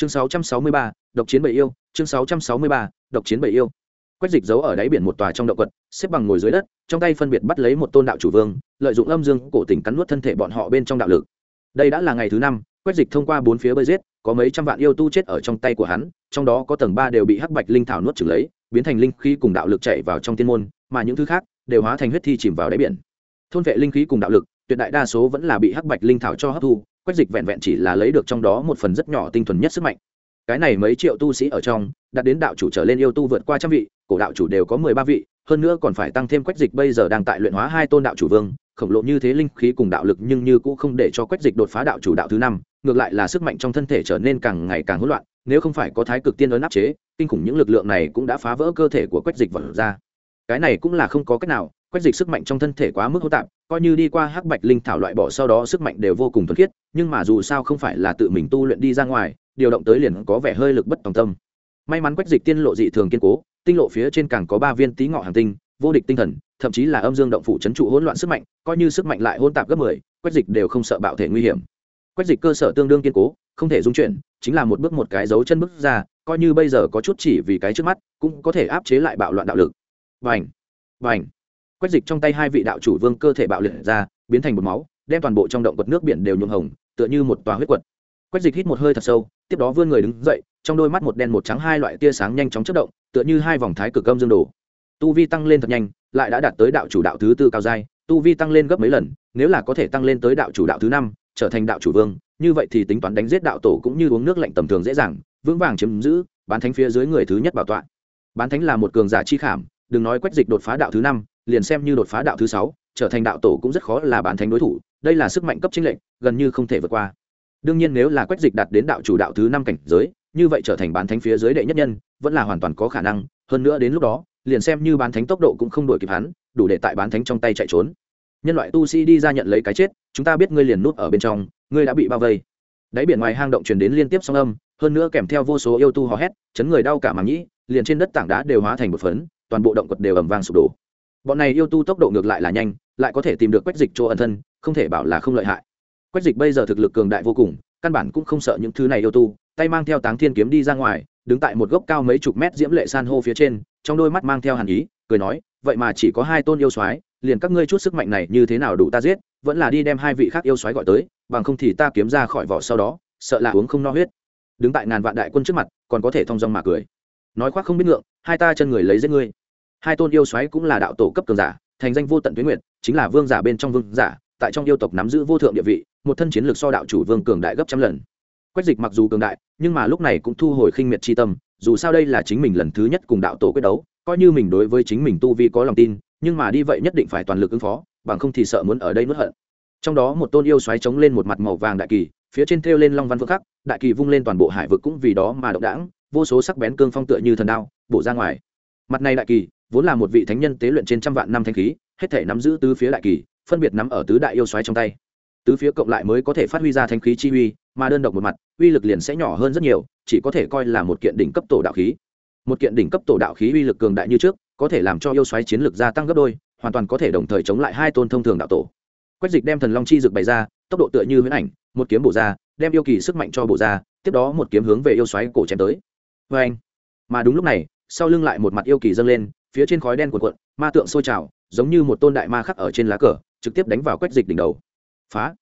chương 663, độc chiến bầy yêu chương 663, độc chiến bầy yêu. Quách dịch giấu ở đáy biển một tòa trong động vật xếp bằng ngồi dưới đất trong tay phân biệt bắt lấy một tôn đạo chủ vương lợi dụng âm dương cổ tỉnh cắn nuốt thân thể bọn họ bên trong đạo lực. Đây đã là ngày thứ năm quách dịch thông qua bốn phía bơi giết có mấy trăm vạn yêu tu chết ở trong tay của hắn trong đó có tầng ba đều bị hắc bạch linh thảo nuốt trừng lấy biến thành linh khí cùng đạo lực chạy vào trong tiên môn mà những thứ khác đều hóa thành huyết thi chìm vào đáy biển. Thôn vệ linh khí cùng đạo lực tuyệt đại đa số vẫn là bị hắc bạch linh thảo cho hấp thu quách dịch vẹn vẹn chỉ là lấy được trong đó một phần rất nhỏ tinh thuần nhất sức mạnh. Cái này mấy triệu tu sĩ ở trong, đạt đến đạo chủ trở lên yêu tu vượt qua trăm vị, cổ đạo chủ đều có mười ba vị, hơn nữa còn phải tăng thêm quách dịch bây giờ đang tại luyện hóa hai tôn đạo chủ vương, khổng lồ như thế linh khí cùng đạo lực nhưng như cũng không để cho quách dịch đột phá đạo chủ đạo thứ năm, ngược lại là sức mạnh trong thân thể trở nên càng ngày càng hỗn loạn, nếu không phải có thái cực tiên ấn áp chế, kinh khủng những lực lượng này cũng đã phá vỡ cơ thể của quách dịch vật ra. Cái này cũng là không có cách nào, quách dịch sức mạnh trong thân thể quá mức hỗn tạp coi như đi qua hắc bạch linh thảo loại bỏ sau đó sức mạnh đều vô cùng thuần khiết, nhưng mà dù sao không phải là tự mình tu luyện đi ra ngoài, điều động tới liền có vẻ hơi lực bất tòng tâm. May mắn quách dịch tiên lộ dị thường kiên cố, tinh lộ phía trên càng có ba viên tý ngọ hàng tinh, vô địch tinh thần, thậm chí là âm dương động phủ c trụ hỗn loạn sức mạnh, coi như sức mạnh lại hỗn tạp gấp mười, quách dịch đều không sợ bạo thể nguy hiểm. Quách dịch cơ sở tương đương kiên cố, không thể dung chuyển, chính là một bước một cái dấu chân bước ra, coi như bây giờ có chút chỉ vì cái trước mắt, cũng có thể áp chế lại bạo loạn đạo lực. Vành vành quách dịch trong tay hai vị đạo chủ vương cơ thể bạo liệt ra, biến thành một máu, đem toàn bộ trong động quật nước biển đều nhuộm hồng, tựa như một tòa huyết quật. Quách dịch hít một hơi thật sâu, tiếp đó vươn người đứng dậy, trong đôi mắt một đen một trắng hai loại tia sáng nhanh chóng chất động, tựa như hai vòng thái cực âm dương đồ. Tu vi tăng lên thật nhanh, lại đã đạt tới đạo chủ đạo thứ tư cao giai, tu vi tăng lên gấp mấy lần, nếu là có thể tăng lên tới đạo chủ đạo thứ năm, trở thành đạo chủ vương, như vậy thì tính toán đánh giết đạo tổ cũng như uống nước lạnh tầm thường dễ dàng, vững vàng chiếm giữ, bán thánh phía dưới người thứ nhất bảo tọa. Bán thánh là một cường giả chi khảm, đừng nói quách dịch đột phá đạo thứ năm liền xem như đột phá đạo thứ sáu, trở thành đạo tổ cũng rất khó là bản thánh đối thủ, đây là sức mạnh cấp chính lệnh gần như không thể vượt qua. Đương nhiên nếu là quách dịch đạt đến đạo chủ đạo thứ năm cảnh giới, như vậy trở thành bán thánh phía dưới đệ nhất nhân, vẫn là hoàn toàn có khả năng, hơn nữa đến lúc đó, liền xem như bán thánh tốc độ cũng không đuổi kịp hắn, đủ để tại bán thánh trong tay chạy trốn. Nhân loại tu sĩ đi ra nhận lấy cái chết, chúng ta biết ngươi liền nút ở bên trong, ngươi đã bị bao vây. Đáy biển ngoài hang động truyền đến liên tiếp song âm, hơn nữa kèm theo vô số yêu tu hò hét, chấn người đau cả màng nhĩ, liền trên đất tảng đá đều hóa thành một phấn, toàn bộ động quật đều ầm vang sụp đổ bọn này yêu tu tốc độ ngược lại là nhanh, lại có thể tìm được quách dịch chỗ ẩn thân, không thể bảo là không lợi hại. Quách dịch bây giờ thực lực cường đại vô cùng, căn bản cũng không sợ những thứ này yêu tu, tay mang theo táng thiên kiếm đi ra ngoài, đứng tại một gốc cao mấy chục mét diễm lệ san hô phía trên, trong đôi mắt mang theo hàn ý, cười nói, vậy mà chỉ có hai tôn yêu soái, liền các ngươi chút sức mạnh này như thế nào đủ ta giết, vẫn là đi đem hai vị khác yêu soái gọi tới, bằng không thì ta kiếm ra khỏi vỏ sau đó, sợ là uống không no huyết. Đứng tại ngàn vạn đại quân trước mặt, còn có thể thong dong mà cười. Nói khoác không biết ngượng, hai ta chân người lấy giết ngươi hai tôn yêu xoáy cũng là đạo tổ cấp cường giả, thành danh vô tận tuyến nguyện chính là vương giả bên trong vương giả, tại trong yêu tộc nắm giữ vô thượng địa vị, một thân chiến lược so đạo chủ vương cường đại gấp trăm lần. Quách dịch mặc dù cường đại, nhưng mà lúc này cũng thu hồi khinh miệt c tâm, dù sao đây là chính mình lần thứ nhất cùng đạo tổ quyết đấu, coi như mình đối với chính mình tu vi có lòng tin, nhưng mà đi vậy nhất định phải toàn lực ứng phó, bằng không thì sợ muốn ở đây nuốt hận. Trong đó một tôn yêu xoáy chống lên một mặt màu vàng đại kỳ, phía trên thêu lên long văn vương khắc, đại kỳ vung lên toàn bộ hải vực cũng vì đó mà động đãng, vô số sắc bén cương phong tựa như thần đao, bổ ra ngoài. Mặt này đại kỳ vốn là một vị thánh nhân tế luyện trên trăm vạn năm thanh khí, hết thể nắm giữ tứ phía đại kỳ, phân biệt nắm ở tứ đại yêu xoáy trong tay. Tứ phía cộng lại mới có thể phát huy ra thanh khí chi uy, mà đơn độc một mặt, uy lực liền sẽ nhỏ hơn rất nhiều, chỉ có thể coi là một kiện đỉnh cấp tổ đạo khí. Một kiện đỉnh cấp tổ đạo khí uy lực cường đại như trước, có thể làm cho yêu xoáy chiến lực gia tăng gấp đôi, hoàn toàn có thể đồng thời chống lại hai tôn thông thường đạo tổ. Quách dịch đem thần long chi dược bày ra, tốc độ tựa như huyễn ảnh, một kiếm bổ ra, đem yêu kỳ sức mạnh cho bổ ra, tiếp đó một kiếm hướng về yêu xoáy cổ chém tới. Vê anh mà đúng lúc này, sau lưng lại một mặt yêu kỳ dâng lên phía trên khói đen cuộn cuộn, ma tượng sôi trào, giống như một tôn đại ma khắc ở trên lá cờ, trực tiếp đánh vào quách dịch đỉnh đầu. Phá!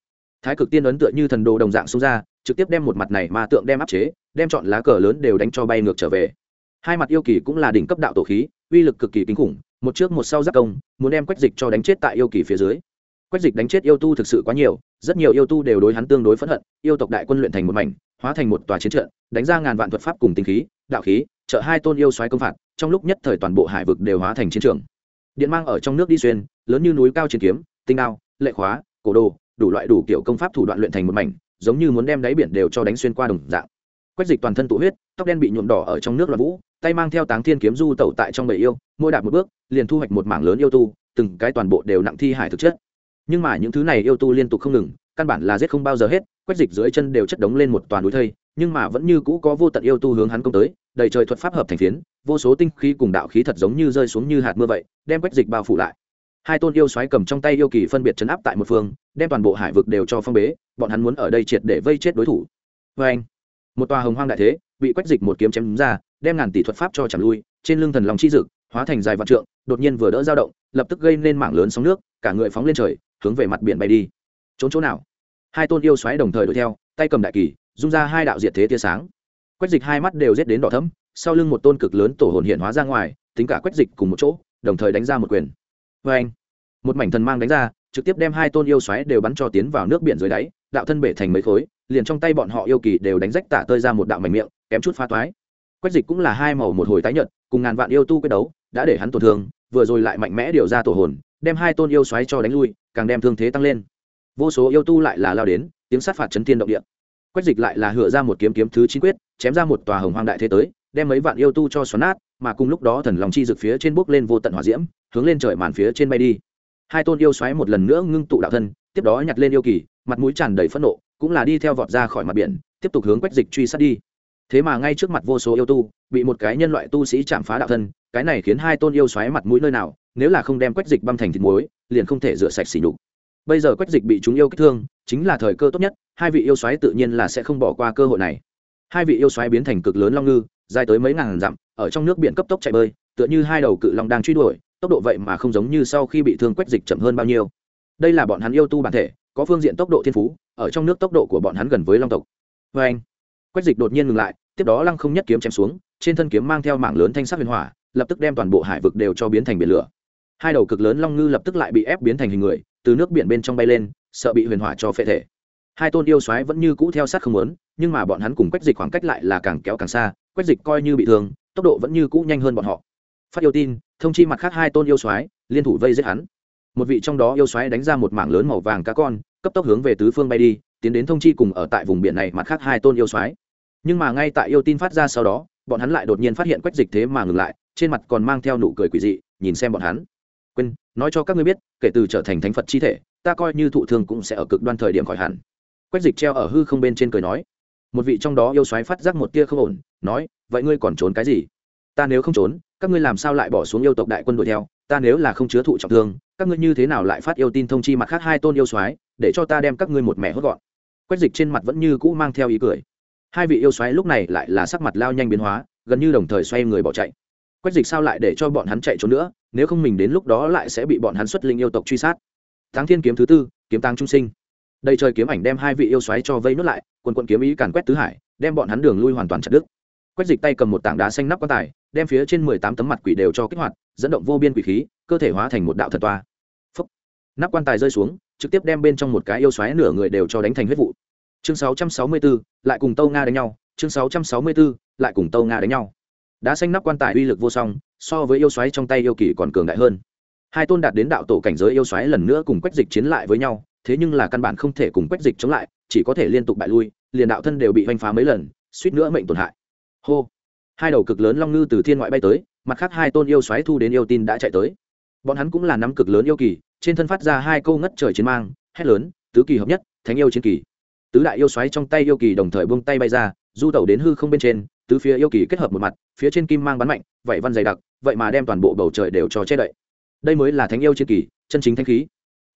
Thái cực tiên ấn tựa như thần đồ đồng dạng xông ra, trực tiếp đem một mặt này ma tượng đem áp chế, đem chọn lá cờ lớn đều đánh cho bay ngược trở về. Hai mặt yêu kỳ cũng là đỉnh cấp đạo tổ khí, uy lực cực kỳ kinh khủng, một trước một sau giác công, muốn đem quách dịch cho đánh chết tại yêu kỳ phía dưới. Quách dịch đánh chết yêu tu thực sự quá nhiều, rất nhiều yêu tu đều đối hắn tương đối phẫn hận, yêu tộc đại quân luyện thành một mảnh, hóa thành một tòa chiến trận, đánh ra ngàn vạn thuật pháp cùng tinh khí, đạo khí trợ hai tôn yêu xoáy công phạt, trong lúc nhất thời toàn bộ hải vực đều hóa thành chiến trường. Điện mang ở trong nước đi xuyên, lớn như núi cao chiến kiếm, tinh đao, lệ khóa, cổ đồ, đủ loại đủ kiểu công pháp thủ đoạn luyện thành một mảnh, giống như muốn đem đáy biển đều cho đánh xuyên qua đồng dạng. Quách dịch toàn thân tụ huyết, tóc đen bị nhuộm đỏ ở trong nước là vũ, tay mang theo táng thiên kiếm du tẩu tại trong bầy yêu, mỗi đạp một bước, liền thu hoạch một mảng lớn yêu tu, từng cái toàn bộ đều nặng thi hải thực chất. Nhưng mà những thứ này yêu tu liên tục không ngừng, căn bản là giết không bao giờ hết, quách dịch dưới chân đều chất đống lên một toàn núi thây, nhưng mà vẫn như cũ có vô tận yêu tu hướng hắn công tới đầy trời thuật pháp hợp thành phiến, vô số tinh khí cùng đạo khí thật giống như rơi xuống như hạt mưa vậy, đem quách dịch bao phủ lại. Hai tôn yêu xoáy cầm trong tay yêu kỳ phân biệt chấn áp tại một phương, đem toàn bộ hải vực đều cho phong bế, bọn hắn muốn ở đây triệt để vây chết đối thủ. Vê anh, một tòa hồng hoang đại thế, bị quách dịch một kiếm chém đúng ra, đem ngàn tỷ thuật pháp cho chạm lui, trên lưng thần lòng chi dực, hóa thành dài vạn trượng, đột nhiên vừa đỡ dao động, lập tức gây nên mảng lớn sóng nước, cả người phóng lên trời, hướng về mặt biển bay đi. Trốn chỗ nào? Hai tôn yêu xoáy đồng thời đuổi theo, tay cầm đại kỳ dung ra hai đạo diệt thế tia sáng quách dịch hai mắt đều rét đến đỏ thấm sau lưng một tôn cực lớn tổ hồn hiện hóa ra ngoài, tính cả quách dịch cùng một chỗ, đồng thời đánh ra một quyền. Vê anh, một mảnh thần mang đánh ra, trực tiếp đem hai tôn yêu xoáy đều bắn cho tiến vào nước biển dưới đáy, đạo thân bể thành mấy khối, liền trong tay bọn họ yêu kỳ đều đánh rách tả tơi ra một đạo mảnh miệng, kém chút phá toái. Quách dịch cũng là hai màu một hồi tái nhợt, cùng ngàn vạn yêu tu quyết đấu, đã để hắn tổn thương, vừa rồi lại mạnh mẽ điều ra tổ hồn, đem hai tôn yêu xoáy cho đánh lui, càng đem thương thế tăng lên. Vô số yêu tu lại là lao đến, tiếng sát phạt chấn thiên động địa quách dịch lại là hựa ra một kiếm kiếm thứ chín quyết, chém ra một tòa hồng hoang đại thế tới, đem mấy vạn yêu tu cho xoắn nát, mà cùng lúc đó thần lòng chi rực phía trên bốc lên vô tận hỏa diễm, hướng lên trời màn phía trên bay đi. Hai tôn yêu xoáy một lần nữa ngưng tụ đạo thân, tiếp đó nhặt lên yêu kỳ, mặt mũi tràn đầy phẫn nộ, cũng là đi theo vọt ra khỏi mặt biển, tiếp tục hướng quách dịch truy sát đi. Thế mà ngay trước mặt vô số yêu tu, bị một cái nhân loại tu sĩ chạm phá đạo thân, cái này khiến hai tôn yêu xoáy mặt mũi nơi nào, nếu là không đem quách dịch băm thành thịt muối, liền không thể rửa sạch xỉ nhục bây giờ quách dịch bị chúng yêu kích thương, chính là thời cơ tốt nhất, hai vị yêu xoáy tự nhiên là sẽ không bỏ qua cơ hội này. Hai vị yêu xoáy biến thành cực lớn long ngư, dài tới mấy ngàn dặm, ở trong nước biển cấp tốc chạy bơi, tựa như hai đầu cự long đang truy đuổi, tốc độ vậy mà không giống như sau khi bị thương quách dịch chậm hơn bao nhiêu. Đây là bọn hắn yêu tu bản thể, có phương diện tốc độ thiên phú, ở trong nước tốc độ của bọn hắn gần với long tộc. Vê anh, quách dịch đột nhiên ngừng lại, tiếp đó lăng không nhất kiếm chém xuống, trên thân kiếm mang theo mạng lớn thanh sắc huyền hỏa, lập tức đem toàn bộ hải vực đều cho biến thành biển lửa hai đầu cực lớn long ngư lập tức lại bị ép biến thành hình người, từ nước biển bên trong bay lên, sợ bị huyền hỏa cho phệ thể. Hai tôn yêu xoáy vẫn như cũ theo sát không muốn, nhưng mà bọn hắn cùng quách dịch khoảng cách lại là càng kéo càng xa, quách dịch coi như bị thương, tốc độ vẫn như cũ nhanh hơn bọn họ. Phát yêu tin, thông chi mặt khác hai tôn yêu xoáy liên thủ vây giết hắn. Một vị trong đó yêu xoáy đánh ra một mảng lớn màu vàng cá con, cấp tốc hướng về tứ phương bay đi, tiến đến thông chi cùng ở tại vùng biển này mặt khác hai tôn yêu xoáy nhưng mà ngay tại yêu tin phát ra sau đó, bọn hắn lại đột nhiên phát hiện quách dịch thế mà ngừng lại, trên mặt còn mang theo nụ cười quỷ dị, nhìn xem bọn hắn quên nói cho các ngươi biết kể từ trở thành thánh phật chi thể ta coi như thụ thương cũng sẽ ở cực đoan thời điểm khỏi hẳn. Quách dịch treo ở hư không bên trên cười nói. Một vị trong đó yêu xoáy phát giác một tia không ổn nói vậy ngươi còn trốn cái gì? Ta nếu không trốn các ngươi làm sao lại bỏ xuống yêu tộc đại quân đuổi theo? Ta nếu là không chứa thụ trọng thương các ngươi như thế nào lại phát yêu tin thông chi mặt khác hai tôn yêu xoáy, để cho ta đem các ngươi một mẹ hốt gọn? Quách dịch trên mặt vẫn như cũ mang theo ý cười. Hai vị yêu xoáy lúc này lại là sắc mặt lao nhanh biến hóa gần như đồng thời xoay người bỏ chạy. Quách dịch sao lại để cho bọn hắn chạy trốn nữa? Nếu không mình đến lúc đó lại sẽ bị bọn hắn xuất linh yêu tộc truy sát. Thắng thiên kiếm thứ tư, kiếm tăng trung sinh. Đây trời kiếm ảnh đem hai vị yêu xoáy cho vây nuốt lại, quần quận kiếm ý càn quét tứ hải, đem bọn hắn đường lui hoàn toàn chặt đứt. Quách dịch tay cầm một tảng đá xanh nắp quan tài, đem phía trên mười tám tấm mặt quỷ đều cho kích hoạt, dẫn động vô biên quỷ khí, cơ thể hóa thành một đạo thật toa. Phúc. nắp quan tài rơi xuống, trực tiếp đem bên trong một cái yêu xoáy nửa người đều cho đánh thành huyết vụ. Chương sáu trăm sáu mươi b ố lại cùng tâu nga đánh nhau. Chương sáu trăm sáu mươi b ố lại cùng tâu nga đánh nhau. Đá xanh nắp quan tài uy lực vô song so với yêu xoáy trong tay yêu kỳ còn cường đại hơn. Hai tôn đạt đến đạo tổ cảnh giới yêu xoáy lần nữa cùng quách dịch chiến lại với nhau, thế nhưng là căn bản không thể cùng quách dịch chống lại, chỉ có thể liên tục bại lui, liền đạo thân đều bị oanh phá mấy lần, suýt nữa mệnh tổn hại. Hô! Hai đầu cực lớn long ngư từ thiên ngoại bay tới, mặt khác hai tôn yêu xoáy thu đến yêu tin đã chạy tới. Bọn hắn cũng là nắm cực lớn yêu kỳ, trên thân phát ra hai câu ngất trời chiến mang, hét lớn, tứ kỳ hợp nhất, thánh yêu chiến kỳ. Tứ đại yêu xoáy trong tay yêu kỳ đồng thời buông tay bay ra, du tẩu đến hư không bên trên, tứ phía yêu kỳ kết hợp một mặt, phía trên kim mang bắn mạnh, vảy văn dày đặc vậy mà đem toàn bộ bầu trời đều cho che đậy. Đây mới là thánh yêu chiến kỳ, chân chính thanh khí.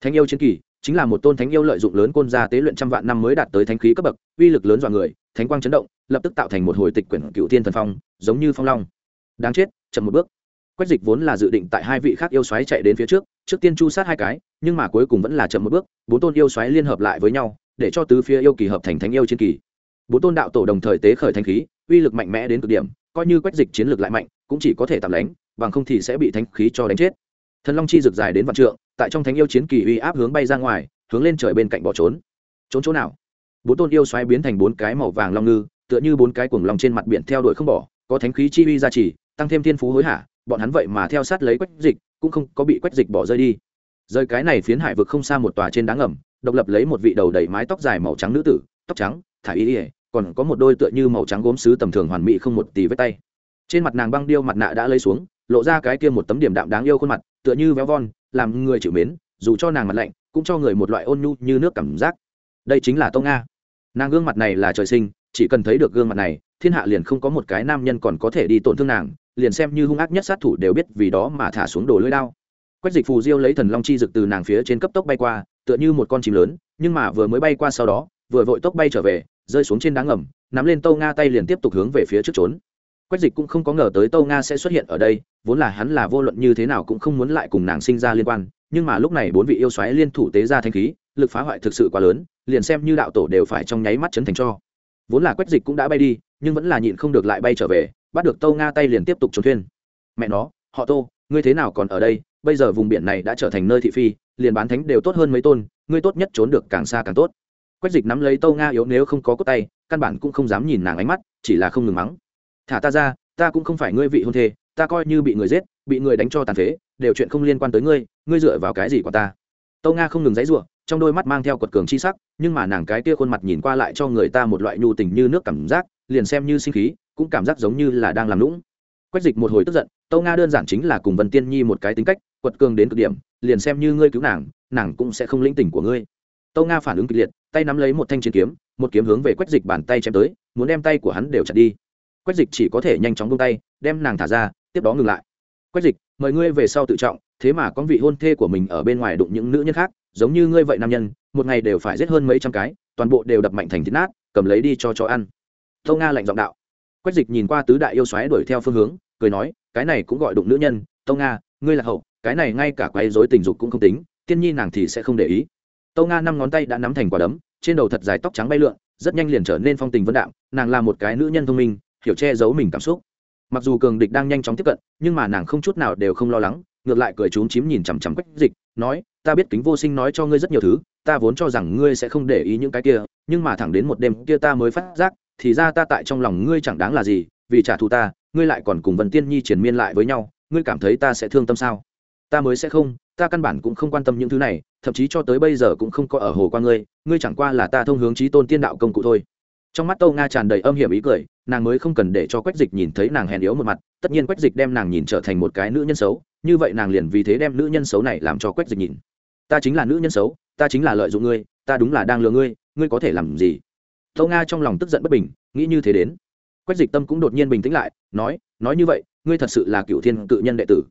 Thánh yêu chiến kỳ chính là một tôn thánh yêu lợi dụng lớn côn gia tế luyện trăm vạn năm mới đạt tới thánh khí cấp bậc, uy lực lớn dọa người, thánh quang chấn động, lập tức tạo thành một hồi tịch quyển cựu thiên thần phong, giống như phong long. Đáng chết, chậm một bước. Quách dịch vốn là dự định tại hai vị khác yêu xoáy chạy đến phía trước trước tiên chu sát hai cái, nhưng mà cuối cùng vẫn là chậm một bước, bốn tôn yêu xoáy liên hợp lại với nhau, để cho tứ phía yêu kỳ hợp thành thánh yêu chiến kỳ. Bốn tôn đạo tổ đồng thời tế khởi thánh khí, uy lực mạnh mẽ đến cực điểm, coi như quách dịch chiến lược lại mạnh cũng chỉ có thể tạm lánh, bằng không thì sẽ bị thánh khí cho đánh chết. Thần long chi rực dài đến vạn trượng, tại trong thánh yêu chiến kỳ uy áp hướng bay ra ngoài, hướng lên trời bên cạnh bỏ trốn. Trốn chỗ nào? Bốn tôn yêu xoáy biến thành bốn cái màu vàng long ngư, tựa như bốn cái cuồng long trên mặt biển theo đuổi không bỏ, có thánh khí chi uy gia trì, tăng thêm thiên phú hối hả, bọn hắn vậy mà theo sát lấy quách dịch, cũng không có bị quách dịch bỏ rơi đi. Rơi cái này phiến hải vực không xa một tòa trên đá ngầm, độc lập lấy một vị đầu đầy mái tóc dài màu trắng nữ tử, tóc trắng, thả ý ỉa còn có một đôi tựa như màu trắng gốm sứ tầm thường hoàn mỹ không một tì với tay trên mặt nàng băng điêu mặt nạ đã lấy xuống, lộ ra cái kia một tấm điểm đạm đáng yêu khuôn mặt, tựa như véo von, làm người chịu mến, dù cho nàng mặt lạnh, cũng cho người một loại ôn nhu như nước cảm giác. Đây chính là tô nga nàng gương mặt này là trời sinh, chỉ cần thấy được gương mặt này, thiên hạ liền không có một cái nam nhân còn có thể đi tổn thương nàng, liền xem như hung ác nhất sát thủ đều biết vì đó mà thả xuống đồ lưỡi đao. Quách dịch phù diêu lấy thần long chi rực từ nàng phía trên cấp tốc bay qua, tựa như một con chim lớn, nhưng mà vừa mới bay qua sau đó, vừa vội tốc bay trở về, rơi xuống trên đá ngầm, nắm lên tâu nga tay liền tiếp tục hướng về phía trước trốn quách dịch cũng không có ngờ tới tâu nga sẽ xuất hiện ở đây, vốn là hắn là vô luận như thế nào cũng không muốn lại cùng nàng sinh ra liên quan, nhưng mà lúc này bốn vị yêu xoáy liên thủ tế ra thanh khí, lực phá hoại thực sự quá lớn, liền xem như đạo tổ đều phải trong nháy mắt chấn thành cho. Vốn là quách dịch cũng đã bay đi, nhưng vẫn là nhịn không được lại bay trở về, bắt được tâu nga tay liền tiếp tục trốn thuyên mẹ nó, họ tô, ngươi thế nào còn ở đây? Bây giờ vùng biển này đã trở thành nơi thị phi, liền bán thánh đều tốt hơn mấy tôn, ngươi tốt nhất trốn được càng xa càng tốt. Quách dịch nắm lấy tâu nga yếu nếu không có cốt tay, căn bản cũng không dám nhìn nàng ánh mắt, chỉ là không ngừng mắng thả ta ra, ta cũng không phải ngươi vị hôn thê, ta coi như bị người giết, bị người đánh cho tàn phế, đều chuyện không liên quan tới ngươi ngươi dựa vào cái gì của ta? Tâu nga không ngừng dãy ruộng trong đôi mắt mang theo quật cường chi sắc, nhưng mà nàng cái kia khuôn mặt nhìn qua lại cho người ta một loại nhu tình như nước cảm giác, liền xem như sinh khí, cũng cảm giác giống như là đang làm lũng quách dịch một hồi tức giận, tâu nga đơn giản chính là cùng vân tiên nhi một cái tính cách, quật cường đến cực điểm, liền xem như ngươi cứu nàng nàng cũng sẽ không lĩnh tình của ngươi. Tâu nga phản ứng kịch liệt, tay nắm lấy một thanh chiến kiếm, một kiếm hướng về quách dịch bàn tay chém tới, muốn đem tay của hắn đều chặt đi quách dịch chỉ có thể nhanh chóng buông tay, đem nàng thả ra, tiếp đó ngừng lại. Quách dịch, mời ngươi về sau tự trọng, thế mà con vị hôn thê của mình ở bên ngoài đụng những nữ nhân khác, giống như ngươi vậy nam nhân, một ngày đều phải giết hơn mấy trăm cái, toàn bộ đều đập mạnh thành thịt nát, cầm lấy đi cho chó ăn. Tâu nga lạnh giọng đạo. Quách dịch nhìn qua tứ đại yêu xoáy đuổi theo phương hướng, cười nói, cái này cũng gọi đụng nữ nhân tâu nga, ngươi là hậu, cái này ngay cả quấy dối tình dục cũng không tính, tiên nhi nàng thì sẽ không để ý. Tâu nga năm ngón tay đã nắm thành quả đấm, trên đầu thật dài tóc trắng bay lượn, rất nhanh liền trở nên phong tình vân đạo nàng là một cái nữ nhân thông minh hiểu che giấu mình cảm xúc. Mặc dù cường địch đang nhanh chóng tiếp cận, nhưng mà nàng không chút nào đều không lo lắng, ngược lại cười trốn chím nhìn chằm chằm quách dịch, nói, ta biết kính vô sinh nói cho ngươi rất nhiều thứ, ta vốn cho rằng ngươi sẽ không để ý những cái kia, nhưng mà thẳng đến một đêm kia ta mới phát giác, thì ra ta tại trong lòng ngươi chẳng đáng là gì, vì trả thù ta, ngươi lại còn cùng vân tiên nhi triền miên lại với nhau, ngươi cảm thấy ta sẽ thương tâm sao? Ta mới sẽ không, ta căn bản cũng không quan tâm những thứ này, thậm chí cho tới bây giờ cũng không có ở hồ qua ngươi ngươi chẳng qua là ta thông hướng trí tôn tiên đạo công cụ thôi trong mắt tâu nga tràn đầy âm hiểm ý cười, nàng mới không cần để cho quách dịch nhìn thấy nàng hèn yếu một mặt, tất nhiên quách dịch đem nàng nhìn trở thành một cái nữ nhân xấu, như vậy nàng liền vì thế đem nữ nhân xấu này làm cho quách dịch nhìn. Ta chính là nữ nhân xấu, ta chính là lợi dụng ngươi, ta đúng là đang lừa ngươi ngươi có thể làm gì? Tâu nga trong lòng tức giận bất bình, nghĩ như thế đến. Quách dịch tâm cũng đột nhiên bình tĩnh lại, nói nói như vậy, ngươi thật sự là cựu thiên cự nhân đệ tử.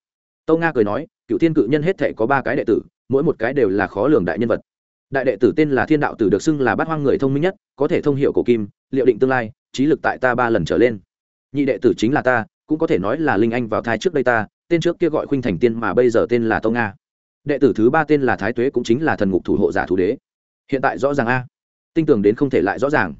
Tâu nga cười nói cựu thiên cự nhân hết thể có ba cái đệ tử, mỗi một cái đều là khó lường đại nhân vật đại đệ tử tên là thiên đạo tử được xưng là bát hoang người thông minh nhất, có thể thông hiệu cổ kim, liệu định tương lai, trí lực tại ta ba lần trở lên. Nhị đệ tử chính là ta, cũng có thể nói là linh anh vào thai trước đây ta, tên trước kia gọi khuynh thành tiên mà bây giờ tên là tông nga đệ tử thứ ba tên là thái tuế cũng chính là thần ngục thủ hộ giả thủ đế. Hiện tại rõ ràng a. Tinh tường đến không thể lại rõ ràng.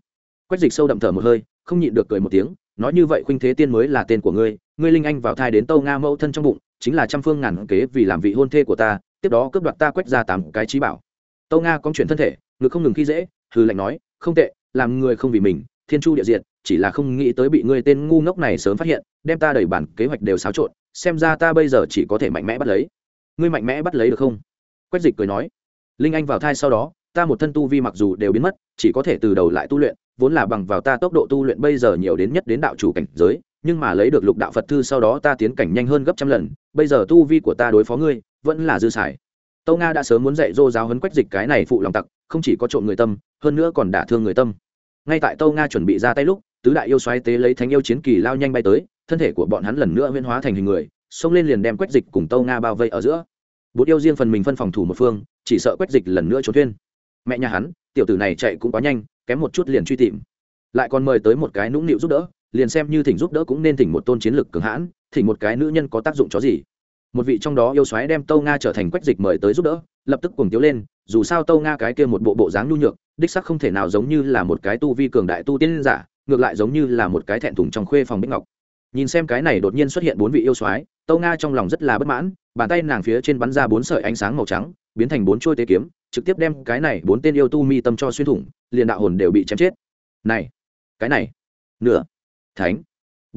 Quách dịch sâu đậm thở một hơi, không nhịn được cười một tiếng, nói như vậy khuynh thế tiên mới là tên của ngươi ngươi linh anh vào thai đến tâu nga mẫu thân trong bụng, chính là trăm phương ngàn kế vì làm vị hôn thê của ta, tiếp đó cướp đoạt ta quách ra tám cái trí bảo tâu nga có chuyện thân thể, ngực không ngừng khi dễ hư lệnh nói, không tệ, làm người không vì mình, thiên chu địa diện chỉ là không nghĩ tới bị ngươi tên ngu ngốc này sớm phát hiện, đem ta đẩy bản kế hoạch đều xáo trộn, xem ra ta bây giờ chỉ có thể mạnh mẽ bắt lấy. Ngươi mạnh mẽ bắt lấy được không? Quách dịch cười nói. Linh anh vào thai sau đó, ta một thân tu vi mặc dù đều biến mất, chỉ có thể từ đầu lại tu luyện, vốn là bằng vào ta tốc độ tu luyện bây giờ nhiều đến nhất đến đạo chủ cảnh giới, nhưng mà lấy được lục đạo phật thư sau đó ta tiến cảnh nhanh hơn gấp trăm lần, bây giờ tu vi của ta đối phó ngươi, vẫn là dư xài tâu nga đã sớm muốn dạy dô giáo hấn quách dịch cái này phụ lòng tặc, không chỉ có trộm người tâm, hơn nữa còn đả thương người tâm. Ngay tại tâu nga chuẩn bị ra tay lúc, tứ đại yêu xoáy tế lấy thánh yêu chiến kỳ lao nhanh bay tới, thân thể của bọn hắn lần nữa huyên hóa thành hình người, xông lên liền đem quách dịch cùng tâu nga bao vây ở giữa. Bột yêu riêng phần mình phân phòng thủ một phương, chỉ sợ quách dịch lần nữa trốn thuyên mẹ nhà hắn, tiểu tử này chạy cũng quá nhanh, kém một chút liền truy tìm. Lại còn mời tới một cái nũng nịu giúp đỡ, liền xem như thỉnh giúp đỡ cũng nên thỉnh một tôn chiến lực cường hãn, thỉnh một cái nữ nhân có tác dụng chó gì một vị trong đó yêu xoáy đem tâu nga trở thành quách dịch mời tới giúp đỡ, lập tức cùng tiếu lên, dù sao tâu nga cái kia một bộ bộ dáng nhu nhược, đích sắc không thể nào giống như là một cái tu vi cường đại tu tiên giả, ngược lại giống như là một cái thẹn thùng trong khuê phòng bích ngọc. Nhìn xem cái này đột nhiên xuất hiện bốn vị yêu soái, tâu nga trong lòng rất là bất mãn, bàn tay nàng phía trên bắn ra bốn sợi ánh sáng màu trắng, biến thành bốn chuôi tế kiếm, trực tiếp đem cái này bốn tên yêu tu mi tâm cho xuyên thủng, liền đạo hồn đều bị chém chết. Này, cái này, nửa, thánh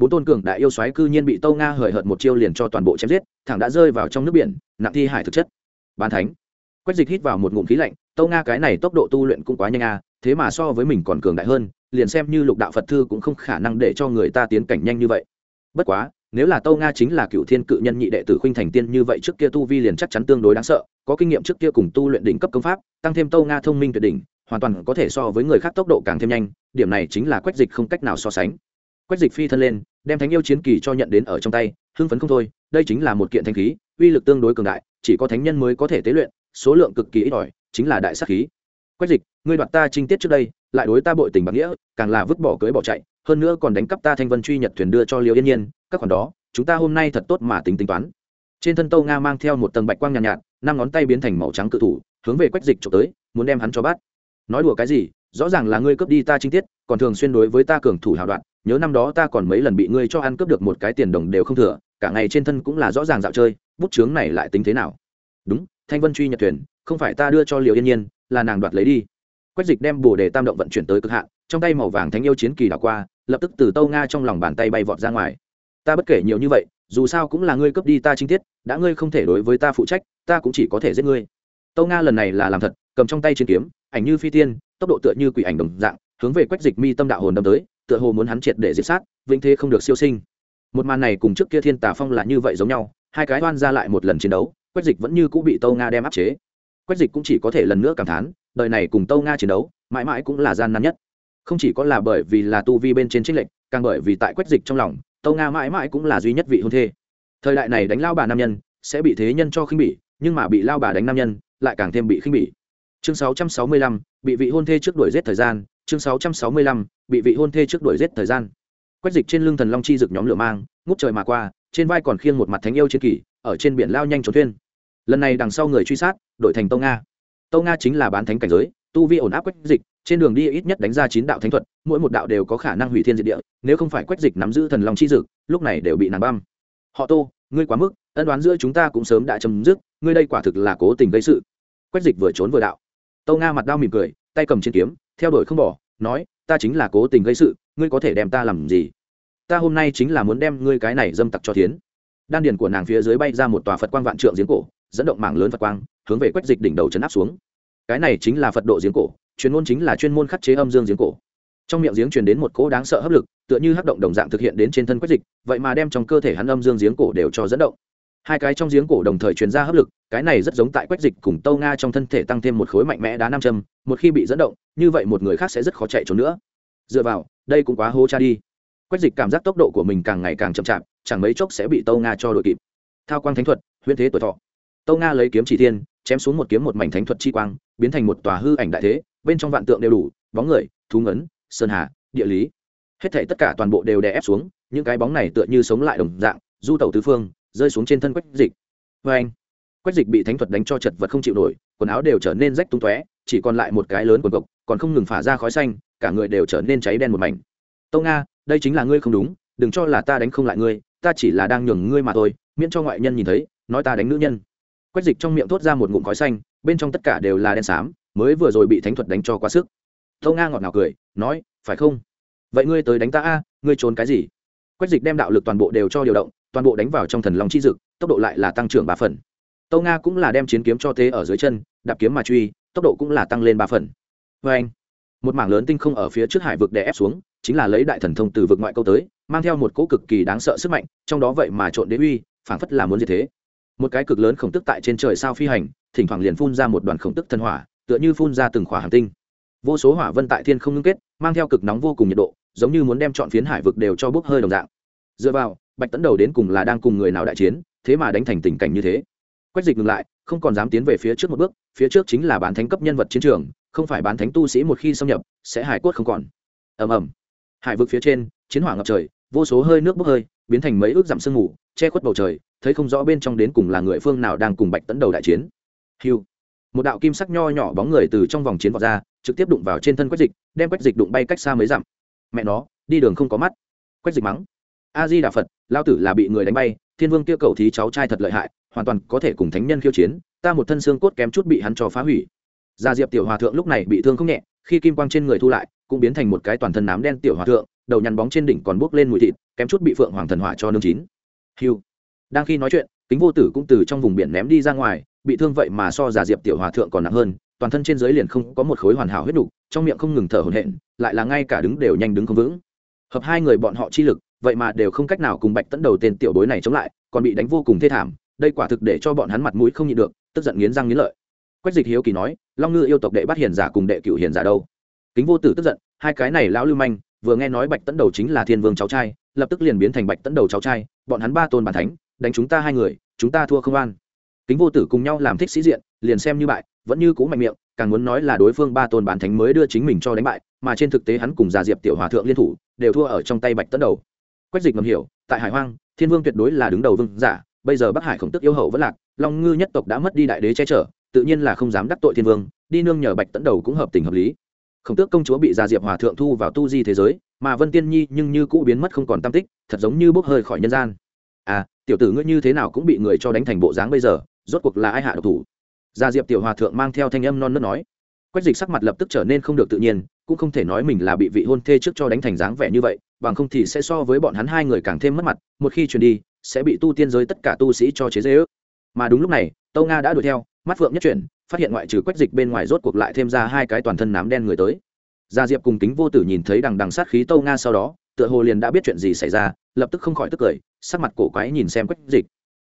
bốn tôn cường đại yêu xoáy cư nhiên bị tâu nga hời hợt một chiêu liền cho toàn bộ chém giết, thẳng đã rơi vào trong nước biển, nặng thi hải thực chất. Bàn thánh. Quách dịch hít vào một ngụm khí lạnh, tâu nga cái này tốc độ tu luyện cũng quá nhanh a, thế mà so với mình còn cường đại hơn, liền xem như lục đạo phật thư cũng không khả năng để cho người ta tiến cảnh nhanh như vậy. Bất quá, nếu là tâu nga chính là cựu thiên cự nhân nhị đệ tử khuynh thành tiên như vậy trước kia tu vi liền chắc chắn tương đối đáng sợ, có kinh nghiệm trước kia cùng tu luyện đỉnh cấp công pháp, tăng thêm tâu nga thông minh tuyệt đỉnh, hoàn toàn có thể so với người khác tốc độ càng thêm nhanh, điểm này chính là quách dịch không cách nào so sánh. Quách dịch phi thân lên đem thánh yêu chiến kỳ cho nhận đến ở trong tay hưng phấn không thôi đây chính là một kiện thanh khí uy lực tương đối cường đại chỉ có thánh nhân mới có thể tế luyện số lượng cực kỳ ít ỏi chính là đại sắc khí. Quách dịch ngươi đoạt ta trinh tiết trước đây lại đối ta bội tình bạc nghĩa càng là vứt bỏ cưới bỏ chạy hơn nữa còn đánh cắp ta thanh vân truy nhật thuyền đưa cho liều yên nhiên các khoản đó chúng ta hôm nay thật tốt mà tính tính toán. Trên thân tâu nga mang theo một tầng bạch quang nhàn nhạt, nhạt năm ngón tay biến thành màu trắng cự thủ hướng về quách dịch trộm tới muốn đem hắn cho bắt. Nói đùa cái gì rõ ràng là ngươi cướp đi ta trinh tiết còn thường xuyên đối với ta cường thủ hào đoạn nhớ năm đó ta còn mấy lần bị ngươi cho ăn cướp được một cái tiền đồng đều không thừa, cả ngày trên thân cũng là rõ ràng dạo chơi, bút chướng này lại tính thế nào? Đúng, thanh vân truy nhật thuyền, không phải ta đưa cho liệu yên nhiên, là nàng đoạt lấy đi. Quách dịch đem bồ đề tam động vận chuyển tới cực hạn, trong tay màu vàng thánh yêu chiến kỳ đảo qua, lập tức từ tâu nga trong lòng bàn tay bay vọt ra ngoài. Ta bất kể nhiều như vậy, dù sao cũng là ngươi cướp đi ta chi tiết, đã ngươi không thể đối với ta phụ trách, ta cũng chỉ có thể giết ngươi. Tâu nga lần này là làm thật, cầm trong tay chiến kiếm, ảnh như phi tiên, tốc độ tựa như quỷ ảnh đồng dạng, hướng về quách dịch mi tâm đạo hồn đâm tới tựa hồ muốn hắn triệt để diệt sát vĩnh thế không được siêu sinh. Một màn này cùng trước kia thiên tà phong là như vậy giống nhau hai cái oan ra lại một lần chiến đấu quách dịch vẫn như cũng bị tâu nga đem áp chế. Quách dịch cũng chỉ có thể lần nữa cảm thán đời này cùng tâu nga chiến đấu mãi mãi cũng là gian nan nhất. Không chỉ có là bởi vì là tu vi bên trên trích lệnh càng bởi vì tại quách dịch trong lòng tâu nga mãi mãi cũng là duy nhất vị hôn thê. Thời đại này đánh lao bà nam nhân sẽ bị thế nhân cho khinh bỉ nhưng mà bị lao bà đánh nam nhân lại càng thêm bị khinh bỉ. Chương 665, bị vị hôn thê trước đuổi giết thời gian chương 665, bị vị hôn thê trước đuổi giết thời gian. Quách dịch trên lưng thần long chi rực nhóm lửa mang ngút trời mà qua trên vai còn khiêng một mặt thánh yêu chiến kỳ ở trên biển lao nhanh trốn thuyên lần này đằng sau người truy sát đổi thành tâu nga. Tâu nga chính là bán thánh cảnh giới tu vi ổn áp quách dịch trên đường đi ít nhất đánh ra chín đạo thánh thuật mỗi một đạo đều có khả năng hủy thiên diệt địa nếu không phải quách dịch nắm giữ thần long chi dực lúc này đều bị nàng băm. Họ tô ngươi quá mức ân đoán giữa chúng ta cũng sớm đã chấm dứt ngươi đây quả thực là cố tình gây sự. Quách dịch vừa trốn vừa đạo. Tâu nga mặt đau mỉm cười tay cầm trên kiếm theo đuổi không bỏ nói, ta chính là cố tình gây sự, ngươi có thể đem ta làm gì? Ta hôm nay chính là muốn đem ngươi cái này dâm tặc cho thiến. Đan điền của nàng phía dưới bay ra một tòa phật quang vạn trượng giếng cổ, dẫn động mảng lớn phật quang, hướng về quách dịch đỉnh đầu chấn áp xuống. Cái này chính là phật độ giếng cổ, chuyên môn chính là chuyên môn khắc chế âm dương giếng cổ. Trong miệng giếng truyền đến một cỗ đáng sợ hấp lực, tựa như hấp động đồng dạng thực hiện đến trên thân quách dịch, vậy mà đem trong cơ thể hắn âm dương giếng cổ đều cho dẫn động hai cái trong giếng cổ đồng thời truyền ra hấp lực, cái này rất giống tại quách dịch cùng tâu nga trong thân thể tăng thêm một khối mạnh mẽ đá nam châm, một khi bị dẫn động, như vậy một người khác sẽ rất khó chạy trốn nữa. Dựa vào, đây cũng quá hô cha đi. Quách dịch cảm giác tốc độ của mình càng ngày càng chậm chạp, chẳng mấy chốc sẽ bị tâu nga cho đội kịp. Thao quang thánh thuật, huyễn thế tuổi thọ. Tâu nga lấy kiếm chỉ thiên, chém xuống một kiếm một mảnh thánh thuật chi quang, biến thành một tòa hư ảnh đại thế, bên trong vạn tượng đều đủ, bóng người, thú ngấn, sơn hà, địa lý. Hết thể tất cả toàn bộ đều đè ép xuống, những cái bóng này tựa như sống lại đồng dạng, du tẩu tứ phương rơi xuống trên thân quách dịch. Vê anh. Quách dịch bị thánh thuật đánh cho chật vật không chịu nổi, quần áo đều trở nên rách tung tóe, chỉ còn lại một cái lớn quần cộc, còn không ngừng phả ra khói xanh, cả người đều trở nên cháy đen một mảnh. Tâu nga đây chính là ngươi không đúng, đừng cho là ta đánh không lại ngươi, ta chỉ là đang nhường ngươi mà thôi, miễn cho ngoại nhân nhìn thấy, nói ta đánh nữ nhân. Quách dịch trong miệng thốt ra một ngụm khói xanh, bên trong tất cả đều là đen xám, mới vừa rồi bị thánh thuật đánh cho quá sức. Tâu nga ngọt ngào cười, nói, phải không? Vậy ngươi tới đánh ta a, ngươi trốn cái gì? Quách dịch đem đạo lực toàn bộ đều cho điều động toàn bộ đánh vào trong thần long chi dực, tốc độ lại là tăng trưởng ba phần. Tâu nga cũng là đem chiến kiếm cho thế ở dưới chân, đạp kiếm mà truy, tốc độ cũng là tăng lên ba phần. Vê anh, một mảng lớn tinh không ở phía trước hải vực đè ép xuống, chính là lấy đại thần thông từ vực ngoại câu tới, mang theo một cỗ cực kỳ đáng sợ sức mạnh, trong đó vậy mà trộn đế uy, phảng phất là muốn gì thế. Một cái cực lớn khổng tức tại trên trời sao phi hành, thỉnh thoảng liền phun ra một đoàn khổng tức thần hỏa, tựa như phun ra từng khỏa hành tinh. Vô số hỏa vân tại thiên không ngưng kết, mang theo cực nóng vô cùng nhiệt độ, giống như muốn đem chọn phiến hải vực đều cho bốc hơi đồng dạng. Dựa vào bạch tấn đầu đến cùng là đang cùng người nào đại chiến, thế mà đánh thành tình cảnh như thế. Quách dịch ngừng lại, không còn dám tiến về phía trước một bước, phía trước chính là bán thánh cấp nhân vật chiến trường, không phải bán thánh tu sĩ một khi xâm nhập, sẽ hải quất không còn. Ầm ầm. Hải vực phía trên, chiến hỏa ngập trời, vô số hơi nước bốc hơi, biến thành mấy ước dặm sương mù, che khuất bầu trời, thấy không rõ bên trong đến cùng là người phương nào đang cùng bạch tấn đầu đại chiến. Hiu một đạo kim sắc nho nhỏ bóng người từ trong vòng chiến vọt ra, trực tiếp đụng vào trên thân quách dịch, đem quách dịch đụng bay cách xa mấy dặm. Mẹ nó, đi đường không có mắt. Quách dịch mắng a di đà phật lao tử là bị người đánh bay thiên vương kia cầu thí cháu trai thật lợi hại hoàn toàn có thể cùng thánh nhân khiêu chiến ta một thân xương cốt kém chút bị hắn cho phá hủy. Gia diệp tiểu hòa thượng lúc này bị thương không nhẹ khi kim quang trên người thu lại cũng biến thành một cái toàn thân nám đen tiểu hòa thượng đầu nhăn bóng trên đỉnh còn bốc lên mùi thịt kém chút bị phượng hoàng thần hỏa cho nương chín. Hiu đang khi nói chuyện kính vô tử cũng từ trong vùng biển ném đi ra ngoài bị thương vậy mà so giả diệp tiểu hòa thượng còn nặng hơn toàn thân trên dưới liền không có một khối hoàn hảo huyết đủ, trong miệng không ngừng thở hổn hển lại là ngay cả đứng đều nhanh đứng không vững. Hợp hai người bọn họ chi lực vậy mà đều không cách nào cùng bạch tẫn đầu tên tiểu bối này chống lại, còn bị đánh vô cùng thê thảm, đây quả thực để cho bọn hắn mặt mũi không nhịn được, tức giận nghiến răng nghiến lợi. Quách dịch hiếu kỳ nói, long ngư yêu tộc đệ bắt hiền giả cùng đệ cựu hiền giả đâu? Kính vô tử tức giận, hai cái này lão lưu manh, vừa nghe nói bạch tẫn đầu chính là thiên vương cháu trai, lập tức liền biến thành bạch tẫn đầu cháu trai, bọn hắn ba tôn bản thánh, đánh chúng ta hai người, chúng ta thua không an. Kính vô tử cùng nhau làm thích sĩ diện, liền xem như bại, vẫn như cũ mạnh miệng, càng muốn nói là đối phương ba tôn bản thánh mới đưa chính mình cho đánh bại, mà trên thực tế hắn cùng gia diệp tiểu hòa thượng liên thủ, đều thua ở trong tay bạch tấn đầu quách dịch ngầm hiểu, tại hải hoang, thiên vương tuyệt đối là đứng đầu vương giả, bây giờ bắc hải khổng tức yêu hậu vẫn lạc, long ngư nhất tộc đã mất đi đại đế che chở, tự nhiên là không dám đắc tội thiên vương, đi nương nhờ bạch tấn đầu cũng hợp tình hợp lý. Khổng tước công chúa bị gia diệp hòa thượng thu vào tu di thế giới, mà vân tiên nhi nhưng như cũ biến mất không còn tam tích, thật giống như bốc hơi khỏi nhân gian. À tiểu tử ngươi như thế nào cũng bị người cho đánh thành bộ dáng bây giờ, rốt cuộc là ai hạ độc thủ? Gia diệp tiểu hòa thượng mang theo thanh âm non nớt nói. Quách dịch sắc mặt lập tức trở nên không được tự nhiên, cũng không thể nói mình là bị vị hôn thê trước cho đánh thành dáng vẻ như vậy bằng không thì sẽ so với bọn hắn hai người càng thêm mất mặt, một khi chuyển đi, sẽ bị tu tiên giới tất cả tu sĩ cho chế dễ ước mà đúng lúc này, tâu nga đã đuổi theo, mắt phượng nhất chuyển, phát hiện ngoại trừ quách dịch bên ngoài rốt cuộc lại thêm ra hai cái toàn thân nám đen người tới. Gia diệp cùng kính vô tử nhìn thấy đằng đằng sát khí tâu nga sau đó, tựa hồ liền đã biết chuyện gì xảy ra, lập tức không khỏi tức cười, sắc mặt cổ quái nhìn xem quách dịch.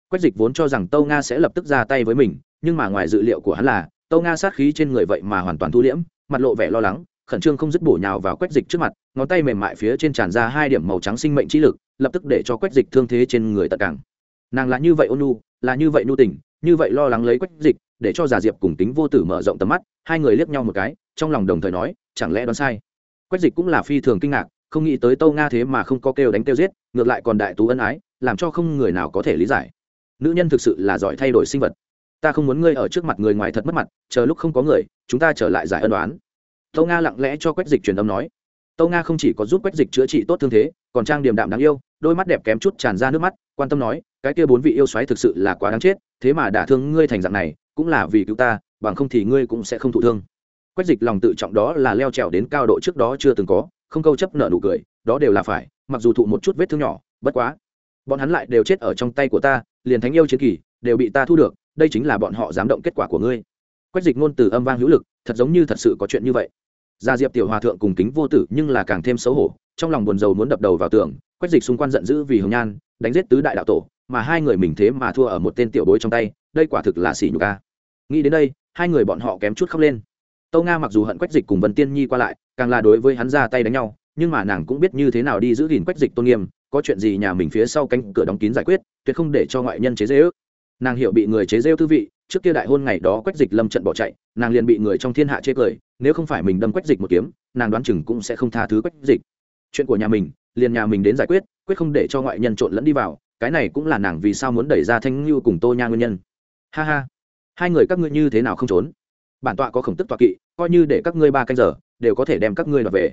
Quách dịch vốn cho rằng tâu nga sẽ lập tức ra tay với mình, nhưng mà ngoài dự liệu của hắn là, tâu nga sát khí trên người vậy mà hoàn toàn thu liễm, mặt lộ vẻ lo lắng khẩn trương không dứt bổ nhào vào quách dịch trước mặt, ngón tay mềm mại phía trên tràn ra hai điểm màu trắng sinh mệnh trí lực, lập tức để cho quách dịch thương thế trên người tận càng. Nàng là như vậy ôn nu là như vậy nu tình, như vậy lo lắng lấy quách dịch, để cho giả diệp cùng tính vô tử mở rộng tầm mắt, hai người liếc nhau một cái, trong lòng đồng thời nói, chẳng lẽ đoán sai? Quách dịch cũng là phi thường kinh ngạc, không nghĩ tới tâu nga thế mà không có kêu đánh kêu giết, ngược lại còn đại tú ân ái, làm cho không người nào có thể lý giải. Nữ nhân thực sự là giỏi thay đổi sinh vật. Ta không muốn ngươi ở trước mặt người ngoài thật mất mặt, chờ lúc không có người, chúng ta trở lại giải ân đoán tâu nga lặng lẽ cho quách dịch truyền âm nói. Tâu nga không chỉ có giúp quách dịch chữa trị tốt thương thế, còn trang điềm đạm đáng yêu, đôi mắt đẹp kém chút tràn ra nước mắt, quan tâm nói, cái kia bốn vị yêu xoáy thực sự là quá đáng chết, thế mà đả thương ngươi thành dạng này, cũng là vì cứu ta, bằng không thì ngươi cũng sẽ không thụ thương. Quách dịch lòng tự trọng đó là leo trèo đến cao độ trước đó chưa từng có, không câu chấp nợ nụ cười, đó đều là phải, mặc dù thụ một chút vết thương nhỏ, bất quá, bọn hắn lại đều chết ở trong tay của ta, liền thánh yêu chiến kỳ, đều bị ta thu được, đây chính là bọn họ dám động kết quả của ngươi. Quách dịch ngôn từ âm vang hữu lực, thật giống như thật sự có chuyện như vậy gia diệp tiểu hòa thượng cùng kính vô tử nhưng là càng thêm xấu hổ, trong lòng buồn rầu muốn đập đầu vào tường quách dịch xung quanh giận dữ vì hồng nhan, đánh giết tứ đại đạo tổ, mà hai người mình thế mà thua ở một tên tiểu bối trong tay, đây quả thực là xỉ nhục ca nghĩ đến đây, hai người bọn họ kém chút khóc lên. Tâu nga mặc dù hận quách dịch cùng vân tiên nhi qua lại, càng là đối với hắn ra tay đánh nhau, nhưng mà nàng cũng biết như thế nào đi giữ gìn quách dịch tôn nghiêm, có chuyện gì nhà mình phía sau cánh cửa đóng kín giải quyết, tuyệt không để cho ngoại nhân chế dễ ước nàng hiểu bị người chế rêu thư vị trước kia đại hôn ngày đó quách dịch lâm trận bỏ chạy, nàng liền bị người trong thiên hạ chê cười, nếu không phải mình đâm quách dịch một kiếm, nàng đoán chừng cũng sẽ không tha thứ quách dịch. Chuyện của nhà mình, liền nhà mình đến giải quyết quyết không để cho ngoại nhân trộn lẫn đi vào, cái này cũng là nàng vì sao muốn đẩy ra thanh lưu cùng tô nha nguyên nhân. Ha ha, hai người các ngươi như thế nào không trốn? Bản tọa có khổng tức tọa kỵ, coi như để các ngươi ba canh giờ, đều có thể đem các ngươi đoạt về.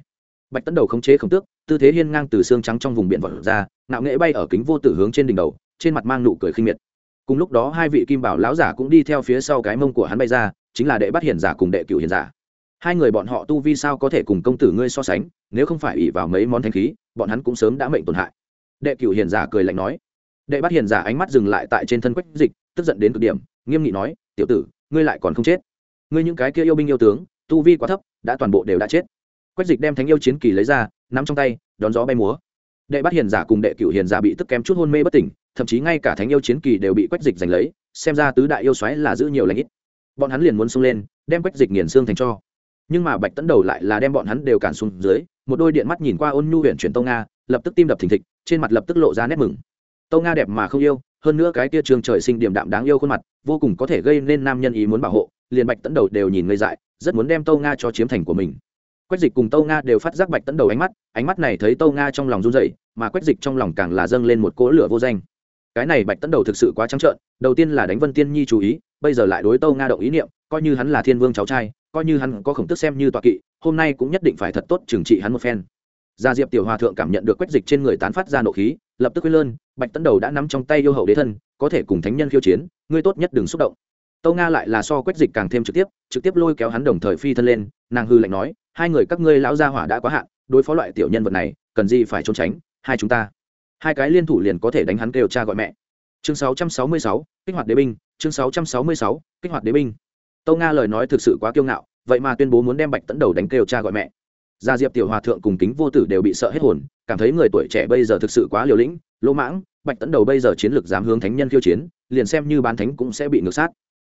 Bạch tấn đầu khống chế khổng tước, tư thế hiên ngang từ xương trắng trong vùng biển vọt ra nạo nghễ bay ở kính vô tử hướng trên đỉnh đầu, trên mặt mang nụ cười khinh miệt cùng lúc đó hai vị kim bảo lão giả cũng đi theo phía sau cái mông của hắn bay ra, chính là đệ bắt hiền giả cùng đệ cựu hiền giả. Hai người bọn họ tu vi sao có thể cùng công tử ngươi so sánh, nếu không phải ỉ vào mấy món thanh khí, bọn hắn cũng sớm đã mệnh tổn hại. Đệ cựu hiền giả cười lạnh nói. Đệ bắt hiền giả ánh mắt dừng lại tại trên thân quách dịch, tức giận đến cực điểm, nghiêm nghị nói, tiểu tử, ngươi lại còn không chết. Ngươi những cái kia yêu binh yêu tướng, tu vi quá thấp, đã toàn bộ đều đã chết. Quách dịch đem thánh yêu chiến kỳ lấy ra, nắm trong tay, đón gió bay múa. Đệ bắt hiền giả cùng đệ cựu hiền giả bị tức kém chút hôn mê bất tỉnh thậm chí ngay cả thánh yêu chiến kỳ đều bị quách dịch giành lấy, xem ra tứ đại yêu xoáy là giữ nhiều lãnh ít. Bọn hắn liền muốn xông lên, đem quách dịch nghiền xương thành cho. Nhưng mà bạch tấn đầu lại là đem bọn hắn đều cản xuống dưới, một đôi điện mắt nhìn qua ôn nhu huyện chuyển tông nga, lập tức tim đập thình thịch, trên mặt lập tức lộ ra nét mừng. Tông nga đẹp mà không yêu, hơn nữa cái tia trường trời sinh điểm đạm đáng yêu khuôn mặt, vô cùng có thể gây nên nam nhân ý muốn bảo hộ, liền bạch tấn đầu đều nhìn ngây dại, rất muốn đem tâu nga cho chiếm thành của mình. Quách dịch cùng tâu nga đều phát giác bạch tấn đầu ánh mắt ánh mắt này thấy tâu nga trong lòng run dậy mà quách dịch trong lòng càng là dâng lên một cỗ lửa vô danh cái này bạch tấn đầu thực sự quá trắng trợn, đầu tiên là đánh vân tiên nhi chú ý, bây giờ lại đối tâu nga động ý niệm, coi như hắn là thiên vương cháu trai, coi như hắn có khổng tức xem như tọa kỵ, hôm nay cũng nhất định phải thật tốt trừng trị hắn một phen. Gia diệp tiểu hòa thượng cảm nhận được quách dịch trên người tán phát ra nộ khí, lập tức quên lơn, bạch tấn đầu đã nắm trong tay yêu hậu đế thân, có thể cùng thánh nhân khiêu chiến, ngươi tốt nhất đừng xúc động. Tâu nga lại là so quách dịch càng thêm trực tiếp trực tiếp lôi kéo hắn đồng thời phi thân lên, nàng hư lạnh nói, hai người các ngươi lão gia hỏa đã quá hạn, đối phó loại tiểu nhân vật này, cần gì phải trốn tránh, hai chúng ta hai cái liên thủ liền có thể đánh hắn kêu cha gọi mẹ. Chương 666, kích hoạt đế binh chương 666, kích hoạt đế binh. Tâu nga lời nói thực sự quá kiêu ngạo vậy mà tuyên bố muốn đem bạch tấn đầu đánh kêu cha gọi mẹ. Gia diệp tiểu hòa thượng cùng kính vô tử đều bị sợ hết hồn cảm thấy người tuổi trẻ bây giờ thực sự quá liều lĩnh lỗ mãng bạch tấn đầu bây giờ chiến lược dám hướng thánh nhân khiêu chiến liền xem như bán thánh cũng sẽ bị ngược sát.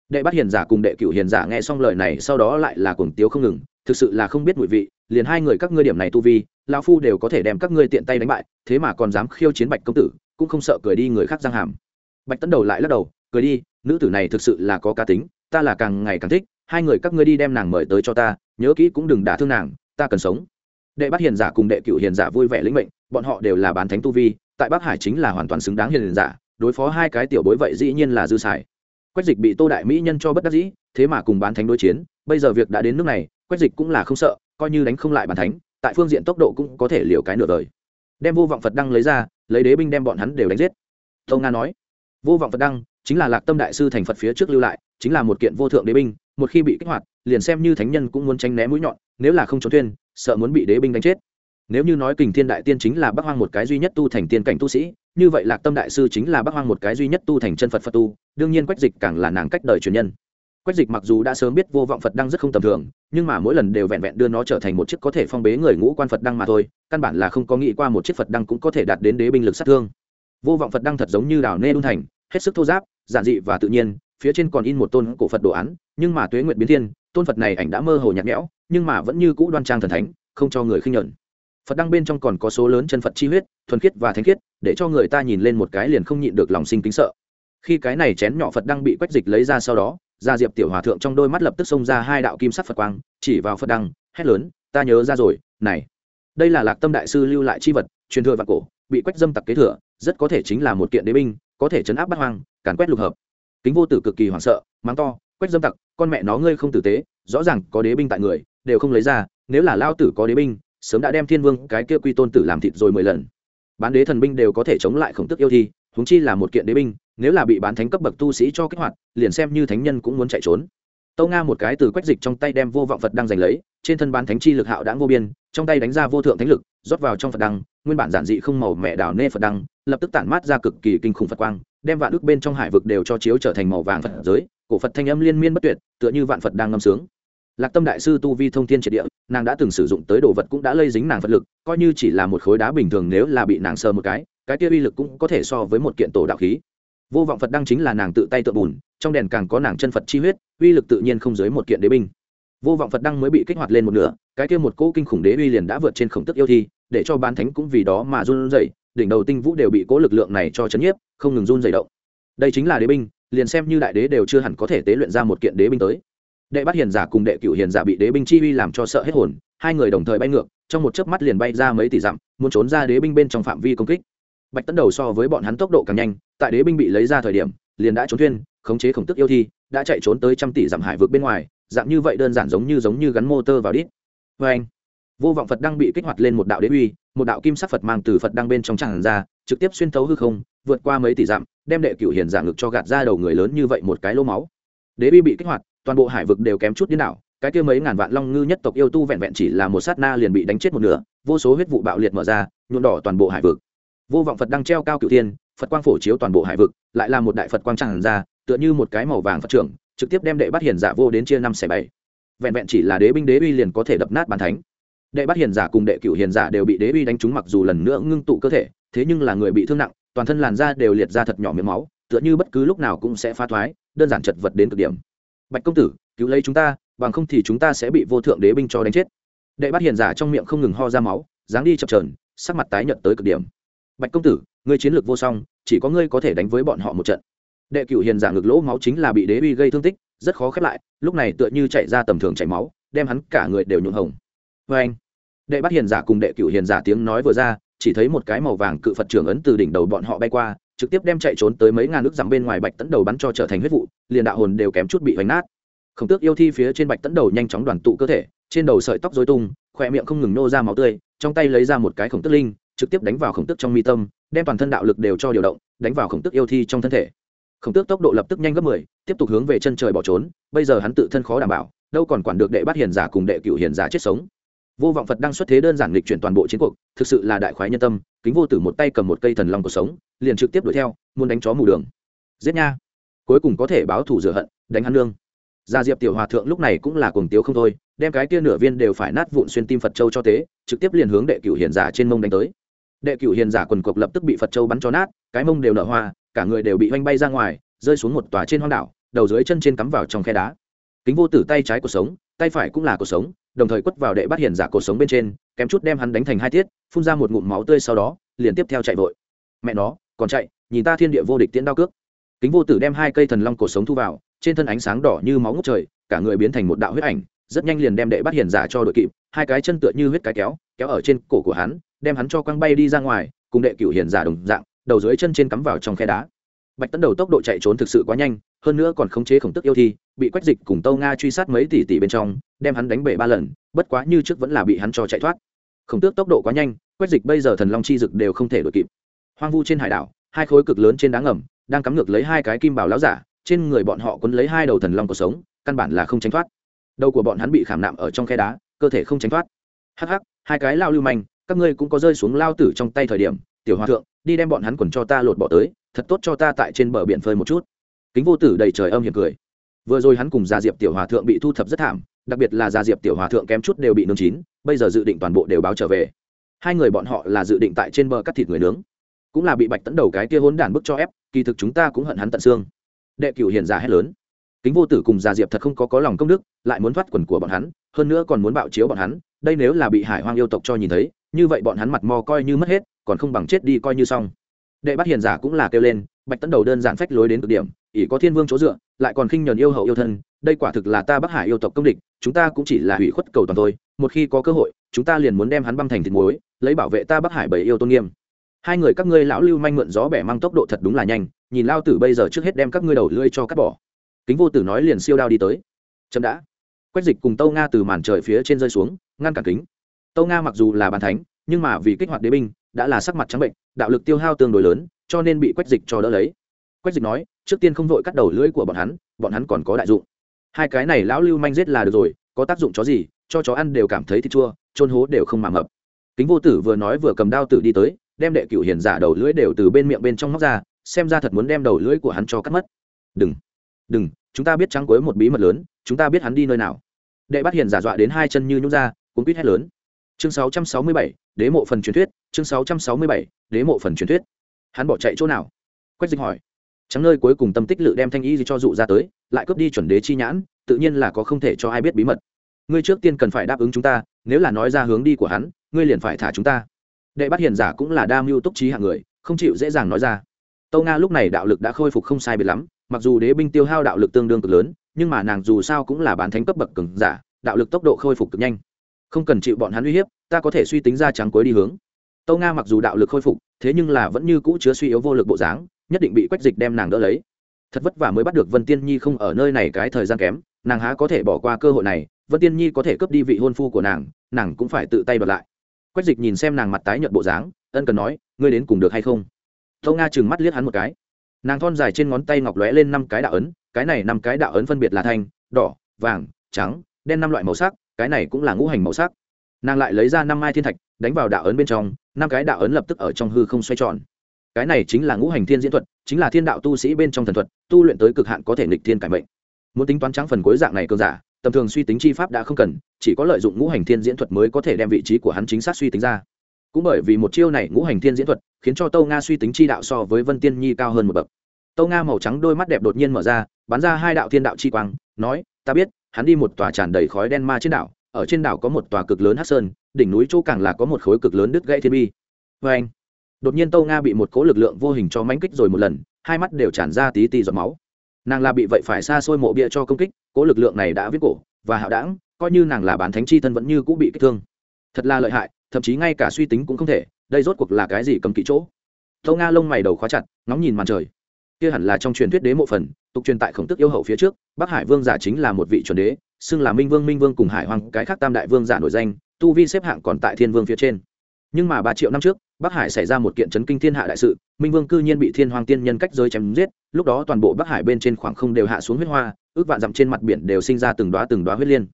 Đệ bắt hiền giả cùng đệ cửu hiền giả nghe xong lời này sau đó lại là cuồng tiếu không ngừng thực sự là không biết mùi vị liền hai người các ngươi điểm này tu vi lão phu đều có thể đem các ngươi tiện tay đánh bại, thế mà còn dám khiêu chiến bạch công tử, cũng không sợ cười đi người khác giang hàm. Bạch tấn đầu lại lắc đầu, cười đi, nữ tử này thực sự là có cá tính, ta là càng ngày càng thích, hai người các ngươi đi đem nàng mời tới cho ta, nhớ kỹ cũng đừng đả thương nàng, ta cần sống. Đệ bắt hiền giả cùng đệ cựu hiền giả vui vẻ lĩnh mệnh, bọn họ đều là bán thánh tu vi, tại bắc hải chính là hoàn toàn xứng đáng hiền giả, đối phó hai cái tiểu bối vậy dĩ nhiên là dư xài. Quách dịch bị tô đại mỹ nhân cho bất đắc dĩ, thế mà cùng bán thánh đối chiến, bây giờ việc đã đến nước này, quách dịch cũng là không sợ, coi như đánh không lại bán thánh tại phương diện tốc độ cũng có thể liều cái nửa đời. Đem vô vọng phật đăng lấy ra, lấy đế binh đem bọn hắn đều đánh giết. Tâu nga nói, vô vọng phật đăng chính là lạc tâm đại sư thành phật phía trước lưu lại, chính là một kiện vô thượng đế binh, một khi bị kích hoạt, liền xem như thánh nhân cũng muốn tránh né mũi nhọn, nếu là không trốn thuyên sợ muốn bị đế binh đánh chết. Nếu như nói kình thiên đại tiên chính là bắc hoang một cái duy nhất tu thành tiên cảnh tu sĩ, như vậy lạc tâm đại sư chính là bắc hoang một cái duy nhất tu thành chân phật phật tu, đương nhiên quách dịch càng là nàng cách đời truyền nhân quách dịch mặc dù đã sớm biết vô vọng phật đăng rất không tầm thường, nhưng mà mỗi lần đều vẹn vẹn đưa nó trở thành một chiếc có thể phong bế người ngũ quan phật đăng mà thôi, căn bản là không có nghĩ qua một chiếc phật đăng cũng có thể đạt đến đế binh lực sát thương. Vô vọng phật đăng thật giống như đảo nê đun thành, hết sức thô giáp, giản dị và tự nhiên, phía trên còn in một tôn cổ phật đồ án, nhưng mà tuế nguyện biến thiên, tôn phật này ảnh đã mơ hồ nhạt nhẽo, nhưng mà vẫn như cũ đoan trang thần thánh, không cho người khinh nhẫn. Phật đăng bên trong còn có số lớn chân phật chi huyết, thuần khiết và thánh khiết, để cho người ta nhìn lên một cái liền không nhịn được lòng sinh kính sợ. Khi cái này chén nhỏ phật đăng bị quách dịch lấy ra sau đó gia diệp tiểu hòa thượng trong đôi mắt lập tức xông ra hai đạo kim sắc phật quang, chỉ vào phật đăng, hét lớn, ta nhớ ra rồi, này, đây là lạc tâm đại sư lưu lại chi vật, truyền thừa vạn cổ, bị quách dâm tặc kế thừa, rất có thể chính là một kiện đế binh, có thể chấn áp bắt hoang, càn quét lục hợp. Kính vô tử cực kỳ hoảng sợ, mắng to, quách dâm tặc, con mẹ nó ngươi không tử tế, rõ ràng có đế binh tại người, đều không lấy ra, nếu là lao tử có đế binh, sớm đã đem thiên vương, cái kia quy tôn tử làm thịt rồi mười lần. Bán đế thần binh đều có thể chống lại khổng tức yêu thi húng chi là một kiện đế binh nếu là bị bán thánh cấp bậc tu sĩ cho kích hoạt, liền xem như thánh nhân cũng muốn chạy trốn. Tâu nga một cái từ quách dịch trong tay đem vô vọng phật đang giành lấy, trên thân bán thánh chi lực hạo đãng vô biên, trong tay đánh ra vô thượng thánh lực, rót vào trong phật đăng, nguyên bản giản dị không màu mẹ đảo nê phật đăng, lập tức tản mát ra cực kỳ kinh khủng phật quang, đem vạn ước bên trong hải vực đều cho chiếu trở thành màu vàng phật giới, cổ phật thanh âm liên miên bất tuyệt, tựa như vạn phật đang ngâm sướng. Lạc tâm đại sư tu vi thông thiên triệt địa, nàng đã từng sử dụng tới đồ vật cũng đã lây dính nàng phật lực, coi như chỉ là một khối đá bình thường nếu là bị nàng sờ một cái cái kia uy lực cũng có thể so với một kiện tổ đạo khí vô vọng phật đăng chính là nàng tự tay tự bùn, trong đèn càng có nàng chân phật chi huyết, uy lực tự nhiên không dưới một kiện đế binh. Vô vọng phật đăng mới bị kích hoạt lên một nửa, cái kia một cỗ kinh khủng đế uy liền đã vượt trên khổng tức yêu thi, để cho bán thánh cũng vì đó mà run rẩy, đỉnh đầu tinh vũ đều bị cỗ lực lượng này cho chấn nhiếp, không ngừng run rẩy động. Đây chính là đế binh, liền xem như đại đế đều chưa hẳn có thể tế luyện ra một kiện đế binh tới. Đệ bắt hiền giả cùng đệ cựu hiền giả bị đế binh chi uy làm cho sợ hết hồn, hai người đồng thời bay ngược, trong một chớp mắt liền bay ra mấy tỷ dặm, muốn trốn ra đế binh bên trong phạm vi công kích. Bạch tấn đầu so với bọn hắn tốc độ càng nhanh tại đế binh bị lấy ra thời điểm, liền đã trốn thuyên khống chế khổng tức yêu thi, đã chạy trốn tới trăm tỷ dặm hải vượt bên ngoài, dạng như vậy đơn giản giống như giống như gắn motor vào đít. Vê anh, vô vọng phật đang bị kích hoạt lên một đạo đế uy, một đạo kim sắc phật mang từ phật đang bên trong tràn ra, trực tiếp xuyên thấu hư không, vượt qua mấy tỷ dặm, đem đệ cửu hiền giả ngực cho gạt ra đầu người lớn như vậy một cái lỗ máu. Đế uy bị kích hoạt, toàn bộ hải vực đều kém chút điên đảo, cái kia mấy ngàn vạn long ngư nhất tộc yêu tu vẹn vẹn chỉ là một sát na liền bị đánh chết một nửa, vô số huyết vụ bạo liệt mở ra, nhuộm đỏ toàn bộ hải vực. Vô vọng phật đang treo cao cửu thiên phật quang phổ chiếu toàn bộ hải vực, lại là một đại phật quang tràn ra, tựa như một cái màu vàng phật trưởng, trực tiếp đem đệ bắt hiền giả vô đến chia năm xẻ bảy. Vẹn vẹn chỉ là đế binh đế uy liền có thể đập nát bàn thánh. Đệ bắt hiền giả cùng đệ cửu hiền giả đều bị đế uy đánh trúng mặc dù lần nữa ngưng tụ cơ thể, thế nhưng là người bị thương nặng, toàn thân làn da đều liệt ra thật nhỏ miếng máu, tựa như bất cứ lúc nào cũng sẽ phá thoái, đơn giản chật vật đến cực điểm. Bạch công tử, cứu lấy chúng ta, bằng không thì chúng ta sẽ bị vô thượng đế binh cho đánh chết. Đệ bắt hiền giả trong miệng không ngừng ho ra máu, dáng đi chập trờn sắc mặt tái nhợt tới cực điểm. Bạch công tử ngươi chiến lược vô song, chỉ có ngươi có thể đánh với bọn họ một trận. Đệ cửu hiền giả ngực lỗ máu chính là bị đế uy gây thương tích, rất khó khép lại, lúc này tựa như chạy ra tầm thường chảy máu, đem hắn cả người đều nhuộm hồng. Vê anh, đệ bắt hiền giả cùng đệ cửu hiền giả tiếng nói vừa ra, chỉ thấy một cái màu vàng cự phật trưởng ấn từ đỉnh đầu bọn họ bay qua, trực tiếp đem chạy trốn tới mấy ngàn nước dặm bên ngoài bạch tấn đầu bắn cho trở thành huyết vụ, liền đạo hồn đều kém chút bị vánh nát. Khổng tước yêu thi phía trên bạch tấn đầu nhanh chóng đoàn tụ cơ thể, trên đầu sợi tóc dối tung khoe miệng không ngừng nô ra máu tươi, trong tay lấy ra một cái khổng tức linh trực tiếp đánh vào khổng tức trong mi tâm, đem toàn thân đạo lực đều cho điều động, đánh vào khổng tức yêu thi trong thân thể. Khổng tước tốc độ lập tức nhanh gấp mười, tiếp tục hướng về chân trời bỏ trốn, bây giờ hắn tự thân khó đảm bảo, đâu còn quản được đệ bắt hiền giả cùng đệ cựu hiền giả chết sống. Vô vọng phật đang xuất thế đơn giản lịch chuyển toàn bộ chiến cuộc, thực sự là đại khoái nhân tâm, kính vô tử một tay cầm một cây thần long cuộc sống, liền trực tiếp đuổi theo, muốn đánh chó mù đường. Giết nha. Cuối cùng có thể báo thù rửa hận, đánh hắn lương gia diệp tiểu hòa thượng lúc này cũng là cuồng tiếu không thôi, đem cái kia nửa viên đều phải nát vụn xuyên tim phật châu cho tế, trực tiếp liền hướng đệ cửu hiền giả trên mông đánh tới đệ cửu hiền giả quần cộc lập tức bị phật châu bắn cho nát, cái mông đều nở hoa, cả người đều bị oanh bay ra ngoài, rơi xuống một tòa trên hoang đảo, đầu dưới chân trên cắm vào trong khe đá. Kính vô tử tay trái cuộc sống, tay phải cũng là cuộc sống, đồng thời quất vào đệ bắt hiền giả cuộc sống bên trên, kém chút đem hắn đánh thành hai tiết, phun ra một ngụm máu tươi sau đó, liền tiếp theo chạy vội. Mẹ nó, còn chạy, nhìn ta thiên địa vô địch tiễn đao cước. Kính vô tử đem hai cây thần long cuộc sống thu vào, trên thân ánh sáng đỏ như máu ngút trời, cả người biến thành một đạo huyết ảnh, rất nhanh liền đem đệ bắt hiền giả cho đội kịp, hai cái chân tựa như huyết cái kéo kéo ở trên cổ của hắn, đem hắn cho quăng bay đi ra ngoài, cùng đệ cửu hiền giả đồng dạng, đầu dưới chân trên cắm vào trong khe đá. Bạch tấn đầu tốc độ chạy trốn thực sự quá nhanh, hơn nữa còn khống chế khổng tức yêu thi, bị quách dịch cùng tâu nga truy sát mấy tỷ tỷ bên trong, đem hắn đánh bể ba lần, bất quá như trước vẫn là bị hắn cho chạy thoát. Khổng tước tốc độ quá nhanh, quách dịch bây giờ thần long chi dực đều không thể đuổi kịp. Hoang vu trên hải đảo, hai khối cực lớn trên đá ngầm, đang cắm ngược lấy hai cái kim bảo láo giả, trên người bọn họ quấn lấy hai đầu thần long cuộc sống, căn bản là không tránh thoát. Đầu của bọn hắn bị khảm nạm ở trong khe đá, cơ thể không tránh thoát hắc hắc, hai cái lao lưu manh, các ngươi cũng có rơi xuống lao tử trong tay thời điểm, tiểu hòa thượng, đi đem bọn hắn quần cho ta lột bỏ tới, thật tốt cho ta tại trên bờ biển phơi một chút. Kính vô tử đầy trời âm hiểm cười. Vừa rồi hắn cùng gia diệp tiểu hòa thượng bị thu thập rất thảm, đặc biệt là gia diệp tiểu hòa thượng kém chút đều bị nướng chín, bây giờ dự định toàn bộ đều báo trở về. Hai người bọn họ là dự định tại trên bờ cắt thịt người nướng, cũng là bị bạch tấn đầu cái kia hốn đản bức cho ép, kỳ thực chúng ta cũng hận hắn tận xương. Đệ cửu hiền giả hét lớn kính vô tử cùng già diệp thật không có có lòng công đức, lại muốn thoát quần của bọn hắn, hơn nữa còn muốn bạo chiếu bọn hắn, đây nếu là bị hải hoang yêu tộc cho nhìn thấy, như vậy bọn hắn mặt mò coi như mất hết, còn không bằng chết đi coi như xong. Đệ bắt hiền giả cũng là kêu lên, bạch tấn đầu đơn giản phách lối đến cực điểm, ỷ có thiên vương chỗ dựa, lại còn khinh nhờn yêu hậu yêu thân, đây quả thực là ta bắc hải yêu tộc công địch, chúng ta cũng chỉ là hủy khuất cầu toàn thôi, một khi có cơ hội, chúng ta liền muốn đem hắn băng thành thịt muối, lấy bảo vệ ta bắc hải bảy yêu tôn nghiêm. Hai người các ngươi lão lưu manh mượn gió bẻ mang tốc độ thật đúng là nhanh, nhìn lao tử bây giờ trước hết đem các ngươi đầu lưỡi cho cắt bỏ kính vô tử nói liền siêu đao đi tới. Chậm đã. Quách dịch cùng tâu nga từ màn trời phía trên rơi xuống, ngăn cản kính. Tâu nga mặc dù là bàn thánh, nhưng mà vì kích hoạt đế binh, đã là sắc mặt trắng bệnh, đạo lực tiêu hao tương đối lớn, cho nên bị quách dịch cho đỡ lấy. Quách dịch nói, trước tiên không vội cắt đầu lưỡi của bọn hắn bọn hắn còn có đại dụng. Hai cái này lão lưu manh giết là được rồi, có tác dụng chó gì, cho chó ăn đều cảm thấy thịt chua trôn hố đều không mà mập. Kính vô tử vừa nói vừa cầm đao tử đi tới, đem đệ cửu hiền giả đầu lưỡi đều từ bên miệng bên trong móc ra, xem ra thật muốn đem đầu lưỡi của hắn cho cắt mất. Đừng đừng chúng ta biết trắng cuối một bí mật lớn chúng ta biết hắn đi nơi nào. Đệ bắt hiền giả dọa đến hai chân như nhún ra cũng quýt hét lớn. Chương 667, đế mộ phần truyền thuyết chương 667, đế mộ phần truyền thuyết. Hắn bỏ chạy chỗ nào? Quách dịch hỏi. Trắng nơi cuối cùng tâm tích lự đem thanh y gì cho dụ ra tới lại cướp đi chuẩn đế chi nhãn tự nhiên là có không thể cho ai biết bí mật. Ngươi trước tiên cần phải đáp ứng chúng ta nếu là nói ra hướng đi của hắn ngươi liền phải thả chúng ta. Đệ bắt hiền giả cũng là đa mưu túc trí hạng người không chịu dễ dàng nói ra. Tâu nga lúc này đạo lực đã khôi phục không sai biệt lắm mặc dù đế binh tiêu hao đạo lực tương đương cực lớn, nhưng mà nàng dù sao cũng là bán thánh cấp bậc cường giả, đạo lực tốc độ khôi phục cực nhanh. Không cần chịu bọn hắn uy hiếp, ta có thể suy tính ra trắng cuối đi hướng. Tâu nga mặc dù đạo lực khôi phục, thế nhưng là vẫn như cũ chứa suy yếu vô lực bộ dáng, nhất định bị quách dịch đem nàng đỡ lấy. Thật vất vả mới bắt được vân tiên nhi không ở nơi này cái thời gian kém, nàng há có thể bỏ qua cơ hội này, vân tiên nhi có thể cướp đi vị hôn phu của nàng nàng cũng phải tự tay bật lại. Quách dịch nhìn xem nàng mặt tái nhợt bộ dáng, ân cần nói, ngươi đến cùng được hay không? Tâu nga chừng mắt liếc hắn một cái nàng thon dài trên ngón tay ngọc lóe lên năm cái đạo ấn, cái này năm cái đạo ấn phân biệt là thanh, đỏ, vàng, trắng, đen năm loại màu sắc, cái này cũng là ngũ hành màu sắc. Nàng lại lấy ra năm mai thiên thạch, đánh vào đạo ấn bên trong, năm cái đạo ấn lập tức ở trong hư không xoay tròn. Cái này chính là ngũ hành thiên diễn thuật, chính là thiên đạo tu sĩ bên trong thần thuật, tu luyện tới cực hạn có thể nghịch thiên cải mệnh. Muốn tính toán trắng phần cuối dạng này cơn giả, tầm thường suy tính chi pháp đã không cần, chỉ có lợi dụng ngũ hành thiên diễn thuật mới có thể đem vị trí của hắn chính xác suy tính ra cũng bởi vì một chiêu này ngũ hành thiên diễn thuật, khiến cho tâu nga suy tính chi đạo so với vân tiên nhi cao hơn một bậc. Tâu nga màu trắng đôi mắt đẹp đột nhiên mở ra, bắn ra hai đạo thiên đạo chi quang, nói, ta biết, hắn đi một tòa tràn đầy khói đen ma trên đảo, ở trên đảo có một tòa cực lớn hát sơn, đỉnh núi chỗ càng là có một khối cực lớn đứt gãy thiên bi. Vê anh đột nhiên tâu nga bị một cỗ lực lượng vô hình cho mánh kích rồi một lần, hai mắt đều tràn ra tí tí giọt máu. Nàng là bị vậy phải xa xôi mộ bia cho công kích, cỗ lực lượng này đã viết cổ và hạo đảng, coi như nàng là bán thánh chi thân vẫn như cũng bị kích thương. Thật là lợi hại thậm chí ngay cả suy tính cũng không thể, đây rốt cuộc là cái gì cầm kỹ chỗ? Tâu nga lông mày đầu khóa chặt, ngóng nhìn màn trời. Kia hẳn là trong truyền thuyết đế mộ phần, tục truyền tại khổng tức yêu hậu phía trước, bắc hải vương giả chính là một vị chuẩn đế, xưng là minh vương minh vương cùng hải hoàng, cái khác tam đại vương giả nổi danh, tu vi xếp hạng còn tại thiên vương phía trên. Nhưng mà ba triệu năm trước, bắc hải xảy ra một kiện chấn kinh thiên hạ đại sự, minh vương cư nhiên bị thiên hoàng tiên nhân cách giới chém giết, lúc đó toàn bộ bắc hải bên trên khoảng không đều hạ xuống huyết hoa, ước vạn dặm trên mặt biển đều sinh ra từng đoá từng đoá huyết liên.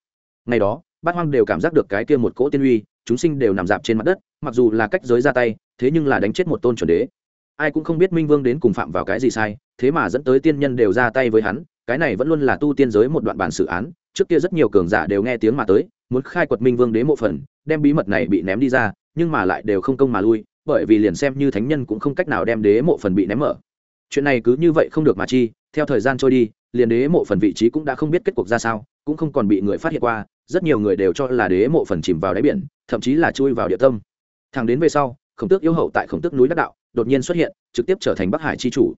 Ngày đó, bát hoang đều cảm giác được cái kia một cỗ tiên uy chúng sinh đều nằm dạp trên mặt đất, mặc dù là cách giới ra tay, thế nhưng là đánh chết một tôn chuẩn đế. Ai cũng không biết minh vương đến cùng phạm vào cái gì sai, thế mà dẫn tới tiên nhân đều ra tay với hắn, cái này vẫn luôn là tu tiên giới một đoạn bản xử án, trước kia rất nhiều cường giả đều nghe tiếng mà tới, muốn khai quật minh vương đế mộ phần, đem bí mật này bị ném đi ra, nhưng mà lại đều không công mà lui, bởi vì liền xem như thánh nhân cũng không cách nào đem đế mộ phần bị ném mở. Chuyện này cứ như vậy không được mà chi, theo thời gian trôi đi, liền đế mộ phần vị trí cũng đã không biết kết cuộc ra sao, cũng không còn bị người phát hiện qua rất nhiều người đều cho là đế mộ phần chìm vào đáy biển, thậm chí là chui vào địa tâm. Thằng đến về sau, khổng tước yêu hậu tại khổng tước núi đắc đạo, đột nhiên xuất hiện, trực tiếp trở thành bắc hải c h i chủ.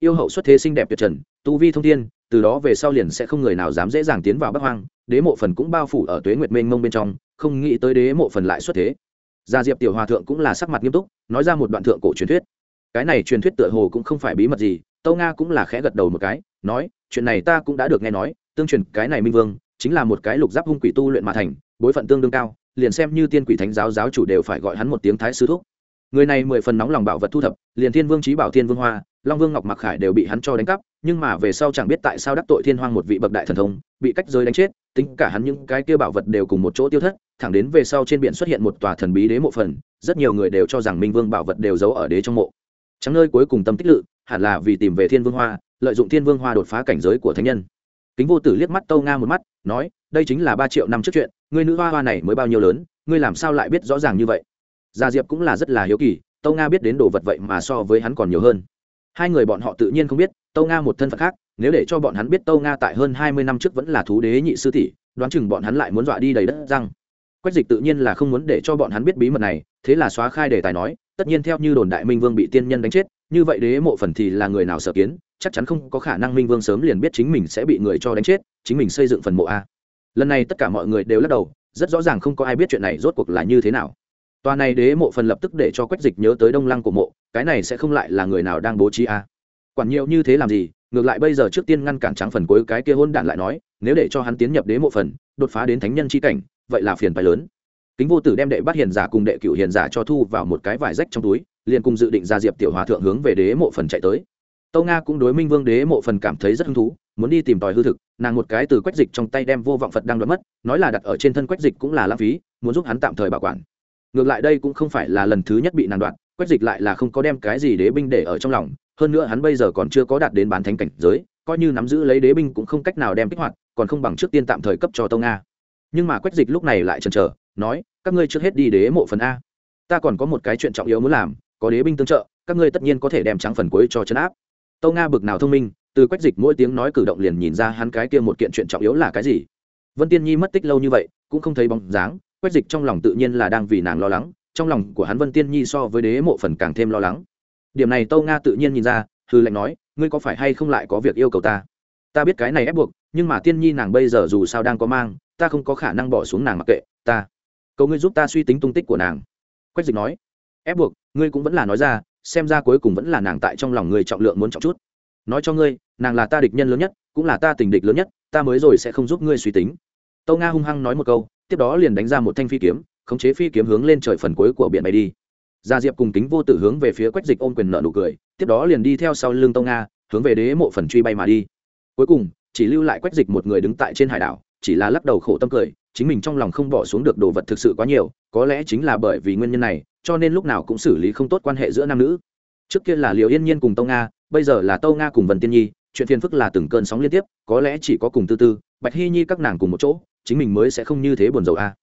Yêu hậu xuất thế xinh đẹp tuyệt trần, tu vi thông thiên, từ đó về sau liền sẽ không người nào dám dễ dàng tiến vào bắc hoang, đế mộ phần cũng bao phủ ở tuế nguyệt mênh mông bên trong, không nghĩ tới đế mộ phần lại xuất thế. Gia diệp tiểu hòa thượng cũng là sắc mặt nghiêm túc, nói ra một đoạn thượng cổ truyền thuyết. Cái này truyền thuyết tựa hồ cũng không phải bí mật gì, tâu nga cũng là khẽ gật đầu một cái, nói, chuyện này ta cũng đã được nghe nói, tương truyền cái này minh vương chính là một cái lục giáp hung quỷ tu luyện mà thành, bối phận tương đương cao, liền xem như tiên quỷ thánh giáo giáo chủ đều phải gọi hắn một tiếng thái sư thúc. Người này mười phần nóng lòng bảo vật thu thập, liền thiên vương trí bảo thiên vương hoa, long vương ngọc mặc khải đều bị hắn cho đánh cắp, nhưng mà về sau chẳng biết tại sao đắc tội thiên hoang một vị bậc đại thần thông, bị cách giới đánh chết, tính cả hắn những cái kia bảo vật đều cùng một chỗ tiêu thất, thẳng đến về sau trên biển xuất hiện một tòa thần bí đế mộ phần, rất nhiều người đều cho rằng minh vương bảo vật đều giấu ở đế trong mộ. Trắng nơi cuối cùng tâm tích lự, hẳn là vì tìm về thiên vương hoa, lợi dụng thiên vương hoa đột phá cảnh giới của thánh nhân kính vô tử liếc mắt tâu nga một mắt, nói, đây chính là ba triệu năm trước chuyện, ngươi nữ hoa hoa này mới bao nhiêu lớn, ngươi làm sao lại biết rõ ràng như vậy? Gia diệp cũng là rất là hiếu kỳ tâu nga biết đến đồ vật vậy mà so với hắn còn nhiều hơn. Hai người bọn họ tự nhiên không biết tâu nga một thân phận khác, nếu để cho bọn hắn biết tâu nga tại hơn hai mươi năm trước vẫn là thú đế nhị sư tỷ, đoán chừng bọn hắn lại muốn dọa đi đầy đất răng. Quách dịch tự nhiên là không muốn để cho bọn hắn biết bí mật này, thế là xóa khai đề tài nói, tất nhiên theo như đồn đại minh vương bị tiên nhân đánh chết như vậy đế mộ phần thì là người nào sợ kiến, chắc chắn không có khả năng minh vương sớm liền biết chính mình sẽ bị người cho đánh chết, chính mình xây dựng phần mộ a. Lần này tất cả mọi người đều lắc đầu, rất rõ ràng không có ai biết chuyện này rốt cuộc là như thế nào. Tòa này đế mộ phần lập tức để cho quách dịch nhớ tới đông lăng của mộ, cái này sẽ không lại là người nào đang bố trí a. Quản nhiều như thế làm gì, ngược lại bây giờ trước tiên ngăn cản trắng phần cuối cái kia hôn đản lại nói, nếu để cho hắn tiến nhập đế mộ phần, đột phá đến thánh nhân c h i cảnh, vậy là phiền phái lớn. Kính vô tử đem đệ bắt hiền giả cùng đệ cựu hiền giả cho thu vào một cái vải rách trong túi liền cùng dự định ra diệp tiểu hòa thượng hướng về đế mộ phần chạy tới. Tâu nga cũng đối minh vương đế mộ phần cảm thấy rất hứng thú, muốn đi tìm tòi hư thực, nàng một cái từ quách dịch trong tay đem vô vọng phật đang đoán mất, nói là đặt ở trên thân quách dịch cũng là lãng phí, muốn giúp hắn tạm thời bảo quản. Ngược lại đây cũng không phải là lần thứ nhất bị nàng đoạn quách dịch lại là không có đem cái gì đế binh để ở trong lòng, hơn nữa hắn bây giờ còn chưa có đạt đến bán thánh cảnh giới, coi như nắm giữ lấy đế binh cũng không cách nào đem kích hoạt, còn không bằng trước tiên tạm thời cấp cho tâu nga. Nhưng mà quách dịch lúc này lại chần chờ, nói, các ngươi trước hết đi đế mộ phần a. Ta còn có một cái chuyện trọng yếu muốn làm có đế binh tương trợ, các ngươi tất nhiên có thể đem trắng phần cuối cho chấn áp. Tâu nga bực nào thông minh, từ quách dịch mỗi tiếng nói cử động liền nhìn ra hắn cái kia một kiện chuyện trọng yếu là cái gì. Vân tiên nhi mất tích lâu như vậy, cũng không thấy bóng dáng, quách dịch trong lòng tự nhiên là đang vì nàng lo lắng, trong lòng của hắn vân tiên nhi so với đế mộ phần càng thêm lo lắng. Điểm này tâu nga tự nhiên nhìn ra hư lệnh nói, ngươi có phải hay không lại có việc yêu cầu ta? Ta biết cái này ép buộc, nhưng mà tiên nhi nàng bây giờ dù sao đang có mang, ta không có khả năng bỏ xuống nàng mặc kệ, ta cầu ngươi giúp ta suy tính tung tích của nàng. Quách dịch nói, ép buộc ngươi cũng vẫn là nói ra, xem ra cuối cùng vẫn là nàng tại trong lòng ngươi trọng lượng muốn trọng chút. Nói cho ngươi, nàng là ta địch nhân lớn nhất, cũng là ta tình địch lớn nhất, ta mới rồi sẽ không giúp ngươi suy tính. Tâu nga hung hăng nói một câu, tiếp đó liền đánh ra một thanh phi kiếm, khống chế phi kiếm hướng lên trời phần cuối của biển bay đi. Gia diệp cùng kính vô tử hướng về phía quách dịch ôm quyền nợ nụ cười, tiếp đó liền đi theo sau lưng tâu nga, hướng về đế mộ phần truy bay mà đi. Cuối cùng, chỉ lưu lại quách dịch một người đứng tại trên hải đảo, chỉ là lắc đầu khổ tâm cười, chính mình trong lòng không bỏ xuống được đồ vật thực sự quá nhiều, có lẽ chính là bởi vì nguyên nhân này cho nên lúc nào cũng xử lý không tốt quan hệ giữa nam nữ. Trước kia là liều yên nhiên cùng tâu nga, bây giờ là tâu nga cùng vần tiên nhi, chuyện phiền phức là từng cơn sóng liên tiếp, có lẽ chỉ có cùng tư tư, bạch hy nhi các nàng cùng một chỗ, chính mình mới sẽ không như thế buồn rầu a.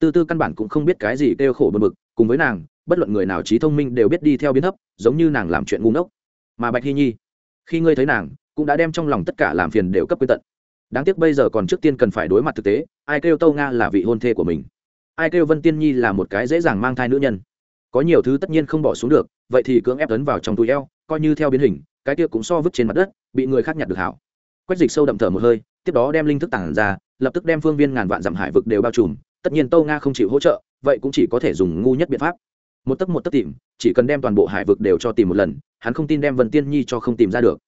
Tư tư căn bản cũng không biết cái gì kêu khổ bật bực, cùng với nàng, bất luận người nào trí thông minh đều biết đi theo biến thấp giống như nàng làm chuyện ngu ngốc. Mà bạch hy nhi, khi ngươi thấy nàng, cũng đã đem trong lòng tất cả làm phiền đều cấp quy tận. Đáng tiếc bây giờ còn trước tiên cần phải đối mặt thực tế, ai kêu tâu nga là vị hôn thê của mình? Ai kêu vân tiên nhi là một cái dễ dàng mang thai nữ nhân? Có nhiều thứ tất nhiên không bỏ xuống được, vậy thì cưỡng ép tấn vào trong túi eo, coi như theo biến hình, cái kia cũng so vứt trên mặt đất, bị người khác nhặt được hảo. Quách dịch sâu đậm thở một hơi, tiếp đó đem linh thức tản ra, lập tức đem phương viên ngàn vạn dặm hải vực đều bao trùm, tất nhiên tâu nga không chịu hỗ trợ, vậy cũng chỉ có thể dùng ngu nhất biện pháp. Một tấc một tấc tìm, chỉ cần đem toàn bộ hải vực đều cho tìm một lần, hắn không tin đem vân tiên nhi cho không tìm ra được.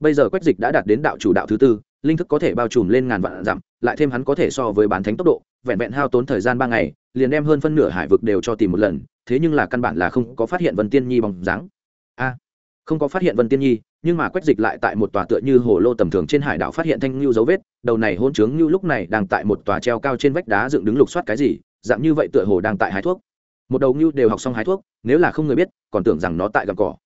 Bây giờ quách dịch đã đạt đến đạo chủ đạo thứ tư linh thức có thể bao trùm lên ngàn vạn dặm, lại thêm hắn có thể so với bán thánh tốc độ, vẹn vẹn hao tốn thời gian ba ngày, liền đem hơn phân nửa hải vực đều cho tìm một lần, thế nhưng là căn bản là không có phát hiện vân tiên nhi bóng dáng. A, không có phát hiện vân tiên nhi, nhưng mà quách dịch lại tại một tòa tựa như hồ lô tầm thường trên hải đảo phát hiện thanh lưu dấu vết, đầu này hôn trướng như lúc này đang tại một tòa treo cao trên vách đá dựng đứng lục soát cái gì, dạng như vậy tựa hồ đang tại hái thuốc. Một đầu ngưu đều học xong hái thuốc, nếu là không người biết, còn tưởng rằng nó tại gầm cỏ.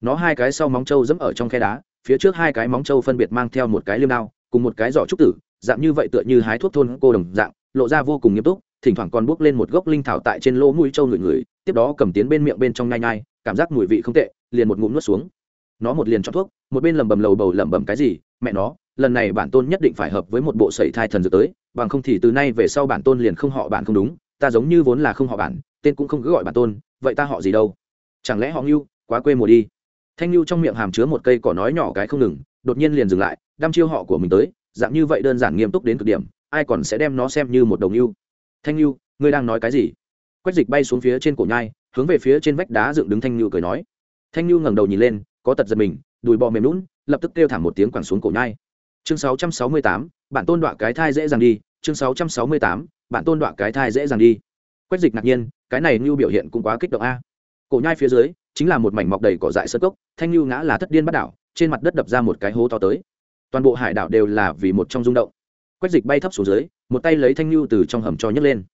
Nó hai cái sau móng trâu dẫm ở trong khe đá, phía trước hai cái móng trâu phân biệt mang theo một cái liêm đao cùng một cái giỏ trúc tử, dạng như vậy tựa như hái thuốc thôn cô đồng dạng, lộ ra vô cùng nghiêm túc, thỉnh thoảng còn bước lên một gốc linh thảo tại trên lỗ mũi trâu ngửi ngửi tiếp đó cầm tiến bên miệng bên trong nhai nhai, cảm giác mùi vị không tệ, liền một ngụm nuốt xuống. Nó một liền cho thuốc, một bên lẩm bẩm lầu bầu lẩm bẩm cái gì, mẹ nó, lần này bản tôn nhất định phải hợp với một bộ sẩy thai thần dược tới, bằng không thì từ nay về sau bản tôn liền không họ bản không đúng, ta giống như vốn là không họ bản tên cũng không cứ gọi bản tôn, vậy ta họ gì đâu? Chẳng lẽ họ ngưu, quá quê mùa đi. Thanh ngưu trong miệng hàm chứa một cây cỏ nói nhỏ cái không ngừng, đột nhiên liền dừng lại đăm chiêu họ của mình tới dạng như vậy đơn giản nghiêm túc đến cực điểm ai còn sẽ đem nó xem như một đồng yêu thanh lưu ngươi đang nói cái gì? Quách dịch bay xuống phía trên cổ nhai hướng về phía trên vách đá dựng đứng thanh lưu cười nói. Thanh lưu ngẩng đầu nhìn lên có tật giật mình đùi bò mềm lún lập tức kêu thảm một tiếng quẳng xuống cổ nhai. Chương 668, bạn tôn đọa cái thai dễ dàng đi chương 668, bạn tôn đọa cái thai dễ dàng đi. Quách dịch ngạc nhiên cái này như biểu hiện cũng quá kích động a. Cổ nhai phía dưới chính là một mảnh mọc đầy cỏ dại sơn cốc thanh lưu ngã là thất điên bắt đảo trên mặt đất đập ra một cái hố to tới toàn bộ hải đảo đều là vì một trong rung động. Quách dịch bay thấp xuống dưới, một tay lấy thanh lưu từ trong hầm cho nhấc lên.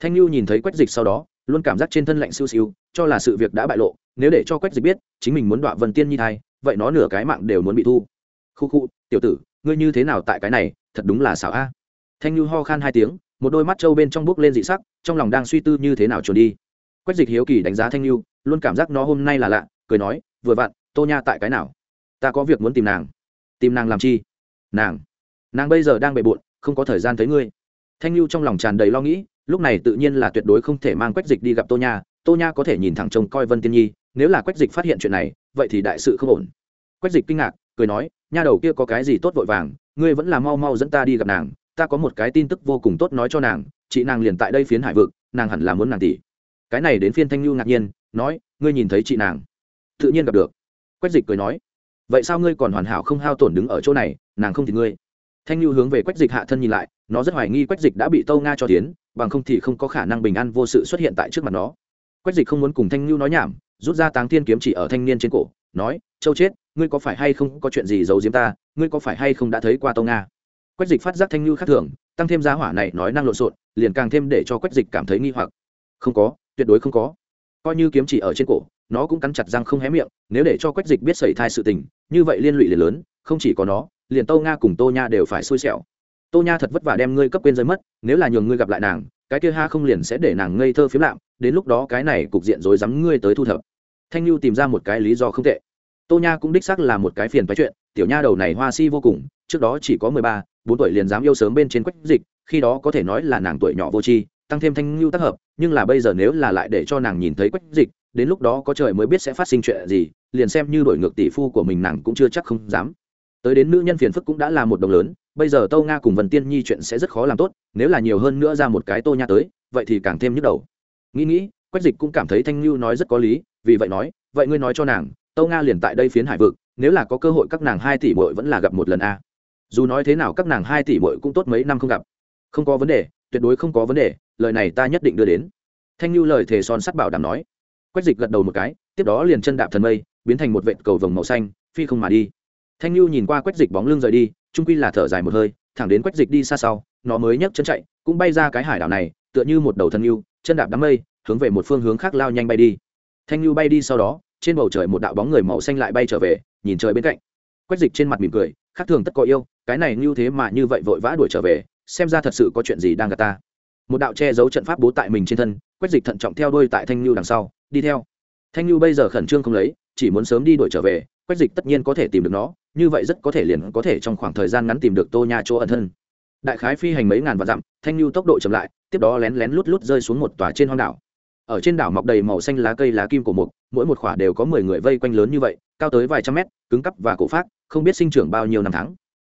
Thanh lưu nhìn thấy quách dịch sau đó, luôn cảm giác trên thân lạnh siêu siêu, cho là sự việc đã bại lộ, nếu để cho quách dịch biết, chính mình muốn đọa vần tiên nhi thai, vậy nó nửa cái mạng đều muốn bị thu. Khu khu, tiểu tử, ngươi như thế nào tại cái này, thật đúng là xảo a. Thanh lưu ho khan hai tiếng, một đôi mắt trâu bên trong bước lên dị sắc, trong lòng đang suy tư như thế nào trốn đi. Quách dịch hiếu kỳ đánh giá thanh lưu luôn cảm giác nó hôm nay là lạ, cười nói, vừa vặn, tô nha tại cái nào? Ta có việc muốn tìm nàng tìm nàng làm chi? Nàng. Nàng bây giờ đang bề bộn, không có thời gian thấy ngươi. Thanh lưu trong lòng tràn đầy lo nghĩ, lúc này tự nhiên là tuyệt đối không thể mang quách dịch đi gặp tô nha. Tô nha có thể nhìn thẳng trông coi vân tiên nhi, nếu là quách dịch phát hiện chuyện này, vậy thì đại sự không ổn. Quách dịch kinh ngạc, cười nói, nha đầu kia có cái gì tốt vội vàng, ngươi vẫn là mau mau dẫn ta đi gặp nàng, ta có một cái tin tức vô cùng tốt nói cho nàng, chị nàng liền tại đây phiến hải vực, nàng hẳn là muốn nàng tỷ. Cái này đến phiên thanh lưu ngạc nhiên, nói, ngươi nhìn thấy chị nàng? Tự nhiên gặp được. Quách dịch cười nói vậy sao ngươi còn hoàn hảo không hao tổn đứng ở chỗ này, nàng không thì ngươi? Thanh lưu hướng về quách dịch hạ thân nhìn lại, nó rất hoài nghi quách dịch đã bị tâu nga cho tiến, bằng không thì không có khả năng bình an vô sự xuất hiện tại trước mặt nó. Quách dịch không muốn cùng thanh lưu nói nhảm, rút ra táng thiên kiếm chỉ ở thanh niên trên cổ, nói, châu chết, ngươi có phải hay không có chuyện gì giấu diếm ta, ngươi có phải hay không đã thấy qua tâu nga? Quách dịch phát giác thanh lưu khác thường, tăng thêm giá hỏa này nói năng lộn xộn, liền càng thêm để cho quách dịch cảm thấy nghi hoặc. Không có, tuyệt đối không có. Coi như kiếm chỉ ở trên cổ, nó cũng cắn chặt răng không hé miệng, nếu để cho quách dịch biết xảy thai sự tình như vậy liên lụy liền lớn, không chỉ có nó, liền tô nga cùng tô nha đều phải xui xẻo. Tô nha thật vất vả đem ngươi cấp quên rơi mất, nếu là nhường ngươi gặp lại nàng, cái kia ha không liền sẽ để nàng ngây thơ phiếm lạm, đến lúc đó cái này cục diện rồi dám ngươi tới thu thập. Thanh lưu tìm ra một cái lý do không tệ. Tô nha cũng đích xác là một cái phiền phái chuyện, tiểu nha đầu này hoa si vô cùng, trước đó chỉ có mười ba, bốn tuổi liền dám yêu sớm bên trên quách dịch, khi đó có thể nói là nàng tuổi nhỏ vô tri, tăng thêm thanh lưu tác hợp, nhưng là bây giờ nếu là lại để cho nàng nhìn thấy quách dịch đến lúc đó có trời mới biết sẽ phát sinh chuyện gì, liền xem như đổi ngược tỷ phu của mình nàng cũng chưa chắc không dám. Tới đến nữ nhân phiền phức cũng đã là một đồng lớn, bây giờ tô nga cùng vần tiên nhi chuyện sẽ rất khó làm tốt, nếu là nhiều hơn nữa ra một cái tô nha tới, vậy thì càng thêm nhức đầu. Nghĩ nghĩ, quách dịch cũng cảm thấy thanh lưu nói rất có lý, vì vậy nói, vậy ngươi nói cho nàng, tô nga liền tại đây phiến hải vực, nếu là có cơ hội các nàng hai tỷ bội vẫn là gặp một lần a. Dù nói thế nào các nàng hai tỷ bội cũng tốt mấy năm không gặp. Không có vấn đề, tuyệt đối không có vấn đề, lời này ta nhất định đưa đến. Thanh lưu lời thề son sắt bảo đảm nói quách dịch gật đầu một cái, tiếp đó liền chân đạp thần mây, biến thành một vệt cầu vồng màu xanh, phi không mà đi. Thanh lưu nhìn qua quách dịch bóng lưng rời đi trung quy là thở dài một hơi, thẳng đến quách dịch đi xa sau, nó mới nhấc chân chạy, cũng bay ra cái hải đảo này, tựa như một đầu thân lưu chân đạp đám mây, hướng về một phương hướng khác lao nhanh bay đi. Thanh lưu bay đi sau đó, trên bầu trời một đạo bóng người màu xanh lại bay trở về, nhìn trời bên cạnh. Quách dịch trên mặt mỉm cười, khác thường tất có yêu, cái này như thế mà như vậy vội vã đuổi trở về, xem ra thật sự có chuyện gì đang gặp ta. Một đạo che giấu trận pháp bố tại mình trên thân quách dịch thận trọng theo đuôi tại thanh Nhu đằng sau, đi theo. Thanh Nhu bây giờ khẩn trương không lấy, chỉ muốn sớm đi đuổi trở về, quách dịch tất nhiên có thể tìm được nó, như vậy rất có thể liền có thể trong khoảng thời gian ngắn tìm được tô nha chỗ ẩn thân. Đại khái phi hành mấy ngàn vạn dặm, thanh Nhu tốc độ chậm lại, tiếp đó lén lén lút lút rơi xuống một tòa trên hoang đảo. Ở trên đảo mọc đầy màu xanh lá cây lá kim của mục, mỗi một khỏa đều có mười người vây quanh lớn như vậy, cao tới vài trăm mét, cứng cắp và cổ phát không biết sinh trưởng bao nhiêu năm tháng.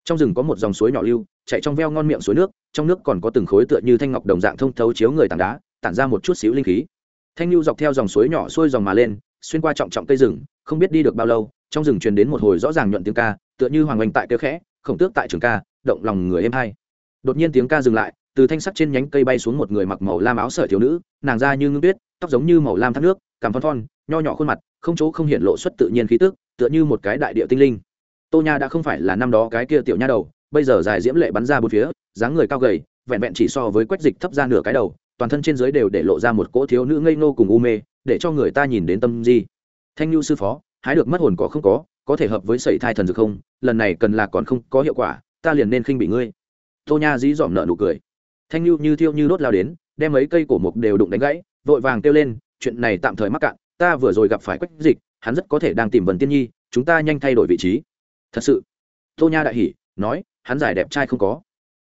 Trong rừng có một dòng suối nhỏ lưu, chạy trong veo ngon miệng suối nước, trong nước còn có từng khối tựa như thanh ngọc đồng dạng thông thấu chiếu người tảng đá tản ra một chút xíu linh khí. Thanh lưu dọc theo dòng suối nhỏ xuôi dòng mà lên, xuyên qua trọng trọng cây rừng, không biết đi được bao lâu, trong rừng truyền đến một hồi rõ ràng nhuận tiếng ca, tựa như hoàng oanh tại kêu khẽ, khổng tước tại trường ca, động lòng người êm hay. Đột nhiên tiếng ca dừng lại, từ thanh sắt trên nhánh cây bay xuống một người mặc màu lam áo sợi thiếu nữ, nàng da như ngưng tuyết, tóc giống như màu lam thác nước, cằm thon thon, nho nhỏ khuôn mặt, không chỗ không hiện lộ xuất tự nhiên khí tức, tựa như một cái đại địa tinh linh. Tô nha đã không phải là năm đó cái kia tiểu nha đầu, bây giờ dài diễm lệ bắn ra bốn phía, dáng người cao gầy, vẹn vẹn chỉ so với quách dịch thấp ra nửa cái đầu toàn thân trên dưới đều để lộ ra một cỗ thiếu nữ ngây ngô cùng u mê, để cho người ta nhìn đến tâm di. Thanh nhu sư phó, hái được mất hồn có không có có thể hợp với sẩy thai thần dược không? Lần này cần là còn không có hiệu quả, ta liền nên khinh bị ngươi. Tô nha dí dỏm nợ nụ cười. Thanh nhu như thiêu như đốt lao đến, đem mấy cây cổ mục đều đụng đánh gãy, vội vàng kêu lên, chuyện này tạm thời mắc cạn, ta vừa rồi gặp phải quách dịch, hắn rất có thể đang tìm vần tiên nhi, chúng ta nhanh thay đổi vị trí. Thật sự, tô nha đại hỉ, nói, hắn giải đẹp trai không có.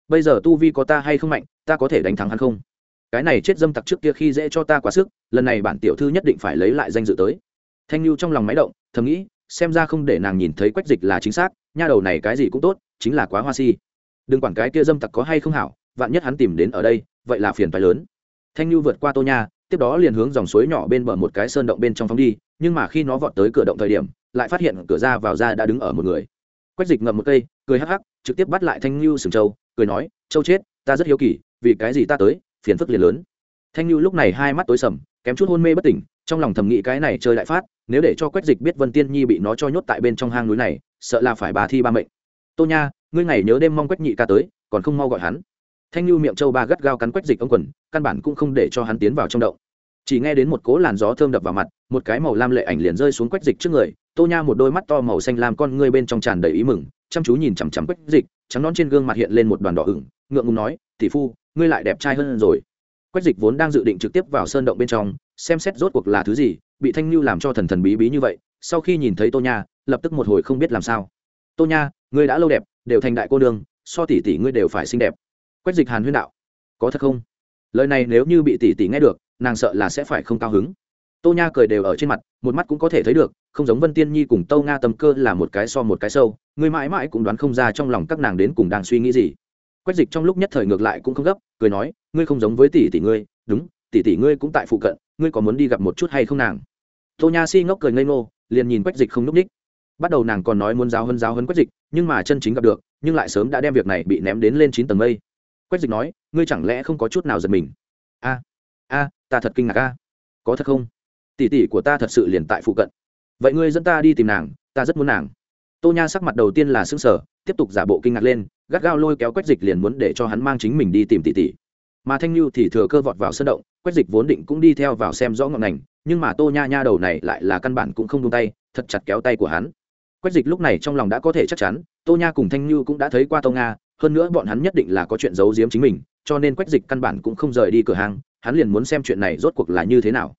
Bây giờ tu vi có ta hay không mạnh, ta có thể đánh thắng hắn không? Cái này chết dâm tặc trước kia khi dễ cho ta quá sức, lần này bản tiểu thư nhất định phải lấy lại danh dự tới. Thanh lưu trong lòng máy động, thầm nghĩ, xem ra không để nàng nhìn thấy quách dịch là chính xác, nha đầu này cái gì cũng tốt, chính là quá hoa si. Đừng quản cái kia dâm tặc có hay không hảo, vạn nhất hắn tìm đến ở đây, vậy là phiền phái lớn. Thanh nhu vượt qua tô nha, tiếp đó liền hướng dòng suối nhỏ bên bờ một cái sơn động bên trong phóng đi, nhưng mà khi nó vọt tới cửa động thời điểm, lại phát hiện cửa ra vào ra đã đứng ở một người. Quách dịch ngậm một cây, cười hắc hắc, trực tiếp bắt lại thanh nhu sừng châu cười nói, châu chết, ta rất hiếu kỳ, vì cái gì ta tới phiền phức liền lớn. Thanh nhu lúc này hai mắt tối sầm, kém chút hôn mê bất tỉnh, trong lòng thầm nghĩ cái này chơi lại phát, nếu để cho quách dịch biết vân tiên nhi bị nó cho nhốt tại bên trong hang núi này, sợ là phải bà thi ba mệnh. Tô nha, ngươi ngày nhớ đêm mong quách nhị ca tới, còn không mau gọi hắn. Thanh nhu miệng châu ba gắt gao cắn quách dịch ông quần, căn bản cũng không để cho hắn tiến vào trong động. Chỉ nghe đến một cố làn gió thơm đập vào mặt, một cái màu lam lệ ảnh liền rơi xuống quách dịch trước người. Tô nha, một đôi mắt to màu xanh lam con ngươi bên trong tràn đầy ý mừng, chăm chú nhìn chằm chằm quách dịch, trắng nón trên gương mặt hiện lên một đoàn đỏ ửng, ngượng ngùng nói tỷ phu, ngươi lại đẹp trai hơn rồi. Quách dịch vốn đang dự định trực tiếp vào sơn động bên trong, xem xét rốt cuộc là thứ gì, bị thanh lưu làm cho thần thần bí bí như vậy, sau khi nhìn thấy tô nha, lập tức một hồi không biết làm sao. Tô nha, ngươi đã lâu đẹp, đều thành đại cô đường so tỷ tỷ ngươi đều phải xinh đẹp. Quách dịch hàn huyên đạo. Có thật không? Lời này nếu như bị tỷ tỷ nghe được, nàng sợ là sẽ phải không cao hứng. Tô nha cười đều ở trên mặt, một mắt cũng có thể thấy được, không giống vân tiên nhi cùng tâu nga tầm cơ là một cái so một cái sâu người mãi mãi cũng đoán không ra trong lòng các nàng đến cùng đang suy nghĩ gì quách dịch trong lúc nhất thời ngược lại cũng không gấp, cười nói, ngươi không giống với tỷ tỷ ngươi. Đúng, tỷ tỷ ngươi cũng tại phụ cận, ngươi có muốn đi gặp một chút hay không nàng? Tô nha si ngốc cười ngây ngô, liền nhìn quách dịch không núp ních. Bắt đầu nàng còn nói muốn giáo hơn giáo hơn quách dịch, nhưng mà chân chính gặp được, nhưng lại sớm đã đem việc này bị ném đến lên chín tầng mây. Quách dịch nói, ngươi chẳng lẽ không có chút nào giật mình? A a, ta thật kinh ngạc a. Có thật không? Tỷ tỷ của ta thật sự liền tại phụ cận. Vậy ngươi dẫn ta đi tìm nàng, ta rất muốn nàng. Tô nha sắc mặt đầu tiên là xương sở tiếp tục giả bộ kinh ngạc lên gắt gao lôi kéo quách dịch liền muốn để cho hắn mang chính mình đi tìm tỷ tỷ mà thanh lưu thì thừa cơ vọt vào sân động, quách dịch vốn định cũng đi theo vào xem rõ ngọn ngành nhưng mà tô nha nha đầu này lại là căn bản cũng không buông tay, thật chặt kéo tay của hắn quách dịch lúc này trong lòng đã có thể chắc chắn, tô nha cùng thanh lưu cũng đã thấy qua tô nga, hơn nữa bọn hắn nhất định là có chuyện giấu giếm chính mình, cho nên quách dịch căn bản cũng không rời đi cửa hàng, hắn liền muốn xem chuyện này rốt cuộc là như thế nào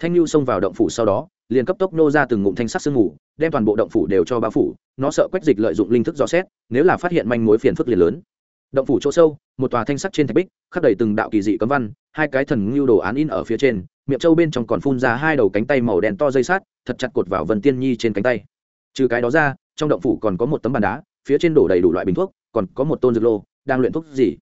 thanh lưu xông vào động phủ sau đó, liền cấp tốc nô ra từng ngụm thanh sắc sương ngủ đem toàn bộ động phủ đều cho bao phủ, nó sợ quách dịch lợi dụng linh thức dò xét, nếu là phát hiện manh mối phiền phức liền lớn. Động phủ chỗ sâu, một tòa thanh sắc trên thạch bích, khắc đầy từng đạo kỳ dị cấm văn, hai cái thần ngưu đồ án in ở phía trên, miệng trâu bên trong còn phun ra hai đầu cánh tay màu đen to dây sát thật chặt cột vào vân tiên nhi trên cánh tay. Trừ cái đó ra, trong động phủ còn có một tấm bàn đá, phía trên đổ đầy đủ loại bình thuốc, còn có một tôn dược lô, đang luyện thuốc gì?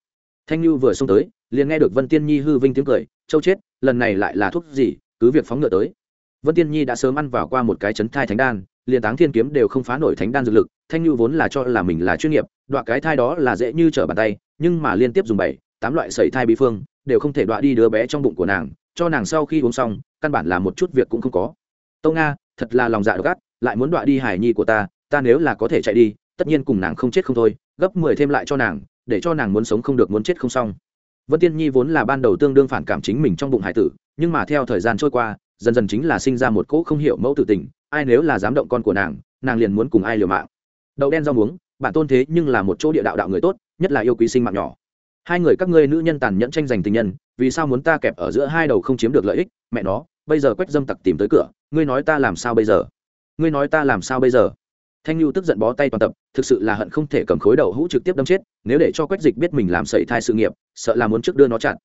Thanh lưu vừa xông tới, liền nghe được vân tiên nhi hư vinh tiếng cười, châu chết, lần này lại là thuốc gì? Cứ việc phóng ngựa tới. Vân tiên nhi đã sớm ăn vào qua một cái chấn thai thánh đan liền táng thiên kiếm đều không phá nổi thánh đan dược lực, thanh nhu vốn là cho là mình là chuyên nghiệp đoạn cái thai đó là dễ như trở bàn tay, nhưng mà liên tiếp dùng bảy, tám loại sẩy thai bí phương, đều không thể đoạn đi đứa bé trong bụng của nàng, cho nàng sau khi uống xong, căn bản là một chút việc cũng không có. Tâu nga thật là lòng dạ độc ác, lại muốn đoạn đi hải nhi của ta ta nếu là có thể chạy đi, tất nhiên cùng nàng không chết không thôi, gấp mười thêm lại cho nàng, để cho nàng muốn sống không được muốn chết không xong. Vân tiên nhi vốn là ban đầu tương đương phản cảm chính mình trong bụng hải tử, nhưng mà theo thời gian trôi qua, dần dần chính là sinh ra một cỗ không hiểu mẫu tử tình ai nếu là dám động con của nàng nàng liền muốn cùng ai liều mạng. Đậu đen rau muống, bản tôn thế nhưng là một chỗ địa đạo đạo người tốt, nhất là yêu quý sinh mạng nhỏ. Hai người các ngươi nữ nhân tàn nhẫn tranh giành tình nhân, vì sao muốn ta kẹp ở giữa hai đầu không chiếm được lợi ích? Mẹ nó, bây giờ quách dâm tặc tìm tới cửa, ngươi nói ta làm sao bây giờ? Ngươi nói ta làm sao bây giờ? Thanh lưu tức giận bó tay toàn tập, thực sự là hận không thể cầm khối đầu hũ trực tiếp đâm chết, nếu để cho quách dịch biết mình làm sẩy thai sự nghiệp, sợ là muốn trước đưa nó chặn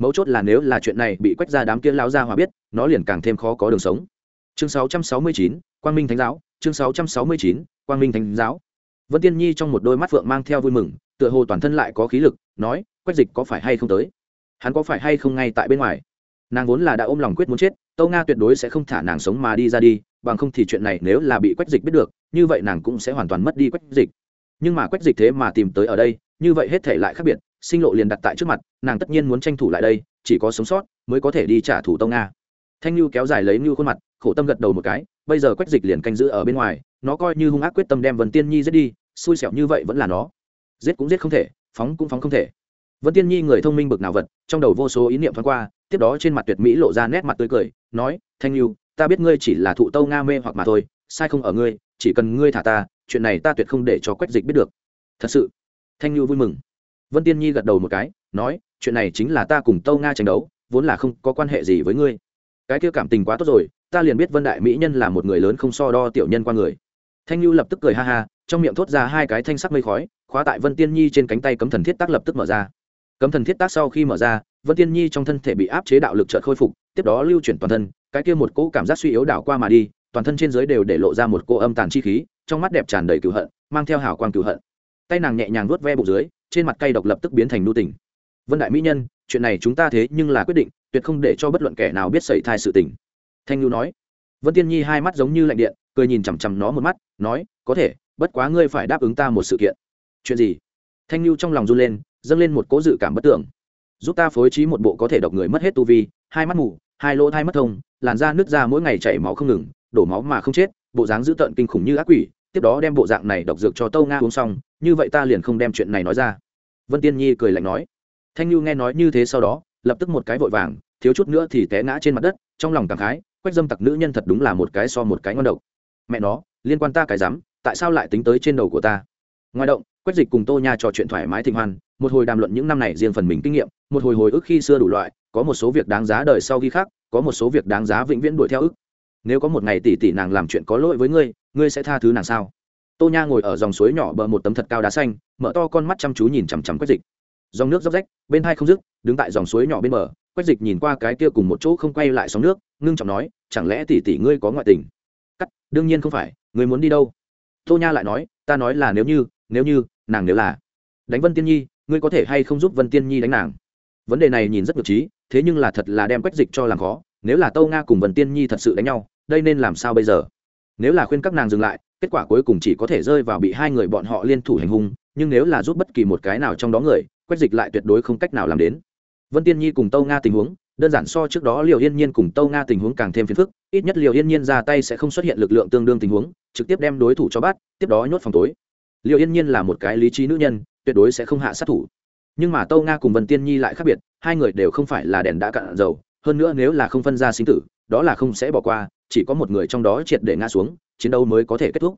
mấu chốt là nếu là chuyện này bị quách ra đám kia lao ra hòa biết, nó liền càng thêm khó có đường sống chương 669, quang minh thánh giáo chương 669, quang minh thánh giáo. Vân tiên nhi trong một đôi mắt phượng mang theo vui mừng tựa hồ toàn thân lại có khí lực nói quách dịch có phải hay không tới? Hắn có phải hay không ngay tại bên ngoài? Nàng vốn là đã ôm lòng quyết muốn chết tâu nga tuyệt đối sẽ không thả nàng sống mà đi ra đi bằng không thì chuyện này nếu là bị quách dịch biết được như vậy nàng cũng sẽ hoàn toàn mất đi quách dịch. Nhưng mà quách dịch thế mà tìm tới ở đây như vậy hết thể lại khác biệt sinh lộ liền đặt tại trước mặt nàng tất nhiên muốn tranh thủ lại đây chỉ có sống sót mới có thể đi trả thù tâu nga. Thanh lưu kéo dài lấy lưu khuôn mặt khổ tâm gật đầu một cái, bây giờ quách dịch liền canh giữ ở bên ngoài, nó coi như hung ác quyết tâm đem Vân tiên nhi giết đi, xui xẻo như vậy vẫn là nó. Giết cũng giết không thể, phóng cũng phóng không thể. Vân tiên nhi người thông minh bực nào vật, trong đầu vô số ý niệm thoáng qua, tiếp đó trên mặt tuyệt mỹ lộ ra nét mặt tươi cười, nói, thanh lưu ta biết ngươi chỉ là thụ tâu nga mê hoặc mà thôi, sai không ở ngươi, chỉ cần ngươi thả ta, chuyện này ta tuyệt không để cho quách dịch biết được. Thật sự? Thanh lưu vui mừng. Vân tiên nhi gật đầu một cái, nói, chuyện này chính là ta cùng tâu nga tranh đấu, vốn là không có quan hệ gì với ngươi. Cái kia cảm tình quá tốt rồi ta liền biết vân đại mỹ nhân là một người lớn không so đo tiểu nhân qua người. Thanh lưu lập tức cười ha ha, trong miệng thốt ra hai cái thanh sắc mây khói, khóa tại vân tiên nhi trên cánh tay cấm thần thiết tác lập tức mở ra. Cấm thần thiết tác sau khi mở ra, vân tiên nhi trong thân thể bị áp chế đạo lực chợt khôi phục, tiếp đó lưu chuyển toàn thân, cái kia một cỗ cảm giác suy yếu đảo qua mà đi, toàn thân trên dưới đều để lộ ra một cô âm tàn chi khí, trong mắt đẹp tràn đầy cửu hận, mang theo hào quang cửu hận. Tay nàng nhẹ nhàng vuốt ve bụng dưới, trên mặt cây độc lập tức biến thành nu tình vân đại mỹ nhân, chuyện này chúng ta thế nhưng là quyết định, tuyệt không để cho bất luận kẻ nào biết xảy thai sự tình thanh nhu nói. Vân tiên nhi hai mắt giống như lạnh điện, cười nhìn chằm chằm nó một mắt, nói, có thể, bất quá ngươi phải đáp ứng ta một sự kiện. Chuyện gì? Thanh nhu trong lòng run lên, dâng lên một cố dự cảm bất tưởng. Giúp ta phối trí một bộ có thể độc người mất hết tu vi, hai mắt mù, hai lỗ thai mất thông, làn da nước ra mỗi ngày chảy máu không ngừng, đổ máu mà không chết, bộ dáng dữ tợn kinh khủng như ác quỷ, tiếp đó đem bộ dạng này độc dược cho tâu nga uống xong, như vậy ta liền không đem chuyện này nói ra. Vân tiên nhi cười lạnh nói. Thanh nhu nghe nói như thế sau đó, lập tức một cái vội vàng, thiếu chút nữa thì té ngã trên mặt đất, trong lòng cảm khái quách dâm tặc nữ nhân thật đúng là một cái so một cái ngon độc. Mẹ nó, liên quan ta cái dám tại sao lại tính tới trên đầu của ta? Ngoài động, quách dịch cùng tô nha trò chuyện thoải mái thịnh hoan một hồi đàm luận những năm này riêng phần mình kinh nghiệm, một hồi hồi ức khi xưa đủ loại, có một số việc đáng giá đời sau ghi khác có một số việc đáng giá vĩnh viễn đuổi theo ức. Nếu có một ngày tỷ tỷ nàng làm chuyện có lỗi với ngươi ngươi sẽ tha thứ nàng sao? Tô nha ngồi ở dòng suối nhỏ bờ một tấm thật cao đá xanh, mở to con mắt chăm chú nhìn chằm chằm quách dịch dòng nước dốc rách, bên hai không dứt, đứng tại dòng suối nhỏ bên bờ, quách dịch nhìn qua cái kia cùng một chỗ không quay lại sóng nước, ngưng trọng nói, chẳng lẽ tỷ tỷ ngươi có ngoại tình? Cắt, đương nhiên không phải, ngươi muốn đi đâu? Tô nha lại nói, ta nói là nếu như nếu như, nàng nếu là. Đánh vân tiên nhi, ngươi có thể hay không giúp vân tiên nhi đánh nàng? Vấn đề này nhìn rất ngược trí, thế nhưng là thật là đem quách dịch cho làm khó, nếu là tâu nga cùng vân tiên nhi thật sự đánh nhau, đây nên làm sao bây giờ? Nếu là khuyên các nàng dừng lại, kết quả cuối cùng chỉ có thể rơi vào bị hai người bọn họ liên thủ hành hung, nhưng nếu là giúp bất kỳ một cái nào trong đó người quét dịch lại tuyệt đối không cách nào làm đến. Vân tiên nhi cùng tâu nga tình huống, đơn giản so trước đó liều yên nhiên cùng tâu nga tình huống càng thêm phiền phức, ít nhất liều yên nhiên ra tay sẽ không xuất hiện lực lượng tương đương tình huống, trực tiếp đem đối thủ cho bắt, tiếp đó nhốt phòng tối. Liều yên nhiên là một cái lý trí nữ nhân, tuyệt đối sẽ không hạ sát thủ. Nhưng mà tâu nga cùng vân tiên nhi lại khác biệt, hai người đều không phải là đèn đã cạn dầu, hơn nữa nếu là không phân ra sinh tử, đó là không sẽ bỏ qua, chỉ có một người trong đó triệt để ngã xuống, chiến đấu mới có thể kết thúc.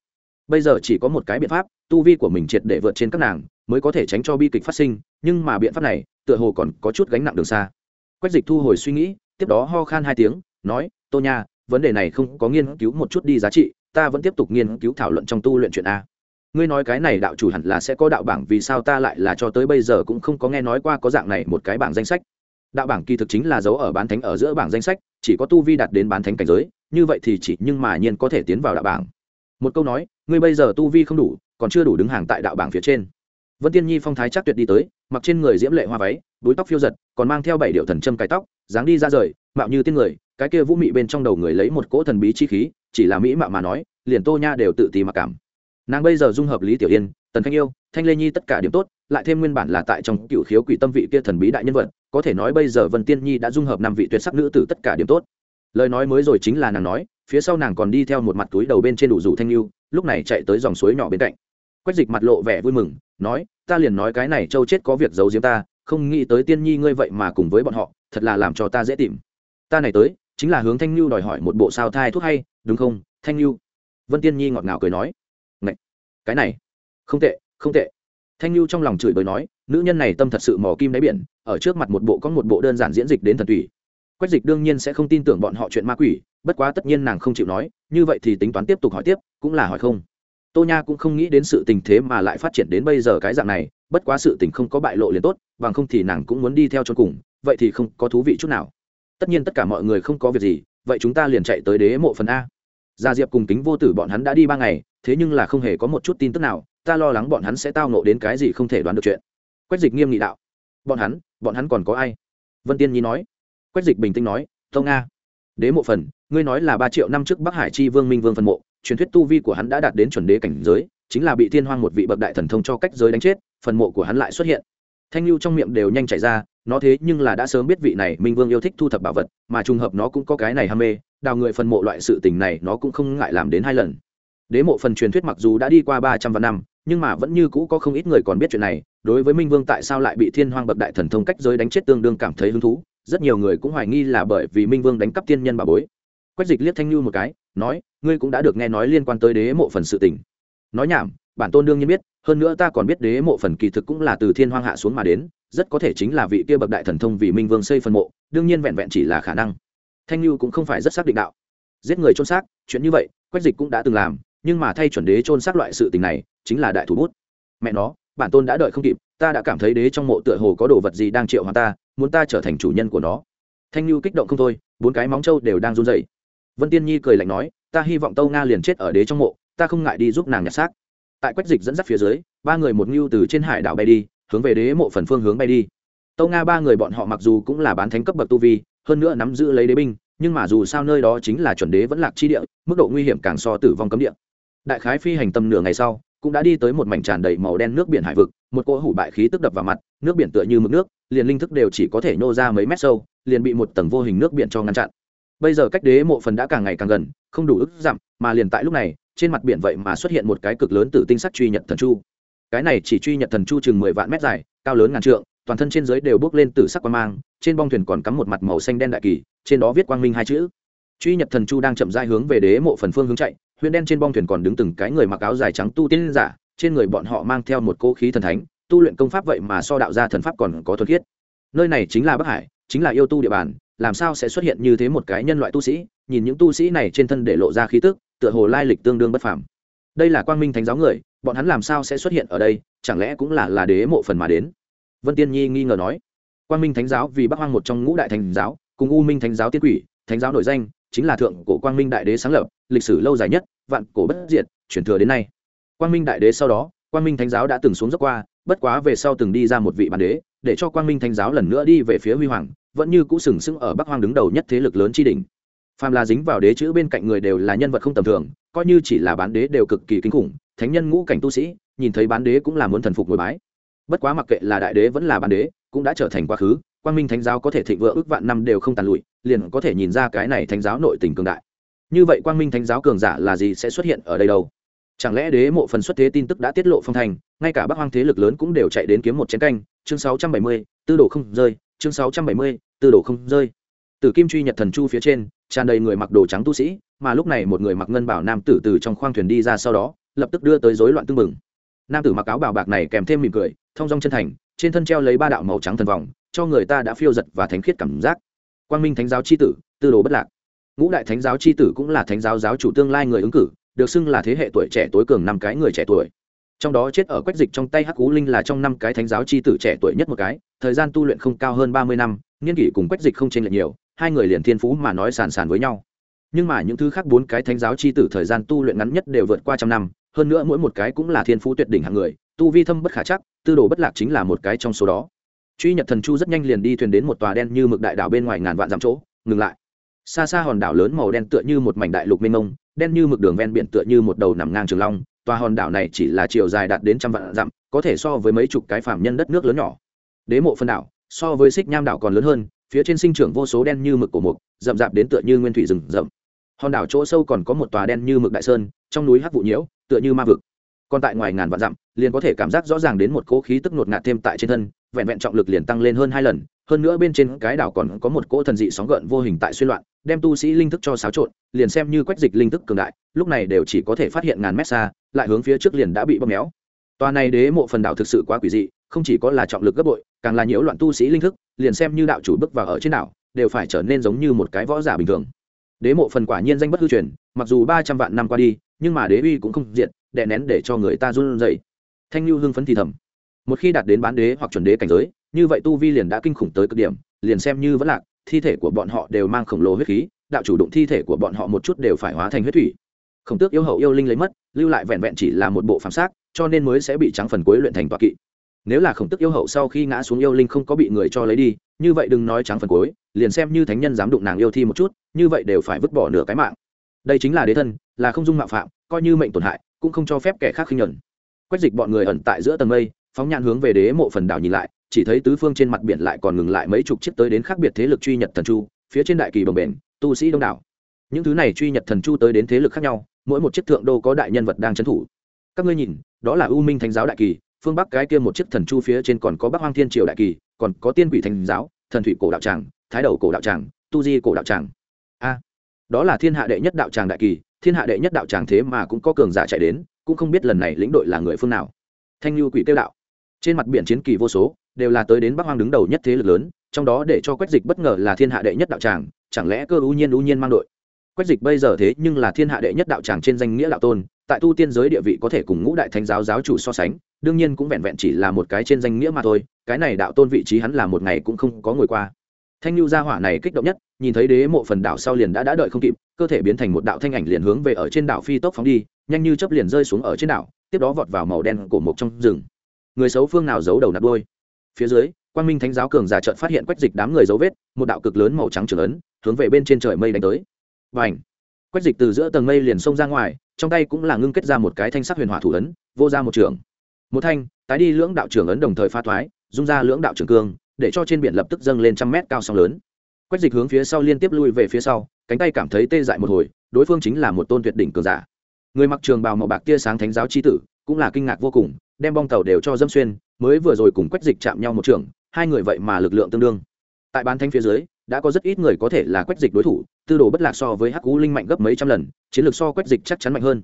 Bây giờ chỉ có một cái biện pháp, tu vi của mình triệt để vượt trên các nàng, mới có thể tránh cho bi kịch phát sinh nhưng mà biện pháp này, tựa hồ còn có chút gánh nặng đường xa. Quách dịch thu hồi suy nghĩ, tiếp đó ho khan hai tiếng, nói, tô nha, vấn đề này không có nghiên cứu một chút đi giá trị, ta vẫn tiếp tục nghiên cứu thảo luận trong tu luyện chuyện a. Ngươi nói cái này đạo chủ hẳn là sẽ có đạo bảng, vì sao ta lại là cho tới bây giờ cũng không có nghe nói qua có dạng này một cái bảng danh sách? Đạo bảng kỳ thực chính là dấu ở bán thánh ở giữa bảng danh sách, chỉ có tu vi đạt đến bán thánh cảnh giới, như vậy thì chỉ nhưng mà nhiên có thể tiến vào đạo bảng. Một câu nói, ngươi bây giờ tu vi không đủ, còn chưa đủ đứng hàng tại đạo bảng phía trên vân tiên nhi phong thái chắc tuyệt đi tới, mặc trên người diễm lệ hoa váy búi tóc phiêu giật, còn mang theo bảy điệu thần châm cái tóc, dáng đi ra rời, mạo như tiên người, cái kia vũ mị bên trong đầu người lấy một cỗ thần bí chi khí, chỉ là mỹ mạo mà nói, liền tô nha đều tự ti mặc cảm. Nàng bây giờ dung hợp lý tiểu yên, tần khanh yêu, thanh lê nhi tất cả điểm tốt, lại thêm nguyên bản là tại trong cựu khiếu quỷ tâm vị kia thần bí đại nhân vật, có thể nói bây giờ vân tiên nhi đã dung hợp năm vị tuyệt sắc nữ từ tất cả điểm tốt. Lời nói mới rồi chính là nàng nói, phía sau nàng còn đi theo một mặt túi đầu bên trên đủ rủ thanh lưu lúc này chạy tới dòng suối nhỏ bên cạnh quách dịch mặt lộ vẻ vui mừng, nói, ta liền nói cái này châu chết có việc giấu giếm ta, không nghĩ tới tiên nhi ngươi vậy mà cùng với bọn họ, thật là làm cho ta dễ tìm. Ta này tới, chính là hướng thanh lưu đòi hỏi một bộ sao thai thuốc hay, đúng không, thanh lưu vân tiên nhi ngọt ngào cười nói, Ngậy! cái này, không tệ không tệ. Thanh lưu trong lòng chửi bới nói, nữ nhân này tâm thật sự mò kim đáy biển, ở trước mặt một bộ có một bộ đơn giản diễn dịch đến thần tùy. Quách dịch đương nhiên sẽ không tin tưởng bọn họ chuyện ma quỷ, bất quá tất nhiên nàng không chịu nói, như vậy thì tính toán tiếp tục hỏi tiếp, cũng là hỏi không tô nha cũng không nghĩ đến sự tình thế mà lại phát triển đến bây giờ cái dạng này, bất quá sự tình không có bại lộ liền tốt, bằng không thì nàng cũng muốn đi theo cho cùng, vậy thì không có thú vị chút nào. Tất nhiên tất cả mọi người không có việc gì, vậy chúng ta liền chạy tới đế mộ phần a. Gia diệp cùng kính vô tử bọn hắn đã đi ba ngày, thế nhưng là không hề có một chút tin tức nào, ta lo lắng bọn hắn sẽ tao nộ đến cái gì không thể đoán được chuyện. Quách dịch nghiêm nghị đạo. Bọn hắn bọn hắn còn có ai? Vân tiên nhi nói. Quách dịch bình tĩnh nói tông nga. Đế mộ phần, ngươi nói là ba triệu năm trước bắc hải chi vương minh vương phần mộ truyền thuyết tu vi của hắn đã đạt đến chuẩn đế cảnh giới, chính là bị thiên hoang một vị bậc đại thần thông cho cách giới đánh chết, phần mộ của hắn lại xuất hiện. Thanh lưu trong miệng đều nhanh chảy ra, nó thế nhưng là đã sớm biết vị này minh vương yêu thích thu thập bảo vật, mà trùng hợp nó cũng có cái này ham mê, đào người phần mộ loại sự tình này nó cũng không ngại làm đến hai lần. Đế mộ phần truyền thuyết mặc dù đã đi qua ba trăm vạn năm, nhưng mà vẫn như cũ có không ít người còn biết chuyện này, đối với minh vương tại sao lại bị thiên hoang bậc đại thần thông cách giới đánh chết tương đương cảm thấy hứng thú, rất nhiều người cũng hoài nghi là bởi vì minh vương đánh cắp tiên nhân bà bối quách dịch liếc thanh lưu một cái, nói, ngươi cũng đã được nghe nói liên quan tới đế mộ phần sự tình. Nói nhảm, bản tôn đương nhiên biết, hơn nữa ta còn biết đế mộ phần kỳ thực cũng là từ thiên hoang hạ xuống mà đến, rất có thể chính là vị kia bậc đại thần thông vì minh vương xây phần mộ, đương nhiên vẹn vẹn chỉ là khả năng. Thanh lưu cũng không phải rất xác định đạo. Giết người trôn xác, chuyện như vậy, quách dịch cũng đã từng làm, nhưng mà thay chuẩn đế trôn xác loại sự tình này, chính là đại thủ bút. Mẹ nó, bản tôn đã đợi không kịp, ta đã cảm thấy đế trong mộ tựa hồ có đồ vật gì đang triệu hoàng ta, muốn ta trở thành chủ nhân của nó. Thanh lưu kích động không thôi, bốn cái móng trâu đều đang run rẩy vân tiên nhi cười lạnh nói, ta hy vọng tâu nga liền chết ở đế trong mộ, ta không ngại đi giúp nàng nhặt xác. Tại quách dịch dẫn dắt phía dưới, ba người một ngưu từ trên hải đảo bay đi, hướng về đế mộ phần phương hướng bay đi. Tâu nga ba người bọn họ mặc dù cũng là bán thánh cấp bậc tu vi, hơn nữa nắm giữ lấy đế binh, nhưng mà dù sao nơi đó chính là chuẩn đế vẫn lạc chi địa, mức độ nguy hiểm càng so tử vong cấm địa. Đại khái phi hành tầm nửa ngày sau, cũng đã đi tới một mảnh tràn đầy màu đen nước biển hải vực, một cỗ hủ bại khí tức đập vào mặt, nước biển tựa như mực nước, liền linh thức đều chỉ có thể nhô ra mấy mét sâu, liền bị một tầng vô hình nước biển cho ngăn chặn bây giờ cách đế mộ phần đã càng ngày càng gần, không đủ ức dặm mà liền tại lúc này, trên mặt biển vậy mà xuất hiện một cái cực lớn từ tinh sắc truy nhật thần chu. Cái này chỉ truy nhật thần chu chừng mười vạn mét dài, cao lớn ngàn trượng, toàn thân trên dưới đều bước lên từ sắc quang mang, trên bong thuyền còn cắm một mặt màu xanh đen đại kỳ, trên đó viết quang minh hai chữ. Truy nhật thần chu đang chậm rãi hướng về đế mộ phần phương hướng chạy, huyền đen trên bong thuyền còn đứng từng cái người mặc áo dài trắng tu tiên giả, trên người bọn họ mang theo một cỗ khí thần thánh, tu luyện công pháp vậy mà so đạo gia thần pháp còn có thuần khiết. Nơi này chính là bắc hải, chính là yêu tu địa bàn làm sao sẽ xuất hiện như thế một cái nhân loại tu sĩ, nhìn những tu sĩ này trên thân để lộ ra khí tức, tựa hồ lai lịch tương đương bất phàm. Đây là quang minh thánh giáo người, bọn hắn làm sao sẽ xuất hiện ở đây, chẳng lẽ cũng là là đế mộ phần mà đến? Vân tiên nhi nghi ngờ nói. Quang minh thánh giáo vì bắc hoang một trong ngũ đại thánh giáo, cùng u minh thánh giáo tiên quỷ, thánh giáo nổi danh, chính là thượng cổ quang minh đại đế sáng lập, lịch sử lâu dài nhất, vạn cổ bất diệt chuyển thừa đến nay. Quang minh đại đế sau đó quang minh thánh giáo đã từng xuống dốc qua, bất quá về sau từng đi ra một vị bản đế, để cho quang minh thánh giáo lần nữa đi về phía huy hoàng, vẫn như cũ sừng sững ở bắc hoang đứng đầu nhất thế lực lớn tri đỉnh. Phàm là dính vào đế chữ bên cạnh người đều là nhân vật không tầm thường, coi như chỉ là bán đế đều cực kỳ kinh khủng, thánh nhân ngũ cảnh tu sĩ, nhìn thấy bán đế cũng là muốn thần phục ngồi bái. Bất quá mặc kệ là đại đế vẫn là bán đế, cũng đã trở thành quá khứ, quang minh thánh giáo có thể thịnh vượng ước vạn năm đều không tàn lụi, liền có thể nhìn ra cái này thánh giáo nội tình cường đại. Như vậy quang minh thánh giáo cường giả là gì sẽ xuất hiện ở đây đâu? Chẳng lẽ đế mộ phần xuất thế tin tức đã tiết lộ phong thành, ngay cả bắc hoang thế lực lớn cũng đều chạy đến kiếm một chén canh. Chương sáu trăm bảy mươi, tư đồ không rơi. Chương sáu trăm bảy mươi, tư đồ không rơi. Từ kim truy nhật thần chu phía trên, tràn đầy người mặc đồ trắng tu sĩ, mà lúc này một người mặc ngân bảo nam tử từ trong khoang thuyền đi ra sau đó, lập tức đưa tới rối loạn tưng bừng. Nam tử mặc áo bảo bạc này kèm thêm mỉm cười thong dong chân thành, trên thân treo lấy ba đạo màu trắng thần vòng, cho người ta đã phiêu giật và thánh khiết cảm giác. Quang minh thánh giáo c h i tử, tư đồ bất lạc. Ngũ đại thánh giáo c h i tử cũng là thánh giáo giáo chủ tương lai người ứng cử được xưng là thế hệ tuổi trẻ tối cường năm cái người trẻ tuổi. Trong đó chết ở quách dịch trong tay hắc cú linh là trong năm cái thánh giáo c h i tử trẻ tuổi nhất một cái, thời gian tu luyện không cao hơn ba mươi năm nghiên kỷ cùng quách dịch không tranh lệch nhiều, hai người liền thiên phú mà nói sàn sàn với nhau. Nhưng mà những thứ khác bốn cái thánh giáo c h i tử thời gian tu luyện ngắn nhất đều vượt qua trăm năm, hơn nữa mỗi một cái cũng là thiên phú tuyệt đỉnh hạng người, tu vi thâm bất khả chắc, tư đồ bất lạc chính là một cái trong số đó. Truy nhật thần chu rất nhanh liền đi thuyền đến một tòa đen như mực đại đảo bên ngoài ngàn vạn dặm chỗ, ngừng lại. Xa xa hòn đảo lớn màu đen tựa như một mảnh đại lục mênh mông đen như mực đường ven biển tựa như một đầu nằm ngang trường long, tòa hòn đảo này chỉ là chiều dài đạt đến trăm vạn dặm, có thể so với mấy chục cái phạm nhân đất nước lớn nhỏ. Đế mộ phân đảo, so với xích nham đảo còn lớn hơn, phía trên sinh trưởng vô số đen như mực cổ mục, rậm rạp đến tựa như nguyên thủy rừng rậm. Hòn đảo chỗ sâu còn có một tòa đen như mực đại sơn, trong núi hắc vụ nhiễu, tựa như ma vực. Còn tại ngoài ngàn vạn dặm, liền có thể cảm giác rõ ràng đến một cỗ khí tức ngột ngạt thêm tại trên thân, vẹn vẹn trọng lực liền tăng lên hơn hai lần hơn nữa bên trên cái đảo còn có một cỗ thần dị sóng gợn vô hình tại xuyên loạn, đem tu sĩ linh thức cho xáo trộn, liền xem như quách dịch linh thức cường đại, lúc này đều chỉ có thể phát hiện ngàn mét xa, lại hướng phía trước liền đã bị bóp méo. Tòa này đế mộ phần đảo thực sự quá quỷ dị, không chỉ có là trọng lực gấp bội, càng là nhiễu loạn tu sĩ linh thức, liền xem như đạo chủ bước vào ở trên đảo, đều phải trở nên giống như một cái võ giả bình thường. Đế mộ phần quả nhiên danh bất hư truyền, mặc dù ba trăm vạn năm qua đi, nhưng mà đế uy cũng không diện, đè nén để cho người ta run rẩy. Thanh lưu hưng phấn thì thầm một khi đạt đến bán đế hoặc chuẩn đế cảnh giới, như vậy tu vi liền đã kinh khủng tới cực điểm, liền xem như vẫn lạc, thi thể của bọn họ đều mang khổng lồ huyết khí, đạo chủ đụng thi thể của bọn họ một chút đều phải hóa thành huyết thủy. Khổng tước yêu hậu yêu linh lấy mất, lưu lại vẹn vẹn chỉ là một bộ phàm xác, cho nên mới sẽ bị trắng phần cuối luyện thành toa kỵ. Nếu là khổng tức yêu hậu sau khi ngã xuống yêu linh không có bị người cho lấy đi, như vậy đừng nói trắng phần cuối, liền xem như thánh nhân dám đụng nàng yêu thi một chút, như vậy đều phải vứt bỏ nửa cái mạng. Đây chính là đế thân, là không dung mạo phạm, coi như mệnh tổn hại, cũng không cho phép kẻ khác khinh nhuận. Quách dịch bọn người ẩn tại giữa tầng mây phóng nhãn hướng về đế mộ phần đảo nhìn lại, chỉ thấy tứ phương trên mặt biển lại còn ngừng lại mấy chục chiếc tới đến khác biệt thế lực truy nhật thần chu, phía trên đại kỳ bồng bền tu sĩ đông đảo. Những thứ này truy nhật thần chu tới đến thế lực khác nhau, mỗi một chiếc thượng đô có đại nhân vật đang trấn thủ. Các ngươi nhìn, đó là u minh thánh giáo đại kỳ, phương bắc cái kia một chiếc thần chu phía trên còn có bắc hoang thiên triều đại kỳ, còn có tiên quỷ thánh giáo, thần thủy cổ đạo tràng, thái đầu cổ đạo tràng, tu di cổ đạo tràng. A, đó là thiên hạ đệ nhất đạo tràng đại kỳ, thiên hạ đệ nhất đạo tràng thế mà cũng có cường giả chạy đến, cũng không biết lần này lĩnh đội là người phương nào. Thanh lưu quỷ tiêu đạo trên mặt biển chiến kỳ vô số, đều là tới đến bắc hoang đứng đầu nhất thế lực lớn, trong đó để cho quách dịch bất ngờ là thiên hạ đệ nhất đạo tràng, chẳng lẽ cơ ưu nhiên ưu nhiên mang đội? Quách dịch bây giờ thế nhưng là thiên hạ đệ nhất đạo tràng trên danh nghĩa đạo tôn, tại tu tiên giới địa vị có thể cùng ngũ đại thánh giáo giáo chủ so sánh, đương nhiên cũng vẹn vẹn chỉ là một cái trên danh nghĩa mà thôi, cái này đạo tôn vị trí hắn là một ngày cũng không có ngồi qua. Thanh lưu gia hỏa này kích động nhất, nhìn thấy đế mộ phần đảo sau liền đã đã đợi không kịp, cơ thể biến thành một đạo thanh ảnh liền hướng về ở trên đảo phi tốc phóng đi, nhanh như chấp liền rơi xuống ở trên đảo, tiếp đó vọt vào màu đen cổ mộc trong rừng người xấu phương nào giấu đầu nạp đôi. Phía dưới quan minh thánh giáo cường giả trợn phát hiện quách dịch đám người dấu vết, một đạo cực lớn màu trắng trưởng ấn, hướng về bên trên trời mây đánh tới. Và ảnh quách dịch từ giữa tầng mây liền xông ra ngoài, trong tay cũng là ngưng kết ra một cái thanh sắc huyền hỏa thủ ấn, vô ra một trường. Một thanh, tái đi lưỡng đạo trưởng ấn đồng thời pha thoái dung ra lưỡng đạo trường cương, để cho trên biển lập tức dâng lên trăm mét cao sóng lớn. Quách dịch hướng phía sau liên tiếp lui về phía sau, cánh tay cảm thấy tê dại một hồi, đối phương chính là một tôn tuyệt đỉnh cường giả. Người mặc trường bào màu bạc tia sáng thánh giáo c h i tử, cũng là kinh ngạc vô cùng đem bong tàu đều cho dâm xuyên, mới vừa rồi cùng quách dịch chạm nhau một trường, hai người vậy mà lực lượng tương đương. Tại bán thanh phía dưới, đã có rất ít người có thể là quách dịch đối thủ, tư đồ bất lạc so với hắc cú linh mạnh gấp mấy trăm lần, chiến lược so quách dịch chắc chắn mạnh hơn.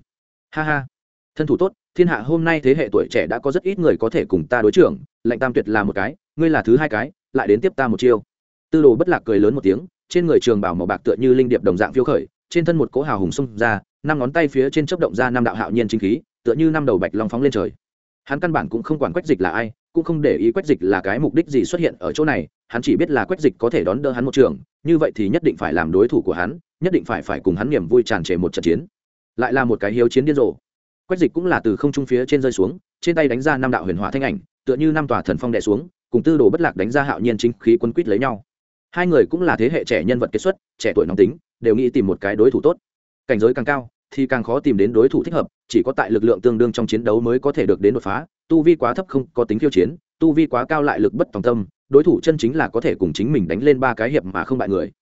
Ha ha. Thân thủ tốt, thiên hạ hôm nay thế hệ tuổi trẻ đã có rất ít người có thể cùng ta đối trưởng, lệnh tam tuyệt là một cái, ngươi là thứ hai cái, lại đến tiếp ta một chiêu. Tư đồ bất lạc cười lớn một tiếng, trên người trường bảo màu bạc tựa như linh điệp đồng dạng phiêu khởi, trên thân một cỗ hào hùng xông ra, năm ngón tay phía trên chấp động ra năm đạo hạo nhiên chính khí, tựa như năm đầu bạch long phóng lên trời hắn căn bản cũng không quản quách dịch là ai, cũng không để ý quách dịch là cái mục đích gì xuất hiện ở chỗ này, hắn chỉ biết là quách dịch có thể đón đỡ hắn một trường, như vậy thì nhất định phải làm đối thủ của hắn, nhất định phải phải cùng hắn niềm vui tràn trề một trận chiến. Lại là một cái hiếu chiến điên rồ. Quách dịch cũng là từ không trung phía trên rơi xuống, trên tay đánh ra năm đạo huyền hỏa thanh ảnh, tựa như năm tòa thần phong đè xuống, cùng tư đồ bất lạc đánh ra hạo nhiên chính khí quân quýt lấy nhau. Hai người cũng là thế hệ trẻ nhân vật kết xuất, trẻ tuổi nóng tính, đều nghĩ tìm một cái đối thủ tốt. Cảnh giới càng cao thì càng khó tìm đến đối thủ thích hợp, chỉ có tại lực lượng tương đương trong chiến đấu mới có thể được đến đột phá. Tu vi quá thấp không có tính khiêu chiến, tu vi quá cao lại lực bất tòng tâm, đối thủ chân chính là có thể cùng chính mình đánh lên ba cái hiệp mà không bại người.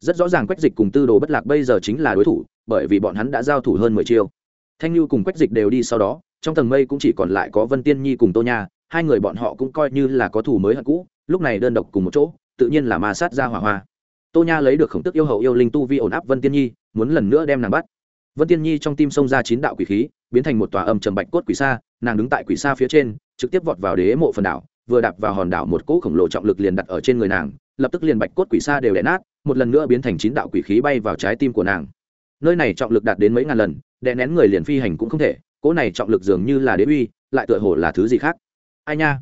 Rất rõ ràng quách dịch cùng tư đồ bất lạc bây giờ chính là đối thủ, bởi vì bọn hắn đã giao thủ hơn mười chiêu. Thanh lưu cùng quách dịch đều đi sau đó, trong tầng mây cũng chỉ còn lại có vân tiên nhi cùng tô nha, hai người bọn họ cũng coi như là có thủ mới hận cũ, lúc này đơn độc cùng một chỗ, tự nhiên là ma sát ra hỏa hoa. Tô nha lấy được khổng tức yêu hậu yêu linh tu vi ổn áp vân tiên nhi, muốn lần nữa đem nàng bắt vân tiên nhi trong tim xông ra chín đạo quỷ khí, biến thành một tòa âm trầm bạch cốt quỷ xa nàng đứng tại quỷ xa phía trên, trực tiếp vọt vào đế mộ phần đảo, vừa đạp vào hòn đảo một cỗ khổng lồ trọng lực liền đặt ở trên người nàng, lập tức liền bạch cốt quỷ xa đều đè nát, một lần nữa biến thành chín đạo quỷ khí bay vào trái tim của nàng. Nơi này trọng lực đạt đến mấy ngàn lần, đè nén người liền phi hành cũng không thể, cỗ này trọng lực dường như là đế uy, lại tựa hồ là thứ gì khác. Ai nha?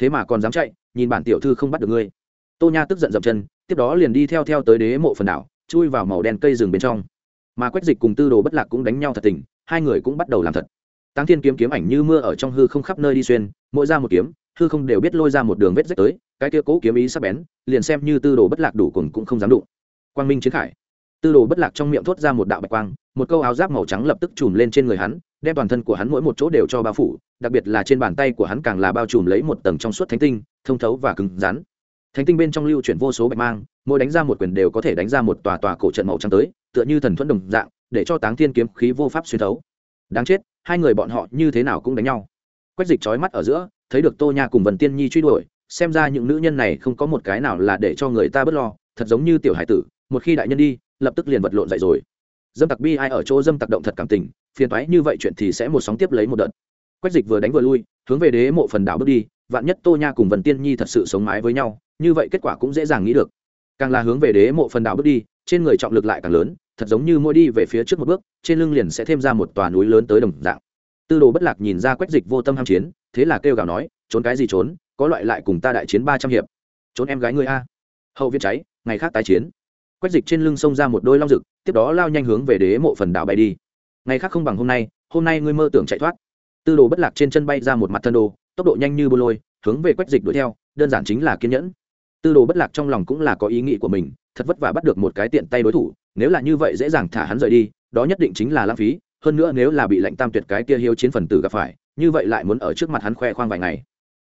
Thế mà còn dám chạy, nhìn bản tiểu thư không bắt được ngươi. Tô nha tức giận dậm chân, tiếp đó liền đi theo theo tới đế mộ phần đảo, chui vào màu đen cây rừng bên trong mà quách dịch cùng tư đồ bất lạc cũng đánh nhau thật tình, hai người cũng bắt đầu làm thật. Tăng thiên kiếm kiếm ảnh như mưa ở trong hư không khắp nơi đi xuyên, mỗi ra một kiếm, hư không đều biết lôi ra một đường vết rách tới, cái kia cố kiếm ý sắc bén, liền xem như tư đồ bất lạc đủ cùng cũng không dám đụng. Quang minh chiến khải. Tư đồ bất lạc trong miệng thốt ra một đạo bạch quang, một câu áo giáp màu trắng lập tức chùm lên trên người hắn, đem toàn thân của hắn mỗi một chỗ đều cho bao phủ, đặc biệt là trên bàn tay của hắn càng là bao trùm lấy một tầng trong suốt thánh tinh, thông thấu và cứng rắn thánh tinh bên trong lưu chuyển vô số bạch mang, mỗi đánh ra một quyền đều có thể đánh ra một tòa tòa cổ trận màu trắng tới, tựa như thần thuẫn đồng dạng, để cho táng thiên kiếm khí vô pháp xuyên thấu. Đáng chết, hai người bọn họ như thế nào cũng đánh nhau. Quách dịch trói mắt ở giữa, thấy được tô nha cùng vần tiên nhi truy đuổi, xem ra những nữ nhân này không có một cái nào là để cho người ta bớt lo, thật giống như tiểu hải tử, một khi đại nhân đi, lập tức liền vật lộn dậy rồi. Dâm tặc bi ai ở chỗ dâm tặc động thật cảm tình, phiền toái như vậy chuyện thì sẽ một sóng tiếp lấy một đợt. Quách dịch vừa đánh vừa lui hướng về đế mộ phần đảo bước đi, vạn nhất tô nha cùng vần tiên nhi thật sự sống mái với nhau, như vậy kết quả cũng dễ dàng nghĩ được. Càng là hướng về đế mộ phần đảo bước đi, trên người trọng lực lại càng lớn, thật giống như mỗi đi về phía trước một bước, trên lưng liền sẽ thêm ra một tòa núi lớn tới đồng dạng. Tư đồ bất lạc nhìn ra quách dịch vô tâm ham chiến, thế là kêu gào nói, trốn cái gì trốn? Có loại lại cùng ta đại chiến ba trăm hiệp. Trốn em gái ngươi a. Hậu viên cháy, ngày khác tái chiến. Quách dịch trên lưng xông ra một đôi long rực, tiếp đó lao nhanh hướng về đế mộ phần đảo bay đi. Ngày khác không bằng hôm nay hôm nay ngươi mơ tưởng chạy thoát tư đồ bất lạc trên chân bay ra một mặt thân đồ, tốc độ nhanh như bô lôi, hướng về quách dịch đuổi theo, đơn giản chính là kiên nhẫn. Tư đồ bất lạc trong lòng cũng là có ý nghĩ của mình, thật vất vả bắt được một cái tiện tay đối thủ, nếu là như vậy dễ dàng thả hắn rời đi, đó nhất định chính là lãng phí, hơn nữa nếu là bị lệnh tam tuyệt cái kia hiếu chiến phần tử gặp phải, như vậy lại muốn ở trước mặt hắn khoe khoang vài ngày.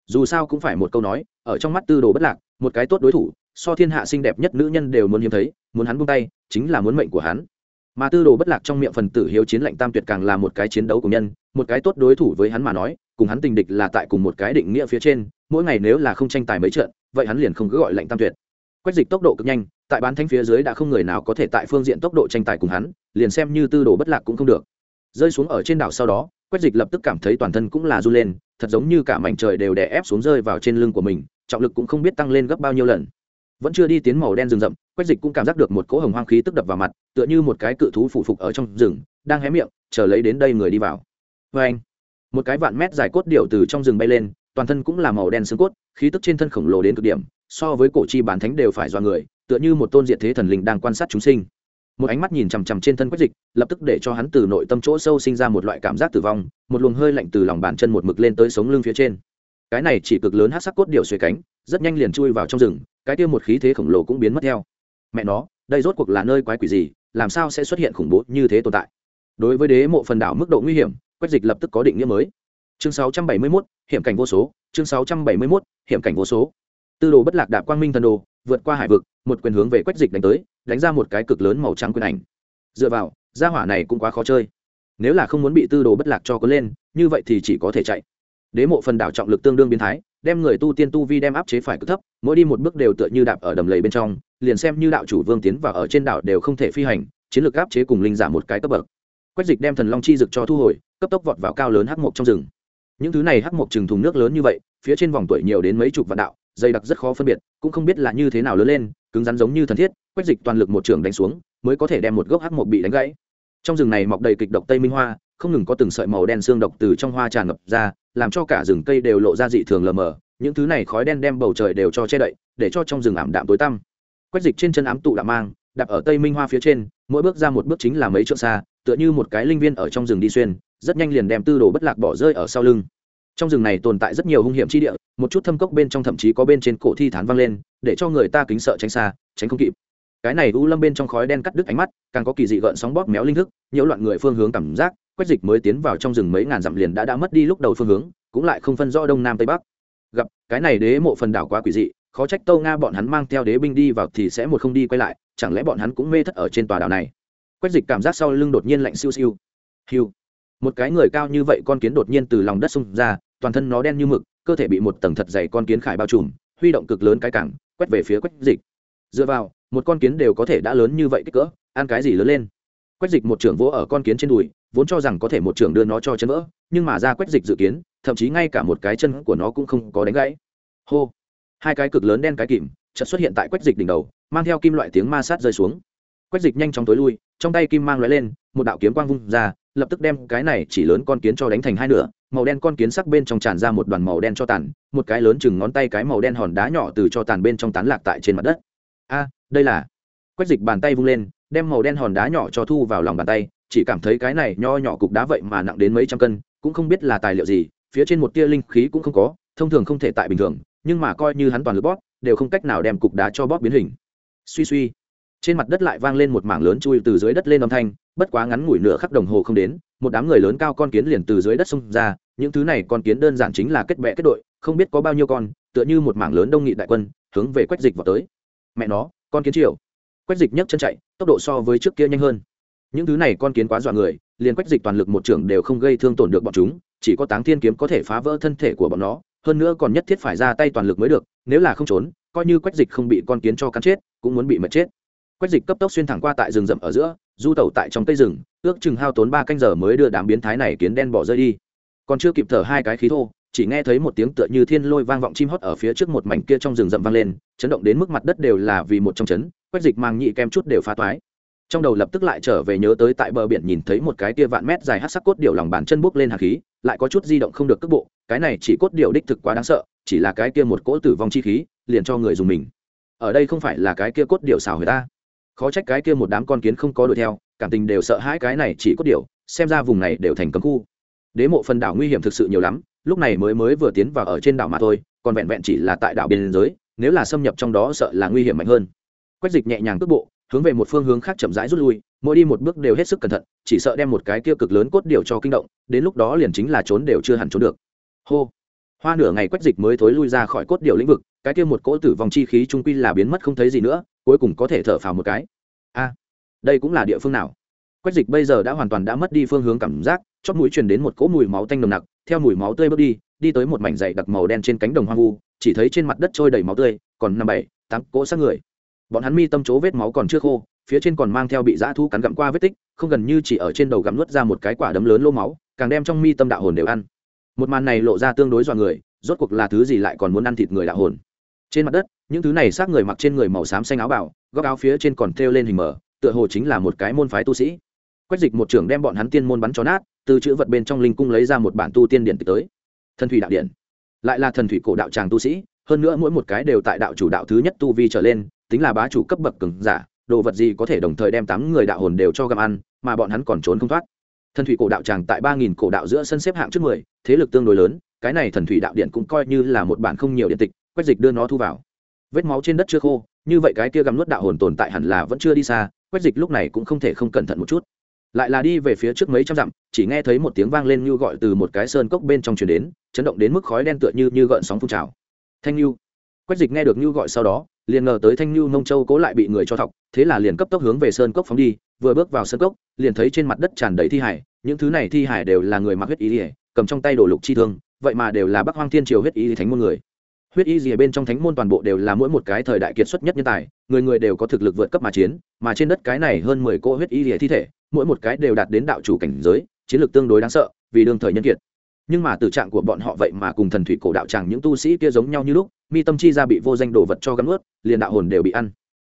Dù sao cũng phải một câu nói, ở trong mắt tư đồ bất lạc, một cái tốt đối thủ, so thiên hạ xinh đẹp nhất nữ nhân đều muốn hiếm thấy, muốn hắn buông tay, chính là muốn mệnh của hắn mà tư đồ bất lạc trong miệng phần tử hiếu chiến lệnh tam tuyệt càng là một cái chiến đấu của nhân, một cái tốt đối thủ với hắn mà nói, cùng hắn tình địch là tại cùng một cái định nghĩa phía trên, mỗi ngày nếu là không tranh tài mấy trận, vậy hắn liền không cứ gọi lệnh tam tuyệt. Quách dịch tốc độ cực nhanh, tại bán thánh phía dưới đã không người nào có thể tại phương diện tốc độ tranh tài cùng hắn, liền xem như tư đồ bất lạc cũng không được. Rơi xuống ở trên đảo sau đó, quách dịch lập tức cảm thấy toàn thân cũng là run lên, thật giống như cả mảnh trời đều đè ép xuống rơi vào trên lưng của mình, trọng lực cũng không biết tăng lên gấp bao nhiêu lần vẫn chưa đi tiến màu đen rừng rậm, quách dịch cũng cảm giác được một cỗ hồng hoang khí tức đập vào mặt, tựa như một cái cự thú phủ phục ở trong rừng, đang hé miệng, chờ lấy đến đây người đi vào. Vê anh, một cái vạn mét dài cốt điệu từ trong rừng bay lên, toàn thân cũng là màu đen xương cốt, khí tức trên thân khổng lồ đến cực điểm, so với cổ chi bản thánh đều phải do người, tựa như một tôn diệt thế thần linh đang quan sát chúng sinh. Một ánh mắt nhìn chằm chằm trên thân quách dịch, lập tức để cho hắn từ nội tâm chỗ sâu sinh ra một loại cảm giác tử vong, một luồng hơi lạnh từ lòng bàn chân một mực lên tới sống lưng phía trên cái này chỉ cực lớn hát sắc cốt điệu xuề cánh rất nhanh liền chui vào trong rừng cái kia một khí thế khổng lồ cũng biến mất theo. Mẹ nó đây rốt cuộc là nơi quái quỷ gì làm sao sẽ xuất hiện khủng bố như thế tồn tại? Đối với đế mộ phần đảo mức độ nguy hiểm quách dịch lập tức có định nghĩa mới. Chương 671, hiểm cảnh vô số chương 671, hiểm cảnh vô số. Tư đồ bất lạc đạp quang minh thần đồ vượt qua hải vực một quyền hướng về quách dịch đánh tới đánh ra một cái cực lớn màu trắng quyền ảnh. Dựa vào gia hỏa này cũng quá khó chơi. Nếu là không muốn bị tư đồ bất lạc cho có lên như vậy thì chỉ có thể chạy đế mộ phần đảo trọng lực tương đương biến thái, đem người tu tiên tu vi đem áp chế phải cực thấp, mỗi đi một bước đều tựa như đạp ở đầm lầy bên trong, liền xem như đạo chủ vương tiến vào ở trên đảo đều không thể phi hành, chiến lược áp chế cùng linh giả một cái cấp bậc. Quách dịch đem thần long chi dực cho thu hồi, cấp tốc vọt vào cao lớn hắc mộc trong rừng. Những thứ này hắc mộc chừng thùng nước lớn như vậy, phía trên vòng tuổi nhiều đến mấy chục vạn đạo, dày đặc rất khó phân biệt, cũng không biết là như thế nào lớn lên, cứng rắn giống như thần thiết, quách dịch toàn lực một trường đánh xuống, mới có thể đem một gốc hắc mộc bị đánh gãy. Trong rừng này mọc đầy kịch độc tây minh hoa, không ngừng có từng sợi màu đen xương độc từ trong hoa tràn ngập ra làm cho cả rừng cây đều lộ ra dị thường lờ mờ, những thứ này khói đen đem bầu trời đều cho che đậy, để cho trong rừng ảm đạm tối tăm. Quách dịch trên chân ám tụ đạm mang đặt ở tây minh hoa phía trên, mỗi bước ra một bước chính là mấy trượng xa, tựa như một cái linh viên ở trong rừng đi xuyên, rất nhanh liền đem tư đồ bất lạc bỏ rơi ở sau lưng. Trong rừng này tồn tại rất nhiều hung hiểm chi địa, một chút thâm cốc bên trong thậm chí có bên trên cổ thi thán vang lên, để cho người ta kính sợ tránh xa, tránh không kịp. Cái này u lâm bên trong khói đen cắt đứt ánh mắt, càng có kỳ dị gợn sóng bóp méo linh thức, nhiễu loạn người phương hướng cảm giác quách dịch mới tiến vào trong rừng mấy ngàn dặm liền đã đã mất đi lúc đầu phương hướng, cũng lại không phân rõ đông nam tây bắc. Gặp, cái này đế mộ phần đảo quá quỷ dị, khó trách tâu nga bọn hắn mang theo đế binh đi vào thì sẽ một không đi quay lại, chẳng lẽ bọn hắn cũng mê thất ở trên tòa đảo này? Quách dịch cảm giác sau lưng đột nhiên lạnh siêu siêu. Hiu. Một cái người cao như vậy con kiến đột nhiên từ lòng đất xung ra, toàn thân nó đen như mực, cơ thể bị một tầng thật dày con kiến khải bao trùm, huy động cực lớn cái cẳng quét về phía quách dịch. Dựa vào, một con kiến đều có thể đã lớn như vậy kích cỡ, ăn cái gì lớn lên? Quách dịch một trưởng vỗ ở con kiến trên đùi vốn cho rằng có thể một trưởng đưa nó cho chân vỡ, nhưng mà ra quét dịch dự kiến, thậm chí ngay cả một cái chân của nó cũng không có đánh gãy. Hô. Hai cái cực lớn đen cái kìm chợt xuất hiện tại quét dịch đỉnh đầu, mang theo kim loại tiếng ma sát rơi xuống. Quét dịch nhanh chóng tối lui, trong tay kim mang lóe lên, một đạo kiếm quang vung ra, lập tức đem cái này chỉ lớn con kiến cho đánh thành hai nửa, màu đen con kiến sắc bên trong tràn ra một đoàn màu đen cho tàn, một cái lớn chừng ngón tay cái màu đen hòn đá nhỏ từ cho tàn bên trong tán lạc tại trên mặt đất. A, đây là. Quét dịch bàn tay vung lên, đem màu đen hòn đá nhỏ cho thu vào lòng bàn tay chỉ cảm thấy cái này nho nhỏ cục đá vậy mà nặng đến mấy trăm cân, cũng không biết là tài liệu gì, phía trên một tia linh khí cũng không có, thông thường không thể tại bình thường, nhưng mà coi như hắn toàn lực bóp, đều không cách nào đem cục đá cho bóp biến hình. Suy suy, trên mặt đất lại vang lên một mảng lớn chui từ dưới đất lên âm thanh, bất quá ngắn ngủi nửa khắc đồng hồ không đến, một đám người lớn cao con kiến liền từ dưới đất xông ra, những thứ này con kiến đơn giản chính là kết bẹ kết đội, không biết có bao nhiêu con, tựa như một mảng lớn đông nghị đại quân, hướng về quách dịch vào tới. Mẹ nó, con kiến triều. Quách dịch nhấc chân chạy, tốc độ so với trước kia nhanh hơn những thứ này con kiến quá dọa người, liền quách dịch toàn lực một trưởng đều không gây thương tổn được bọn chúng, chỉ có táng thiên kiếm có thể phá vỡ thân thể của bọn nó, hơn nữa còn nhất thiết phải ra tay toàn lực mới được, nếu là không trốn, coi như quách dịch không bị con kiến cho cắn chết, cũng muốn bị mệt chết. Quách dịch cấp tốc xuyên thẳng qua tại rừng rậm ở giữa, du tẩu tại trong cây rừng, ước chừng hao tốn ba canh giờ mới đưa đám biến thái này kiến đen bỏ rơi đi. Còn chưa kịp thở hai cái khí thô, chỉ nghe thấy một tiếng tựa như thiên lôi vang vọng chim hót ở phía trước một mảnh kia trong rừng rậm vang lên, chấn động đến mức mặt đất đều là vì một trong chấn, quách dịch mang nhị kem chút đều phá toái trong đầu lập tức lại trở về nhớ tới tại bờ biển nhìn thấy một cái kia vạn mét dài hát sắc cốt điệu lòng bàn chân bốc lên hạt khí, lại có chút di động không được cước bộ, cái này chỉ cốt điệu đích thực quá đáng sợ, chỉ là cái kia một cỗ tử vong chi khí, liền cho người dùng mình. Ở đây không phải là cái kia cốt điệu xào người ta. Khó trách cái kia một đám con kiến không có đuổi theo, cảm tình đều sợ hãi cái này chỉ cốt điệu xem ra vùng này đều thành cấm khu. Đế mộ phần đảo nguy hiểm thực sự nhiều lắm, lúc này mới mới vừa tiến vào ở trên đảo mà thôi, còn vẹn vẹn chỉ là tại đảo biên giới, nếu là xâm nhập trong đó sợ là nguy hiểm mạnh hơn. Quách dịch nhẹ nhàng cước bộ hướng về một phương hướng khác chậm rãi rút lui, mỗi đi một bước đều hết sức cẩn thận, chỉ sợ đem một cái kia cực lớn cốt điều cho kinh động, đến lúc đó liền chính là trốn đều chưa hẳn trốn được. Hô. Hoa nửa ngày quách dịch mới thối lui ra khỏi cốt điều lĩnh vực, cái kia một cỗ tử vong chi khí trung quy là biến mất không thấy gì nữa, cuối cùng có thể thở phào một cái. A. Đây cũng là địa phương nào? Quách dịch bây giờ đã hoàn toàn đã mất đi phương hướng cảm giác chót mũi truyền đến một cỗ mùi máu tanh nồng nặc, theo mùi máu tươi bước đi đi tới một mảnh dày đặc màu đen trên cánh đồng hoang vu, chỉ thấy trên mặt đất trôi đầy máu tươi, còn năm bảy, tám cỗ xác người bọn hắn mi tâm chỗ vết máu còn chưa khô, phía trên còn mang theo bị dã thu cắn gặm qua vết tích, không gần như chỉ ở trên đầu gặm nuốt ra một cái quả đấm lớn lô máu, càng đem trong mi tâm đạo hồn đều ăn. Một màn này lộ ra tương đối dọa người, rốt cuộc là thứ gì lại còn muốn ăn thịt người đạo hồn. Trên mặt đất, những thứ này xác người mặc trên người màu xám xanh áo bảo góc áo phía trên còn thêu lên hình mở tựa hồ chính là một cái môn phái tu sĩ. Quách dịch một trưởng đem bọn hắn tiên môn bắn cho nát, từ chữ vật bên trong linh cung lấy ra một bản tu tiên điện tới. Thần thủy đạo điện lại là thần thủy cổ đạo tràng tu sĩ, hơn nữa mỗi một cái đều tại đạo chủ đạo thứ nhất tu vi trở lên tính là bá chủ cấp bậc cường giả, đồ vật gì có thể đồng thời đem tám người đạo hồn đều cho gặm ăn, mà bọn hắn còn trốn không thoát. Thần thủy cổ đạo tràng tại ba nghìn cổ đạo giữa sân xếp hạng trước mười, thế lực tương đối lớn, cái này thần thủy đạo điện cũng coi như là một bản không nhiều điện tịch quách dịch đưa nó thu vào. Vết máu trên đất chưa khô, như vậy cái kia gặm nuốt đạo hồn tồn tại hẳn là vẫn chưa đi xa quách dịch lúc này cũng không thể không cẩn thận một chút. Lại là đi về phía trước mấy trăm dặm, chỉ nghe thấy một tiếng vang lên như gọi từ một cái sơn cốc bên trong truyền đến, chấn động đến mức khói đen tựa như như gợn sóng phun trào. Thanh nhu. Quách dịch nghe được như gọi sau đó liền ngờ tới thanh lưu nông châu cố lại bị người cho thọc, thế là liền cấp tốc hướng về sơn cốc phóng đi, vừa bước vào sơn cốc, liền thấy trên mặt đất tràn đầy thi hải, những thứ này thi hải đều là người mặc huyết ý ỉa cầm trong tay đồ lục chi thương, vậy mà đều là bắc hoang thiên triều huyết ý thánh môn người. Huyết y gì bên trong thánh môn toàn bộ đều là mỗi một cái thời đại kiệt xuất nhất nhân tài, người người đều có thực lực vượt cấp mà chiến, mà trên đất cái này hơn mười cô huyết y gì thi thể, mỗi một cái đều đạt đến đạo chủ cảnh giới, chiến lược tương đối đáng sợ, vì đương thời nhân kiệt nhưng mà tử trạng của bọn họ vậy mà cùng thần thủy cổ đạo chàng những tu sĩ kia giống nhau như lúc, mi tâm chi ra bị vô danh đồ vật cho gắn ướt, liền đạo hồn đều bị ăn.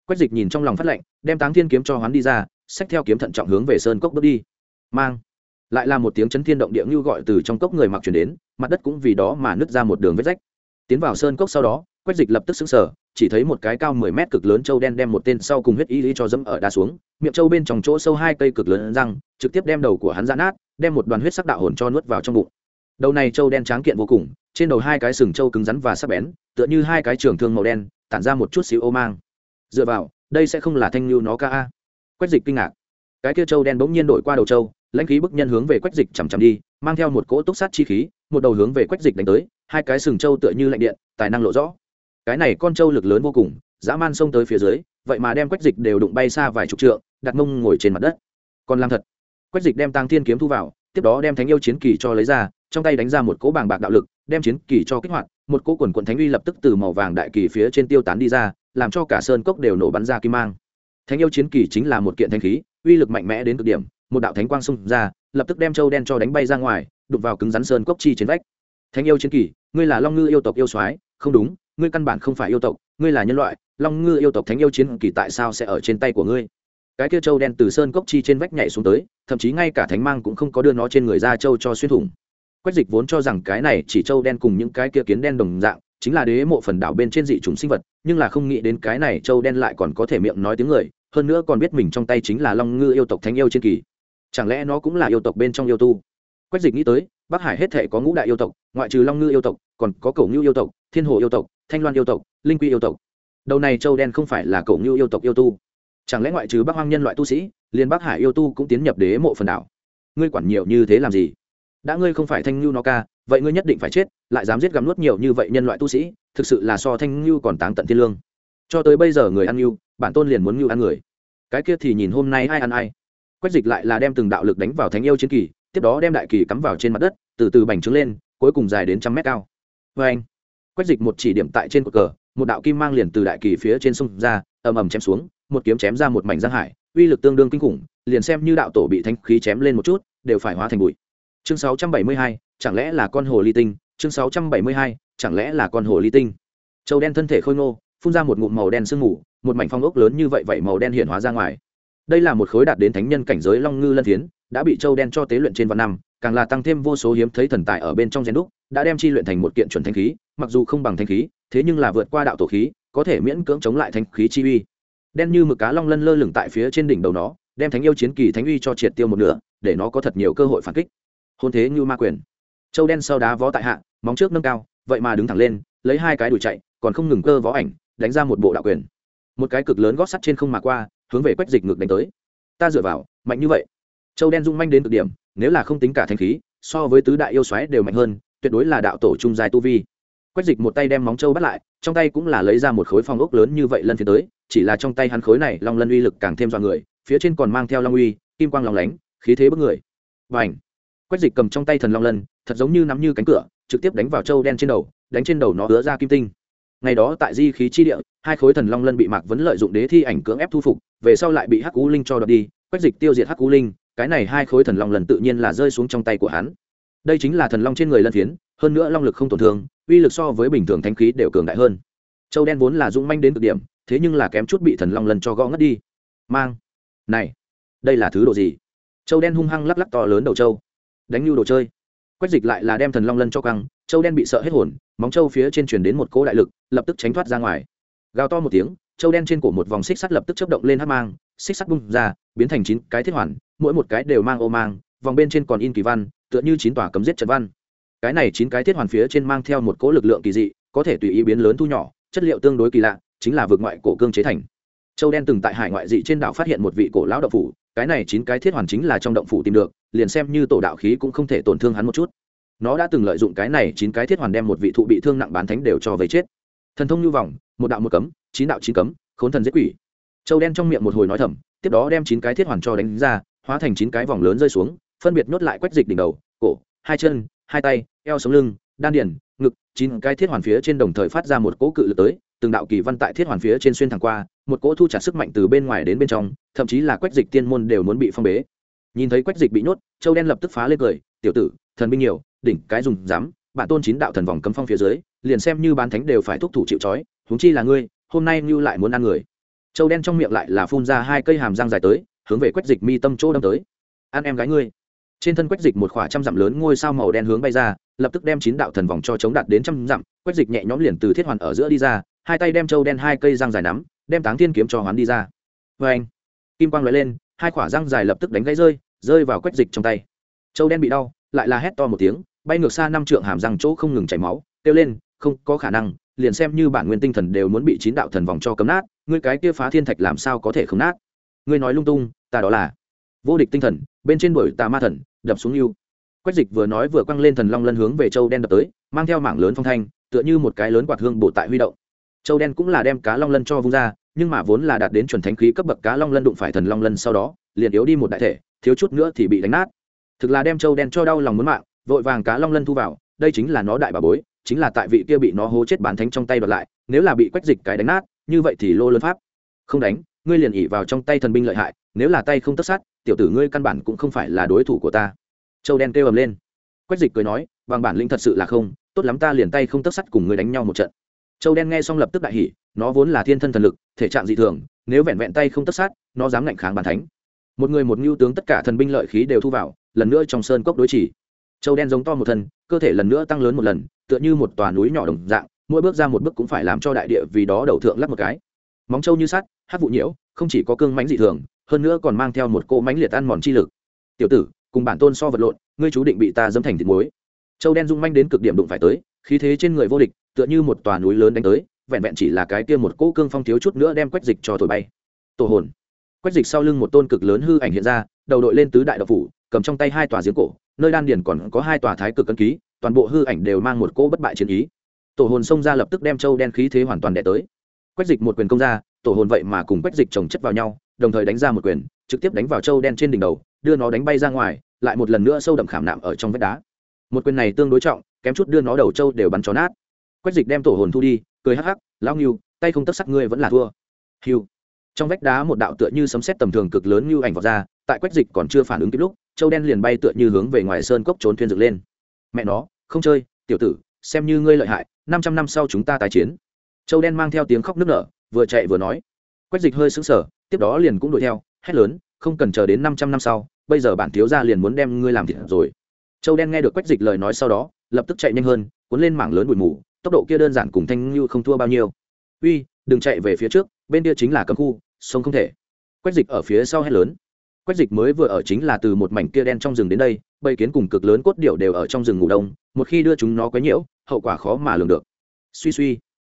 Quách dịch nhìn trong lòng phát lệnh, đem táng thiên kiếm cho hoán đi ra, xách theo kiếm thận trọng hướng về sơn cốc bước đi. Mang. Lại là một tiếng chấn thiên động địa như gọi từ trong cốc người mặc chuyển đến, mặt đất cũng vì đó mà nứt ra một đường vết rách. Tiến vào sơn cốc sau đó, quách dịch lập tức xứng sở chỉ thấy một cái cao mười mét cực lớn châu đen đem một tên sau cùng huyết y lý cho dẫm ở đá xuống, miệng châu bên trong chỗ sâu hai cây cực lớn răng, trực tiếp đem đầu của hắn giãn nát, đem một đoàn huyết sắc đạo hồn cho nuốt vào trong bụng đầu này trâu đen tráng kiện vô cùng trên đầu hai cái sừng trâu cứng rắn và sắc bén tựa như hai cái trường thương màu đen tản ra một chút xíu ô mang. Dựa vào đây sẽ không là thanh lưu nó ca a. Quách dịch kinh ngạc. Cái kia trâu đen bỗng nhiên đổi qua đầu trâu, lãnh khí bức nhân hướng về quách dịch chằm chằm đi mang theo một cỗ túc sát chi khí một đầu hướng về quách dịch đánh tới hai cái sừng trâu tựa như lạnh điện tài năng lộ rõ. Cái này con trâu lực lớn vô cùng dã man xông tới phía dưới vậy mà đem quách dịch đều đụng bay xa vài chục trượng đặt mông ngồi trên mặt đất. Còn làm thật. Quách dịch đem tăng thiên kiếm thu vào tiếp đó đem thánh yêu chiến kỳ cho lấy ra trong tay đánh ra một cỗ bàng bạc đạo lực, đem chiến kỳ cho kích hoạt, một cỗ quần quần thánh uy lập tức từ màu vàng đại kỳ phía trên tiêu tán đi ra, làm cho cả sơn cốc đều nổ bắn ra kim mang. Thánh yêu chiến kỳ chính là một kiện thanh khí, uy lực mạnh mẽ đến cực điểm, một đạo thánh quang xung ra, lập tức đem châu đen cho đánh bay ra ngoài đục vào cứng rắn sơn cốc chi trên vách. Thánh yêu chiến kỳ, ngươi là long ngư yêu tộc yêu soái, không đúng, ngươi căn bản không phải yêu tộc, ngươi là nhân loại, long ngư yêu tộc thánh yêu chiến kỳ tại sao sẽ ở trên tay của ngươi? Cái kia châu đen từ sơn cốc chi trên vách nhảy xuống tới, thậm chí ngay cả thánh mang cũng không có đưa nó trên người ra châu cho xuyên thủng quách dịch vốn cho rằng cái này chỉ châu đen cùng những cái kia kiến đen đồng dạng, chính là đế mộ phần đảo bên trên dị chủng sinh vật, nhưng là không nghĩ đến cái này châu đen lại còn có thể miệng nói tiếng người, hơn nữa còn biết mình trong tay chính là long ngư yêu tộc thánh yêu chiến kỳ. Chẳng lẽ nó cũng là yêu tộc bên trong yêu tu? Quách dịch nghĩ tới, bắc hải hết thể có ngũ đại yêu tộc, ngoại trừ long ngư yêu tộc, còn có cổ ngưu yêu tộc, thiên hồ yêu tộc, thanh loan yêu tộc, linh quy yêu tộc. Đầu này châu đen không phải là cổ ngưu yêu tộc yêu tu. Chẳng lẽ ngoại trừ bắc hoang nhân loại tu sĩ, liền bắc hải yêu tu cũng tiến nhập đế mộ phần đảo? Ngươi quản nhiều như thế làm gì? Đã ngươi không phải thanh ngưu nó ca, vậy ngươi nhất định phải chết, lại dám giết gắm nuốt nhiều như vậy nhân loại tu sĩ, thực sự là so thanh ngưu còn táng tận thiên lương. Cho tới bây giờ người ăn ngưu, bản tôn liền muốn ngưu ăn người. Cái kia thì nhìn hôm nay ai ăn ai. Quách dịch lại là đem từng đạo lực đánh vào thánh yêu chiến kỳ, tiếp đó đem đại kỳ cắm vào trên mặt đất, từ từ bành trướng lên, cuối cùng dài đến trăm mét cao. Vê anh, quách dịch một chỉ điểm tại trên cột cờ, một đạo kim mang liền từ đại kỳ phía trên sông ra, ầm ầm chém xuống, một kiếm chém ra một mảnh giang hải, uy lực tương đương kinh khủng, liền xem như đạo tổ bị thanh khí chém lên một chút, đều phải hóa thành bụi chương 672, chẳng lẽ là con hồ ly tinh? Chương 672, chẳng lẽ là con hồ ly tinh? Châu đen thân thể khôi ngô phun ra một ngụm màu đen sương mù một mảnh phong ốc lớn như vậy vậy màu đen hiện hóa ra ngoài. Đây là một khối đạt đến thánh nhân cảnh giới long ngư lân thiến, đã bị châu đen cho tế luyện trên vạn năm càng là tăng thêm vô số hiếm thấy thần tài ở bên trong gen đúc đã đem chi luyện thành một kiện chuẩn thanh khí mặc dù không bằng thanh khí thế nhưng là vượt qua đạo tổ khí có thể miễn cưỡng chống lại thanh khí chi uy. Đen như mực cá long lân lơ lửng tại phía trên đỉnh đầu nó đem thánh yêu chiến kỳ thánh uy cho triệt tiêu một nửa để nó có thật nhiều cơ hội phản kích hôn thế như ma quyền. Châu đen sau đá vó tại hạ, móng trước nâng cao, vậy mà đứng thẳng lên, lấy hai cái đùi chạy, còn không ngừng cơ vó ảnh, đánh ra một bộ đạo quyền. Một cái cực lớn gót sắt trên không mà qua, hướng về quách dịch ngược đánh tới. Ta dựa vào, mạnh như vậy. Châu đen rung manh đến cực điểm, nếu là không tính cả thanh khí, so với tứ đại yêu xoáy đều mạnh hơn, tuyệt đối là đạo tổ trung dài tu vi. Quách dịch một tay đem móng châu bắt lại, trong tay cũng là lấy ra một khối phong ốc lớn như vậy lân phía tới, chỉ là trong tay hắn khối này long lân uy lực càng thêm dọa người, phía trên còn mang theo long uy, kim quang lòng lánh, khí thế bức người. Và ảnh quách dịch cầm trong tay thần long lân, thật giống như nắm như cánh cửa, trực tiếp đánh vào châu đen trên đầu, đánh trên đầu nó hứa ra kim tinh. Ngày đó tại di khí chi địa, hai khối thần long lân bị mạc vấn lợi dụng đế thi ảnh cưỡng ép thu phục, về sau lại bị hắc cú linh cho đập đi, quách dịch tiêu diệt hắc cú linh, cái này hai khối thần long lần tự nhiên là rơi xuống trong tay của hắn. Đây chính là thần long trên người lân phiến, hơn nữa long lực không tổn thương, uy lực so với bình thường thanh khí đều cường đại hơn. Châu đen vốn là dũng manh đến cực điểm, thế nhưng là kém chút bị thần long lần cho gõ ngất đi. Mang. Này, đây là thứ đồ gì? Châu đen hung hăng lắc lắc to lớn đầu châu đánh nhu đồ chơi. Quách dịch lại là đem thần long lân cho căng châu đen bị sợ hết hồn, móng châu phía trên truyền đến một cỗ đại lực, lập tức tránh thoát ra ngoài. Gào to một tiếng, châu đen trên cổ một vòng xích sắt lập tức chấp động lên hát mang, xích sắt bung ra, biến thành chín cái thiết hoàn, mỗi một cái đều mang ô mang, vòng bên trên còn in kỳ văn, tựa như chín tòa cấm giết trận văn. Cái này chín cái thiết hoàn phía trên mang theo một cỗ lực lượng kỳ dị, có thể tùy ý biến lớn thu nhỏ, chất liệu tương đối kỳ lạ, chính là vượt ngoại cổ cương chế thành. Châu đen từng tại hải ngoại dị trên đảo phát hiện một vị cổ lão đậu phủ cái này chín cái thiết hoàn chính là trong động phủ tìm được, liền xem như tổ đạo khí cũng không thể tổn thương hắn một chút. Nó đã từng lợi dụng cái này chín cái thiết hoàn đem một vị thụ bị thương nặng bán thánh đều cho về chết. Thần thông như vòng một đạo một cấm, chín đạo chín cấm, khốn thần giết quỷ. Châu đen trong miệng một hồi nói thầm, tiếp đó đem chín cái thiết hoàn cho đánh ra, hóa thành chín cái vòng lớn rơi xuống, phân biệt nhốt lại quách dịch đỉnh đầu, cổ, hai chân, hai tay, eo sống lưng, đan điền, ngực, chín cái thiết hoàn phía trên đồng thời phát ra một cỗ cự lực tới từng đạo kỳ văn tại thiết hoàn phía trên xuyên thẳng qua, một cỗ thu trả sức mạnh từ bên ngoài đến bên trong, thậm chí là quách dịch tiên môn đều muốn bị phong bế. Nhìn thấy quách dịch bị nhốt, châu đen lập tức phá lên cười, tiểu tử, thần binh nhiều, đỉnh cái dùng dám bạn tôn chín đạo thần vòng cấm phong phía dưới, liền xem như bán thánh đều phải thúc thủ chịu trói, huống chi là ngươi, hôm nay như lại muốn ăn người. Châu đen trong miệng lại là phun ra hai cây hàm răng dài tới, hướng về quách dịch mi tâm chỗ đâm tới. Ăn em gái ngươi. Trên thân quách dịch một khỏa trăm dặm lớn ngôi sao màu đen hướng bay ra, lập tức đem chín đạo thần vòng cho chống đạt đến trăm dặm, quách dịch nhẹ nhõm liền từ thiết hoàn ở giữa đi ra hai tay đem châu đen hai cây răng dài nắm, đem táng thiên kiếm cho hoán đi ra. Vê anh, kim quang lóe lên, hai khỏa răng dài lập tức đánh gãy rơi rơi vào quách dịch trong tay. Châu đen bị đau, lại là hét to một tiếng, bay ngược xa năm trượng hàm răng chỗ không ngừng chảy máu, kêu lên, không có khả năng, liền xem như bản nguyên tinh thần đều muốn bị chín đạo thần vòng cho cấm nát, ngươi cái kia phá thiên thạch làm sao có thể không nát? Ngươi nói lung tung, ta đó là vô địch tinh thần, bên trên đuổi tà ma thần, đập xuống yêu quách dịch vừa nói vừa quăng lên thần long lân hướng về châu đen đập tới, mang theo mảng lớn phong thanh, tựa như một cái lớn quạt hương bổ tại huy động châu đen cũng là đem cá long lân cho vung ra, nhưng mà vốn là đạt đến chuẩn thánh khí cấp bậc cá long lân đụng phải thần long lân sau đó, liền yếu đi một đại thể, thiếu chút nữa thì bị đánh nát. Thực là đem châu đen cho đau lòng muốn mạng, vội vàng cá long lân thu vào, đây chính là nó đại bà bối, chính là tại vị kia bị nó hố chết bán thánh trong tay đoạt lại, nếu là bị quách dịch cái đánh nát, như vậy thì lô lớn pháp. Không đánh, ngươi liền ỉ vào trong tay thần binh lợi hại, nếu là tay không tất sát, tiểu tử ngươi căn bản cũng không phải là đối thủ của ta. Châu đen kêu ầm lên. Quách dịch cười nói, bằng bản lĩnh thật sự là không, tốt lắm ta liền tay không tất sắt cùng ngươi đánh nhau một trận châu đen nghe xong lập tức đại hỉ, nó vốn là thiên thân thần lực, thể trạng dị thường, nếu vẹn vẹn tay không tất sát, nó dám ngạnh kháng bản thánh. Một người một ngưu tướng tất cả thần binh lợi khí đều thu vào, lần nữa trong sơn cốc đối chỉ. Châu đen giống to một thân cơ thể lần nữa tăng lớn một lần, tựa như một tòa núi nhỏ đồng dạng, mỗi bước ra một bước cũng phải làm cho đại địa vì đó đầu thượng lắp một cái. Móng châu như sắt hát vụ nhiễu, không chỉ có cương mánh dị thường, hơn nữa còn mang theo một cỗ mánh liệt ăn mòn chi lực. Tiểu tử, cùng bản tôn so vật lộn, ngươi chú định bị ta dẫm thành thịt muối. Châu đen rung manh đến cực điểm đụng phải tới, khí thế trên người vô địch tựa như một tòa núi lớn đánh tới, vẹn vẹn chỉ là cái kia một cỗ cương phong thiếu chút nữa đem quách dịch cho thổi bay. Tổ hồn. Quách dịch sau lưng một tôn cực lớn hư ảnh hiện ra, đầu đội lên tứ đại độc phủ, cầm trong tay hai tòa giếng cổ, nơi đan điền còn có hai tòa thái cực cân ký, toàn bộ hư ảnh đều mang một cỗ bất bại chiến ý. Tổ hồn xông ra lập tức đem châu đen khí thế hoàn toàn đẻ tới. Quách dịch một quyền công ra, tổ hồn vậy mà cùng quách dịch chồng chất vào nhau, đồng thời đánh ra một quyền, trực tiếp đánh vào châu đen trên đỉnh đầu, đưa nó đánh bay ra ngoài, lại một lần nữa sâu đậm khảm nạm ở trong vách đá. Một quyền này tương đối trọng, kém chút đưa nó đầu châu đều bắn chó nát quách dịch đem tổ hồn thu đi, cười hắc hắc, lão nghiêu tay không tất sắc ngươi vẫn là thua. Hiu trong vách đá một đạo tựa như sấm sét tầm thường cực lớn như ảnh vọt ra, tại quách dịch còn chưa phản ứng kịp lúc, châu đen liền bay tựa như hướng về ngoài sơn cốc trốn thuyên dựng lên. Mẹ nó, không chơi, tiểu tử, xem như ngươi lợi hại, năm trăm năm sau chúng ta tái chiến. Châu đen mang theo tiếng khóc nức nở, vừa chạy vừa nói. Quách dịch hơi sững sờ, tiếp đó liền cũng đuổi theo, hét lớn, không cần chờ đến năm trăm năm sau, bây giờ bản thiếu gia liền muốn đem ngươi làm thịt rồi. Châu đen nghe được quách dịch lời nói sau đó, lập tức chạy nhanh hơn, cuốn lên mảng lớn bụi mù tốc độ kia đơn giản cùng thanh như không thua bao nhiêu. Uy, đừng chạy về phía trước, bên kia chính là cấm khu, sông không thể. Quách dịch ở phía sau hét lớn. Quách dịch mới vừa ở chính là từ một mảnh kia đen trong rừng đến đây, bầy kiến cùng cực lớn cốt điệu đều ở trong rừng ngủ đông, một khi đưa chúng nó quấy nhiễu, hậu quả khó mà lường được. Suy suy.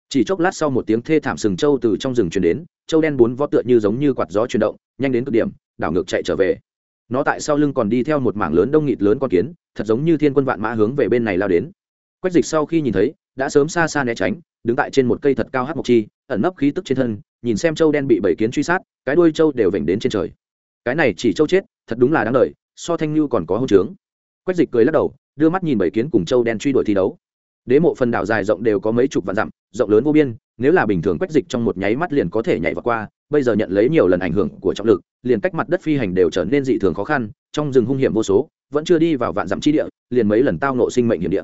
Chỉ chốc lát sau một tiếng thê thảm sừng trâu từ trong rừng truyền đến, trâu đen bốn vó tựa như giống như quạt gió chuyển động, nhanh đến cực điểm, đảo ngược chạy trở về. Nó tại sau lưng còn đi theo một mảng lớn đông nghịt lớn con kiến, thật giống như thiên quân vạn mã hướng về bên này lao đến. Quách dịch sau khi nhìn thấy đã sớm xa xa né tránh, đứng tại trên một cây thật cao hát mộc chi, ẩn nấp khí tức trên thân, nhìn xem trâu đen bị bảy kiến truy sát, cái đuôi trâu đều vểnh đến trên trời. Cái này chỉ trâu chết, thật đúng là đáng lời so thanh như còn có hôn trướng. Quách dịch cười lắc đầu, đưa mắt nhìn bảy kiến cùng trâu đen truy đuổi thi đấu. Đế mộ phần đảo dài rộng đều có mấy chục vạn dặm, rộng lớn vô biên, nếu là bình thường quách dịch trong một nháy mắt liền có thể nhảy vào qua, bây giờ nhận lấy nhiều lần ảnh hưởng của trọng lực, liền cách mặt đất phi hành đều trở nên dị thường khó khăn, trong rừng hung hiểm vô số, vẫn chưa đi vào vạn dặm chi địa, liền mấy lần tao nộ sinh mệnh hiểm địa.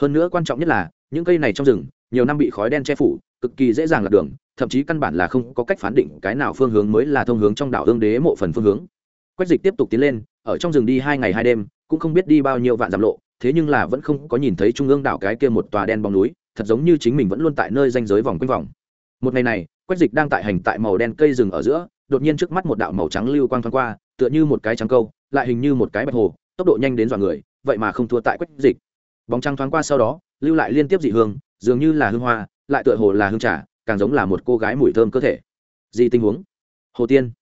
Hơn nữa quan trọng nhất là những cây này trong rừng, nhiều năm bị khói đen che phủ, cực kỳ dễ dàng lạc đường, thậm chí căn bản là không có cách phán định cái nào phương hướng mới là thông hướng trong đảo hương đế mộ phần phương hướng. Quách dịch tiếp tục tiến lên, ở trong rừng đi hai ngày hai đêm, cũng không biết đi bao nhiêu vạn dặm lộ, thế nhưng là vẫn không có nhìn thấy trung ương đảo cái kia một tòa đen bóng núi, thật giống như chính mình vẫn luôn tại nơi danh giới vòng quanh vòng. Một ngày này, quách dịch đang tại hành tại màu đen cây rừng ở giữa, đột nhiên trước mắt một đạo màu trắng lưu quang thoáng qua, tựa như một cái trắng câu, lại hình như một cái bạch hồ, tốc độ nhanh đến dọa người, vậy mà không thua tại quách dịch. Bóng trắng thoáng qua sau đó lưu lại liên tiếp dị hương, dường như là hương hoa, lại tựa hồ là hương trà, càng giống là một cô gái mùi thơm cơ thể. Gì tình huống? Hồ tiên.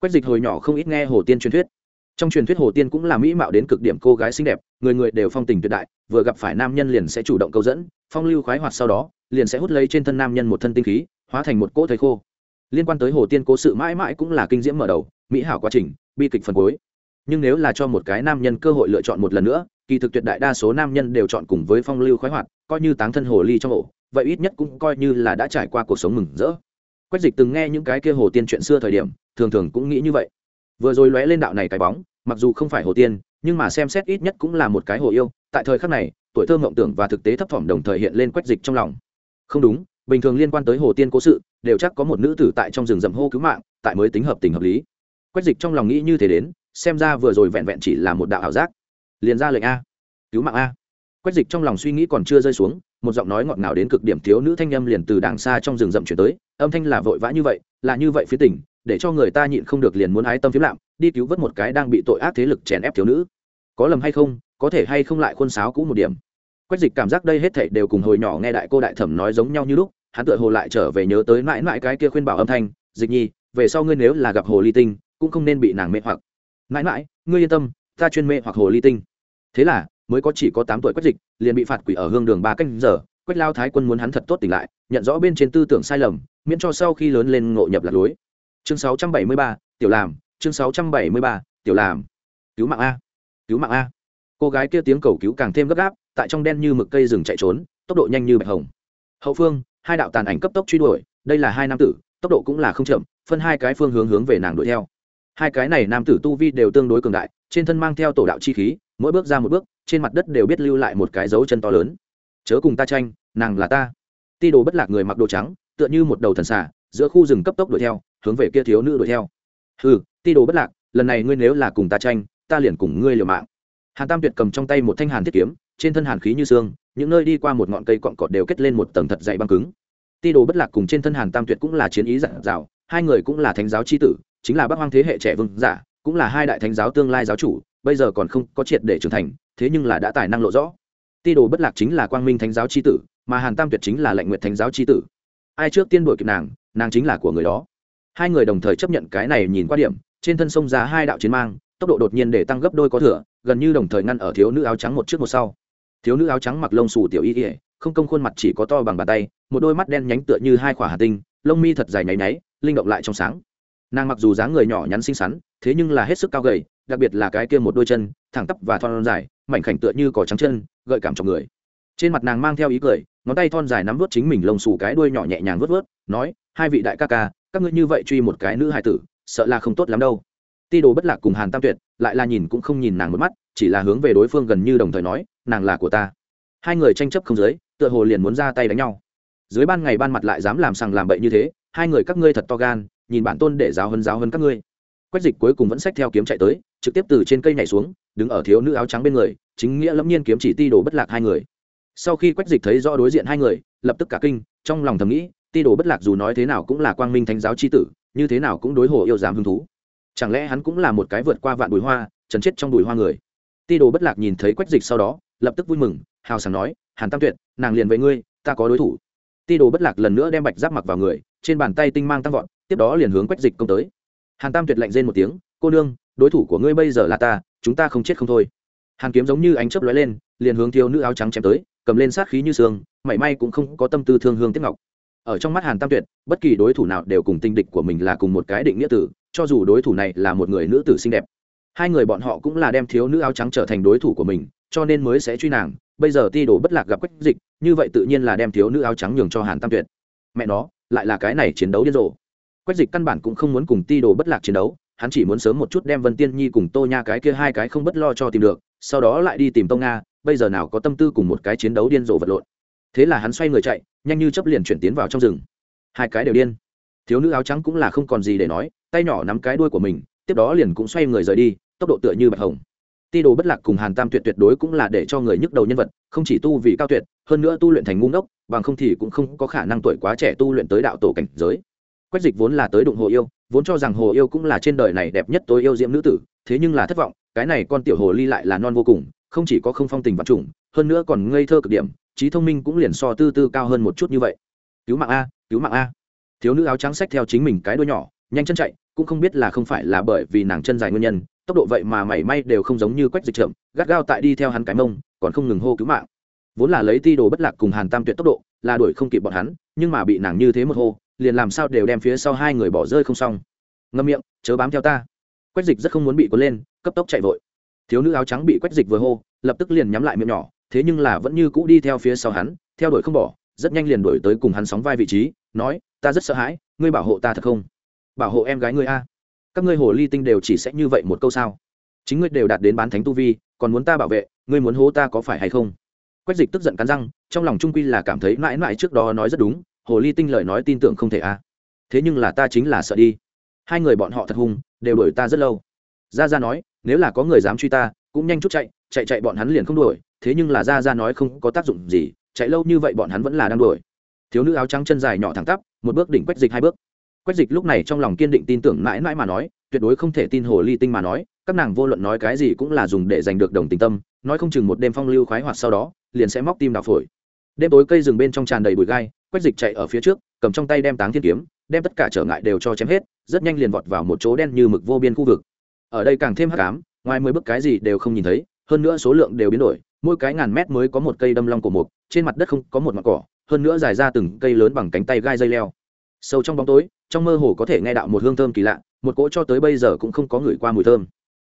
Quách dịch hồi nhỏ không ít nghe hồ tiên truyền thuyết. Trong truyền thuyết hồ tiên cũng là mỹ mạo đến cực điểm cô gái xinh đẹp, người người đều phong tình tuyệt đại, vừa gặp phải nam nhân liền sẽ chủ động câu dẫn, phong lưu khoái hoạt sau đó, liền sẽ hút lấy trên thân nam nhân một thân tinh khí, hóa thành một cỗ thầy khô. Liên quan tới hồ tiên cố sự mãi mãi cũng là kinh diễm mở đầu, mỹ hảo quá trình, bi kịch phần cuối nhưng nếu là cho một cái nam nhân cơ hội lựa chọn một lần nữa, kỳ thực tuyệt đại đa số nam nhân đều chọn cùng với phong lưu khoái hoạt, coi như táng thân hồ ly trong ổ, vậy ít nhất cũng coi như là đã trải qua cuộc sống mừng rỡ. Quách dịch từng nghe những cái kia hồ tiên chuyện xưa thời điểm, thường thường cũng nghĩ như vậy. Vừa rồi lóe lên đạo này cái bóng, mặc dù không phải hồ tiên, nhưng mà xem xét ít nhất cũng là một cái hồ yêu, tại thời khắc này, tuổi thơ mộng tưởng và thực tế thấp thỏm đồng thời hiện lên quách dịch trong lòng. Không đúng, bình thường liên quan tới hồ tiên cố sự, đều chắc có một nữ tử tại trong rừng rậm hô cứu mạng, tại mới tính hợp tình hợp lý. Quách dịch trong lòng nghĩ như thế đến xem ra vừa rồi vẹn vẹn chỉ là một đạo ảo giác. Liền ra lệnh a. Cứu mạng a. Quách dịch trong lòng suy nghĩ còn chưa rơi xuống, một giọng nói ngọt ngào đến cực điểm thiếu nữ thanh âm liền từ đàng xa trong rừng rậm chuyển tới, âm thanh là vội vã như vậy, là như vậy phía tỉnh, để cho người ta nhịn không được liền muốn ái tâm phiếm lạm, đi cứu vớt một cái đang bị tội ác thế lực chèn ép thiếu nữ. Có lầm hay không, có thể hay không lại khuôn sáo cũ một điểm. Quách dịch cảm giác đây hết thảy đều cùng hồi nhỏ nghe đại cô đại thẩm nói giống nhau như lúc, hắn tựa hồ lại trở về nhớ tới mãi mãi cái kia khuyên bảo âm thanh, dịch nhi, về sau ngươi nếu là gặp hồ ly tinh, cũng không nên bị nàng mê hoặc mãi mãi ngươi yên tâm ta chuyên mê hoặc hồ ly tinh. Thế là mới có chỉ có tám tuổi quách dịch liền bị phạt quỷ ở hương đường ba canh giờ quách lao thái quân muốn hắn thật tốt tỉnh lại nhận rõ bên trên tư tưởng sai lầm miễn cho sau khi lớn lên ngộ nhập lạc lối. Chương 673, tiểu làm chương 673, tiểu làm. Cứu mạng a. Cứu mạng a. Cô gái kia tiếng cầu cứu càng thêm gấp gáp tại trong đen như mực cây rừng chạy trốn tốc độ nhanh như bạch hồng. Hậu phương hai đạo tàn ảnh cấp tốc truy đuổi đây là hai nam tử tốc độ cũng là không chậm phân hai cái phương hướng hướng về nàng đuổi theo hai cái này nam tử tu vi đều tương đối cường đại, trên thân mang theo tổ đạo chi khí, mỗi bước ra một bước, trên mặt đất đều biết lưu lại một cái dấu chân to lớn. Chớ cùng ta tranh, nàng là ta. Ti đồ bất lạc người mặc đồ trắng, tựa như một đầu thần xà, giữa khu rừng cấp tốc đuổi theo, hướng về kia thiếu nữ đuổi theo. Ừ ti đồ bất lạc, lần này ngươi nếu là cùng ta tranh, ta liền cùng ngươi liều mạng. Hàn tam tuyệt cầm trong tay một thanh hàn thiết kiếm, trên thân hàn khí như xương, những nơi đi qua một ngọn cây cọn cọt đều kết lên một tầng thật dày băng cứng. Ti đồ bất lạc cùng trên thân hàn tam tuyệt cũng là chiến ý dặn dạo hai người cũng là thánh giáo c h i tử chính là bác hoang thế hệ trẻ vương giả, cũng là hai đại thánh giáo tương lai giáo chủ, bây giờ còn không có triệt để trưởng thành, thế nhưng là đã tài năng lộ rõ. Ti đồ bất lạc chính là quang minh thánh giáo c h i tử, mà hàn tam tuyệt chính là lệnh nguyện thánh giáo c h i tử. Ai trước tiên đuổi kịp nàng nàng chính là của người đó. Hai người đồng thời chấp nhận cái này nhìn qua điểm, trên thân sông ra hai đạo chiến mang, tốc độ đột nhiên để tăng gấp đôi có thừa, gần như đồng thời ngăn ở thiếu nữ áo trắng một trước một sau. Thiếu nữ áo trắng mặc lông xù tiểu y ỉa không công khuôn mặt chỉ có to bằng bàn tay, một đôi mắt đen nhánh tựa như hai khỏa hà tinh, lông mi thật dài nháy náy linh động lại trong sáng nàng mặc dù dáng người nhỏ nhắn xinh xắn, thế nhưng là hết sức cao gầy, đặc biệt là cái kia một đôi chân, thẳng tắp và thon dài, mảnh khảnh tựa như cỏ trắng chân, gợi cảm cho người. Trên mặt nàng mang theo ý cười, ngón tay thon dài nắm vớt chính mình lồng xù cái đuôi nhỏ nhẹ nhàng vớt vớt nói, hai vị đại ca ca, các ngươi như vậy truy một cái nữ hài tử, sợ là không tốt lắm đâu. Ti đồ bất lạc cùng hàn tam tuyệt lại là nhìn cũng không nhìn nàng một mắt, chỉ là hướng về đối phương gần như đồng thời nói, nàng là của ta. Hai người tranh chấp không dưới tựa hồ liền muốn ra tay đánh nhau. Dưới ban ngày ban mặt lại dám làm sằng làm bậy như thế, hai người các ngươi thật to gan nhìn bản tôn để giáo hơn giáo hơn các ngươi. Quách dịch cuối cùng vẫn xách theo kiếm chạy tới, trực tiếp từ trên cây nhảy xuống, đứng ở thiếu nữ áo trắng bên người, chính nghĩa lâm nhiên kiếm chỉ ti đồ bất lạc hai người. Sau khi quách dịch thấy rõ đối diện hai người, lập tức cả kinh, trong lòng thầm nghĩ, ti đồ bất lạc dù nói thế nào cũng là quang minh thánh giáo c h i tử, như thế nào cũng đối hồ yêu dám hứng thú. Chẳng lẽ hắn cũng là một cái vượt qua vạn bùi hoa, trần chết trong bùi hoa người? Ti đồ bất lạc nhìn thấy quách dịch sau đó, lập tức vui mừng, hào sảng nói, hàn tam tuyệt, nàng liền với ngươi, ta có đối thủ. Ti đồ bất lạc lần nữa đem bạch giáp mặc vào người, trên bàn tay tinh mang tăng vọt tiếp đó liền hướng quách dịch công tới. Hàn tam tuyệt lạnh rên một tiếng, cô nương, đối thủ của ngươi bây giờ là ta, chúng ta không chết không thôi. Hàn kiếm giống như ánh chớp lóe lên, liền hướng thiếu nữ áo trắng chém tới, cầm lên sát khí như sương mảy may cũng không có tâm tư thương hương tiếp ngọc. Ở trong mắt hàn tam tuyệt, bất kỳ đối thủ nào đều cùng tinh địch của mình là cùng một cái định nghĩa tử, cho dù đối thủ này là một người nữ tử xinh đẹp, hai người bọn họ cũng là đem thiếu nữ áo trắng trở thành đối thủ của mình, cho nên mới sẽ truy nàng. Bây giờ ti đồ bất lạc gặp quách dịch, như vậy tự nhiên là đem thiếu nữ áo trắng nhường cho hàn tam tuyệt. Mẹ nó, lại là cái này chiến đấu điên rồ quách dịch căn bản cũng không muốn cùng ti đồ bất lạc chiến đấu, hắn chỉ muốn sớm một chút đem vân tiên nhi cùng tô nha cái kia hai cái không bất lo cho tìm được, sau đó lại đi tìm tông nga, bây giờ nào có tâm tư cùng một cái chiến đấu điên rồ vật lộn. Thế là hắn xoay người chạy, nhanh như chấp liền chuyển tiến vào trong rừng. Hai cái đều điên. Thiếu nữ áo trắng cũng là không còn gì để nói, tay nhỏ nắm cái đuôi của mình, tiếp đó liền cũng xoay người rời đi, tốc độ tựa như bạch hồng. Ti đồ bất lạc cùng hàn tam tuyệt tuyệt đối cũng là để cho người nhức đầu nhân vật, không chỉ tu vì cao tuyệt, hơn nữa tu luyện thành ngu ngốc, bằng không thì cũng không có khả năng tuổi quá trẻ tu luyện tới đạo tổ cảnh giới quách dịch vốn là tới đụng hồ yêu, vốn cho rằng hồ yêu cũng là trên đời này đẹp nhất tối yêu diễm nữ tử, thế nhưng là thất vọng, cái này con tiểu hồ ly lại là non vô cùng, không chỉ có không phong tình vật chủng hơn nữa còn ngây thơ cực điểm, trí thông minh cũng liền so tư tư cao hơn một chút như vậy. Cứu mạng a, cứu mạng a. Thiếu nữ áo trắng xách theo chính mình cái đuôi nhỏ, nhanh chân chạy, cũng không biết là không phải là bởi vì nàng chân dài nguyên nhân, tốc độ vậy mà mảy may đều không giống như quách dịch chậm, gắt gao tại đi theo hắn cái mông, còn không ngừng hô cứu mạng. Vốn là lấy ti đồ bất lạc cùng hàn tam tuyệt tốc độ, là đuổi không kịp bọn hắn, nhưng mà bị nàng như thế một hô liền làm sao đều đem phía sau hai người bỏ rơi không xong. Ngâm miệng, chớ bám theo ta. Quách dịch rất không muốn bị cuốn lên, cấp tốc chạy vội. Thiếu nữ áo trắng bị quách dịch vừa hô, lập tức liền nhắm lại miệng nhỏ, thế nhưng là vẫn như cũ đi theo phía sau hắn, theo đuổi không bỏ, rất nhanh liền đuổi tới cùng hắn sóng vai vị trí, nói, ta rất sợ hãi, ngươi bảo hộ ta thật không? Bảo hộ em gái ngươi a? Các ngươi hồ ly tinh đều chỉ sẽ như vậy một câu sao? Chính ngươi đều đạt đến bán thánh tu vi, còn muốn ta bảo vệ, ngươi muốn hố ta có phải hay không? Quách dịch tức giận cắn răng, trong lòng trung quy là cảm thấy mãi mãi trước đó nói rất đúng hồ ly tinh lời nói tin tưởng không thể a. Thế nhưng là ta chính là sợ đi. Hai người bọn họ thật hung, đều đuổi ta rất lâu. Ra ra nói, nếu là có người dám truy ta, cũng nhanh chút chạy chạy chạy bọn hắn liền không đuổi. Thế nhưng là ra ra nói không có tác dụng gì, chạy lâu như vậy bọn hắn vẫn là đang đuổi. Thiếu nữ áo trắng chân dài nhỏ thẳng tắp, một bước đỉnh quách dịch hai bước. Quách dịch lúc này trong lòng kiên định tin tưởng mãi mãi mà nói, tuyệt đối không thể tin hồ ly tinh mà nói, các nàng vô luận nói cái gì cũng là dùng để giành được đồng tình tâm, nói không chừng một đêm phong lưu khoái hoạt sau đó, liền sẽ móc tim đào phổi. Đêm tối cây rừng bên trong tràn đầy bụi gai quách dịch chạy ở phía trước, cầm trong tay đem táng thiên kiếm, đem tất cả trở ngại đều cho chém hết, rất nhanh liền vọt vào một chỗ đen như mực vô biên khu vực. Ở đây càng thêm hắc ám, ngoài mười bức cái gì đều không nhìn thấy, hơn nữa số lượng đều biến đổi, mỗi cái ngàn mét mới có một cây đâm long của mục, trên mặt đất không có một mặt cỏ, hơn nữa dài ra từng cây lớn bằng cánh tay gai dây leo. Sâu trong bóng tối, trong mơ hồ có thể nghe đạo một hương thơm kỳ lạ, một cỗ cho tới bây giờ cũng không có người qua mùi thơm.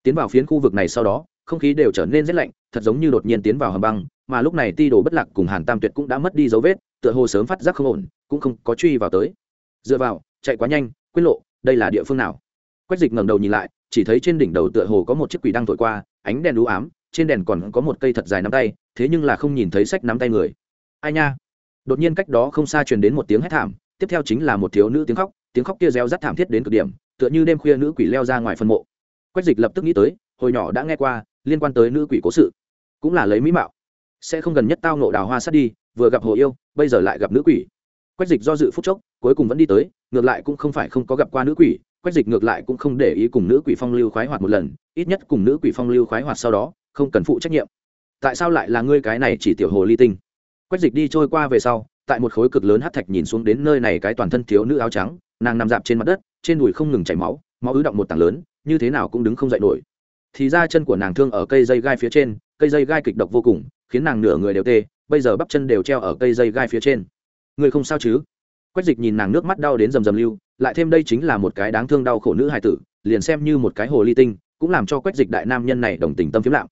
Tiến vào phiến khu vực này sau đó, không khí đều trở nên rét lạnh, thật giống như đột nhiên tiến vào hầm băng, mà lúc này ti đồ bất lạc cùng hàn tam tuyệt cũng đã mất đi dấu vết tựa hồ sớm phát giác không ổn, cũng không có truy vào tới. Dựa vào, chạy quá nhanh quyết lộ, đây là địa phương nào? Quách dịch ngẩng đầu nhìn lại, chỉ thấy trên đỉnh đầu tựa hồ có một chiếc quỷ đang thổi qua, ánh đèn đũ ám, trên đèn còn có một cây thật dài nắm tay, thế nhưng là không nhìn thấy sách nắm tay người. Ai nha? Đột nhiên cách đó không xa truyền đến một tiếng hét thảm, tiếp theo chính là một thiếu nữ tiếng khóc tiếng khóc kia reo rắt thảm thiết đến cực điểm, tựa như đêm khuya nữ quỷ leo ra ngoài phân mộ. Quách dịch lập tức nghĩ tới, hồi nhỏ đã nghe qua, liên quan tới nữ quỷ cố sự, cũng là lấy mỹ mạo. Sẽ không gần nhất tao nộ đào hoa sát đi vừa gặp hồ yêu, bây giờ lại gặp nữ quỷ. Quách dịch do dự phút chốc, cuối cùng vẫn đi tới, ngược lại cũng không phải không có gặp qua nữ quỷ. Quách dịch ngược lại cũng không để ý cùng nữ quỷ phong lưu khoái hoạt một lần, ít nhất cùng nữ quỷ phong lưu khoái hoạt sau đó, không cần phụ trách nhiệm. Tại sao lại là ngươi cái này chỉ tiểu hồ ly tinh? Quách dịch đi trôi qua về sau, tại một khối cực lớn hát thạch nhìn xuống đến nơi này cái toàn thân thiếu nữ áo trắng, nàng nằm dạp trên mặt đất, trên đùi không ngừng chảy máu máu ứ động một tảng lớn, như thế nào cũng đứng không dậy nổi. Thì ra chân của nàng thương ở cây dây gai phía trên, cây dây gai kịch độc vô cùng, khiến nàng nửa người đều tê bây giờ bắp chân đều treo ở cây dây gai phía trên. Người không sao chứ? Quách dịch nhìn nàng nước mắt đau đến rầm rầm lưu, lại thêm đây chính là một cái đáng thương đau khổ nữ hài tử, liền xem như một cái hồ ly tinh, cũng làm cho quách dịch đại nam nhân này đồng tình tâm phiếm lạm.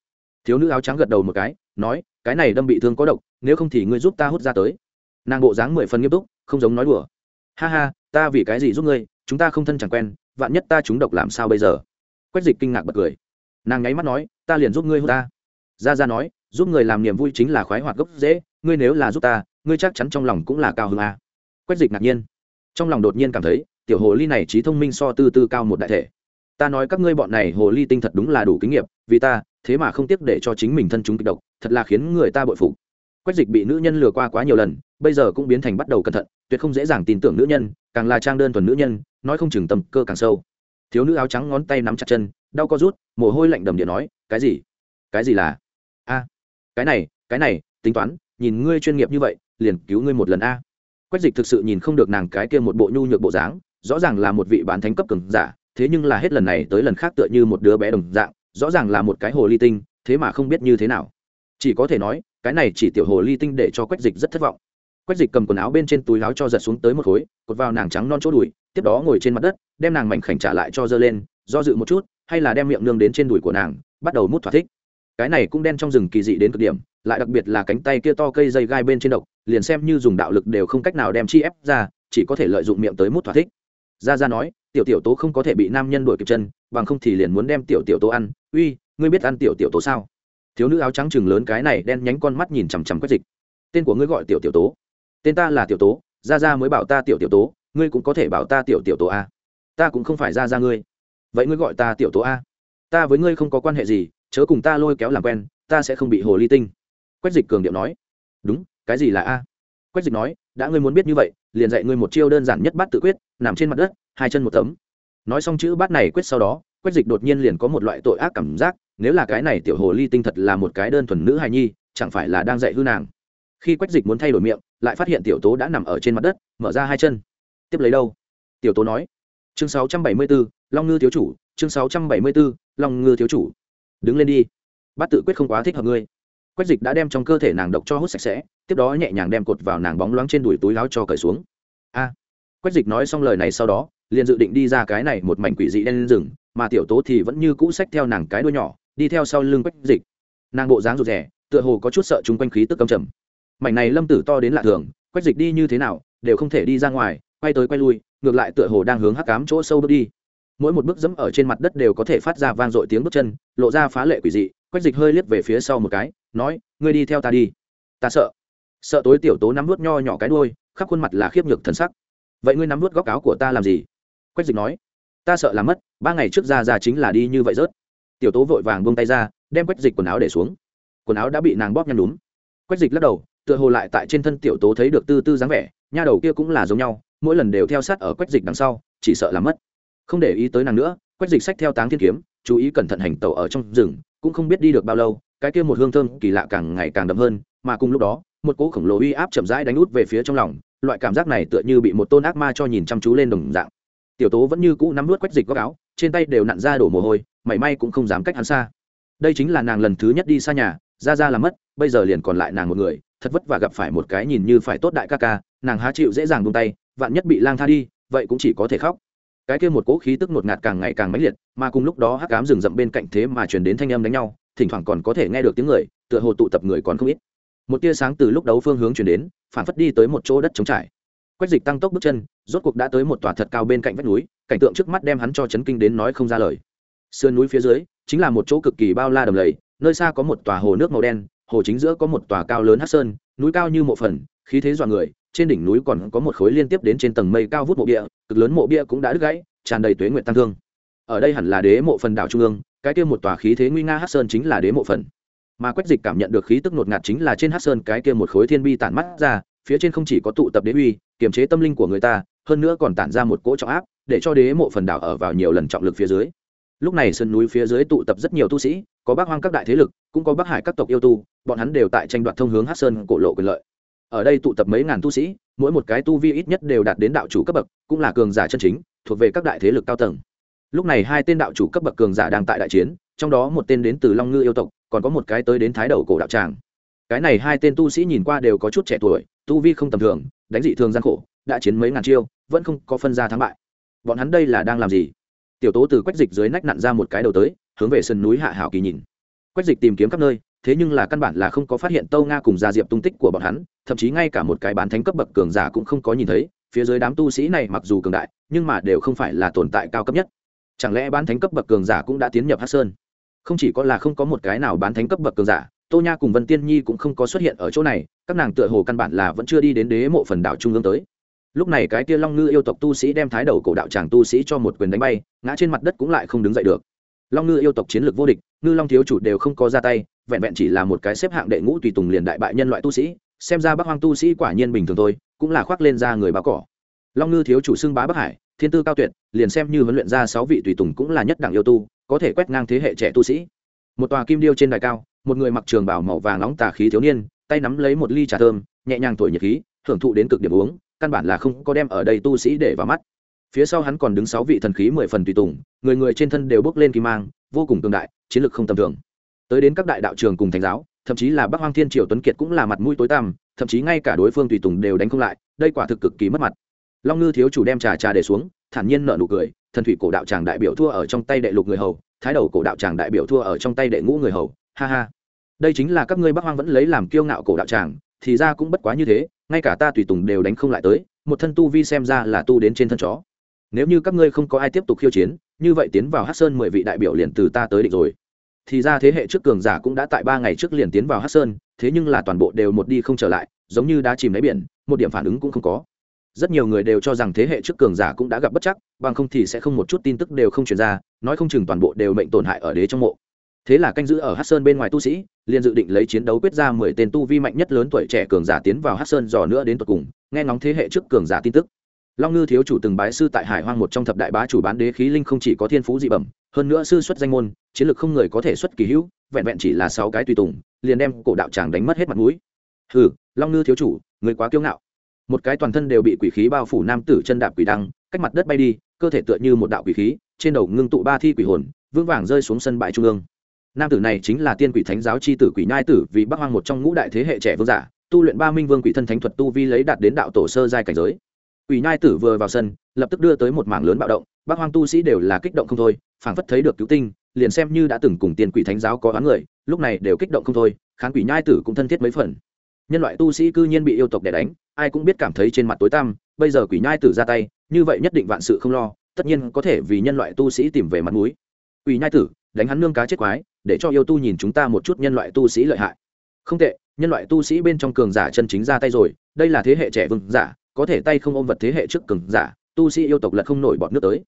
Thiếu nữ áo trắng gật đầu một cái, nói, cái này đâm bị thương có độc, nếu không thì ngươi giúp ta hút ra tới. Nàng bộ dáng mười phần nghiêm túc, không giống nói đùa. Ha ha, ta vì cái gì giúp ngươi, chúng ta không thân chẳng quen, vạn nhất ta trúng độc làm sao bây giờ? Quách dịch kinh ngạc bật cười. Nàng nháy mắt nói, ta liền giúp ngươi hút ta. Ra ra nói giúp người làm niềm vui chính là khoái hoạt gốc dễ ngươi nếu là giúp ta, ngươi chắc chắn trong lòng cũng là cao hơn a à. quách dịch ngạc nhiên. Trong lòng đột nhiên cảm thấy, tiểu hồ ly này trí thông minh so tư tư cao một đại thể. Ta nói các ngươi bọn này hồ ly tinh thật đúng là đủ kinh nghiệm, vì ta, thế mà không tiếc để cho chính mình thân chúng kịch độc, thật là khiến người ta bội phục. Quách dịch bị nữ nhân lừa qua quá nhiều lần, bây giờ cũng biến thành bắt đầu cẩn thận, tuyệt không dễ dàng tin tưởng nữ nhân, càng là trang đơn thuần nữ nhân, nói không chừng tâm cơ càng sâu. Thiếu nữ áo trắng ngón tay nắm chặt chân, đau co rút, mồ hôi lạnh đầm điện nói, cái gì? Cái gì là? Cái này cái này, tính toán, nhìn ngươi chuyên nghiệp như vậy, liền cứu ngươi một lần a. Quách dịch thực sự nhìn không được nàng cái kia một bộ nhu nhược bộ dáng, rõ ràng là một vị bán thánh cấp cường giả, thế nhưng là hết lần này tới lần khác tựa như một đứa bé đồng dạng, rõ ràng là một cái hồ ly tinh, thế mà không biết như thế nào. Chỉ có thể nói, cái này chỉ tiểu hồ ly tinh để cho quách dịch rất thất vọng. Quách dịch cầm quần áo bên trên túi áo cho giật xuống tới một khối, cột vào nàng trắng non chỗ đùi, tiếp đó ngồi trên mặt đất, đem nàng mảnh khảnh trả lại cho dơ lên, do dự một chút, hay là đem miệng nương đến trên đùi của nàng, bắt đầu mút thỏa thích cái này cũng đen trong rừng kỳ dị đến cực điểm, lại đặc biệt là cánh tay kia to cây dây gai bên trên độc, liền xem như dùng đạo lực đều không cách nào đem chi ép ra, chỉ có thể lợi dụng miệng tới mút thỏa thích. Ra ra nói, tiểu tiểu tố không có thể bị nam nhân đuổi kịp chân, bằng không thì liền muốn đem tiểu tiểu tố ăn. Uy, ngươi biết ăn tiểu tiểu tố sao? Thiếu nữ áo trắng chừng lớn cái này đen nhánh con mắt nhìn chằm chằm quét dịch. Tên của ngươi gọi tiểu tiểu tố. Tên ta là tiểu tố ra ra mới bảo ta tiểu tiểu tố, ngươi cũng có thể bảo ta tiểu tiểu tố a. Ta cũng không phải ra ra ngươi. Vậy ngươi gọi ta tiểu tố a? Ta với ngươi không có quan hệ gì chớ cùng ta lôi kéo làm quen ta sẽ không bị hồ ly tinh. Quách dịch cường điệu nói đúng cái gì là a? Quách dịch nói đã ngươi muốn biết như vậy liền dạy ngươi một chiêu đơn giản nhất bát tự quyết nằm trên mặt đất hai chân một tấm. Nói xong chữ bát này quyết sau đó quách dịch đột nhiên liền có một loại tội ác cảm giác nếu là cái này tiểu hồ ly tinh thật là một cái đơn thuần nữ hài nhi chẳng phải là đang dạy hư nàng. Khi quách dịch muốn thay đổi miệng lại phát hiện tiểu tố đã nằm ở trên mặt đất mở ra hai chân. Tiếp lấy đâu? Tiểu tố nói. Chương 674, long ngư thiếu chủ chương 674, long ngư thiếu chủ đứng lên đi. Bát tự quyết không quá thích hợp ngươi. Quách dịch đã đem trong cơ thể nàng độc cho hút sạch sẽ, tiếp đó nhẹ nhàng đem cột vào nàng bóng loáng trên đùi túi láo cho cởi xuống. A! Quách dịch nói xong lời này sau đó, liền dự định đi ra cái này một mảnh quỷ dị đen rừng, mà tiểu tố thì vẫn như cũ xách theo nàng cái đuôi nhỏ, đi theo sau lưng quách dịch. Nàng bộ dáng rụt rè, tựa hồ có chút sợ chung quanh khí tức cầm trầm. Mảnh này lâm tử to đến lạ thường, quách dịch đi như thế nào, đều không thể đi ra ngoài, quay tới quay lui, ngược lại tựa hồ đang hướng hắc cám chỗ sâu bước đi mỗi một bước dẫm ở trên mặt đất đều có thể phát ra vang dội tiếng bước chân, lộ ra phá lệ quỷ dị, quách dịch hơi liếc về phía sau một cái, nói, ngươi đi theo ta đi. Ta sợ. Sợ tối tiểu tố nắm vút nho nhỏ cái đôi khắp khuôn mặt là khiếp nhược thần sắc. Vậy ngươi nắm vút góc áo của ta làm gì? Quách dịch nói, ta sợ làm mất, ba ngày trước ra ra chính là đi như vậy rớt. Tiểu tố vội vàng buông tay ra, đem quách dịch quần áo để xuống. Quần áo đã bị nàng bóp nhăn đúng quách dịch lắc đầu, tựa hồ lại tại trên thân tiểu tố thấy được tư tư dáng vẻ, nha đầu kia cũng là giống nhau, mỗi lần đều theo sát ở quách dịch đằng sau, chỉ sợ làm mất không để ý tới nàng nữa quách dịch sách theo táng thiên kiếm, chú ý cẩn thận hành tẩu ở trong rừng, cũng không biết đi được bao lâu, cái kia một hương thơm kỳ lạ càng ngày càng đậm hơn, mà cùng lúc đó, một cỗ khổng lồ uy áp chậm rãi đánh út về phía trong lòng, loại cảm giác này tựa như bị một tôn ác ma cho nhìn chăm chú lên đồng dạng. Tiểu tố vẫn như cũ nắm nuốt quách dịch góc áo, trên tay đều nặn ra đổ mồ hôi, mảy may cũng không dám cách hắn xa. Đây chính là nàng lần thứ nhất đi xa nhà, ra ra là mất, bây giờ liền còn lại nàng một người, thật vất vả gặp phải một cái nhìn như phải tốt đại ca ca, nàng há chịu dễ dàng buông tay, vạn nhất bị lang tha đi, vậy cũng chỉ có thể khóc cái kia một cỗ khí tức ngột ngạt càng ngày càng mãnh liệt, mà cùng lúc đó hắc cám rừng rậm bên cạnh thế mà truyền đến thanh âm đánh nhau, thỉnh thoảng còn có thể nghe được tiếng người, tựa hồ tụ tập người còn không ít. Một tia sáng từ lúc đấu phương hướng truyền đến, phản phất đi tới một chỗ đất trống trải. Quách dịch tăng tốc bước chân, rốt cuộc đã tới một tòa thật cao bên cạnh vách núi, cảnh tượng trước mắt đem hắn cho chấn kinh đến nói không ra lời. Sườn núi phía dưới, chính là một chỗ cực kỳ bao la đầm lầy, nơi xa có một tòa hồ nước màu đen, hồ chính giữa có một tòa cao lớn hát sơn, núi cao như mộ phần, khí thế dọa người trên đỉnh núi còn có một khối liên tiếp đến trên tầng mây cao vút mộ bia, cực lớn mộ bia cũng đã đứt gãy, tràn đầy tuế nguyện tăng thương. Ở đây hẳn là đế mộ phần đảo trung ương, cái kia một tòa khí thế nguy nga hát sơn chính là đế mộ phần. Mà quách dịch cảm nhận được khí tức ngột ngạt chính là trên hát sơn cái kia một khối thiên bi tản mắt ra, phía trên không chỉ có tụ tập đế uy, kiềm chế tâm linh của người ta, hơn nữa còn tản ra một cỗ trọng áp, để cho đế mộ phần đảo ở vào nhiều lần trọng lực phía dưới. Lúc này sườn núi phía dưới tụ tập rất nhiều tu sĩ, có bác hoang các đại thế lực, cũng có bác hải các tộc yêu tu, bọn hắn đều tại tranh đoạt thông hướng hát sơn cổ lộ quyền lợi ở đây tụ tập mấy ngàn tu sĩ, mỗi một cái tu vi ít nhất đều đạt đến đạo chủ cấp bậc, cũng là cường giả chân chính, thuộc về các đại thế lực cao tầng. Lúc này hai tên đạo chủ cấp bậc cường giả đang tại đại chiến, trong đó một tên đến từ long ngư yêu tộc, còn có một cái tới đến thái đầu cổ đạo tràng. Cái này hai tên tu sĩ nhìn qua đều có chút trẻ tuổi, tu vi không tầm thường, đánh dị thường gian khổ, đã chiến mấy ngàn chiêu, vẫn không có phân ra thắng bại. Bọn hắn đây là đang làm gì? Tiểu tố từ quách dịch dưới nách nặn ra một cái đầu tới, hướng về sân núi hạ hảo kỳ nhìn. Quách dịch tìm kiếm khắp nơi thế nhưng là căn bản là không có phát hiện tâu nga cùng gia diệp tung tích của bọn hắn, thậm chí ngay cả một cái bán thánh cấp bậc cường giả cũng không có nhìn thấy, phía dưới đám tu sĩ này mặc dù cường đại, nhưng mà đều không phải là tồn tại cao cấp nhất. Chẳng lẽ bán thánh cấp bậc cường giả cũng đã tiến nhập hát sơn? Không chỉ có là không có một cái nào bán thánh cấp bậc cường giả, tô nha cùng vân tiên nhi cũng không có xuất hiện ở chỗ này, các nàng tựa hồ căn bản là vẫn chưa đi đến đế mộ phần đảo trung ương tới. Lúc này cái kia long ngư yêu tộc tu sĩ đem thái đầu cổ đạo tràng tu sĩ cho một quyền đánh bay, ngã trên mặt đất cũng lại không đứng dậy được. Long ngư yêu tộc chiến lược vô địch, ngư long thiếu chủ đều không có ra tay vẹn vẹn chỉ là một cái xếp hạng đệ ngũ tùy tùng liền đại bại nhân loại tu sĩ, xem ra bắc hoang tu sĩ quả nhiên bình thường thôi, cũng là khoác lên ra người báo cỏ. Long ngư thiếu chủ xưng bá bắc hải, thiên tư cao tuyệt, liền xem như huấn luyện ra sáu vị tùy tùng cũng là nhất đẳng yêu tu, có thể quét ngang thế hệ trẻ tu sĩ. Một tòa kim điêu trên đài cao, một người mặc trường bảo màu vàng nóng tà khí thiếu niên, tay nắm lấy một ly trà thơm, nhẹ nhàng thổi nhiệt khí, hưởng thụ đến cực điểm uống, căn bản là không có đem ở đây tu sĩ để vào mắt. Phía sau hắn còn đứng sáu vị thần khí mười phần tùy tùng, người người trên thân đều bước lên kim mang, vô cùng tương đại, chiến lược không tầm thường tới đến các đại đạo trường cùng thánh giáo, thậm chí là bắc hoang thiên triều tuấn kiệt cũng là mặt mũi tối tăm, thậm chí ngay cả đối phương tùy tùng đều đánh không lại, đây quả thực cực kỳ mất mặt. Long ngư thiếu chủ đem trà trà để xuống, thản nhiên nợ nụ cười, thần thủy cổ đạo tràng đại biểu thua ở trong tay đệ lục người hầu, thái đầu cổ đạo tràng đại biểu thua ở trong tay đệ ngũ người hầu, ha ha. Đây chính là các ngươi bắc hoang vẫn lấy làm kiêu ngạo cổ đạo tràng thì ra cũng bất quá như thế, ngay cả ta tùy tùng đều đánh không lại tới, một thân tu vi xem ra là tu đến trên thân chó. Nếu như các ngươi không có ai tiếp tục khiêu chiến, như vậy tiến vào hát sơn mười vị đại biểu liền từ ta tới định rồi thì ra thế hệ trước cường giả cũng đã tại ba ngày trước liền tiến vào hát sơn, thế nhưng là toàn bộ đều một đi không trở lại, giống như đã chìm đáy biển, một điểm phản ứng cũng không có. Rất nhiều người đều cho rằng thế hệ trước cường giả cũng đã gặp bất chắc, bằng không thì sẽ không một chút tin tức đều không truyền ra, nói không chừng toàn bộ đều mệnh tổn hại ở đế trong mộ. Thế là canh giữ ở hát sơn bên ngoài tu sĩ, liền dự định lấy chiến đấu quyết ra mười tên tu vi mạnh nhất lớn tuổi trẻ cường giả tiến vào hát sơn dò nữa đến tột cùng, nghe ngóng thế hệ trước cường giả tin tức long ngư thiếu chủ từng bái sư tại hải hoang một trong thập đại bá chủ bán đế khí linh không chỉ có thiên phú dị bẩm, hơn nữa sư xuất danh môn, chiến lược không người có thể xuất kỳ hữu, vẹn vẹn chỉ là sáu cái tùy tùng, liền đem cổ đạo tràng đánh mất hết mặt mũi. Hừ, long ngư thiếu chủ, người quá kiêu ngạo. Một cái toàn thân đều bị quỷ khí bao phủ nam tử chân đạp quỷ đăng, cách mặt đất bay đi, cơ thể tựa như một đạo quỷ khí, trên đầu ngưng tụ ba thi quỷ hồn, vững vàng rơi xuống sân bãi trung ương. Nam tử này chính là tiên quỷ thánh giáo c h i tử quỷ nhai tử, vì bắc hoang một trong ngũ đại thế hệ trẻ vương giả, tu luyện ba minh vương quỷ thân thánh thuật tu vi lấy đạt đến đạo tổ sơ giai cảnh giới quỷ nhai tử vừa vào sân, lập tức đưa tới một mảng lớn bạo động bắc hoang tu sĩ đều là kích động không thôi, phảng phất thấy được cứu tinh, liền xem như đã từng cùng tiên quỷ thánh giáo có oán người, lúc này đều kích động không thôi, kháng quỷ nhai tử cũng thân thiết mấy phần. Nhân loại tu sĩ cư nhiên bị yêu tộc đè đánh, ai cũng biết cảm thấy trên mặt tối tăm, bây giờ quỷ nhai tử ra tay, như vậy nhất định vạn sự không lo, tất nhiên có thể vì nhân loại tu sĩ tìm về mặt mũi. Quỷ nhai tử, đánh hắn nương cá chết quái, để cho yêu tu nhìn chúng ta một chút nhân loại tu sĩ lợi hại. Không tệ, nhân loại tu sĩ bên trong cường giả chân chính ra tay rồi, đây là thế hệ trẻ vương giả có thể tay không ôm vật thế hệ trước cường giả, tu sĩ yêu tộc lật không nổi bọn nước tới.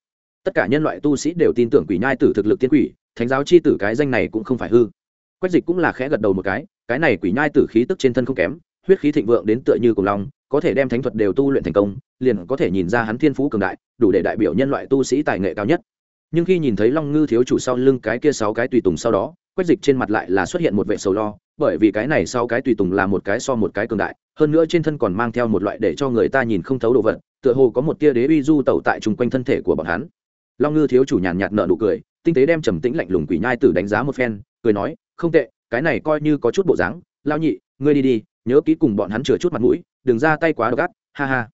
Tất cả nhân loại tu sĩ đều tin tưởng quỷ nhai tử thực lực tiên quỷ, thánh giáo chi tử cái danh này cũng không phải hư. Quách dịch cũng là khẽ gật đầu một cái cái này quỷ nhai tử khí tức trên thân không kém, huyết khí thịnh vượng đến tựa như cùng long, có thể đem thánh thuật đều tu luyện thành công, liền có thể nhìn ra hắn thiên phú cường đại, đủ để đại biểu nhân loại tu sĩ tài nghệ cao nhất. Nhưng khi nhìn thấy long ngư thiếu chủ sau lưng cái kia sáu cái tùy tùng sau đó, quách dịch trên mặt lại là xuất hiện một vệ sầu lo bởi vì cái này sau cái tùy tùng là một cái so một cái cường đại, hơn nữa trên thân còn mang theo một loại để cho người ta nhìn không thấu đồ vật, tựa hồ có một tia đế uy du tẩu tại chung quanh thân thể của bọn hắn. Long ngư thiếu chủ nhàn nhạt nợ nụ cười, tinh tế đem trầm tĩnh lạnh lùng quỷ nhai tử đánh giá một phen, cười nói, không tệ, cái này coi như có chút bộ dáng. Lao nhị, ngươi đi đi, nhớ kỹ cùng bọn hắn chừa chút mặt mũi, đừng ra tay quá độc gắt ha ha.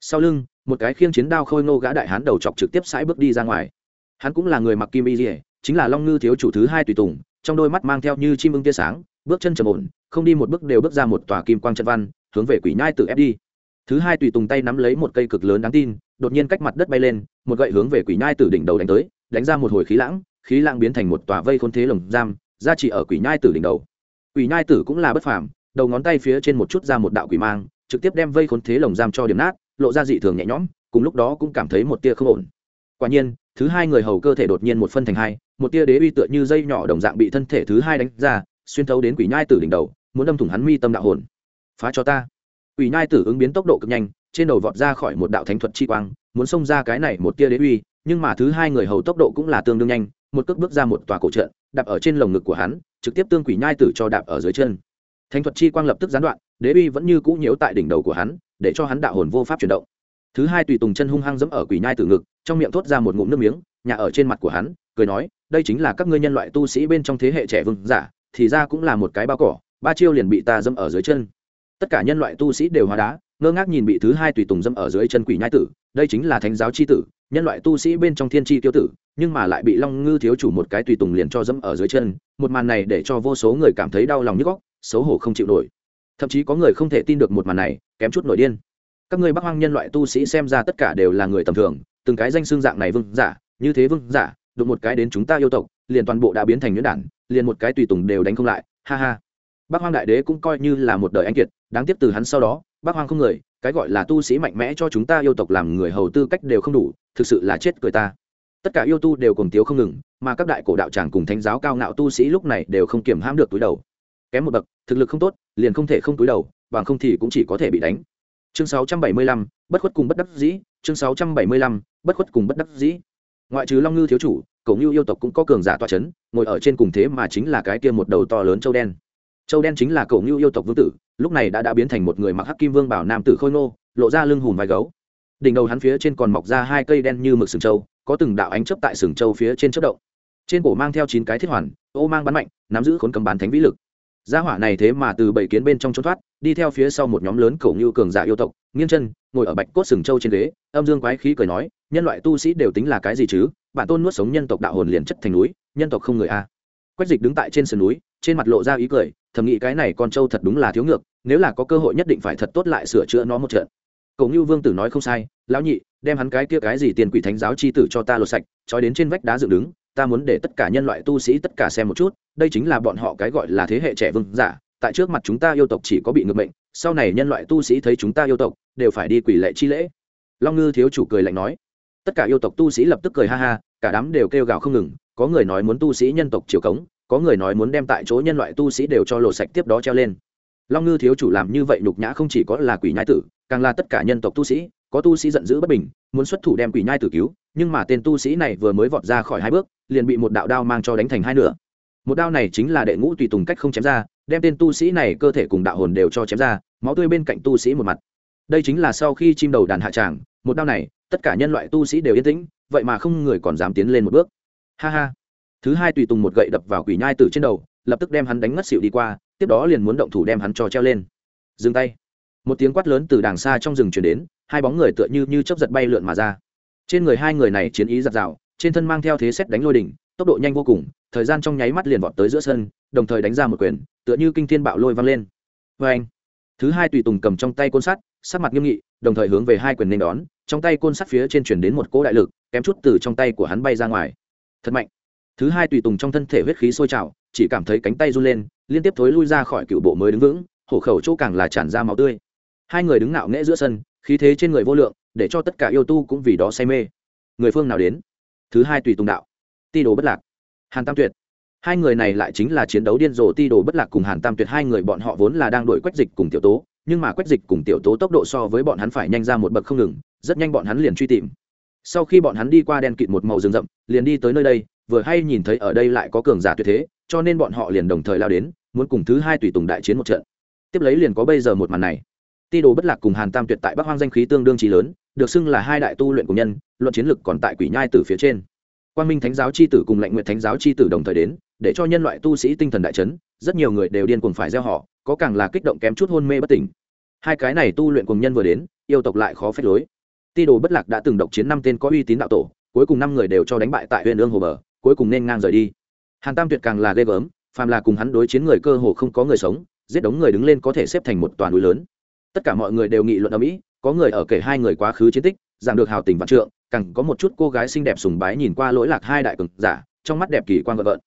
Sau lưng, một cái khiêng chiến đao khôi nô gã đại hán đầu chọc trực tiếp sải bước đi ra ngoài. Hắn cũng là người mặc kim y dỉa chính là long ngư thiếu chủ thứ hai tùy tùng, trong đôi mắt mang theo như chim ưng tia sáng bước chân trầm ổn, không đi một bước đều bước ra một tòa kim quang trận văn, hướng về quỷ nhai tự ép đi. Thứ hai tùy tùng tay nắm lấy một cây cực lớn đáng tin, đột nhiên cách mặt đất bay lên, một gậy hướng về quỷ nhai tử đỉnh đầu đánh tới, đánh ra một hồi khí lãng khí lãng biến thành một tòa vây khôn thế lồng giam, ra chỉ ở quỷ nhai tử đỉnh đầu. Quỷ nhai tử cũng là bất phàm, đầu ngón tay phía trên một chút ra một đạo quỷ mang, trực tiếp đem vây khốn thế lồng giam cho điểm nát, lộ ra dị thường nhẹ nhõm, cùng lúc đó cũng cảm thấy một tia không ổn. Quả nhiên, thứ hai người hầu cơ thể đột nhiên một phân thành hai, một tia đế uy tựa như dây nhỏ đồng dạng bị thân thể thứ hai đánh ra xuyên thấu đến quỷ nhai tử đỉnh đầu, muốn đâm thủng hắn mi tâm đạo hồn. Phá cho ta. Quỷ nhai tử ứng biến tốc độ cực nhanh, trên đầu vọt ra khỏi một đạo thánh thuật chi quang, muốn xông ra cái này một tia đế uy, nhưng mà thứ hai người hầu tốc độ cũng là tương đương nhanh, một cước bước ra một tòa cổ trận, đạp ở trên lồng ngực của hắn, trực tiếp tương quỷ nhai tử cho đạp ở dưới chân. Thánh thuật chi quang lập tức gián đoạn, đế uy vẫn như cũ nhiễu tại đỉnh đầu của hắn, để cho hắn đạo hồn vô pháp chuyển động. Thứ hai tùy tùng chân hung hăng dẫm ở quỷ nhai tử ngực, trong miệng thốt ra một ngụm nước miếng nhà ở trên mặt của hắn, cười nói, đây chính là các ngươi nhân loại tu sĩ bên trong thế hệ trẻ vương giả thì ra cũng là một cái bao cỏ, ba chiêu liền bị ta dâm ở dưới chân. Tất cả nhân loại tu sĩ đều hóa đá, ngơ ngác nhìn bị thứ hai tùy tùng dâm ở dưới chân quỷ nhai tử, đây chính là thánh giáo c h i tử, nhân loại tu sĩ bên trong thiên tri tiêu tử, nhưng mà lại bị long ngư thiếu chủ một cái tùy tùng liền cho dẫm ở dưới chân, một màn này để cho vô số người cảm thấy đau lòng nhức góc xấu hổ không chịu nổi. Thậm chí có người không thể tin được một màn này, kém chút nổi điên. Các người bắc hoang nhân loại tu sĩ xem ra tất cả đều là người tầm thường, từng cái danh xương dạng này vương giả, như thế vương giả, đụng một cái đến chúng ta yêu tộc, liền toàn bộ đã biến thành nhuyễn đản liền một cái tùy tùng đều đánh không lại ha ha. Bác hoang đại đế cũng coi như là một đời anh kiệt đáng tiếc từ hắn sau đó Bác hoang không người cái gọi là tu sĩ mạnh mẽ cho chúng ta yêu tộc làm người hầu tư cách đều không đủ thực sự là chết cười ta. Tất cả yêu tu đều cùng tiếu không ngừng mà các đại cổ đạo tràng cùng thánh giáo cao ngạo tu sĩ lúc này đều không kiểm hãm được túi đầu. Kém một bậc thực lực không tốt liền không thể không túi đầu bằng không thì cũng chỉ có thể bị đánh. Chương 675, bất khuất cùng bất đắc dĩ chương 675, bất khuất cùng bất đắc dĩ. Ngoại trừ long ngư thiếu chủ cậu ngưu yêu tộc cũng có cường giả toa c h ấ n ngồi ở trên cùng thế mà chính là cái kia một đầu to lớn châu đen. Châu đen chính là cậu ngưu yêu tộc vương tử, lúc này đã đã biến thành một người mặc hắc kim vương bảo nam tử khôi ngô, lộ ra lưng hùm vai gấu. Đỉnh đầu hắn phía trên còn mọc ra hai cây đen như mực sừng châu, có từng đạo ánh chấp tại sừng châu phía trên chất động. Trên cổ mang theo chín cái thiết hoàn, ô mang bắn mạnh, nắm giữ khốn cầm bán thánh vĩ lực. Gia hỏa này thế mà từ bảy kiến bên trong trốn thoát, đi theo phía sau một nhóm lớn cổ như cường giả yêu tộc, nghiêng chân, ngồi ở bạch cốt sừng châu trên ghế, âm dương quái khí cười nói, nhân loại tu sĩ đều tính là cái gì chứ? Bản tôn nuốt sống nhân tộc đạo hồn liền chất thành núi, nhân tộc không người a. Quách dịch đứng tại trên sườn núi, trên mặt lộ ra ý cười, thầm nghĩ cái này con trâu thật đúng là thiếu ngược, nếu là có cơ hội nhất định phải thật tốt lại sửa chữa nó một trận. Cầu như vương tử nói không sai, lão nhị, đem hắn cái kia cái gì tiền quỷ thánh giáo chi tử cho ta lột sạch, trói đến trên vách đá dựng đứng, ta muốn để tất cả nhân loại tu sĩ tất cả xem một chút, đây chính là bọn họ cái gọi là thế hệ trẻ vương giả, tại trước mặt chúng ta yêu tộc chỉ có bị ngược mệnh, sau này nhân loại tu sĩ thấy chúng ta yêu tộc, đều phải đi quỷ lệ chi lễ. Long ngư thiếu chủ cười lạnh nói tất cả yêu tộc tu sĩ lập tức cười ha ha, cả đám đều kêu gào không ngừng, có người nói muốn tu sĩ nhân tộc triều cống, có người nói muốn đem tại chỗ nhân loại tu sĩ đều cho lộ sạch tiếp đó treo lên. Long ngư thiếu chủ làm như vậy nhục nhã không chỉ có là quỷ nhai tử, càng là tất cả nhân tộc tu sĩ, có tu sĩ giận dữ bất bình, muốn xuất thủ đem quỷ nhai tử cứu, nhưng mà tên tu sĩ này vừa mới vọt ra khỏi hai bước, liền bị một đạo đao mang cho đánh thành hai nửa. Một đao này chính là đệ ngũ tùy tùng cách không chém ra, đem tên tu sĩ này cơ thể cùng đạo hồn đều cho chém ra, máu tươi bên cạnh tu sĩ một mặt. Đây chính là sau khi chim đầu đàn hạ tràng, một đao này tất cả nhân loại tu sĩ đều yên tĩnh, vậy mà không người còn dám tiến lên một bước. Ha ha. Thứ hai tùy tùng một gậy đập vào quỷ nhai tử trên đầu, lập tức đem hắn đánh ngất xịu đi qua, tiếp đó liền muốn động thủ đem hắn cho treo lên. Dừng tay. Một tiếng quát lớn từ đàng xa trong rừng chuyển đến, hai bóng người tựa như như chớp giật bay lượn mà ra. Trên người hai người này chiến ý giặt rào, trên thân mang theo thế xét đánh lôi đỉnh, tốc độ nhanh vô cùng, thời gian trong nháy mắt liền vọt tới giữa sân, đồng thời đánh ra một quyền, tựa như kinh thiên bạo lôi văng lên. Vê anh thứ hai tùy tùng cầm trong tay côn sắt sắc mặt nghiêm nghị, đồng thời hướng về hai quyền nên đón, trong tay côn sắt phía trên chuyển đến một cỗ đại lực, kém chút từ trong tay của hắn bay ra ngoài. Thật mạnh. Thứ hai tùy tùng trong thân thể huyết khí sôi trào, chỉ cảm thấy cánh tay run lên, liên tiếp thối lui ra khỏi cựu bộ mới đứng vững, hổ khẩu chỗ càng là tràn ra máu tươi. Hai người đứng ngạo nghễ giữa sân, khí thế trên người vô lượng, để cho tất cả yêu tu cũng vì đó say mê. Người phương nào đến? Thứ hai tùy tùng đạo. Ti đồ bất lạc. Hàn tam tuyệt. Hai người này lại chính là chiến đấu điên rồ ti đồ bất lạc cùng hàn tam tuyệt hai người, bọn họ vốn là đang đổi quách dịch cùng tiểu tố nhưng mà quét dịch cùng tiểu tố tốc độ so với bọn hắn phải nhanh ra một bậc không ngừng, rất nhanh bọn hắn liền truy tìm. Sau khi bọn hắn đi qua đen kịt một màu rừng rậm, liền đi tới nơi đây, vừa hay nhìn thấy ở đây lại có cường giả tuyệt thế, cho nên bọn họ liền đồng thời lao đến, muốn cùng thứ hai tùy tùng đại chiến một trận. Tiếp lấy liền có bây giờ một màn này. Ti đồ bất lạc cùng hàn tam tuyệt tại bắc hoang danh khí tương đương trí lớn, được xưng là hai đại tu luyện của nhân, luận chiến lực còn tại quỷ nhai từ phía trên. Quan minh thánh giáo c h i tử cùng lệnh nguyện thánh giáo c h i tử đồng thời đến, để cho nhân loại tu sĩ tinh thần đại chấn, rất nhiều người đều điên cuồng phải gieo họ, có càng là kích động kém chút hôn mê bất tỉnh hai cái này tu luyện cùng nhân vừa đến, yêu tộc lại khó phép lối. Ti đồ bất lạc đã từng độc chiến năm tên có uy tín đạo tổ, cuối cùng năm người đều cho đánh bại tại huyện ương hồ bờ, cuối cùng nên ngang rời đi. Hàn tam tuyệt càng là ghê gớm, phàm là cùng hắn đối chiến người cơ hồ không có người sống, giết đống người đứng lên có thể xếp thành một toàn núi lớn. Tất cả mọi người đều nghị luận ở mỹ có người ở kể hai người quá khứ chiến tích, giảng được hào tình vạn trượng, càng có một chút cô gái xinh đẹp sùng bái nhìn qua lỗi lạc hai đại cường giả, trong mắt đẹp kỳ quan vợ vợn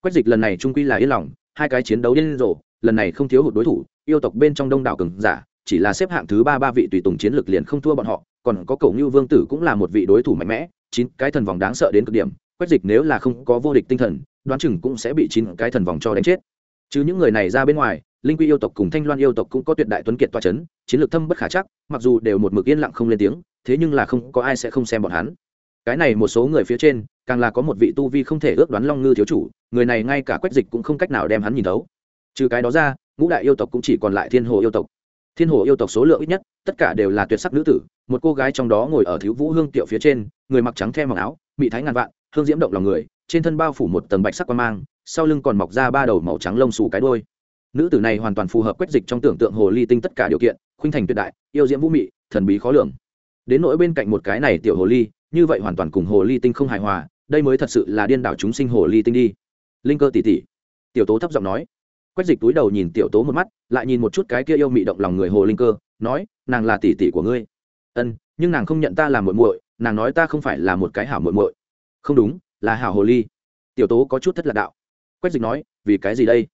quách dịch lần này trung quy là yên lòng, hai cái chiến đấu điên rồ, lần này không thiếu hụt đối thủ, yêu tộc bên trong đông đảo cường giả chỉ là xếp hạng thứ ba ba vị tùy tùng chiến lược liền không thua bọn họ, còn có cầu ngưu vương tử cũng là một vị đối thủ mạnh mẽ, chín cái thần vòng đáng sợ đến cực điểm, quách dịch nếu là không có vô địch tinh thần, đoán chừng cũng sẽ bị chín cái thần vòng cho đánh chết. Chứ những người này ra bên ngoài, linh quy yêu tộc cùng thanh loan yêu tộc cũng có tuyệt đại tuấn kiệt toa c h ấ n chiến lược thâm bất khả chắc, mặc dù đều một mực yên lặng không lên tiếng, thế nhưng là không có ai sẽ không xem bọn hắn. Cái này một số người phía trên, càng là có một vị tu vi không thể ước đoán long ngư thiếu chủ, người này ngay cả quách dịch cũng không cách nào đem hắn nhìn thấu. Trừ cái đó ra, ngũ đại yêu tộc cũng chỉ còn lại thiên hồ yêu tộc thiên hồ yêu tộc số lượng ít nhất, tất cả đều là tuyệt sắc nữ tử, một cô gái trong đó ngồi ở thiếu vũ hương tiệu phía trên, người mặc trắng the mặc áo, mị thái ngàn vạn, hương diễm động lòng người, trên thân bao phủ một tầng bạch sắc quan mang, sau lưng còn mọc ra ba đầu màu trắng lông xù cái đôi nữ tử này hoàn toàn phù hợp quét dịch trong tưởng tượng hồ ly tinh tất cả điều kiện, khuynh thành tuyệt đại, yêu diễm vũ mị, thần bí khó lường. Đến nỗi bên cạnh một cái này tiểu hồ ly, như vậy hoàn toàn cùng hồ ly tinh không hài hòa, đây mới thật sự là điên đảo chúng sinh hồ ly tinh đi. Linh cơ tỷ tỷ, tiểu tố thấp giọng nói quách dịch túi đầu nhìn tiểu tố một mắt, lại nhìn một chút cái kia yêu mị động lòng người hồ linh cơ, nói, nàng là tỷ tỷ của ngươi. Ân, nhưng nàng không nhận ta là muội muội, nàng nói ta không phải là một cái hảo muội muội. Không đúng, là hảo hồ ly. Tiểu tố có chút thất lạc đạo. Quách dịch nói, vì cái gì đây?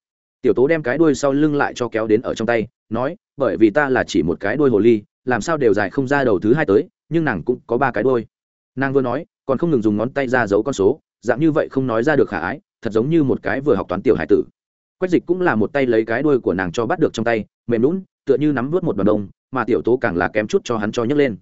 Tiểu tố đem cái đuôi sau lưng lại cho kéo đến ở trong tay, nói, bởi vì ta là chỉ một cái đuôi hồ ly, làm sao đều dài không ra đầu thứ hai tới, nhưng nàng cũng có ba cái đuôi. Nàng vừa nói, còn không ngừng dùng ngón tay ra giấu con số, dạng như vậy không nói ra được khả ái, thật giống như một cái vừa học toán tiểu hải tử quách dịch cũng là một tay lấy cái đuôi của nàng cho bắt được trong tay, mềm lún tựa như nắm vớt một đoàn đông, mà tiểu tố càng là kém chút cho hắn cho nhấc lên.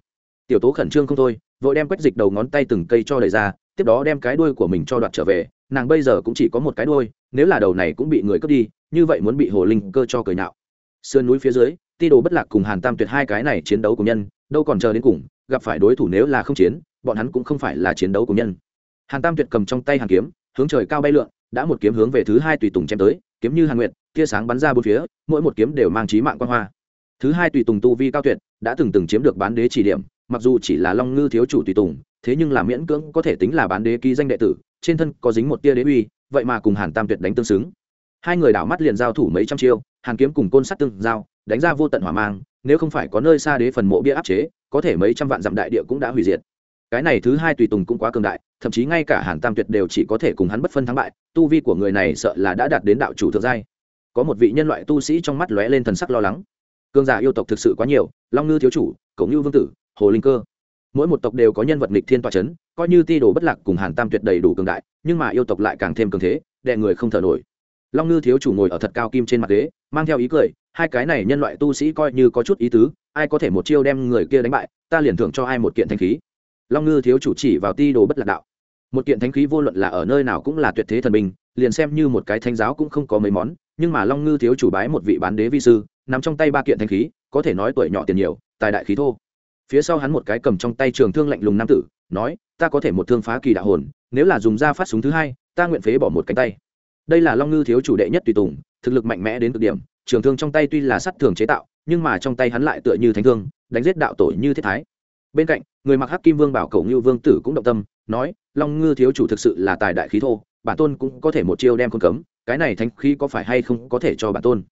Tiểu tố khẩn trương không thôi, vội đem quách dịch đầu ngón tay từng cây cho đẩy ra, tiếp đó đem cái đuôi của mình cho đoạt trở về, nàng bây giờ cũng chỉ có một cái đuôi, nếu là đầu này cũng bị người cướp đi, như vậy muốn bị hồ linh cơ cho cười nhạo. Sườn núi phía dưới, ti đồ bất lạc cùng hàn tam tuyệt hai cái này chiến đấu cùng nhân, đâu còn chờ đến cùng, gặp phải đối thủ nếu là không chiến, bọn hắn cũng không phải là chiến đấu cùng nhân. Hàn tam tuyệt cầm trong tay hàn kiếm, hướng trời cao bay lượn đã một kiếm hướng về thứ hai tùy tùng chém tới, kiếm như hàn nguyệt, tia sáng bắn ra bốn phía, mỗi một kiếm đều mang trí mạng quan hoa. Thứ hai tùy tùng tu vi cao tuyệt, đã từng từng chiếm được bán đế chỉ điểm, mặc dù chỉ là long ngư thiếu chủ tùy tùng, thế nhưng là miễn cưỡng có thể tính là bán đế ký danh đệ tử, trên thân có dính một tia đế uy, vậy mà cùng hàn tam tuyệt đánh tương xứng. Hai người đảo mắt liền giao thủ mấy trăm chiêu, hàn kiếm cùng côn sắt tương giao, đánh ra vô tận hỏa mang, nếu không phải có nơi xa đế phần mộ bia áp chế, có thể mấy trăm vạn dặm đại địa cũng đã hủy diệt. Cái này thứ hai tùy tùng cũng quá cường đại thậm chí ngay cả hàn tam tuyệt đều chỉ có thể cùng hắn bất phân thắng bại, tu vi của người này sợ là đã đạt đến đạo chủ thượng giai. Có một vị nhân loại tu sĩ trong mắt lóe lên thần sắc lo lắng. Cương giả yêu tộc thực sự quá nhiều, long ngư thiếu chủ cổng ngư vương tử, hồ linh cơ. Mỗi một tộc đều có nhân vật nghịch thiên tọa c h ấ n coi như ti đồ bất lạc cùng hàn tam tuyệt đầy đủ cường đại, nhưng mà yêu tộc lại càng thêm cường thế, đè người không thở nổi. Long ngư thiếu chủ ngồi ở thật cao kim trên mặt ghế, mang theo ý cười, hai cái này nhân loại tu sĩ coi như có chút ý tứ, ai có thể một chiêu đem người kia đánh bại, ta liền thưởng cho ai một kiện thanh khí long ngư thiếu chủ chỉ vào ti đồ bất lạc đạo. Một kiện thánh khí vô luận là ở nơi nào cũng là tuyệt thế thần bình, liền xem như một cái thánh giáo cũng không có mấy món nhưng mà long ngư thiếu chủ bái một vị bán đế vi sư nằm trong tay ba kiện thánh khí có thể nói tuổi nhỏ tiền nhiều tài đại khí thô. Phía sau hắn một cái cầm trong tay trường thương lạnh lùng nam tử nói ta có thể một thương phá kỳ đạo hồn nếu là dùng ra phát súng thứ hai ta nguyện phế bỏ một cánh tay. Đây là long ngư thiếu chủ đệ nhất tùy tùng thực lực mạnh mẽ đến cực điểm trường thương trong tay tuy là sắt thường chế tạo nhưng mà trong tay hắn lại tựa như thánh thương đánh giết đạo tổ như thiết thái bên cạnh, người mặc hắc kim vương bảo cầu như vương tử cũng động tâm, nói, long ngư thiếu chủ thực sự là tài đại khí thô, bản tôn cũng có thể một chiêu đem con cấm, cái này thánh khí có phải hay không có thể cho bản tôn?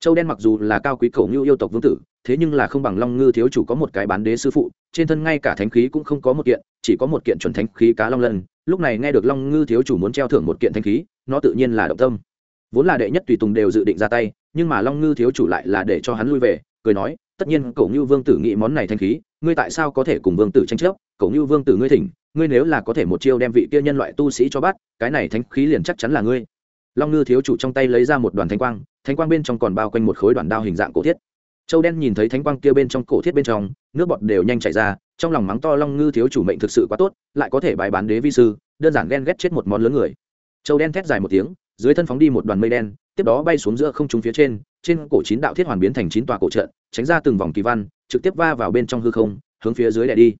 Châu đen mặc dù là cao quý cầu như yêu tộc vương tử, thế nhưng là không bằng long ngư thiếu chủ có một cái bán đế sư phụ, trên thân ngay cả thánh khí cũng không có một kiện, chỉ có một kiện chuẩn thánh khí cá long lân. Lúc này nghe được long ngư thiếu chủ muốn treo thưởng một kiện thánh khí, nó tự nhiên là động tâm. Vốn là đệ nhất tùy tùng đều dự định ra tay, nhưng mà long ngư thiếu chủ lại là để cho hắn lui về, cười nói tất nhiên cậu như vương tử nghĩ món này thanh khí, ngươi tại sao có thể cùng vương tử tranh chấp? Cậu như vương tử ngươi thỉnh, ngươi nếu là có thể một chiêu đem vị kia nhân loại tu sĩ cho bắt, cái này thanh khí liền chắc chắn là ngươi. Long ngư thiếu chủ trong tay lấy ra một đoàn thanh quang thanh quang bên trong còn bao quanh một khối đoàn đao hình dạng cổ thiết. Châu đen nhìn thấy thanh quang kia bên trong cổ thiết bên trong, nước bọt đều nhanh chảy ra, trong lòng mắng to long ngư thiếu chủ mệnh thực sự quá tốt, lại có thể bài bán đế vi sư, đơn giản ghen ghét chết một món lớn người. Châu đen thét dài một tiếng, dưới thân phóng đi một đoàn mây đen, tiếp đó bay xuống giữa không trung phía trên trên cổ chín đạo thiết hoàn biến thành chín tòa cổ trận tránh ra từng vòng kỳ văn, trực tiếp va vào bên trong hư không, hướng phía dưới đè đi.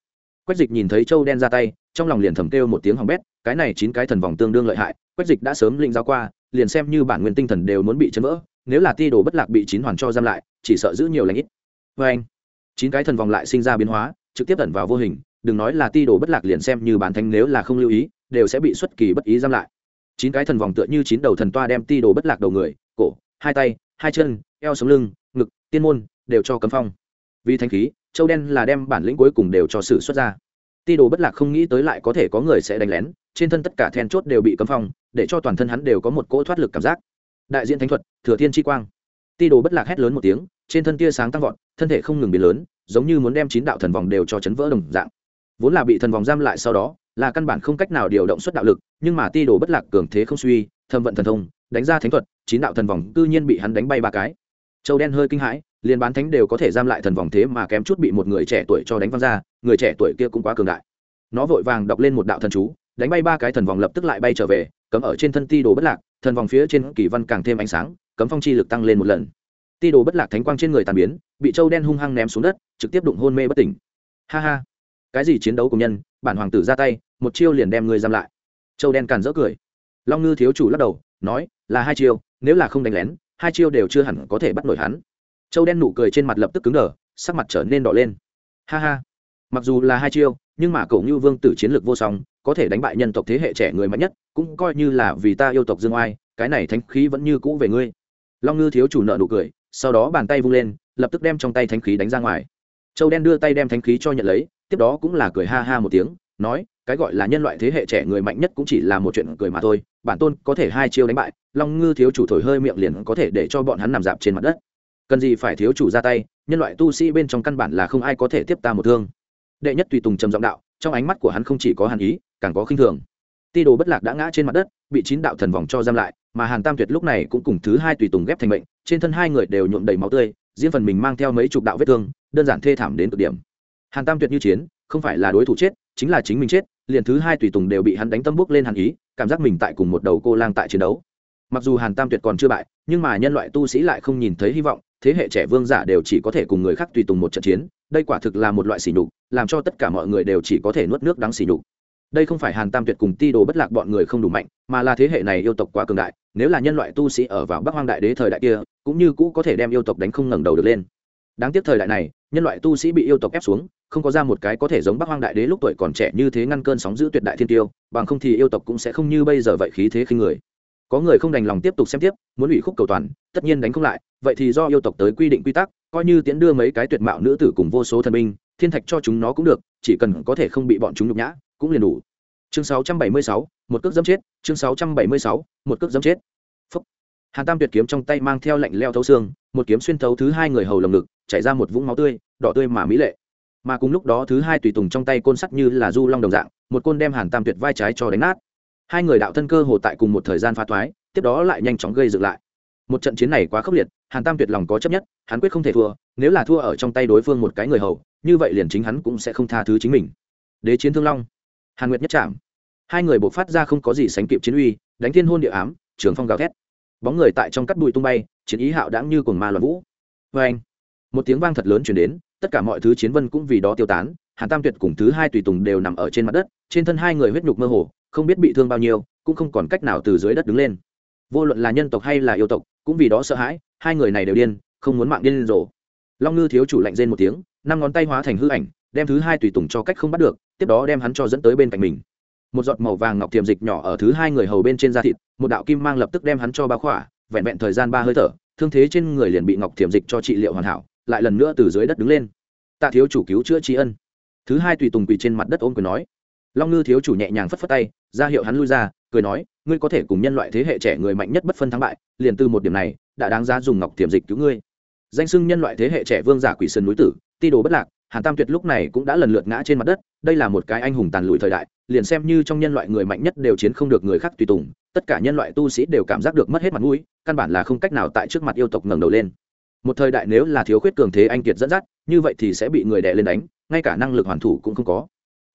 Quách dịch nhìn thấy châu đen ra tay, trong lòng liền thầm kêu một tiếng hỏng bét, cái này chín cái thần vòng tương đương lợi hại, quách dịch đã sớm linh giao qua, liền xem như bản nguyên tinh thần đều muốn bị chấn vỡ, nếu là ti đồ bất lạc bị chín hoàn cho giam lại, chỉ sợ giữ nhiều lãnh ít. Vê anh, chín cái thần vòng lại sinh ra biến hóa, trực tiếp ẩn vào vô hình, đừng nói là ti đồ bất lạc liền xem như bản thanh nếu là không lưu ý, đều sẽ bị xuất kỳ bất ý giam lại. Chín cái thần vòng tựa như chín đầu thần toa đem ti đồ bất lạc đầu người, cổ, hai tay, hai chân, eo sống lưng, ngực, tiên môn đều cho cấm phong. Vì thanh khí, châu đen là đem bản lĩnh cuối cùng đều cho sử xuất ra. Ti đồ bất lạc không nghĩ tới lại có thể có người sẽ đánh lén, trên thân tất cả then chốt đều bị cấm phong, để cho toàn thân hắn đều có một cỗ thoát lực cảm giác. Đại diện thánh thuật, thừa thiên chi quang. Ti đồ bất lạc hét lớn một tiếng, trên thân tia sáng tăng vọt, thân thể không ngừng biến lớn, giống như muốn đem chín đạo thần vòng đều cho chấn vỡ đồng dạng. Vốn là bị thần vòng giam lại sau đó, là căn bản không cách nào điều động xuất đạo lực, nhưng mà ti đồ bất lạc cường thế không suy, thâm vận thần thông, đánh ra thánh thuật, chín đạo thần vòng cư nhiên bị hắn đánh bay ba cái. Châu đen hơi kinh hãi liền bán thánh đều có thể giam lại thần vòng thế mà kém chút bị một người trẻ tuổi cho đánh văng ra, người trẻ tuổi kia cũng quá cường đại. Nó vội vàng đọc lên một đạo thần chú, đánh bay ba cái thần vòng lập tức lại bay trở về, cấm ở trên thân ti đồ bất lạc, thần vòng phía trên kỳ văn càng thêm ánh sáng, cấm phong chi lực tăng lên một lần. Ti đồ bất lạc thánh quang trên người tàn biến, bị châu đen hung hăng ném xuống đất, trực tiếp đụng hôn mê bất tỉnh. Ha ha. Cái gì chiến đấu cùng nhân, bản hoàng tử ra tay, một chiêu liền đem người giam lại. Châu đen càn rỡ cười. Long ngư thiếu chủ lắc đầu, nói, là hai chiêu, nếu là không đánh lén, hai chiêu đều chưa hẳn có thể bắt nổi hắn châu đen nụ cười trên mặt lập tức cứng đờ, sắc mặt trở nên đỏ lên. Ha ha. Mặc dù là hai chiêu, nhưng mà cậu như vương tử chiến lược vô song, có thể đánh bại nhân tộc thế hệ trẻ người mạnh nhất, cũng coi như là vì ta yêu tộc dương oai, cái này thánh khí vẫn như cũ về ngươi. Long ngư thiếu chủ nợ nụ cười, sau đó bàn tay vung lên, lập tức đem trong tay thánh khí đánh ra ngoài. Châu đen đưa tay đem thánh khí cho nhận lấy, tiếp đó cũng là cười ha ha một tiếng, nói, cái gọi là nhân loại thế hệ trẻ người mạnh nhất cũng chỉ là một chuyện cười mà thôi, bản tôn có thể hai chiêu đánh bại, long ngư thiếu chủ thổi hơi miệng liền có thể để cho bọn hắn nằm dạp trên mặt đất cần gì phải thiếu chủ ra tay, nhân loại tu sĩ bên trong căn bản là không ai có thể tiếp ta một thương. Đệ nhất tùy tùng trầm giọng đạo, trong ánh mắt của hắn không chỉ có hàn ý, càng có khinh thường. Ti đồ bất lạc đã ngã trên mặt đất, bị chín đạo thần vòng cho giam lại, mà hàn tam tuyệt lúc này cũng cùng thứ hai tùy tùng ghép thành bệnh trên thân hai người đều nhuộm đầy máu tươi, riêng phần mình mang theo mấy chục đạo vết thương, đơn giản thê thảm đến cực điểm. Hàn tam tuyệt như chiến, không phải là đối thủ chết, chính là chính mình chết, liền thứ hai tùy tùng đều bị hắn đánh tâm bước lên hàn ý, cảm giác mình tại cùng một đầu cô lang tại chiến đấu. Mặc dù hàn tam tuyệt còn chưa bại, nhưng mà nhân loại tu sĩ lại không nhìn thấy hy vọng thế hệ trẻ vương giả đều chỉ có thể cùng người khác tùy tùng một trận chiến, đây quả thực là một loại sỉ nhục, làm cho tất cả mọi người đều chỉ có thể nuốt nước đáng sỉ nhục. Đây không phải hàn tam tuyệt cùng ti đồ bất lạc bọn người không đủ mạnh, mà là thế hệ này yêu tộc quá cường đại, nếu là nhân loại tu sĩ ở vào bắc hoang đại đế thời đại kia, cũng như cũ có thể đem yêu tộc đánh không ngẩng đầu được lên. Đáng tiếc thời đại này, nhân loại tu sĩ bị yêu tộc ép xuống, không có ra một cái có thể giống bắc hoang đại đế lúc tuổi còn trẻ như thế ngăn cơn sóng giữ tuyệt đại thiên tiêu, bằng không thì yêu tộc cũng sẽ không như bây giờ vậy khí thế khinh người. Có người không đành lòng tiếp tục xem tiếp, muốn ủy khúc cầu toàn, tất nhiên đánh không lại vậy thì do yêu tộc tới quy định quy tắc coi như tiễn đưa mấy cái tuyệt mạo nữ tử cùng vô số thần binh thiên thạch cho chúng nó cũng được chỉ cần có thể không bị bọn chúng nhục nhã cũng liền đủ. Chương 676, một cước dẫm chết chương 676, một cước dẫm chết. Phúc. hàn tam tuyệt kiếm trong tay mang theo lạnh leo thấu xương một kiếm xuyên thấu thứ hai người hầu lồng ngực chảy ra một vũng máu tươi đỏ tươi mà mỹ lệ. Mà cùng lúc đó thứ hai tùy tùng trong tay côn sắt như là du long đồng dạng một côn đem hàn tam tuyệt vai trái cho đánh nát. Hai người đạo thân cơ hồ tại cùng một thời gian phá thoái tiếp đó lại nhanh chóng gây dựng lại. Một trận chiến này quá khốc liệt hàn tam tuyệt lòng có chấp nhất, hắn quyết không thể thua, nếu là thua ở trong tay đối phương một cái người hầu, như vậy liền chính hắn cũng sẽ không tha thứ chính mình. Đế chiến thương long. Hàn nguyệt nhất chạm hai người buộc phát ra không có gì sánh kịp chiến uy, đánh thiên hôn địa ám, trường phong gào thét. Bóng người tại trong cắt bụi tung bay, chiến ý hạo đãng như cồn ma loạn vũ. Vê anh, một tiếng vang thật lớn chuyển đến, tất cả mọi thứ chiến vân cũng vì đó tiêu tán, hàn tam tuyệt cùng thứ hai tùy tùng đều nằm ở trên mặt đất, trên thân hai người huyết nhục mơ hồ, không biết bị thương bao nhiêu, cũng không còn cách nào từ dưới đất đứng lên vô luận là nhân tộc hay là yêu tộc, cũng vì đó sợ hãi, hai người này đều điên, không muốn mạng điên rồ. Long ngư thiếu chủ lạnh rên một tiếng, năm ngón tay hóa thành hư ảnh, đem thứ hai tùy tùng cho cách không bắt được, tiếp đó đem hắn cho dẫn tới bên cạnh mình. Một giọt màu vàng ngọc tiềm dịch nhỏ ở thứ hai người hầu bên trên da thịt, một đạo kim mang lập tức đem hắn cho bao khỏa, vẹn vẹn thời gian ba hơi thở, thương thế trên người liền bị ngọc tiềm dịch cho trị liệu hoàn hảo, lại lần nữa từ dưới đất đứng lên. Tạ thiếu chủ cứu chữa tri ân. Thứ hai tùy tùng quỳ trên mặt đất ôm cười nói. Long ngư thiếu chủ nhẹ nhàng phất phất tay, ra hiệu hắn lui ra, cười nói ngươi có thể cùng nhân loại thế hệ trẻ người mạnh nhất bất phân thắng bại, liền từ một điểm này, đã đáng giá dùng ngọc tiềm dịch cứu ngươi. Danh sưng nhân loại thế hệ trẻ vương giả quỷ sơn núi tử, ti đồ bất lạc, hàn tam tuyệt lúc này cũng đã lần lượt ngã trên mặt đất, đây là một cái anh hùng tàn lụi thời đại, liền xem như trong nhân loại người mạnh nhất đều chiến không được người khác tùy tùng, tất cả nhân loại tu sĩ đều cảm giác được mất hết mặt mũi, căn bản là không cách nào tại trước mặt yêu tộc ngẩng đầu lên. Một thời đại nếu là thiếu khuyết cường thế anh kiệt dẫn dắt, như vậy thì sẽ bị người đè lên đánh, ngay cả năng lực hoàn thủ cũng không có.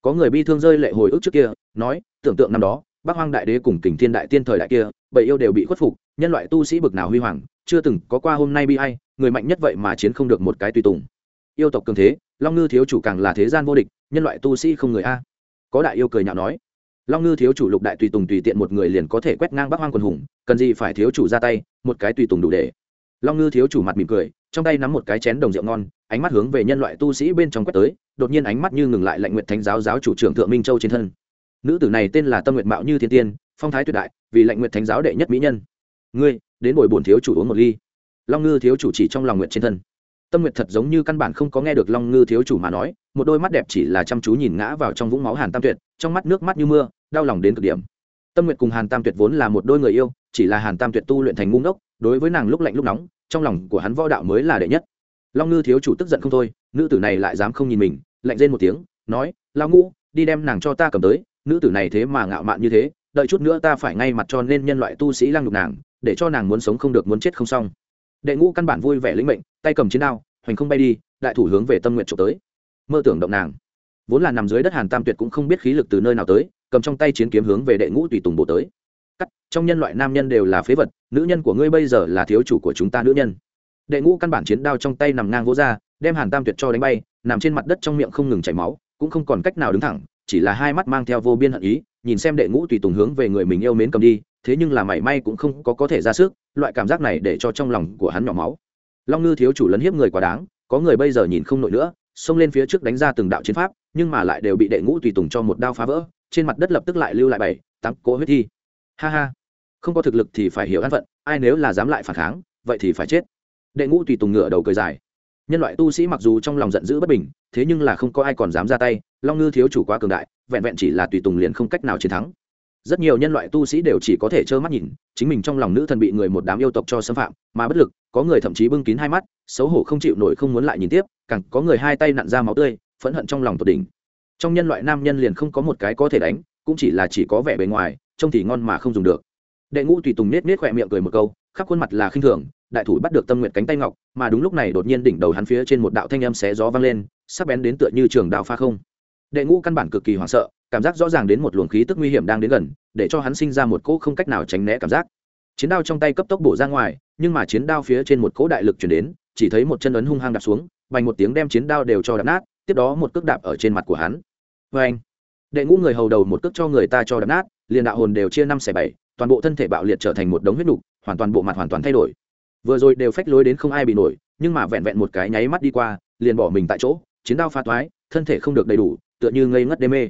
Có người bi thương rơi lệ hồi ức trước kia, nói, tưởng tượng năm đó bắc hoang đại đế cùng kình thiên đại tiên thời đại kia bảy yêu đều bị khuất phục, nhân loại tu sĩ bực nào huy hoàng, chưa từng có qua hôm nay bi ai, người mạnh nhất vậy mà chiến không được một cái tùy tùng. Yêu tộc cường thế, long ngư thiếu chủ càng là thế gian vô địch, nhân loại tu sĩ không người a. Có đại yêu cười nhạo nói, long ngư thiếu chủ lục đại tùy tùng tùy tiện một người liền có thể quét ngang bắc hoang quần hùng, cần gì phải thiếu chủ ra tay, một cái tùy tùng đủ để. Long ngư thiếu chủ mặt mỉm cười, trong tay nắm một cái chén đồng rượu ngon, ánh mắt hướng về nhân loại tu sĩ bên trong quét tới, đột nhiên ánh mắt như ngừng lại lạnh nguyện thánh giáo giáo chủ trưởng thượng minh châu trên thân nữ tử này tên là tâm nguyện mạo như thiên tiên, phong thái tuyệt đại, vì lệnh nguyện thánh giáo đệ nhất mỹ nhân. Ngươi, đến bồi bổn thiếu chủ uống một ly. Long ngư thiếu chủ chỉ trong lòng nguyện trên thân. Tâm nguyện thật giống như căn bản không có nghe được long ngư thiếu chủ mà nói, một đôi mắt đẹp chỉ là chăm chú nhìn ngã vào trong vũng máu hàn tam tuyệt, trong mắt nước mắt như mưa, đau lòng đến cực điểm. Tâm nguyện cùng hàn tam tuyệt vốn là một đôi người yêu, chỉ là hàn tam tuyệt tu luyện thành ngu ngốc, đối với nàng lúc lạnh lúc nóng, trong lòng của hắn võ đạo mới là đệ nhất. Long ngư thiếu chủ tức giận không thôi, nữ tử này lại dám không nhìn mình, lạnh rên một tiếng, nói lao ngũ, đi đem nàng cho ta cầm tới nữ tử này thế mà ngạo mạn như thế, đợi chút nữa ta phải ngay mặt cho nên nhân loại tu sĩ lăng nhục nàng, để cho nàng muốn sống không được muốn chết không xong. Đệ ngũ căn bản vui vẻ lĩnh mệnh, tay cầm chiến đao, hoành không bay đi, đại thủ hướng về tâm nguyện trộm tới. Mơ tưởng động nàng. Vốn là nằm dưới đất hàn tam tuyệt cũng không biết khí lực từ nơi nào tới, cầm trong tay chiến kiếm hướng về đệ ngũ tùy tùng bộ tới. Cắt, trong nhân loại nam nhân đều là phế vật, nữ nhân của ngươi bây giờ là thiếu chủ của chúng ta nữ nhân. Đệ ngũ căn bản chiến đao trong tay nằm ngang vỗ ra, đem hàn tam tuyệt cho đánh bay, nằm trên mặt đất trong miệng không ngừng chảy máu, cũng không còn cách nào đứng thẳng chỉ là hai mắt mang theo vô biên hận ý, nhìn xem đệ ngũ tùy tùng hướng về người mình yêu mến cầm đi, thế nhưng là mảy may cũng không có có thể ra sức, loại cảm giác này để cho trong lòng của hắn nhỏ máu. Long ngư thiếu chủ lấn hiếp người quá đáng, có người bây giờ nhìn không nổi nữa, xông lên phía trước đánh ra từng đạo chiến pháp, nhưng mà lại đều bị đệ ngũ tùy tùng cho một đao phá vỡ, trên mặt đất lập tức lại lưu lại bảy, tám cỗ huyết thi. Ha ha, không có thực lực thì phải hiểu an phận, ai nếu là dám lại phản kháng, vậy thì phải chết. Đệ ngũ tùy tùng ngựa đầu cười dài nhân loại tu sĩ mặc dù trong lòng giận dữ bất bình, thế nhưng là không có ai còn dám ra tay, long ngư thiếu chủ quá cường đại, vẹn vẹn chỉ là tùy tùng liền không cách nào chiến thắng. Rất nhiều nhân loại tu sĩ đều chỉ có thể trơ mắt nhìn, chính mình trong lòng nữ thần bị người một đám yêu tộc cho xâm phạm, mà bất lực, có người thậm chí bưng kín hai mắt, xấu hổ không chịu nổi không muốn lại nhìn tiếp, càng có người hai tay nặn ra máu tươi, phẫn hận trong lòng tột đỉnh. Trong nhân loại nam nhân liền không có một cái có thể đánh, cũng chỉ là chỉ có vẻ bề ngoài, trông thì ngon mà không dùng được. Đệ ngũ tùy tùng nết nết khỏe miệng cười một câu khắp khuôn mặt là khinh thường, đại thủ bắt được tâm nguyện cánh tay ngọc, mà đúng lúc này đột nhiên đỉnh đầu hắn phía trên một đạo thanh âm xé gió vang lên, sắc bén đến tựa như trường đạo pha không. Đệ ngũ căn bản cực kỳ hoảng sợ, cảm giác rõ ràng đến một luồng khí tức nguy hiểm đang đến gần, để cho hắn sinh ra một cỗ không cách nào tránh né cảm giác. Chiến đao trong tay cấp tốc bổ ra ngoài, nhưng mà chiến đao phía trên một cỗ đại lực chuyển đến, chỉ thấy một chân ấn hung hăng đạp xuống bành một tiếng đem chiến đao đều cho đạp nát, tiếp đó một cước đạp ở trên mặt của hắn. Vê anh đệ ngũ người hầu đầu một cước cho người ta cho đạp nát, liền đạo hồn đều chia năm xẻ bảy, toàn bộ thân thể bạo liệt trở thành một đống huyết nục hoàn toàn bộ mặt hoàn toàn thay đổi. Vừa rồi đều phách lối đến không ai bị nổi, nhưng mà vẹn vẹn một cái nháy mắt đi qua, liền bỏ mình tại chỗ, chiến đao pha toái thân thể không được đầy đủ, tựa như ngây ngất đê mê.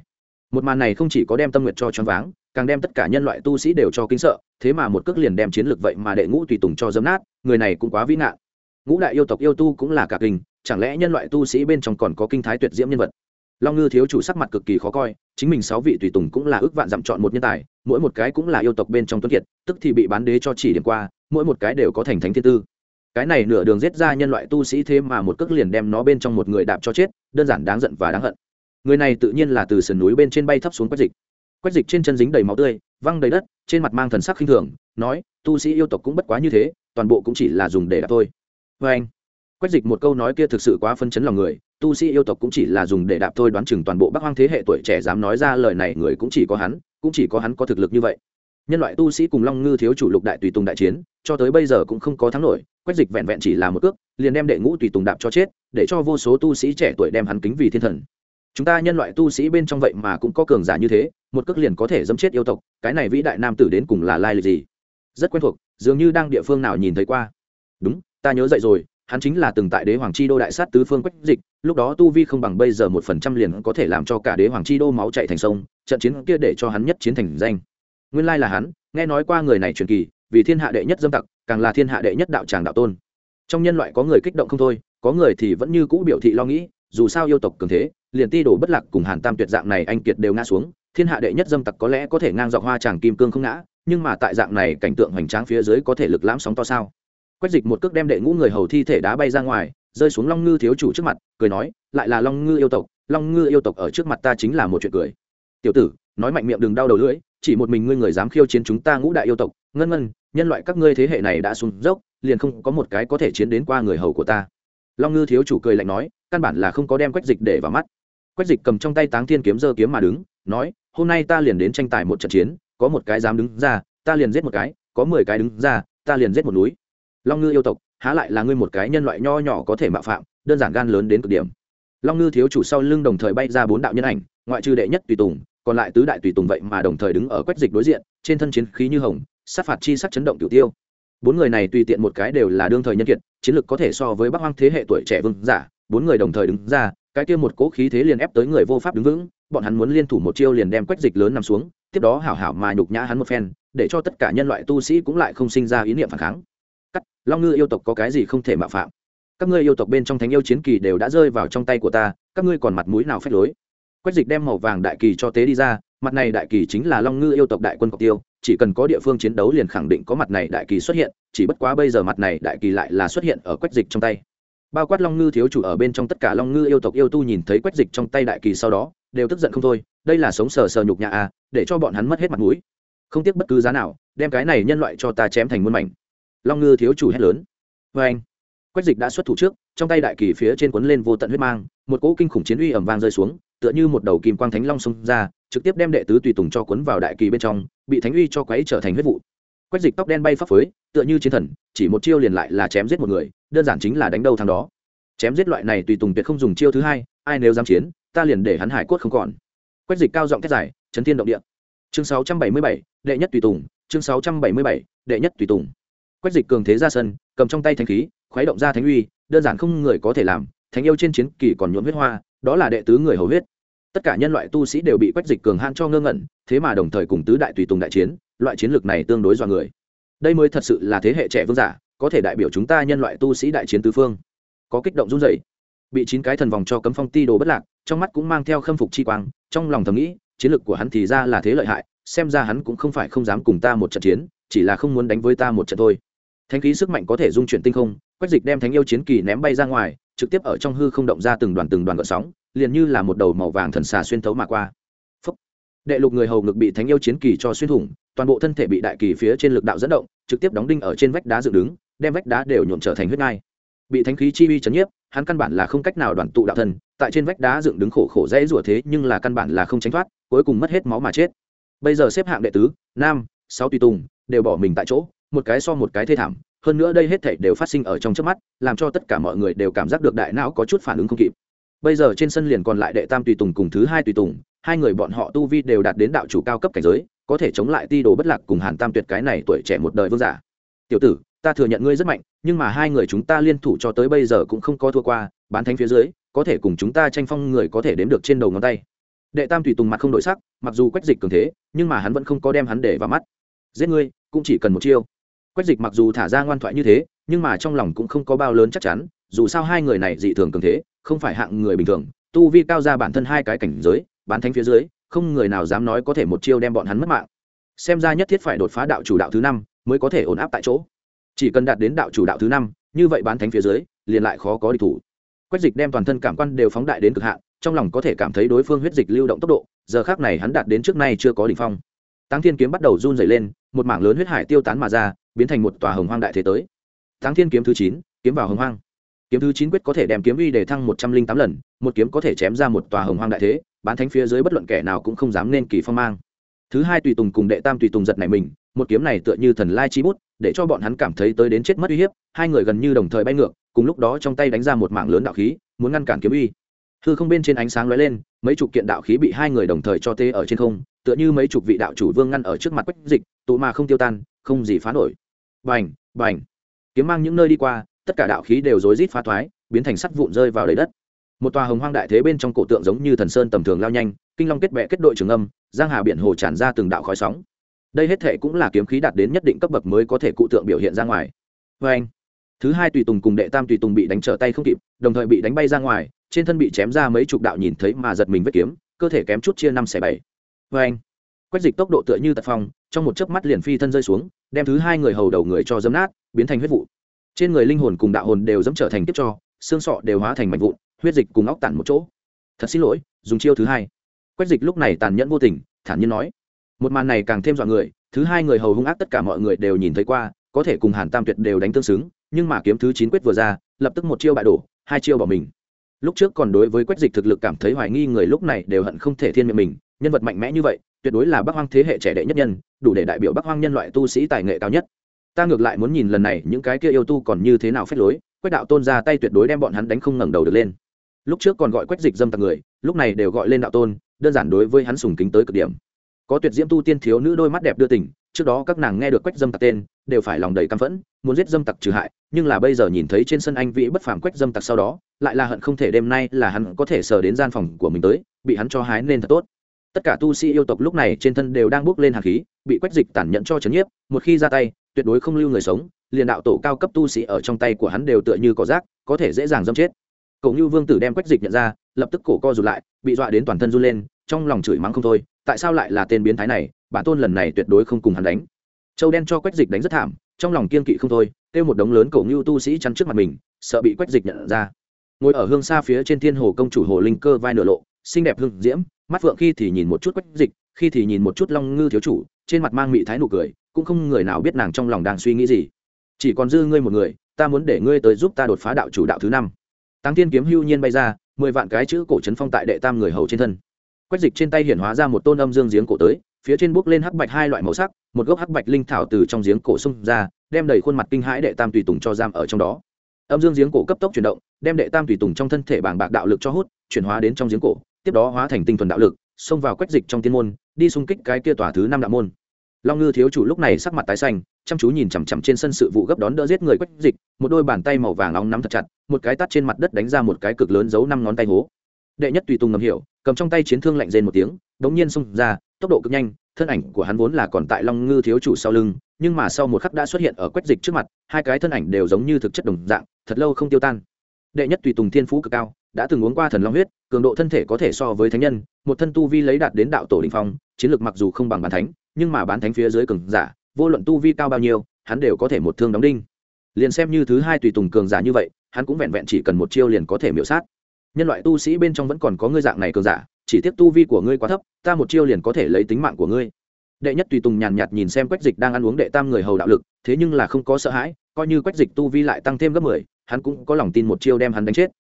Một màn này không chỉ có đem tâm nguyện cho choáng váng, càng đem tất cả nhân loại tu sĩ đều cho kinh sợ, thế mà một cước liền đem chiến lược vậy mà đệ ngũ tùy tùng cho dấm nát, người này cũng quá vĩ nạn ngũ đại yêu tộc yêu tu cũng là cả kinh, chẳng lẽ nhân loại tu sĩ bên trong còn có kinh thái tuyệt diễm nhân vật? Long ngư thiếu chủ sắc mặt cực kỳ khó coi, chính mình sáu vị tùy tùng cũng là ước vạn dặm chọn một nhân tài mỗi một cái cũng là yêu tộc bên trong tuấn kiệt, tức thì bị bán đế cho chỉ điểm qua, mỗi một cái đều có thành thánh thiên tư. Cái này nửa đường giết ra nhân loại tu sĩ thế mà một cước liền đem nó bên trong một người đạp cho chết, đơn giản đáng giận và đáng hận. Người này tự nhiên là từ sườn núi bên trên bay thấp xuống quách dịch. Quách dịch trên chân dính đầy máu tươi, văng đầy đất, trên mặt mang thần sắc khinh thường, nói, tu sĩ yêu tộc cũng bất quá như thế, toàn bộ cũng chỉ là dùng để đạp thôi. Vê anh. Quách dịch một câu nói kia thực sự quá phân chấn lòng người tu sĩ yêu tộc cũng chỉ là dùng để đạp thôi đoán chừng toàn bộ bắc hoang thế hệ tuổi trẻ dám nói ra lời này người cũng chỉ có hắn, cũng chỉ có hắn có thực lực như vậy. Nhân loại tu sĩ cùng long ngư thiếu chủ lục đại tùy tùng đại chiến, cho tới bây giờ cũng không có thắng nổi, quách dịch vẹn vẹn chỉ là một cước, liền đem đệ ngũ tùy tùng đạp cho chết, để cho vô số tu sĩ trẻ tuổi đem hắn kính vì thiên thần. Chúng ta nhân loại tu sĩ bên trong vậy mà cũng có cường giả như thế, một cước liền có thể dẫm chết yêu tộc, cái này vĩ đại nam tử đến cùng là lai lịch gì? Rất quen thuộc, dường như đang địa phương nào nhìn thấy qua. Đúng, ta nhớ dậy rồi hắn chính là từng tại đế hoàng chi đô đại sát tứ phương quách dịch, lúc đó tu vi không bằng bây giờ một phần trăm liền có thể làm cho cả đế hoàng chi đô máu chạy thành sông, trận chiến kia để cho hắn nhất chiến thành danh. Nguyên lai là hắn, nghe nói qua người này truyền kỳ, vì thiên hạ đệ nhất dâm tặc, càng là thiên hạ đệ nhất đạo tràng đạo tôn. Trong nhân loại có người kích động không thôi, có người thì vẫn như cũ biểu thị lo nghĩ, dù sao yêu tộc cường thế, liền ti đổ bất lạc cùng hàn tam tuyệt dạng này anh kiệt đều ngã xuống, thiên hạ đệ nhất dâm tặc có lẽ có thể ngang dọc hoa tràng kim cương không ngã, nhưng mà tại dạng này cảnh tượng hoành tráng phía dưới có thể lực lãm sóng to sao? Quách dịch một cước đem đệ ngũ người hầu thi thể đá bay ra ngoài, rơi xuống long ngư thiếu chủ trước mặt, cười nói, lại là long ngư yêu tộc, long ngư yêu tộc ở trước mặt ta chính là một chuyện cười. Tiểu tử, nói mạnh miệng đừng đau đầu lưỡi, chỉ một mình ngươi người dám khiêu chiến chúng ta ngũ đại yêu tộc, ngân ngân, nhân loại các ngươi thế hệ này đã xuống dốc, liền không có một cái có thể chiến đến qua người hầu của ta. Long ngư thiếu chủ cười lạnh nói, căn bản là không có đem quách dịch để vào mắt. Quách dịch cầm trong tay táng thiên kiếm giơ kiếm mà đứng, nói, hôm nay ta liền đến tranh tài một trận chiến, có một cái dám đứng ra, ta liền giết một cái, có mười cái đứng ra, ta liền giết một núi long ngư yêu tộc, há lại là ngươi một cái nhân loại nho nhỏ có thể mạo phạm, đơn giản gan lớn đến cực điểm. Long ngư thiếu chủ sau lưng đồng thời bay ra bốn đạo nhân ảnh, ngoại trừ đệ nhất tùy tùng, còn lại tứ đại tùy tùng vậy mà đồng thời đứng ở quách dịch đối diện, trên thân chiến khí như hồng, sát phạt chi sắc chấn động tiểu tiêu. Bốn người này tùy tiện một cái đều là đương thời nhân kiệt, chiến lược có thể so với bắc hoang thế hệ tuổi trẻ vương giả, bốn người đồng thời đứng ra, cái kia một cỗ khí thế liền ép tới người vô pháp đứng vững, bọn hắn muốn liên thủ một chiêu liền đem quách dịch lớn nằm xuống, tiếp đó hảo hảo mà nhục nhã hắn một phen, để cho tất cả nhân loại tu sĩ cũng lại không sinh ra ý niệm phản kháng long ngư yêu tộc có cái gì không thể mạo phạm các ngươi yêu tộc bên trong thánh yêu chiến kỳ đều đã rơi vào trong tay của ta các ngươi còn mặt mũi nào phép lối quách dịch đem màu vàng đại kỳ cho tế đi ra mặt này đại kỳ chính là long ngư yêu tộc đại quân cọc tiêu chỉ cần có địa phương chiến đấu liền khẳng định có mặt này đại kỳ xuất hiện chỉ bất quá bây giờ mặt này đại kỳ lại là xuất hiện ở quách dịch trong tay bao quát long ngư thiếu chủ ở bên trong tất cả long ngư yêu tộc yêu tu nhìn thấy quách dịch trong tay đại kỳ sau đó đều tức giận không thôi đây là sống sờ sờ nhục nhà à để cho bọn hắn mất hết mặt mũi. Không tiếc bất cứ giá nào, đem cái này nhân loại cho ta chém thành muôn mảnh long ngư thiếu chủ hét lớn. Vê anh quách dịch đã xuất thủ trước trong tay đại kỳ phía trên quấn lên vô tận huyết mang một cỗ kinh khủng chiến uy ẩm vang rơi xuống tựa như một đầu kim quang thánh long xông ra trực tiếp đem đệ tứ tùy tùng cho quấn vào đại kỳ bên trong bị thánh uy cho quấy trở thành huyết vụ. Quách dịch tóc đen bay phấp phới tựa như chiến thần chỉ một chiêu liền lại là chém giết một người đơn giản chính là đánh đầu thằng đó. Chém giết loại này tùy tùng tuyệt không dùng chiêu thứ hai ai nếu dám chiến ta liền để hắn hải cốt không còn. Quách dịch cao giọng thét dài chấn thiên động địa. Chương 677, đệ nhất tùy tùng chương 677, đệ nhất tùy tùng quách dịch cường thế ra sân, cầm trong tay thánh khí, khuấy động ra thánh uy, đơn giản không người có thể làm, thánh yêu trên chiến kỳ còn nhuộm huyết hoa, đó là đệ tứ người hầu huyết. Tất cả nhân loại tu sĩ đều bị quách dịch cường han cho ngơ ngẩn, thế mà đồng thời cùng tứ đại tùy tùng đại chiến, loại chiến lược này tương đối dọa người. Đây mới thật sự là thế hệ trẻ vương giả, có thể đại biểu chúng ta nhân loại tu sĩ đại chiến tứ phương. Có kích động run rẩy. Bị chín cái thần vòng cho cấm phong ti đồ bất lạc, trong mắt cũng mang theo khâm phục chi quang, trong lòng thầm nghĩ, chiến lược của hắn thì ra là thế lợi hại, xem ra hắn cũng không phải không dám cùng ta một trận chiến, chỉ là không muốn đánh với ta một trận thôi thánh khí sức mạnh có thể dung chuyển tinh không, quách dịch đem thánh yêu chiến kỳ ném bay ra ngoài, trực tiếp ở trong hư không động ra từng đoàn từng đoàn gợn sóng, liền như là một đầu màu vàng thần xà xuyên thấu mà qua. Phúc. đệ lục người hầu ngực bị thánh yêu chiến kỳ cho xuyên thủng, toàn bộ thân thể bị đại kỳ phía trên lực đạo dẫn động, trực tiếp đóng đinh ở trên vách đá dựng đứng, đem vách đá đều nhuộm trở thành huyết ngai. Bị thánh khí chi uy chấn nhiếp, hắn căn bản là không cách nào đoàn tụ đạo thân tại trên vách đá dựng đứng khổ khổ dễ rủa thế nhưng là căn bản là không tránh thoát, cuối cùng mất hết máu mà chết. Bây giờ xếp hạng đệ tứ, nam, sáu tùy tùng, đều bỏ mình tại chỗ một cái so một cái thê thảm, hơn nữa đây hết thảy đều phát sinh ở trong trước mắt, làm cho tất cả mọi người đều cảm giác được đại não có chút phản ứng không kịp. Bây giờ trên sân liền còn lại đệ tam tùy tùng cùng thứ hai tùy tùng, hai người bọn họ tu vi đều đạt đến đạo chủ cao cấp cảnh giới, có thể chống lại ti đồ bất lạc cùng hàn tam tuyệt cái này tuổi trẻ một đời vương giả. Tiểu tử, ta thừa nhận ngươi rất mạnh, nhưng mà hai người chúng ta liên thủ cho tới bây giờ cũng không có thua qua, bán thánh phía dưới, có thể cùng chúng ta tranh phong người có thể đếm được trên đầu ngón tay. Đệ tam tùy tùng mặt không đổi sắc, mặc dù quách dịch cường thế, nhưng mà hắn vẫn không có đem hắn để vào mắt. Giết ngươi, cũng chỉ cần một chiêu quách dịch mặc dù thả ra ngoan thoại như thế, nhưng mà trong lòng cũng không có bao lớn chắc chắn, dù sao hai người này dị thường cường thế, không phải hạng người bình thường, tu vi cao ra bản thân hai cái cảnh giới, bán thánh phía dưới, không người nào dám nói có thể một chiêu đem bọn hắn mất mạng. Xem ra nhất thiết phải đột phá đạo chủ đạo thứ năm mới có thể ổn áp tại chỗ. Chỉ cần đạt đến đạo chủ đạo thứ năm, như vậy bán thánh phía dưới, liền lại khó có địch thủ. Quách dịch đem toàn thân cảm quan đều phóng đại đến cực hạn, trong lòng có thể cảm thấy đối phương huyết dịch lưu động tốc độ, giờ khác này hắn đạt đến trước nay chưa có đ ỉ n h phong. Táng thiên kiếm bắt đầu run dày lên, một mảng lớn huyết hải tiêu tán mà ra biến thành một tòa hồng hoang đại thế tới. Tháng thiên kiếm thứ chín, kiếm vào hồng hoang. Kiếm thứ chín quyết có thể đem kiếm uy để thăng một trăm linh tám lần, một kiếm có thể chém ra một tòa hồng hoang đại thế, bán thánh phía dưới bất luận kẻ nào cũng không dám nên kỳ phong mang. Thứ hai tùy tùng cùng đệ tam tùy tùng giật này mình, một kiếm này tựa như thần lai chi bút, để cho bọn hắn cảm thấy tới đến chết mất uy hiếp, hai người gần như đồng thời bay ngược, cùng lúc đó trong tay đánh ra một mạng lớn đạo khí, muốn ngăn cản kiếm uy. Hư không bên trên ánh sáng lóe lên, mấy chục kiện đạo khí bị hai người đồng thời cho tê ở trên không, tựa như mấy chục vị đạo chủ vương ngăn ở trước mặt quách dịch, tụ mà không tiêu tan, không gì phá nổi bành bành. Kiếm mang những nơi đi qua, tất cả đạo khí đều rối rít phá thoái, biến thành sắt vụn rơi vào đầy đất. Một tòa hồng hoang đại thế bên trong cổ tượng giống như thần sơn tầm thường lao nhanh, kinh long kết bệ kết đội trường âm, giang hà biển hồ tràn ra từng đạo khói sóng. Đây hết thể cũng là kiếm khí đạt đến nhất định cấp bậc mới có thể cụ tượng biểu hiện ra ngoài. Vê anh thứ hai tùy tùng cùng đệ tam tùy tùng bị đánh trở tay không kịp, đồng thời bị đánh bay ra ngoài, trên thân bị chém ra mấy chục đạo nhìn thấy mà giật mình vết kiếm, cơ thể kém chút chia năm xẻ bảy. Vê anh quách dịch tốc độ tựa như tật phong, trong một chớp mắt liền phi thân rơi xuống, đem thứ hai người hầu đầu người cho dấm nát, biến thành huyết vụ. Trên người linh hồn cùng đạo hồn đều dẫm trở thành tiếp cho, xương sọ đều hóa thành mảnh vụn, huyết dịch cùng óc tản một chỗ. Thật xin lỗi, dùng chiêu thứ hai. Quách dịch lúc này tàn nhẫn vô tình, thản nhiên nói. Một màn này càng thêm dọa người, thứ hai người hầu hung ác tất cả mọi người đều nhìn thấy qua, có thể cùng hàn tam tuyệt đều đánh tương xứng, nhưng mà kiếm thứ chín quyết vừa ra, lập tức một chiêu bại đổ, hai chiêu bỏ mình. Lúc trước còn đối với quách dịch thực lực cảm thấy hoài nghi người lúc này đều hận không thể thiên miệng mình, nhân vật mạnh mẽ như vậy tuyệt đối là bắc hoang thế hệ trẻ đệ nhất nhân, đủ để đại biểu bắc hoang nhân loại tu sĩ tài nghệ cao nhất. Ta ngược lại muốn nhìn lần này, những cái kia yêu tu còn như thế nào phép lối, quách đạo tôn ra tay tuyệt đối đem bọn hắn đánh không ngẩng đầu được lên. Lúc trước còn gọi quách dịch dâm tặc người, lúc này đều gọi lên đạo tôn, đơn giản đối với hắn sùng kính tới cực điểm. Có tuyệt diễm tu tiên thiếu nữ đôi mắt đẹp đưa tỉnh trước đó các nàng nghe được quách dâm tặc tên, đều phải lòng đầy căm phẫn, muốn giết dâm tặc trừ hại, nhưng là bây giờ nhìn thấy trên sân anh vĩ bất phàm quách dâm tặc sau đó, lại là hận không thể đêm nay là hắn có thể sờ đến gian phòng của mình tới, bị hắn cho hái nên thật tốt tất cả tu sĩ yêu tộc lúc này trên thân đều đang bước lên hạt khí, bị quách dịch tản nhận cho trấn nhiếp, một khi ra tay, tuyệt đối không lưu người sống, liền đạo tổ cao cấp tu sĩ ở trong tay của hắn đều tựa như cỏ rác, có thể dễ dàng dâm chết. Cậu như vương tử đem quách dịch nhận ra, lập tức cổ co rụt lại, bị dọa đến toàn thân run lên, trong lòng chửi mắng không thôi, tại sao lại là tên biến thái này, bản tôn lần này tuyệt đối không cùng hắn đánh. Châu đen cho quách dịch đánh rất thảm, trong lòng kiên kỵ không thôi, kêu một đống lớn cổ như tu sĩ chắn trước mặt mình, sợ bị quách dịch nhận ra. Ngồi ở hương xa phía trên thiên hồ công chủ hồ linh cơ vai nửa lộ xinh đẹp hương diễm, mắt phượng khi thì nhìn một chút quách dịch, khi thì nhìn một chút long ngư thiếu chủ, trên mặt mang mị thái nụ cười, cũng không người nào biết nàng trong lòng đang suy nghĩ gì. Chỉ còn dư ngươi một người, ta muốn để ngươi tới giúp ta đột phá đạo chủ đạo thứ năm. Tăng thiên kiếm hưu nhiên bay ra, mười vạn cái chữ cổ trấn phong tại đệ tam người hầu trên thân. Quách dịch trên tay hiển hóa ra một tôn âm dương giếng cổ tới, phía trên bốc lên hắc bạch hai loại màu sắc, một gốc hắc bạch linh thảo từ trong giếng cổ xông ra, đem đầy khuôn mặt kinh hãi đệ tam tùy tùng cho giam ở trong đó. Âm dương giếng cổ cấp tốc chuyển động, đem đệ tam tùy tùng trong thân thể bảng bạc đạo lực cho hút, chuyển hóa đến trong giếng cổ tiếp đó hóa thành tinh thuần đạo lực, xông vào quách dịch trong tiên môn, đi xung kích cái kia tòa thứ năm đạo môn. Long ngư thiếu chủ lúc này sắc mặt tái xanh, chăm chú nhìn chằm chằm trên sân sự vụ gấp đón đỡ giết người quách dịch, một đôi bàn tay màu vàng nóng nắm thật chặt, một cái tắt trên mặt đất đánh ra một cái cực lớn giấu năm ngón tay hố. Đệ nhất tùy tùng ngầm hiểu, cầm trong tay chiến thương lạnh rên một tiếng, đống nhiên xông ra, tốc độ cực nhanh, thân ảnh của hắn vốn là còn tại long ngư thiếu chủ sau lưng, nhưng mà sau một khắc đã xuất hiện ở quách dịch trước mặt, hai cái thân ảnh đều giống như thực chất đồng dạng, thật lâu không tiêu tan. Đệ nhất tùy tùng thiên phú cực cao đã từng uống qua thần long huyết, cường độ thân thể có thể so với thánh nhân, một thân tu vi lấy đạt đến đạo tổ đình phong, chiến lược mặc dù không bằng bàn thánh, nhưng mà bán thánh phía dưới cường giả, vô luận tu vi cao bao nhiêu, hắn đều có thể một thương đóng đinh. Liền xem như thứ hai tùy tùng cường giả như vậy, hắn cũng vẹn vẹn chỉ cần một chiêu liền có thể miễu sát. Nhân loại tu sĩ bên trong vẫn còn có ngươi dạng này cường giả, chỉ tiếc tu vi của ngươi quá thấp, ta một chiêu liền có thể lấy tính mạng của ngươi. Đệ nhất tùy tùng nhàn nhạt nhìn xem quách dịch đang ăn uống đệ tam người hầu đạo lực, thế nhưng là không có sợ hãi, coi như quách dịch tu vi lại tăng thêm gấp mười, hắn cũng có lòng tin một chiêu đem hắn đánh chết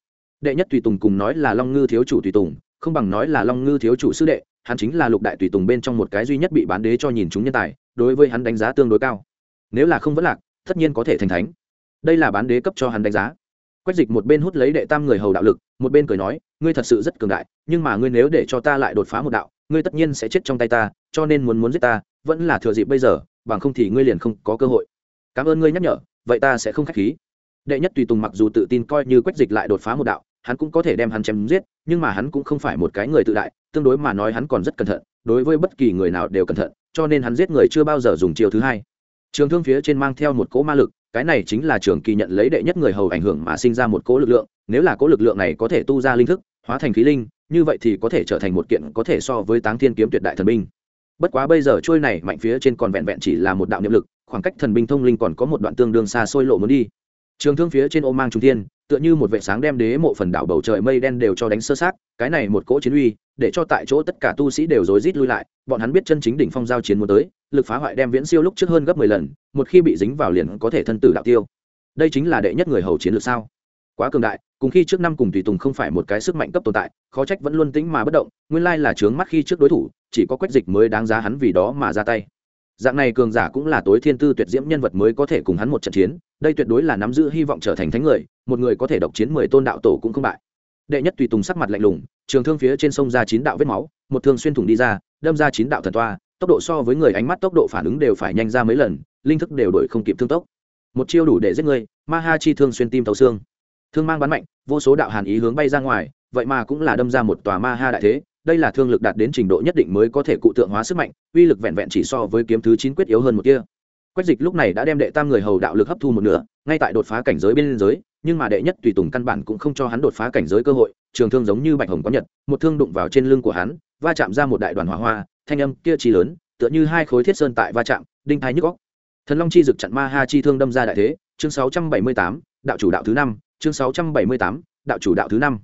đệ nhất tùy tùng cùng nói là long ngư thiếu chủ tùy tùng, không bằng nói là long ngư thiếu chủ sư đệ, hắn chính là lục đại tùy tùng bên trong một cái duy nhất bị bán đế cho nhìn chúng nhân tài, đối với hắn đánh giá tương đối cao. Nếu là không vẫn lạc, tất nhiên có thể thành thánh. Đây là bán đế cấp cho hắn đánh giá. Quách dịch một bên hút lấy đệ tam người hầu đạo lực, một bên cười nói, ngươi thật sự rất cường đại, nhưng mà ngươi nếu để cho ta lại đột phá một đạo, ngươi tất nhiên sẽ chết trong tay ta, cho nên muốn muốn giết ta, vẫn là thừa dịp bây giờ, bằng không thì ngươi liền không có cơ hội. Cảm ơn ngươi nhắc nhở, vậy ta sẽ không k h á c h khí đệ nhất tùy tùng mặc dù tự tin coi như quách dịch lại đột phá một đạo, hắn cũng có thể đem hắn chém giết, nhưng mà hắn cũng không phải một cái người tự đại, tương đối mà nói hắn còn rất cẩn thận, đối với bất kỳ người nào đều cẩn thận, cho nên hắn giết người chưa bao giờ dùng chiều thứ hai. Trường thương phía trên mang theo một cỗ ma lực, cái này chính là trường kỳ nhận lấy đệ nhất người hầu ảnh hưởng mà sinh ra một cỗ lực lượng, nếu là cỗ lực lượng này có thể tu ra linh thức, hóa thành khí linh, như vậy thì có thể trở thành một kiện có thể so với táng thiên kiếm tuyệt đại thần binh. Bất quá bây giờ trôi này mạnh phía trên còn vẹn vẹn chỉ là một đạo niệm lực, khoảng cách thần binh thông linh còn có một đoạn tương đương xa xôi lộ muốn đi trường thương phía trên ô mang trung thiên, tựa như một vệ sáng đem đế mộ phần đảo bầu trời mây đen đều cho đánh sơ sát cái này một cỗ chiến uy, để cho tại chỗ tất cả tu sĩ đều rối rít lui lại, bọn hắn biết chân chính đỉnh phong giao chiến muốn tới, lực phá hoại đem viễn siêu lúc trước hơn gấp mười lần, một khi bị dính vào liền có thể thân tử đạo tiêu. Đây chính là đệ nhất người hầu chiến lược sao? Quá cường đại, cùng khi trước năm cùng tùy tùng không phải một cái sức mạnh cấp tồn tại, khó trách vẫn luôn tính mà bất động, nguyên lai là trướng mắt khi trước đối thủ, chỉ có quách dịch mới đáng giá hắn vì đó mà ra tay dạng này cường giả cũng là tối thiên tư tuyệt diễm nhân vật mới có thể cùng hắn một trận chiến, đây tuyệt đối là nắm giữ hy vọng trở thành thánh người, một người có thể độc chiến mười tôn đạo tổ cũng không bại. Đệ nhất tùy tùng sắc mặt lạnh lùng, trường thương phía trên sông ra chín đạo vết máu, một thương xuyên thủng đi ra, đâm ra chín đạo thần toa, tốc độ so với người ánh mắt tốc độ phản ứng đều phải nhanh ra mấy lần, linh thức đều đổi không kịp thương tốc. Một chiêu đủ để giết người, ma ha chi thương xuyên tim thấu xương. Thương mang bắn mạnh, vô số đạo hàn ý hướng bay ra ngoài, vậy mà cũng là đâm ra một tòa ma ha đại thế đây là thương lực đạt đến trình độ nhất định mới có thể cụ tượng hóa sức mạnh, uy lực vẹn vẹn chỉ so với kiếm thứ chín quyết yếu hơn một kia quách dịch lúc này đã đem đệ tam người hầu đạo lực hấp thu một nửa, ngay tại đột phá cảnh giới bên giới nhưng mà đệ nhất tùy tùng căn bản cũng không cho hắn đột phá cảnh giới cơ hội, trường thương giống như bạch hồng có nhật, một thương đụng vào trên lưng của hắn, va chạm ra một đại đoàn hỏa hoa, thanh âm kia chi lớn, tựa như hai khối thiết sơn tại va chạm, đinh thái nhức góc thần long chi dực chặn ma ha chi thương đâm ra đại thế, chương sáu trăm bảy mươi tám, đạo chủ đạo thứ năm, chương sáu trăm bảy mươi tám, đạo chủ đạo thứ năm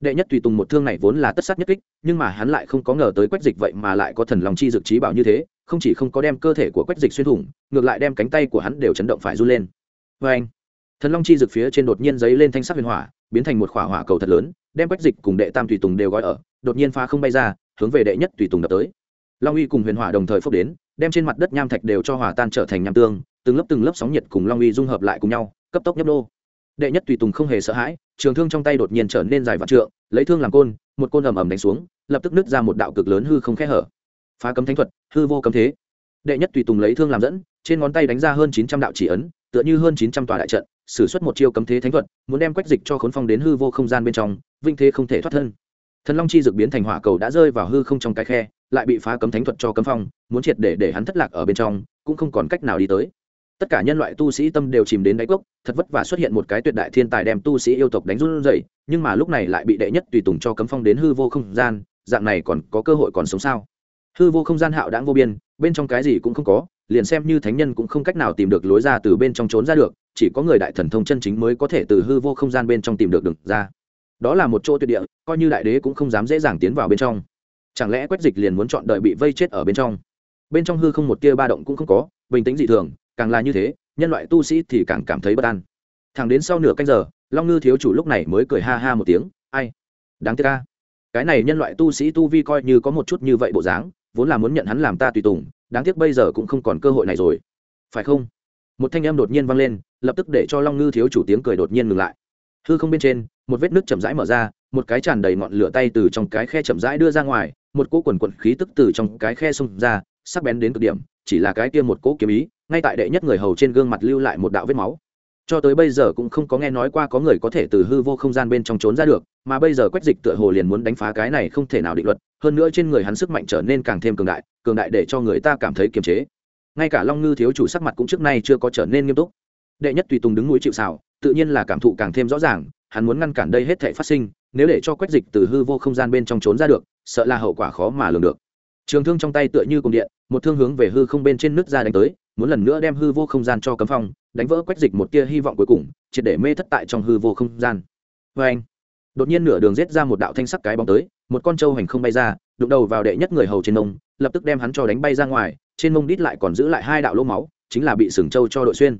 đệ nhất tùy tùng một thương này vốn là tất sát nhất kích, nhưng mà hắn lại không có ngờ tới quách dịch vậy mà lại có thần lòng chi dược trí bảo như thế, không chỉ không có đem cơ thể của quách dịch xuyên thủng, ngược lại đem cánh tay của hắn đều chấn động phải run lên. Vê anh, thần long chi dược phía trên đột nhiên giấy lên thanh sắc huyền hỏa, biến thành một khỏa hỏa cầu thật lớn, đem quách dịch cùng đệ tam tùy tùng đều gói ở, đột nhiên pha không bay ra, hướng về đệ nhất tùy tùng đập tới. Long uy cùng huyền hỏa đồng thời phốc đến, đem trên mặt đất nham thạch đều cho hòa tan trở thành nham tương, từng lớp từng lớp sóng nhiệt cùng long uy dung hợp lại cùng nhau, cấp tốc nhấp đô đệ nhất tùy tùng không hề sợ hãi, trường thương trong tay đột nhiên trở nên dài vạn trượng, lấy thương làm côn, một côn ầm ầm đánh xuống, lập tức nứt ra một đạo cực lớn hư không khe hở. Phá cấm thánh thuật, hư vô cấm thế. Đệ nhất tùy tùng lấy thương làm dẫn, trên ngón tay đánh ra hơn chín trăm đạo chỉ ấn, tựa như hơn chín trăm tòa đại trận xử suất một chiêu cấm thế thánh thuật, muốn đem quách dịch cho khốn phong đến hư vô không gian bên trong, vinh thế không thể thoát thân. Thần long chi dược biến thành hỏa cầu đã rơi vào hư không trong cái khe, lại bị phá cấm thánh thuật cho cấm phong, muốn triệt để để hắn thất lạc ở bên trong, cũng không còn cách nào đi tới tất cả nhân loại tu sĩ tâm đều chìm đến đáy cốc, thật vất vả xuất hiện một cái tuyệt đại thiên tài đem tu sĩ yêu tộc đánh run rẩy, nhưng mà lúc này lại bị đệ nhất tùy tùng cho cấm phong đến hư vô không gian, dạng này còn có cơ hội còn sống sao? Hư vô không gian hạo đãng vô biên, bên trong cái gì cũng không có, liền xem như thánh nhân cũng không cách nào tìm được lối ra từ bên trong trốn ra được, chỉ có người đại thần thông chân chính mới có thể từ hư vô không gian bên trong tìm được được ra. Đó là một chỗ tuyệt địa, coi như đại đế cũng không dám dễ dàng tiến vào bên trong. Chẳng lẽ quét dịch liền muốn chọn đợi bị vây chết ở bên trong? Bên trong hư không một tia ba động cũng không có, bình tĩnh dị thường càng là như thế, nhân loại tu sĩ thì càng cảm thấy bất an. Thẳng đến sau nửa canh giờ, long ngư thiếu chủ lúc này mới cười ha ha một tiếng, ai, đáng tiếc ca cái này nhân loại tu sĩ tu vi coi như có một chút như vậy bộ dáng, vốn là muốn nhận hắn làm ta tùy tùng, đáng tiếc bây giờ cũng không còn cơ hội này rồi. Phải không? Một thanh em đột nhiên vang lên, lập tức để cho long ngư thiếu chủ tiếng cười đột nhiên ngừng lại. Hư không bên trên, một vết nước chậm rãi mở ra, một cái tràn đầy ngọn lửa tay từ trong cái khe chậm rãi đưa ra ngoài, một cỗ quần quần khí tức từ trong cái khe xông ra, sắc bén đến cực điểm chỉ là cái kia một cỗ kiếm ý, ngay tại đệ nhất người hầu trên gương mặt lưu lại một đạo vết máu. Cho tới bây giờ cũng không có nghe nói qua có người có thể từ hư vô không gian bên trong trốn ra được, mà bây giờ quách dịch tựa hồ liền muốn đánh phá cái này không thể nào định luật, hơn nữa trên người hắn sức mạnh trở nên càng thêm cường đại cường đại để cho người ta cảm thấy kiềm chế. Ngay cả long ngư thiếu chủ sắc mặt cũng trước nay chưa có trở nên nghiêm túc. Đệ nhất tùy tùng đứng núi chịu xào tự nhiên là cảm thụ càng thêm rõ ràng, hắn muốn ngăn cản đây hết thể phát sinh, nếu để cho quách dịch từ hư vô không gian bên trong trốn ra được, sợ là hậu quả khó mà lường được trường thương trong tay tựa như cùng điện, một thương hướng về hư không bên trên nước ra đánh tới muốn lần nữa đem hư vô không gian cho cấm phong, đánh vỡ quách dịch một tia hy vọng cuối cùng, triệt để mê thất tại trong hư vô không gian. Vê anh, đột nhiên nửa đường rết ra một đạo thanh sắc cái bóng tới, một con trâu hành không bay ra, đụng đầu vào đệ nhất người hầu trên nông lập tức đem hắn cho đánh bay ra ngoài, trên mông đít lại còn giữ lại hai đạo lỗ máu, chính là bị sừng trâu cho đội xuyên.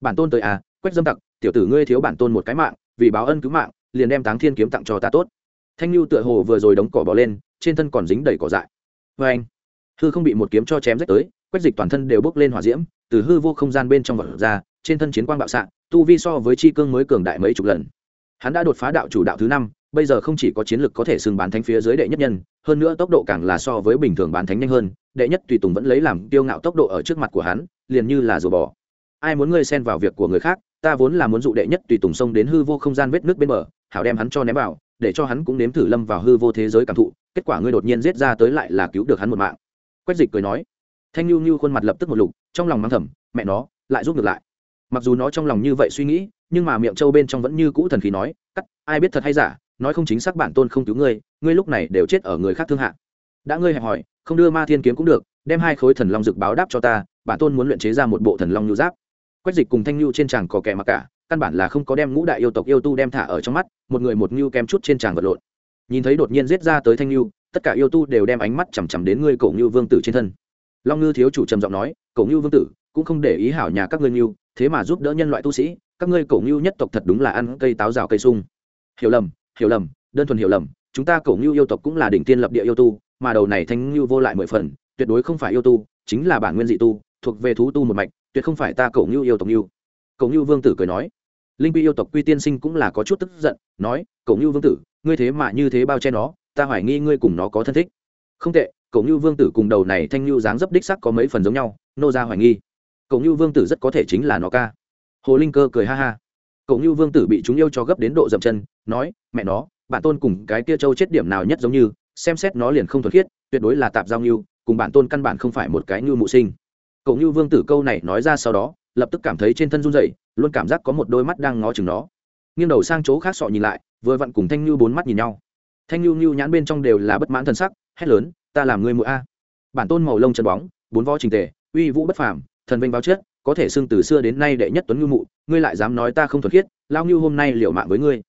Bản tôn tới à quách dâm tặc, tiểu tử ngươi thiếu bản tôn một cái mạng, vì báo ân cứu mạng, liền đem táng thiên kiếm tặng cho ta tốt. Thanh lưu tựa hồ vừa rồi đống cỏ bỏ lên, trên thân còn dính đầy cỏ dại vê anh, hư không bị một kiếm cho chém rách tới quách dịch toàn thân đều bốc lên hỏa diễm, từ hư vô không gian bên trong vật ra, trên thân chiến quang bạo xạ, tu vi so với chi cương mới cường đại mấy chục lần. Hắn đã đột phá đạo chủ đạo thứ năm, bây giờ không chỉ có chiến lực có thể xưng bán thánh phía dưới đệ nhất nhân, hơn nữa tốc độ càng là so với bình thường bán thánh nhanh hơn, đệ nhất tùy tùng vẫn lấy làm tiêu ngạo tốc độ ở trước mặt của hắn, liền như là rùa bò. Ai muốn ngươi xen vào việc của người khác, ta vốn là muốn dụ đệ nhất tùy tùng xông đến hư vô không gian vết nước bên bờ, hảo đem hắn cho ném vào để cho hắn cũng nếm thử lâm vào hư vô thế giới cảm thụ, kết quả ngươi đột nhiên giết ra tới lại là cứu được hắn một mạng. Quách dịch cười nói. Thanh nhu nhu khuôn mặt lập tức một lục, trong lòng mang thầm, mẹ nó, lại giúp ngược lại. Mặc dù nó trong lòng như vậy suy nghĩ, nhưng mà miệng châu bên trong vẫn như cũ thần khí nói, cắt, ai biết thật hay giả, nói không chính xác bản tôn không cứu ngươi ngươi lúc này đều chết ở người khác thương hạ đã ngươi hẹp hỏi, không đưa ma thiên kiếm cũng được, đem hai khối thần long dực báo đáp cho ta, bản tôn muốn luyện chế ra một bộ thần long nhu giáp. Quách dịch cùng thanh nhu trên tràng có kẻ mặc cả căn bản là không có đem ngũ đại yêu tộc yêu tu đem thả ở trong mắt, một người một ngưu kém chút trên tràng vật lộn. Nhìn thấy đột nhiên giết ra tới thanh ngưu tất cả yêu tu đều đem ánh mắt chằm chằm đến ngươi cổ ngưu vương tử trên thân. Long ngư thiếu chủ trầm giọng nói, cổ ngưu vương tử, cũng không để ý hảo nhà các ngươi ngưu, thế mà giúp đỡ nhân loại tu sĩ, các ngươi cổ ngưu nhất tộc thật đúng là ăn cây táo rào cây sung. Hiểu lầm hiểu lầm, đơn thuần hiểu lầm, chúng ta cổ ngưu yêu tộc cũng là đỉnh tiên lập địa yêu tu, mà đầu này thanh ngưu vô lại mười phần, tuyệt đối không phải yêu tu, chính là bản nguyên dị tu, thuộc về thú tu một mạch, tuyệt không phải ta cổ ngưu yêu tộc ngưu. Cổ ngưu vương tử cười nói linh quy yêu tộc quy tiên sinh cũng là có chút tức giận, nói, cậu như vương tử, ngươi thế mà như thế bao che nó, ta hoài nghi ngươi cùng nó có thân thích. Không tệ, cậu như vương tử cùng đầu này thanh như dáng dấp đích sắc có mấy phần giống nhau, nô ra hoài nghi. Cậu như vương tử rất có thể chính là nó ca. Hồ linh cơ cười ha ha. Cậu như vương tử bị chúng yêu cho gấp đến độ dậm chân, nói, mẹ nó bản tôn cùng cái kia châu chết điểm nào nhất giống như, xem xét nó liền không thuật khiết, tuyệt đối là tạp giao như cùng bản tôn căn bản không phải một cái như mụ sinh. Cậu như vương tử câu này nói ra sau đó lập tức cảm thấy trên thân run rẩy, luôn cảm giác có một đôi mắt đang ngó chừng nó. Nghiêng đầu sang chỗ khác sọ nhìn lại, vừa vặn cùng thanh nhu bốn mắt nhìn nhau. Thanh nhu nhu nhãn bên trong đều là bất mãn thần sắc, hét lớn, ta làm người mũi a. Bản tôn màu lông chân bóng, bốn vó trình tề, uy vũ bất phàm, thần vinh báo chết, có thể xưng từ xưa đến nay đệ nhất tuấn ngưu mụ, ngươi lại dám nói ta không thuật khiết lao ngưu hôm nay liều mạng với ngươi.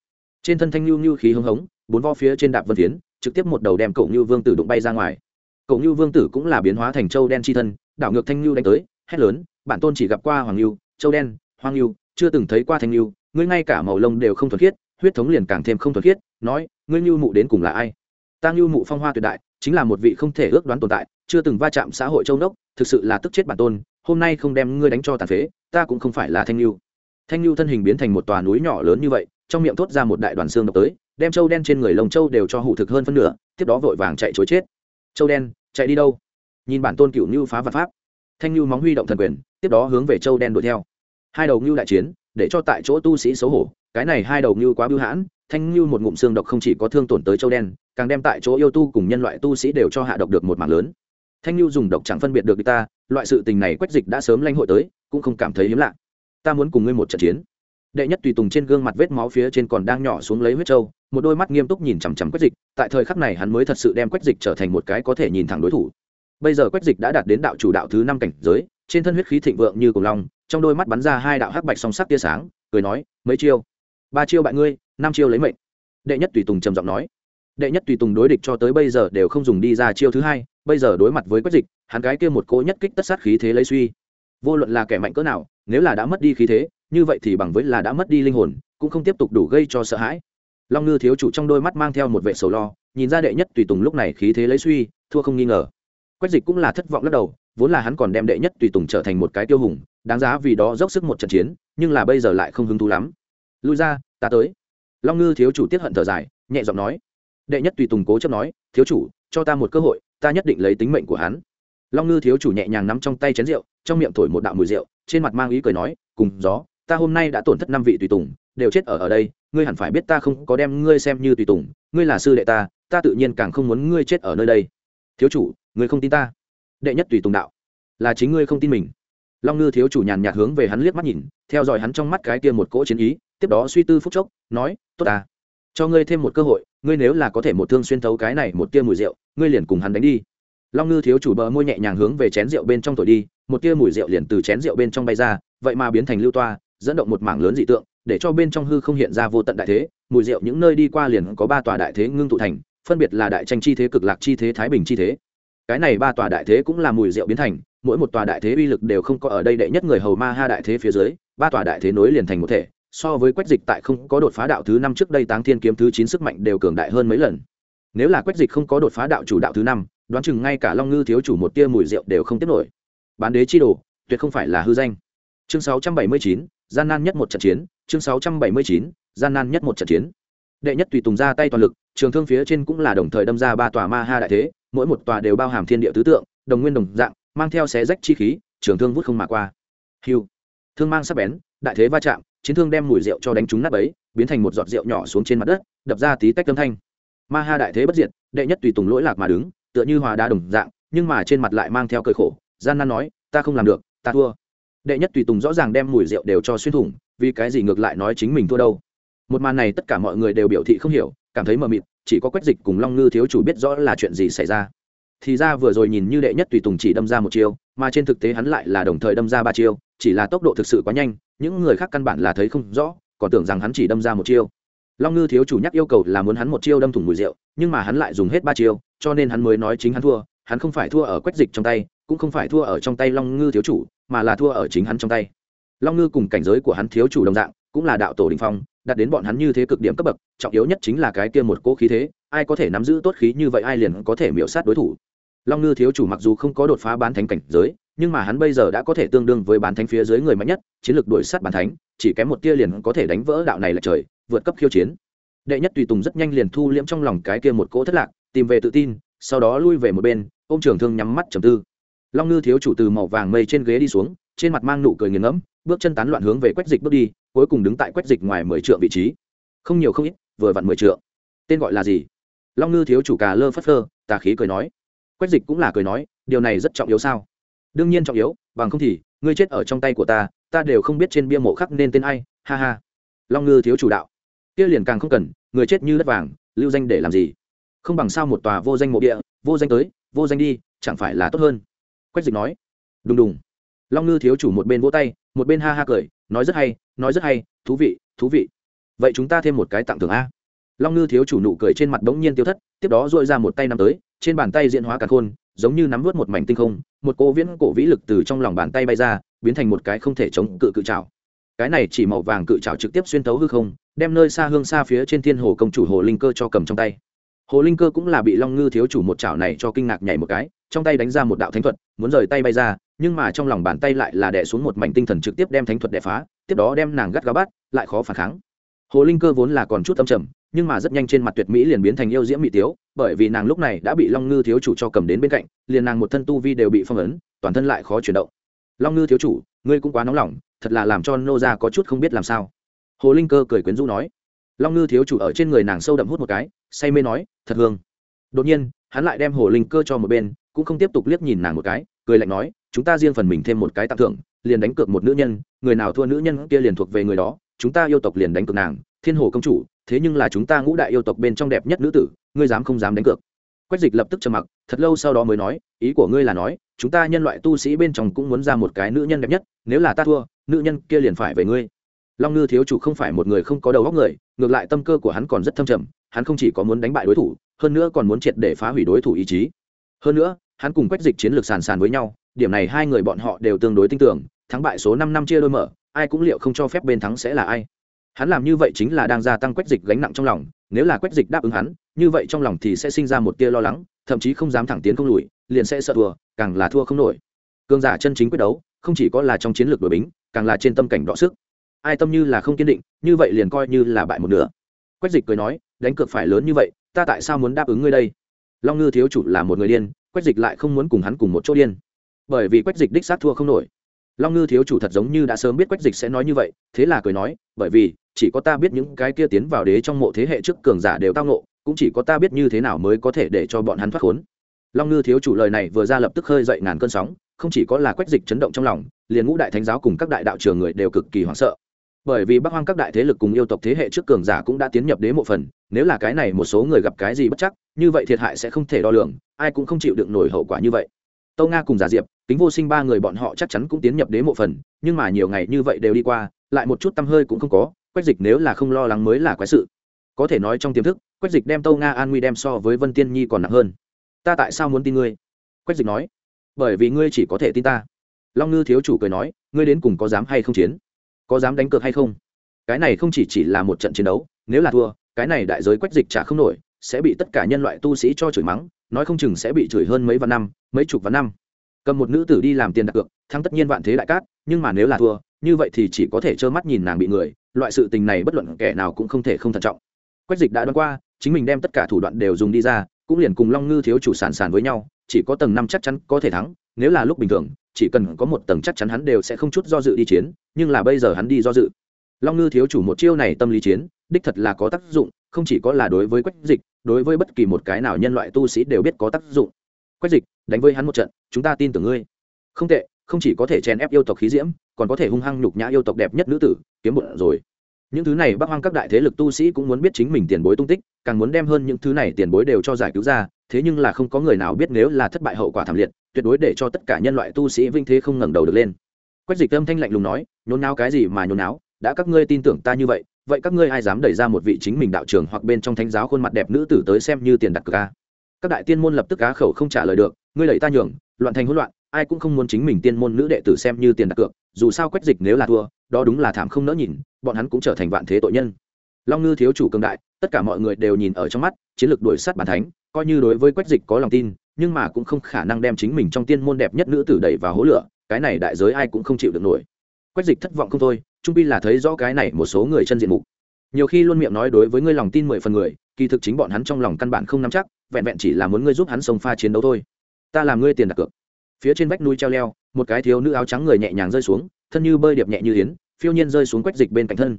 Trên thân thanh ngưu ngưu khí hưng hống, bốn vo phía trên đạp vân phiến, trực tiếp một đầu đem cậu ngưu vương tử đụng bay ra ngoài. Cậu ngưu vương tử cũng là biến hóa thành châu đen chi thân, đảo ngược thanh ngưu đánh tới, hét lớn bản tôn chỉ gặp qua hoàng lưu châu đen hoàng lưu chưa từng thấy qua thanh lưu ngươi ngay cả màu lông đều không thuần khiết, huyết thống liền càng thêm không thuần khiết, nói, ngươi lưu mụ đến cùng là ai? Ta lưu mụ phong hoa tuyệt đại, chính là một vị không thể ước đoán tồn tại, chưa từng va chạm xã hội châu đốc, thực sự là tức chết bản tôn, hôm nay không đem ngươi đánh cho tàn phế, ta cũng không phải là thanh lưu thanh lưu thân hình biến thành một tòa núi nhỏ lớn như vậy, trong miệng thốt ra một đại đoàn xương độc tới, đem châu đen trên người lồng châu đều cho hụ thực hơn phân nửa, tiếp đó vội vàng chạy chối chết. Châu đen, chạy đi đâu? Nhìn bản tôn cựu như phá vật pháp. Thanh lưu móng huy động thần quyền tiếp đó hướng về châu đen đuổi theo. Hai đầu ngưu đại chiến, để cho tại chỗ tu sĩ xấu hổ, cái này hai đầu ngưu quá bưu hãn, thanh ngưu một ngụm xương độc không chỉ có thương tổn tới châu đen, càng đem tại chỗ yêu tu cùng nhân loại tu sĩ đều cho hạ độc được một mảng lớn. Thanh ngưu dùng độc chẳng phân biệt được ta, loại sự tình này quách dịch đã sớm lanh hội tới, cũng không cảm thấy hiếm lạ. Ta muốn cùng ngươi một trận chiến. Đệ nhất tùy tùng trên gương mặt vết máu phía trên còn đang nhỏ xuống lấy huyết trâu, một đôi mắt nghiêm túc nhìn chằm chằm quách dịch, tại thời khắc này hắn mới thật sự đem quách dịch trở thành một cái có thể nhìn thẳng đối thủ. Bây giờ quách dịch đã đạt đến đạo chủ đạo thứ năm cảnh giới trên thân huyết khí thịnh vượng như cùng long, trong đôi mắt bắn ra hai đạo hắc bạch song sắc tia sáng, cười nói, mấy chiêu? Ba chiêu bại ngươi, năm chiêu lấy mệnh. Đệ nhất tùy tùng trầm giọng nói. Đệ nhất tùy tùng đối địch cho tới bây giờ đều không dùng đi ra chiêu thứ hai, bây giờ đối mặt với quách dịch, hắn cái kia một cỗ nhất kích tất sát khí thế lấy suy. Vô luận là kẻ mạnh cỡ nào, nếu là đã mất đi khí thế, như vậy thì bằng với là đã mất đi linh hồn, cũng không tiếp tục đủ gây cho sợ hãi. Long ngư thiếu chủ trong đôi mắt mang theo một vệ sầu lo, nhìn ra đệ nhất tùy tùng lúc này khí thế lấy suy, thua không nghi ngờ quách dịch cũng là thất vọng lắc đầu, vốn là hắn còn đem đệ nhất tùy tùng trở thành một cái tiêu hùng, đáng giá vì đó dốc sức một trận chiến, nhưng là bây giờ lại không hứng thú lắm. Lui ra, ta tới. Long ngư thiếu chủ tiết hận thở dài, nhẹ giọng nói. Đệ nhất tùy tùng cố chấp nói, thiếu chủ, cho ta một cơ hội, ta nhất định lấy tính mệnh của hắn. Long ngư thiếu chủ nhẹ nhàng nắm trong tay chén rượu, trong miệng thổi một đạo mùi rượu, trên mặt mang ý cười nói, cùng gió, ta hôm nay đã tổn thất năm vị tùy tùng, đều chết ở ở đây, ngươi hẳn phải biết ta không có đem ngươi xem như tùy tùng, ngươi là sư đệ ta ta tự nhiên càng không muốn ngươi chết ở nơi đây thiếu chủ người không tin ta? Đệ nhất tùy tùng đạo. Là chính ngươi không tin mình. Long ngư thiếu chủ nhàn nhạt hướng về hắn liếc mắt nhìn, theo dõi hắn trong mắt cái kia một cỗ chiến ý, tiếp đó suy tư phút chốc, nói, tốt ta. Cho ngươi thêm một cơ hội, ngươi nếu là có thể một thương xuyên thấu cái này một tia mùi rượu, ngươi liền cùng hắn đánh đi. Long ngư thiếu chủ bờ môi nhẹ nhàng hướng về chén rượu bên trong thổi đi, một tia mùi rượu liền từ chén rượu bên trong bay ra, vậy mà biến thành lưu toa, dẫn động một mảng lớn dị tượng, để cho bên trong hư không hiện ra vô tận đại thế, mùi rượu những nơi đi qua liền có ba tòa đại thế ngưng tụ thành phân biệt là đại tranh chi thế cực lạc chi thế thái bình chi thế. Cái này ba tòa đại thế cũng là mùi rượu biến thành mỗi một tòa đại thế uy lực đều không có ở đây đệ nhất người hầu ma ha đại thế phía dưới ba tòa đại thế nối liền thành một thể so với quách dịch tại không có đột phá đạo thứ năm trước đây táng thiên kiếm thứ chín sức mạnh đều cường đại hơn mấy lần. Nếu là quách dịch không có đột phá đạo chủ đạo thứ năm đoán chừng ngay cả long ngư thiếu chủ một tia mùi rượu đều không tiếp nổi. Bán đế chi đồ tuyệt không phải là hư danh. Chương 679, gian nan nhất một trận chiến chương 679, gian nan nhất một trận chiến. Đệ nhất tùy tùng ra tay toàn lực trường thương phía trên cũng là đồng thời đâm ra ba tòa ma ha đại thế, mỗi một tòa đều bao hàm thiên địa tứ tượng, đồng nguyên đồng dạng, mang theo xé rách chi khí, trường thương vút không mà qua. Hiu thương mang sắc bén, đại thế va chạm, chiến thương đem mùi rượu cho đánh trúng nát ấy biến thành một giọt rượu nhỏ xuống trên mặt đất, đập ra tí tách âm thanh. Ma ha đại thế bất diệt, đệ nhất tùy tùng lỗi lạc mà đứng, tựa như hòa đá đồng dạng, nhưng mà trên mặt lại mang theo cơi khổ, gian nan nói, ta không làm được, ta thua. Đệ nhất tùy tùng rõ ràng đem mùi rượu đều cho xuyên thủng, vì cái gì ngược lại nói chính mình thua đâu? Một màn này tất cả mọi người đều biểu thị không hiểu cảm thấy mờ mịt, chỉ có quách dịch cùng long ngư thiếu chủ biết rõ là chuyện gì xảy ra. Thì ra vừa rồi nhìn như đệ nhất tùy tùng chỉ đâm ra một chiêu, mà trên thực tế hắn lại là đồng thời đâm ra ba chiêu, chỉ là tốc độ thực sự quá nhanh, những người khác căn bản là thấy không rõ, còn tưởng rằng hắn chỉ đâm ra một chiêu. Long ngư thiếu chủ nhắc yêu cầu là muốn hắn một chiêu đâm thủng mùi rượu, nhưng mà hắn lại dùng hết ba chiêu, cho nên hắn mới nói chính hắn thua, hắn không phải thua ở quách dịch trong tay, cũng không phải thua ở trong tay long ngư thiếu chủ, mà là thua ở chính hắn trong tay. Long ngư cùng cảnh giới của hắn thiếu chủ đồng dạng, cũng là đạo tổ đình phong đạt đến bọn hắn như thế cực điểm cấp bậc, trọng yếu nhất chính là cái kia một cỗ khí thế, ai có thể nắm giữ tốt khí như vậy ai liền có thể miễu sát đối thủ. Long ngư thiếu chủ mặc dù không có đột phá bán thánh cảnh giới, nhưng mà hắn bây giờ đã có thể tương đương với bán thánh phía dưới người mạnh nhất, chiến lược đuổi sát bán thánh, chỉ kém một tia liền có thể đánh vỡ đạo này là trời, vượt cấp khiêu chiến. Đệ nhất tùy tùng rất nhanh liền thu liễm trong lòng cái kia một cỗ thất lạc, tìm về tự tin, sau đó lui về một bên ô m trường thương nhắm mắt trầm tư. Long ngư thiếu chủ từ màu vàng mây trên ghế đi xuống, trên mặt mang nụ cười nghiền ngẫm, bước chân tán loạn hướng về quách dịch bước đi cuối cùng đứng tại quách dịch ngoài mười trượng vị trí. Không nhiều không ít, vừa vặn mười trượng. Tên gọi là gì? Long ngư thiếu chủ cà lơ phất phơ, tà khí cười nói. Quách dịch cũng là cười nói, điều này rất trọng yếu sao? Đương nhiên trọng yếu, bằng không thì, ngươi chết ở trong tay của ta ta đều không biết trên bia mộ khắc nên tên ai, ha ha. Long ngư thiếu chủ đạo. Kia liền càng không cần, người chết như đất vàng, lưu danh để làm gì? Không bằng sao một tòa vô danh mộ địa, vô danh tới, vô danh đi, chẳng phải là tốt hơn? Quách dịch nói. Đùng đùng. Long ngư thiếu chủ một bên vỗ tay, một bên ha ha cười nói rất hay, nói rất hay, thú vị thú vị. Vậy chúng ta thêm một cái tặng thưởng a. Long ngư thiếu chủ nụ cười trên mặt bỗng nhiên tiêu thất, tiếp đó dội ra một tay nắm tới, trên bàn tay diễn hóa cả khôn, giống như nắm vớt một mảnh tinh không, một cô viễn cổ vĩ lực từ trong lòng bàn tay bay ra, biến thành một cái không thể chống cự cự trào cái này chỉ màu vàng cự trào trực tiếp xuyên tấu hư không, đem nơi xa hương xa phía trên thiên hồ công chủ hồ linh cơ cho cầm trong tay. Hồ linh cơ cũng là bị long ngư thiếu chủ một chảo này cho kinh ngạc nhảy một cái, trong tay đánh ra một đạo thánh thuật, muốn rời tay bay ra nhưng mà trong lòng bàn tay lại là đè xuống một mảnh tinh thần trực tiếp đem thánh thuật đè phá, tiếp đó đem nàng gắt gá bắt, lại khó phản kháng. Hồ linh cơ vốn là còn chút âm trầm, nhưng mà rất nhanh trên mặt tuyệt mỹ liền biến thành yêu diễm mỹ tiếu, bởi vì nàng lúc này đã bị long ngư thiếu chủ cho cầm đến bên cạnh, liền nàng một thân tu vi đều bị phong ấn, toàn thân lại khó chuyển động. Long ngư thiếu chủ, ngươi cũng quá nóng lòng, thật là làm cho nô ra có chút không biết làm sao. Hồ linh cơ cười quyến rũ nói. Long ngư thiếu chủ ở trên người nàng sâu đậm hút một cái, say mê nói, thật hương. Đột nhiên, hắn lại đem hồ linh cơ cho một bên, cũng không tiếp tục liếc nhìn nàng một cái cười lạnh nói, chúng ta riêng phần mình thêm một cái tặng thưởng, liền đánh cược một nữ nhân, người nào thua nữ nhân kia liền thuộc về người đó, chúng ta yêu tộc liền đánh cược nàng, thiên hồ công chủ, thế nhưng là chúng ta ngũ đại yêu tộc bên trong đẹp nhất nữ tử, ngươi dám không dám đánh cược? Quách dịch lập tức trầm mặc, thật lâu sau đó mới nói, ý của ngươi là nói, chúng ta nhân loại tu sĩ bên trong cũng muốn ra một cái nữ nhân đẹp nhất, nếu là ta thua, nữ nhân kia liền phải về ngươi. Long ngư thiếu chủ không phải một người không có đầu góc người, ngược lại tâm cơ của hắn còn rất thâm trầm, hắn không chỉ có muốn đánh bại đối thủ, hơn nữa còn muốn triệt để phá hủy đối thủ ý chí. Hơn nữa hắn cùng quách dịch chiến lược sàn sàn với nhau, điểm này hai người bọn họ đều tương đối tin tưởng, thắng bại số năm năm chia đôi mở, ai cũng liệu không cho phép bên thắng sẽ là ai. Hắn làm như vậy chính là đang gia tăng quách dịch gánh nặng trong lòng, nếu là quách dịch đáp ứng hắn, như vậy trong lòng thì sẽ sinh ra một tia lo lắng, thậm chí không dám thẳng tiến không lùi, liền sẽ sợ thua, càng là thua không nổi. Cương giả chân chính quyết đấu, không chỉ có là trong chiến lược đội bính, càng là trên tâm cảnh đọ sức. Ai tâm như là không kiên định, như vậy liền coi như là bại một nửa. Quách dịch cười nói, đánh cược phải lớn như vậy, ta tại sao muốn đáp ứng ngươi đây? Long ngư thiếu chủ là một người điên quách dịch lại không muốn cùng hắn cùng một chỗ điên. Bởi vì quách dịch đích sát thua không nổi. Long ngư thiếu chủ thật giống như đã sớm biết quách dịch sẽ nói như vậy, thế là cười nói, bởi vì, chỉ có ta biết những cái kia tiến vào đế trong mộ thế hệ trước cường giả đều tao ngộ, cũng chỉ có ta biết như thế nào mới có thể để cho bọn hắn thoát khốn. Long ngư thiếu chủ lời này vừa ra lập tức hơi dậy ngàn cơn sóng, không chỉ có là quách dịch chấn động trong lòng, liền ngũ đại thánh giáo cùng các đại đạo trường người đều cực kỳ hoảng sợ bởi vì bắc hoang các đại thế lực cùng yêu tộc thế hệ trước cường giả cũng đã tiến nhập đế mộ phần, nếu là cái này một số người gặp cái gì bất chắc, như vậy thiệt hại sẽ không thể đo lường, ai cũng không chịu đựng nổi hậu quả như vậy. Tâu nga cùng giả diệp, kính vô sinh ba người bọn họ chắc chắn cũng tiến nhập đế mộ phần, nhưng mà nhiều ngày như vậy đều đi qua, lại một chút tâm hơi cũng không có, quách dịch nếu là không lo lắng mới là quái sự. Có thể nói trong tiềm thức, quách dịch đem tâu nga an nguy đem so với vân tiên nhi còn nặng hơn. Ta tại sao muốn tin ngươi? Quách dịch nói. Bởi vì ngươi chỉ có thể tin ta. Long ngư thiếu chủ cười nói. Ngươi đến cùng có dám hay không chiến? Có dám đánh cược hay không? Cái này không chỉ chỉ là một trận chiến đấu, nếu là thua, cái này đại giới quách dịch trả không nổi, sẽ bị tất cả nhân loại tu sĩ cho chửi mắng, nói không chừng sẽ bị chửi hơn mấy vạn năm, mấy chục vạn năm. Cầm một nữ tử đi làm tiền đặt cược, thắng tất nhiên vạn thế đại cát, nhưng mà nếu là thua, như vậy thì chỉ có thể trơ mắt nhìn nàng bị người, loại sự tình này bất luận kẻ nào cũng không thể không thận trọng. Quách dịch đã đoán qua, chính mình đem tất cả thủ đoạn đều dùng đi ra, cũng liền cùng long ngư thiếu chủ sản sản với nhau, chỉ có tầng năm chắc chắn có thể thắng, nếu là lúc bình thường chỉ cần có một tầng chắc chắn hắn đều sẽ không chút do dự đi chiến, nhưng là bây giờ hắn đi do dự. Long ngư thiếu chủ một chiêu này tâm lý chiến, đích thật là có tác dụng, không chỉ có là đối với quách dịch, đối với bất kỳ một cái nào nhân loại tu sĩ đều biết có tác dụng. Quách dịch, đánh với hắn một trận, chúng ta tin tưởng ngươi. Không tệ, không chỉ có thể chèn ép yêu tộc khí diễm, còn có thể hung hăng nhục nhã yêu tộc đẹp nhất nữ tử, kiếm một rồi. Những thứ này bắc hoang các đại thế lực tu sĩ cũng muốn biết chính mình tiền bối tung tích, càng muốn đem hơn những thứ này tiền bối đều cho giải cứu ra, thế nhưng là không có người nào biết nếu là thất bại hậu quả thảm liệt tuyệt đối để cho tất cả nhân loại tu sĩ vinh thế không ngẩng đầu được lên. Quách dịch âm thanh lạnh lùng nói, nhốn náo cái gì mà nhốn náo? Đã các ngươi tin tưởng ta như vậy vậy các ngươi ai dám đẩy ra một vị chính mình đạo trưởng hoặc bên trong thánh giáo khuôn mặt đẹp nữ tử tới xem như tiền đặt cược các đại tiên môn lập tức cá khẩu không trả lời được, ngươi đẩy ta nhường, loạn thành hỗn loạn, ai cũng không muốn chính mình tiên môn nữ đệ tử xem như tiền đặt cược, dù sao quách dịch nếu là thua, đó đúng là thảm không nỡ nhìn, bọn hắn cũng trở thành vạn thế tội nhân. Long ngư thiếu chủ cường đại, tất cả mọi người đều nhìn ở trong mắt, chiến lược đuổi sát bản thánh coi như đối với quách dịch có lòng tin, nhưng mà cũng không khả năng đem chính mình trong tiên môn đẹp nhất nữ tử đẩy vào hố lửa, cái này đại giới ai cũng không chịu được nổi. Quách dịch thất vọng không thôi, trung pi là thấy rõ cái này một số người chân diện mục. Nhiều khi luôn miệng nói đối với ngươi lòng tin mười phần người, kỳ thực chính bọn hắn trong lòng căn bản không nắm chắc, vẹn vẹn chỉ là muốn ngươi giúp hắn sông pha chiến đấu thôi. Ta làm ngươi tiền đặt cược. Phía trên vách núi treo leo, một cái thiếu nữ áo trắng người nhẹ nhàng rơi xuống, thân như bơi điệp nhẹ như yến, phiêu nhiên rơi xuống quách dịch bên cạnh thân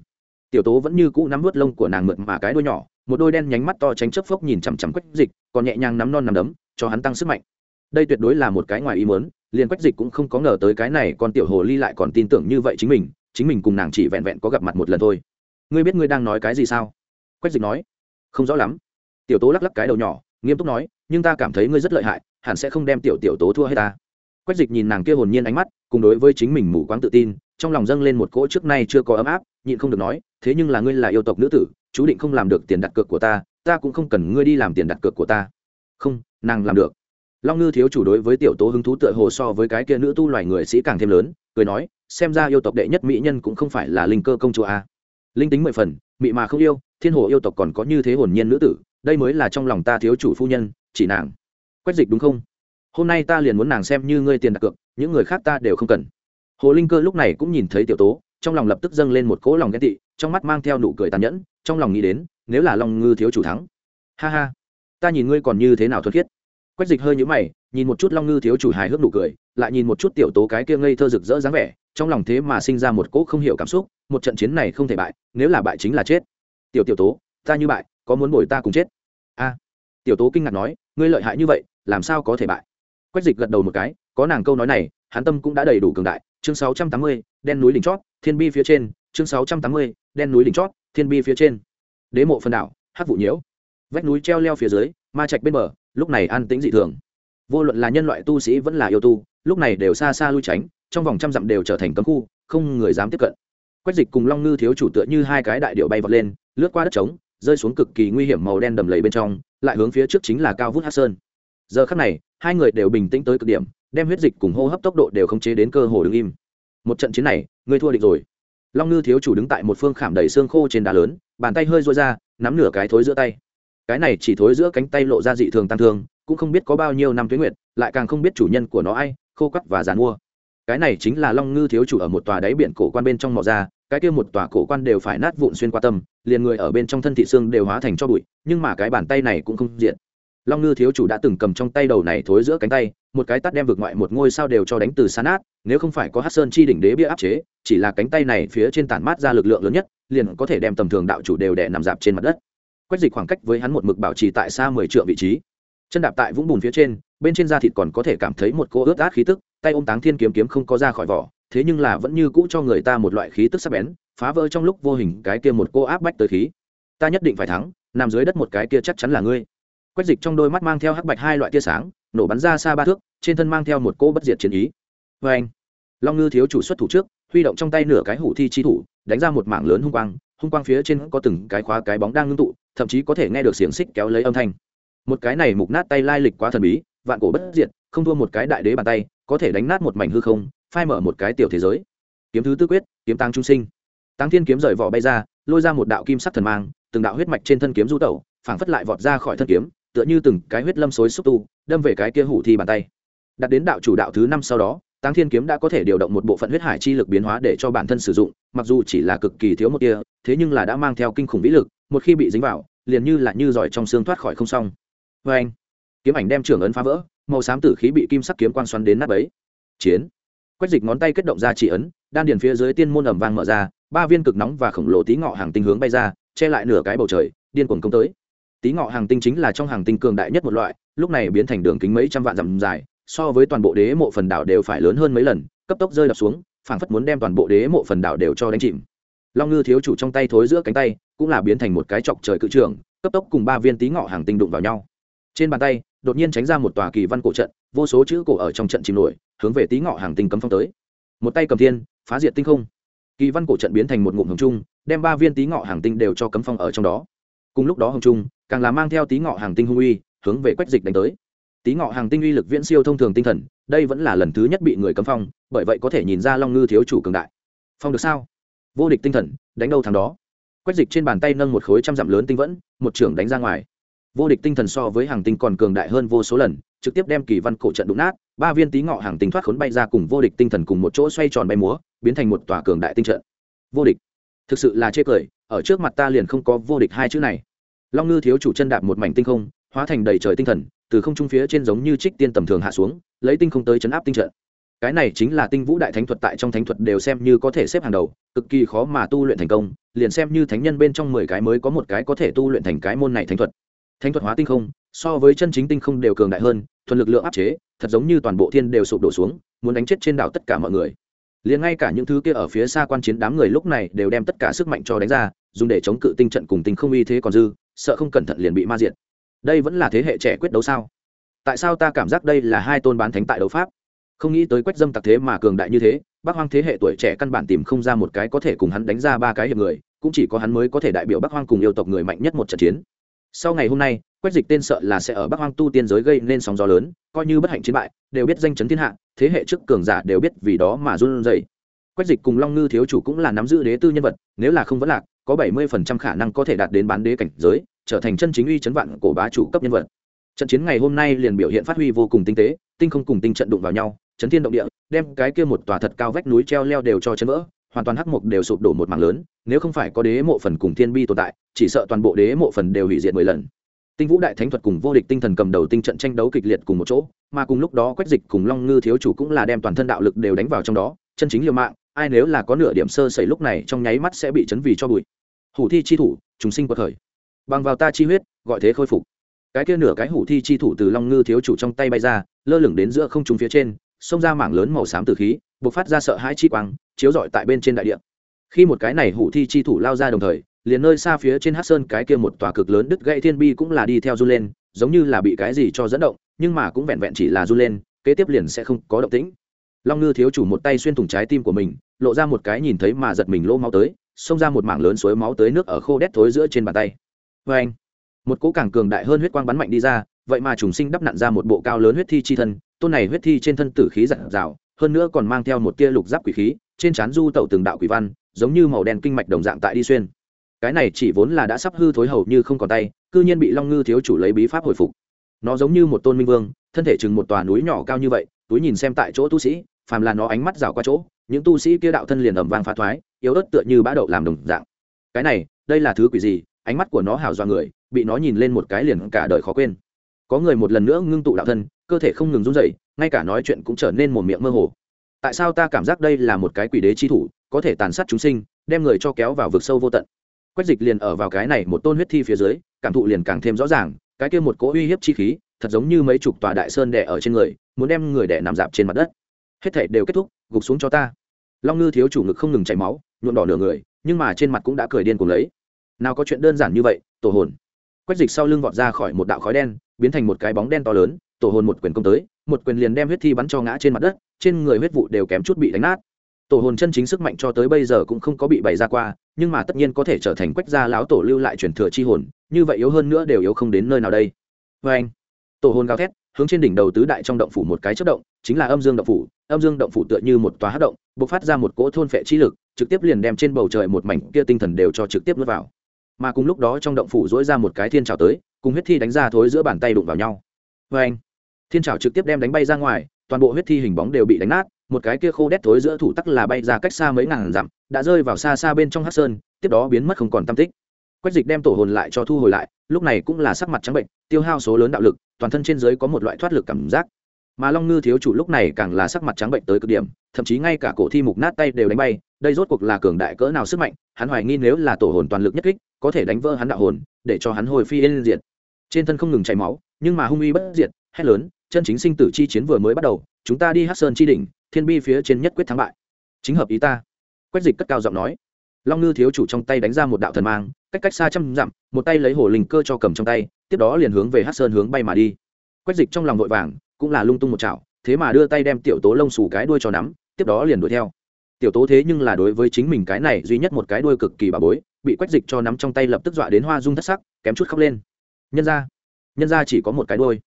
tiểu tố vẫn như cũ nắm vớt lông của nàng mượt mà cái đuôi nhỏ, một đôi đen nhánh mắt to tránh chớp phốc nhìn chằm chằm quách dịch, còn nhẹ nhàng nắm non nằm đấm, cho hắn tăng sức mạnh. Đây tuyệt đối là một cái ngoài ý muốn, liền quách dịch cũng không có ngờ tới cái này còn tiểu hồ ly lại còn tin tưởng như vậy chính mình chính mình cùng nàng chỉ vẹn vẹn có gặp mặt một lần thôi. Ngươi biết ngươi đang nói cái gì sao? Quách dịch nói. Không rõ lắm. Tiểu tố lắc lắc cái đầu nhỏ, nghiêm túc nói, nhưng ta cảm thấy ngươi rất lợi hại, hẳn sẽ không đem tiểu tiểu tố thua hay ta. Quách dịch nhìn nàng kia hồn nhiên ánh mắt, cùng đối với chính mình mù quáng tự tin, trong lòng dâng lên một cỗ trước nay chưa có ấm áp nhịn không được nói, thế nhưng là ngươi là yêu tộc nữ tử, chú định không làm được tiền đặt cược của ta ta cũng không cần ngươi đi làm tiền đặt cược của ta. Không, nàng làm được. Long ngư thiếu chủ đối với tiểu tố hứng thú tựa hồ so với cái kia nữ tu loài người sĩ càng thêm lớn, cười nói, xem ra yêu tộc đệ nhất mỹ nhân cũng không phải là linh cơ công chúa a. Linh tính mười phần, mị mà không yêu, thiên hồ yêu tộc còn có như thế hồn nhiên nữ tử, đây mới là trong lòng ta thiếu chủ phu nhân, chỉ nàng. Quách dịch đúng không? Hôm nay ta liền muốn nàng xem như ngươi tiền đặt cược, những người khác ta đều không cần. Hồ linh cơ lúc này cũng nhìn thấy tiểu tố trong lòng lập tức dâng lên một cỗ lòng ghen tị, trong mắt mang theo nụ cười tàn nhẫn, trong lòng nghĩ đến, nếu là long ngư thiếu chủ thắng. Ha ha, ta nhìn ngươi còn như thế nào thuật khiết. Quách dịch hơi nhũ mày, nhìn một chút long ngư thiếu chủ hài hước nụ cười, lại nhìn một chút tiểu tố cái kia ngây thơ rực rỡ dáng vẻ, trong lòng thế mà sinh ra một cỗ không hiểu cảm xúc, một trận chiến này không thể bại, nếu là bại chính là chết. Tiểu tiểu tố, ta như bại, có muốn bồi ta cùng chết? A. Tiểu tố kinh ngạc nói, ngươi lợi hại như vậy, làm sao có thể bại? Quách dịch gật đầu một cái, có nàng câu nói này, hắn tâm cũng đã đầy đủ cường đại chương 680, đen núi đỉnh chót thiên bi phía trên. Chương 680, đen núi đỉnh chót thiên bi phía trên. Đế mộ phần đảo hắc vụ nhiễu. Vách núi treo leo phía dưới ma trạch bên bờ lúc này an tĩnh dị thường. Vô luận là nhân loại tu sĩ vẫn là yêu tu lúc này đều xa xa lui tránh trong vòng trăm dặm đều trở thành cấm khu không người dám tiếp cận. Quách dịch cùng long ngư thiếu chủ tựa như hai cái đại điệu bay vọt lên lướt qua đất trống rơi xuống cực kỳ nguy hiểm màu đen đầm lầy bên trong lại hướng phía trước chính là cao vút Hắc sơn. Giờ khắc này hai người đều bình tĩnh tới cực điểm đem huyết dịch cùng hô hấp tốc độ đều khống chế đến cơ hồ đứng im. Một trận chiến này, ngươi thua địch rồi. Long ngư thiếu chủ đứng tại một phương khảm đầy xương khô trên đá lớn, bàn tay hơi rối ra, nắm nửa cái thối giữa tay. Cái này chỉ thối giữa cánh tay lộ ra dị thường tăng thương, cũng không biết có bao nhiêu năm tuế nguyệt, lại càng không biết chủ nhân của nó ai, khô cắt và giàn mua. Cái này chính là long ngư thiếu chủ ở một tòa đáy biển cổ quan bên trong mò ra, cái kia một tòa cổ quan đều phải nát vụn xuyên qua tâm, liền người ở bên trong thân thị xương đều hóa thành cho bụi, nhưng mà cái bàn tay này cũng không diện. Long ngư thiếu chủ đã từng cầm trong tay đầu này thối giữa cánh tay một cái tát đem vượt ngoại một ngôi sao đều cho đánh từ san nát, nếu không phải có hát sơn chi đỉnh đế bia áp chế, chỉ là cánh tay này phía trên tản mát ra lực lượng lớn nhất, liền có thể đem tầm thường đạo chủ đều đè nằm dạp trên mặt đất. Quách dịch khoảng cách với hắn một mực bảo trì tại xa mười triệu vị trí. Chân đạp tại vũng bùn phía trên, bên trên da thịt còn có thể cảm thấy một cô ướt át khí tức, tay ôm táng thiên kiếm kiếm không có ra khỏi vỏ, thế nhưng là vẫn như cũ cho người ta một loại khí tức sắc bén, phá vỡ trong lúc vô hình cái kia một cô áp bách tới khí. Ta nhất định phải thắng, nằm dưới đất một cái kia chắc chắn là ngươi. Quách dịch trong đôi mắt mang theo hắc bạch hai loại tia sáng nổ bắn ra xa ba thước, trên thân mang theo một cỗ bất diệt chiến ý. Vê anh, long ngư thiếu chủ xuất thủ trước, huy động trong tay nửa cái hủ thi chi thủ, đánh ra một mảng lớn hung quang hung quang phía trên có từng cái khóa cái bóng đang ngưng tụ, thậm chí có thể nghe được xiềng xích kéo lấy âm thanh. Một cái này mục nát tay lai lịch quá thần bí, vạn cổ bất diệt, không thua một cái đại đế bàn tay, có thể đánh nát một mảnh hư không, phai mở một cái tiểu thế giới. Kiếm thứ tư quyết, kiếm tăng trung sinh. Tăng thiên kiếm rời vỏ bay ra, lôi ra một đạo kim sắc thần mang, từng đạo huyết mạch trên thân kiếm du tẩu, phảng phất lại vọt ra khỏi thân kiếm, tựa như từng cái huyết lâm xối xúc tu đâm về cái kia hủ thi bàn tay. Đặt đến đạo chủ đạo thứ năm sau đó tăng thiên kiếm đã có thể điều động một bộ phận huyết hải chi lực biến hóa để cho bản thân sử dụng, mặc dù chỉ là cực kỳ thiếu một tia, thế nhưng là đã mang theo kinh khủng vĩ lực, một khi bị dính vào, liền như là như giỏi trong xương thoát khỏi không xong. Vê anh, kiếm ảnh đem trưởng ấn phá vỡ, màu xám tử khí bị kim sắc kiếm quan xoắn đến nắp ấy chiến. Quách dịch ngón tay kết động ra chỉ ấn, đan điền phía dưới tiên môn ẩm vang mở ra, ba viên cực nóng và khổng lồ tí ngọ hàng tinh hướng bay ra, che lại nửa cái bầu trời, điên cuồng công tới tí ngọ hàng tinh chính là trong hàng tinh cường đại nhất một loại, lúc này biến thành đường kính mấy trăm vạn dặm dài, so với toàn bộ đế mộ phần đảo đều phải lớn hơn mấy lần, cấp tốc rơi đập xuống, phảng phất muốn đem toàn bộ đế mộ phần đảo đều cho đánh chìm. Long ngư thiếu chủ trong tay thối giữa cánh tay, cũng là biến thành một cái chọc trời cự trường cấp tốc cùng ba viên tí ngọ hàng tinh đụng vào nhau. Trên bàn tay, đột nhiên tránh ra một tòa kỳ văn cổ trận, vô số chữ cổ ở trong trận chìm nổi, hướng về tí ngọ hàng tinh cấm phong tới. Một tay cầm thiên, phá diệt tinh không. Kỳ văn cổ trận biến thành một ngụm hồng trung, đem ba viên tí ngọ hàng tinh đều cho cấm phong ở trong đó cùng lúc đó hồng trung càng là mang theo tí ngọ hàng tinh hung uy, hướng về quách dịch đánh tới. Tí ngọ hàng tinh uy lực viễn siêu thông thường tinh thần, đây vẫn là lần thứ nhất bị người cấm phong, bởi vậy có thể nhìn ra long ngư thiếu chủ cường đại. Phong được sao? Vô địch tinh thần, đánh đâu thằng đó? Quách dịch trên bàn tay nâng một khối trăm dặm lớn tinh vẫn, một trưởng đánh ra ngoài. Vô địch tinh thần so với hàng tinh còn cường đại hơn vô số lần, trực tiếp đem kỳ văn cổ trận đụng nát, ba viên tí ngọ hàng tinh thoát khốn bay ra cùng vô địch tinh thần cùng một chỗ xoay tròn bay múa, biến thành một tòa cường đại tinh trận. Vô địch thực sự là chê cười, ở trước mặt ta liền không có vô địch hai chữ này. Long ngư thiếu chủ chân đạp một mảnh tinh không, hóa thành đầy trời tinh thần, từ không trung phía trên giống như trích tiên tầm thường hạ xuống, lấy tinh không tới chấn áp tinh trận. Cái này chính là tinh vũ đại thánh thuật tại trong thánh thuật đều xem như có thể xếp hàng đầu, cực kỳ khó mà tu luyện thành công, liền xem như thánh nhân bên trong mười cái mới có một cái có thể tu luyện thành cái môn này thánh thuật. Thánh thuật hóa tinh không, so với chân chính tinh không đều cường đại hơn, thuần lực lượng áp chế, thật giống như toàn bộ thiên đều sụp đổ xuống, muốn đánh chết trên đảo tất cả mọi người liền ngay cả những thứ kia ở phía xa quan chiến đám người lúc này đều đem tất cả sức mạnh cho đánh ra, dùng để chống cự tinh trận cùng tinh không uy thế còn dư, sợ không cẩn thận liền bị ma diệt. Đây vẫn là thế hệ trẻ quyết đấu sao? Tại sao ta cảm giác đây là hai tôn bán thánh tại đấu pháp? Không nghĩ tới quách dâm tặc thế mà cường đại như thế, bác hoang thế hệ tuổi trẻ căn bản tìm không ra một cái có thể cùng hắn đánh ra ba cái hiệp người, cũng chỉ có hắn mới có thể đại biểu bắc hoang cùng yêu tộc người mạnh nhất một trận chiến. Sau ngày hôm nay quách dịch tên sợ là sẽ ở bắc hoang tu tiên giới gây nên sóng gió lớn, coi như bất hạnh chiến bại, đều biết danh chấn thiên hạ, thế hệ trước cường giả đều biết vì đó mà run rẩy. Quách dịch cùng long ngư thiếu chủ cũng là nắm giữ đế tư nhân vật, nếu là không vẫn lạc, có bảy mươi phần trăm khả năng có thể đạt đến bán đế cảnh giới, trở thành chân chính uy chấn vạn cổ bá chủ cấp nhân vật. Trận chiến ngày hôm nay liền biểu hiện phát huy vô cùng tinh tế, tinh không cùng tinh trận đụng vào nhau, chấn thiên động địa, đem cái kia một tòa thật cao vách núi treo leo đều cho chấn vỡ, hoàn toàn hắc mục đều sụp đổ một mảng lớn, nếu không phải có đế mộ phần cùng thiên bi tồn tại, chỉ sợ toàn bộ đế mộ phần đều hủy diệt mười lần tinh vũ đại thánh thuật cùng vô địch tinh thần cầm đầu tinh trận tranh đấu kịch liệt cùng một chỗ, mà cùng lúc đó quách dịch cùng long ngư thiếu chủ cũng là đem toàn thân đạo lực đều đánh vào trong đó, chân chính liều mạng, ai nếu là có nửa điểm sơ sẩy lúc này trong nháy mắt sẽ bị chấn vì cho bụi. Hủ thi chi thủ chúng sinh quật khởi. Bằng vào ta chi huyết, gọi thế khôi phục. Cái kia nửa cái hủ thi chi thủ từ long ngư thiếu chủ trong tay bay ra, lơ lửng đến giữa không trung phía trên, xông ra mảng lớn màu xám từ khí, bộc phát ra sợ hãi chi quang, chiếu rọi tại bên trên đại địa. Khi một cái này hủ thi chi thủ lao ra đồng thời liền nơi xa phía trên hát sơn cái kia một tòa cực lớn đứt gãy thiên bi cũng là đi theo du lên, giống như là bị cái gì cho dẫn động, nhưng mà cũng vẹn vẹn chỉ là du lên, kế tiếp liền sẽ không có động tĩnh. Long ngư thiếu chủ một tay xuyên thủng trái tim của mình, lộ ra một cái nhìn thấy mà giật mình lỗ máu tới, xông ra một mảng lớn suối máu tới nước ở khô đét thối giữa trên bàn tay. Vê anh, một cỗ càng cường đại hơn huyết quang bắn mạnh đi ra, vậy mà trùng sinh đắp nặn ra một bộ cao lớn huyết thi chi thân, tôn này huyết thi trên thân tử khí giặt rào hơn nữa còn mang theo một tia lục giáp quỷ khí, trên trán du tẩu từng đạo quỷ văn, giống như màu đen kinh mạch đồng dạng tại đi xuyên cái này chỉ vốn là đã sắp hư thối hầu như không còn tay, cư nhiên bị long ngư thiếu chủ lấy bí pháp hồi phục. Nó giống như một tôn minh vương, thân thể chừng một tòa núi nhỏ cao như vậy, túi nhìn xem tại chỗ tu sĩ, phàm là nó ánh mắt rào qua chỗ, những tu sĩ kia đạo thân liền ẩm vang phá thoái, yếu ớt tựa như bã đậu làm đồng dạng. Cái này, đây là thứ quỷ gì? Ánh mắt của nó hào doa người, bị nó nhìn lên một cái liền cả đời khó quên. Có người một lần nữa ngưng tụ đạo thân, cơ thể không ngừng run rẩy, ngay cả nói chuyện cũng trở nên một miệng mơ hồ. Tại sao ta cảm giác đây là một cái quỷ đế chi thủ, có thể tàn sát chúng sinh, đem người cho kéo vào vực sâu vô tận? Quách dịch liền ở vào cái này một tôn huyết thi phía dưới, cảm thụ liền càng thêm rõ ràng, cái kia một cỗ uy hiếp chi khí, thật giống như mấy chục tòa đại sơn đẻ ở trên người, muốn đem người đẻ nằm dạp trên mặt đất. Hết thể đều kết thúc, gục xuống cho ta. Long ngư thiếu chủ ngực không ngừng chảy máu, nhuộm đỏ nửa người, nhưng mà trên mặt cũng đã cười điên cùng lấy. Nào có chuyện đơn giản như vậy, tổ hồn. Quách dịch sau lưng vọt ra khỏi một đạo khói đen, biến thành một cái bóng đen to lớn, tổ hồn một quyền công tới, một quyền liền đem huyết thi bắn cho ngã trên mặt đất, trên người huyết vụ đều kém chút bị đánh nát. Tổ hồn chân chính sức mạnh cho tới bây giờ cũng không có bị bày ra qua nhưng mà tất nhiên có thể trở thành quách gia lão tổ lưu lại truyền thừa chi hồn, như vậy yếu hơn nữa đều yếu không đến nơi nào đây. Vê anh, tổ hồn gào thét, hướng trên đỉnh đầu tứ đại trong động phủ một cái chất động, chính là âm dương động phủ. Âm dương động phủ tựa như một tòa hát động b ộ c phát ra một cỗ thôn phệ chi lực, trực tiếp liền đem trên bầu trời một mảnh kia tinh thần đều cho trực tiếp nuốt vào. Mà cùng lúc đó trong động phủ dỗi ra một cái thiên trào tới, cùng huyết thi đánh ra thối giữa bàn tay đụng vào nhau. Vê anh, thiên trào trực tiếp đem đánh bay ra ngoài, toàn bộ huyết thi hình bóng đều bị đánh nát một cái kia khô đét thối giữa thủ tắc là bay ra cách xa mấy ngàn dặm, đã rơi vào xa xa bên trong hát sơn, tiếp đó biến mất không còn tam tích. Quách dịch đem tổ hồn lại cho thu hồi lại, lúc này cũng là sắc mặt trắng bệnh, tiêu hao số lớn đạo lực, toàn thân trên giới có một loại thoát lực cảm giác. Mà long ngư thiếu chủ lúc này càng là sắc mặt trắng bệnh tới cực điểm, thậm chí ngay cả cổ thi mục nát tay đều đánh bay, đây rốt cuộc là cường đại cỡ nào sức mạnh, hắn hoài nghi nếu là tổ hồn toàn lực nhất kích, có thể đánh vỡ hắn đạo hồn, để cho hắn hồi phi yên diệt. Trên thân không ngừng chảy máu, nhưng mà hung uy bất diệt, hét lớn, chân chính sinh tử chi chiến vừa mới bắt đầu, chúng ta đi hát sơn chi đỉnh thiên bi phía trên nhất quyết thắng bại. Chính hợp ý ta. Quách dịch cất cao giọng nói. Long ngư thiếu chủ trong tay đánh ra một đạo thần mang, cách cách xa trăm dặm, một tay lấy hồ linh cơ cho cầm trong tay, tiếp đó liền hướng về hát sơn hướng bay mà đi. Quách dịch trong lòng vội vàng, cũng là lung tung một chảo, thế mà đưa tay đem tiểu tố lông xù cái đuôi cho nắm, tiếp đó liền đuổi theo. Tiểu tố thế nhưng là đối với chính mình cái này duy nhất một cái đuôi cực kỳ bà bối, bị quách dịch cho nắm trong tay lập tức dọa đến hoa dung thất sắc, kém chút khóc lên. Nhân ra nhân ra chỉ có một cái đuôi.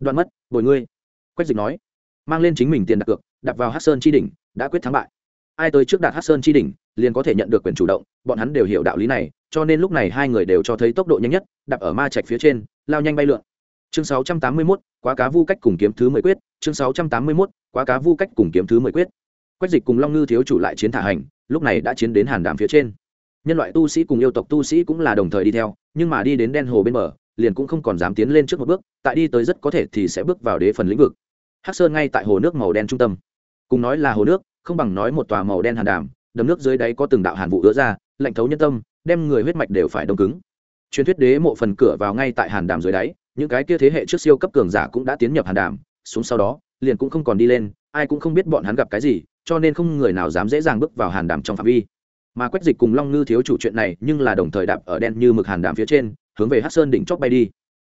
Đoạn mất, bồi ngươi. Quách dịch nói, mang lên chính mình tiền đặt cược đặt vào hát sơn chi đỉnh đã quyết thắng bại. Ai tới trước đạt hát sơn chi đỉnh liền có thể nhận được quyền chủ động bọn hắn đều hiểu đạo lý này cho nên lúc này hai người đều cho thấy tốc độ nhanh nhất đạp ở ma trạch phía trên lao nhanh bay lượn. Chương 681, quá cá vu cách cùng kiếm thứ mười quyết chương 681, quá cá vu cách cùng kiếm thứ mười quyết. Quách dịch cùng long ngư thiếu chủ lại chiến thả hành lúc này đã chiến đến hàn đàm phía trên. Nhân loại tu sĩ cùng yêu tộc tu sĩ cũng là đồng thời đi theo nhưng mà đi đến đen hồ bên bờ liền cũng không còn dám tiến lên trước một bước tại đi tới rất có thể thì sẽ bước vào đế phần lĩnh vực. Hắc sơn ngay tại hồ nước màu đen trung tâm cùng nói là hồ nước, không bằng nói một tòa màu đen hàn đàm, đầm nước dưới đáy có từng đạo hàn vụ ứa ra, lạnh thấu nhân tâm, đem người huyết mạch đều phải đông cứng. Truyền thuyết đế mộ phần cửa vào ngay tại hàn đàm dưới đáy, những cái kia thế hệ trước siêu cấp cường giả cũng đã tiến nhập hàn đàm, xuống sau đó, liền cũng không còn đi lên, ai cũng không biết bọn hắn gặp cái gì, cho nên không người nào dám dễ dàng bước vào hàn đàm trong phạm vi. Mà quách dịch cùng long ngư thiếu chủ chuyện này nhưng là đồng thời đạp ở đen như mực hàn đàm phía trên, hướng về hát sơn đỉnh chóp bay đi.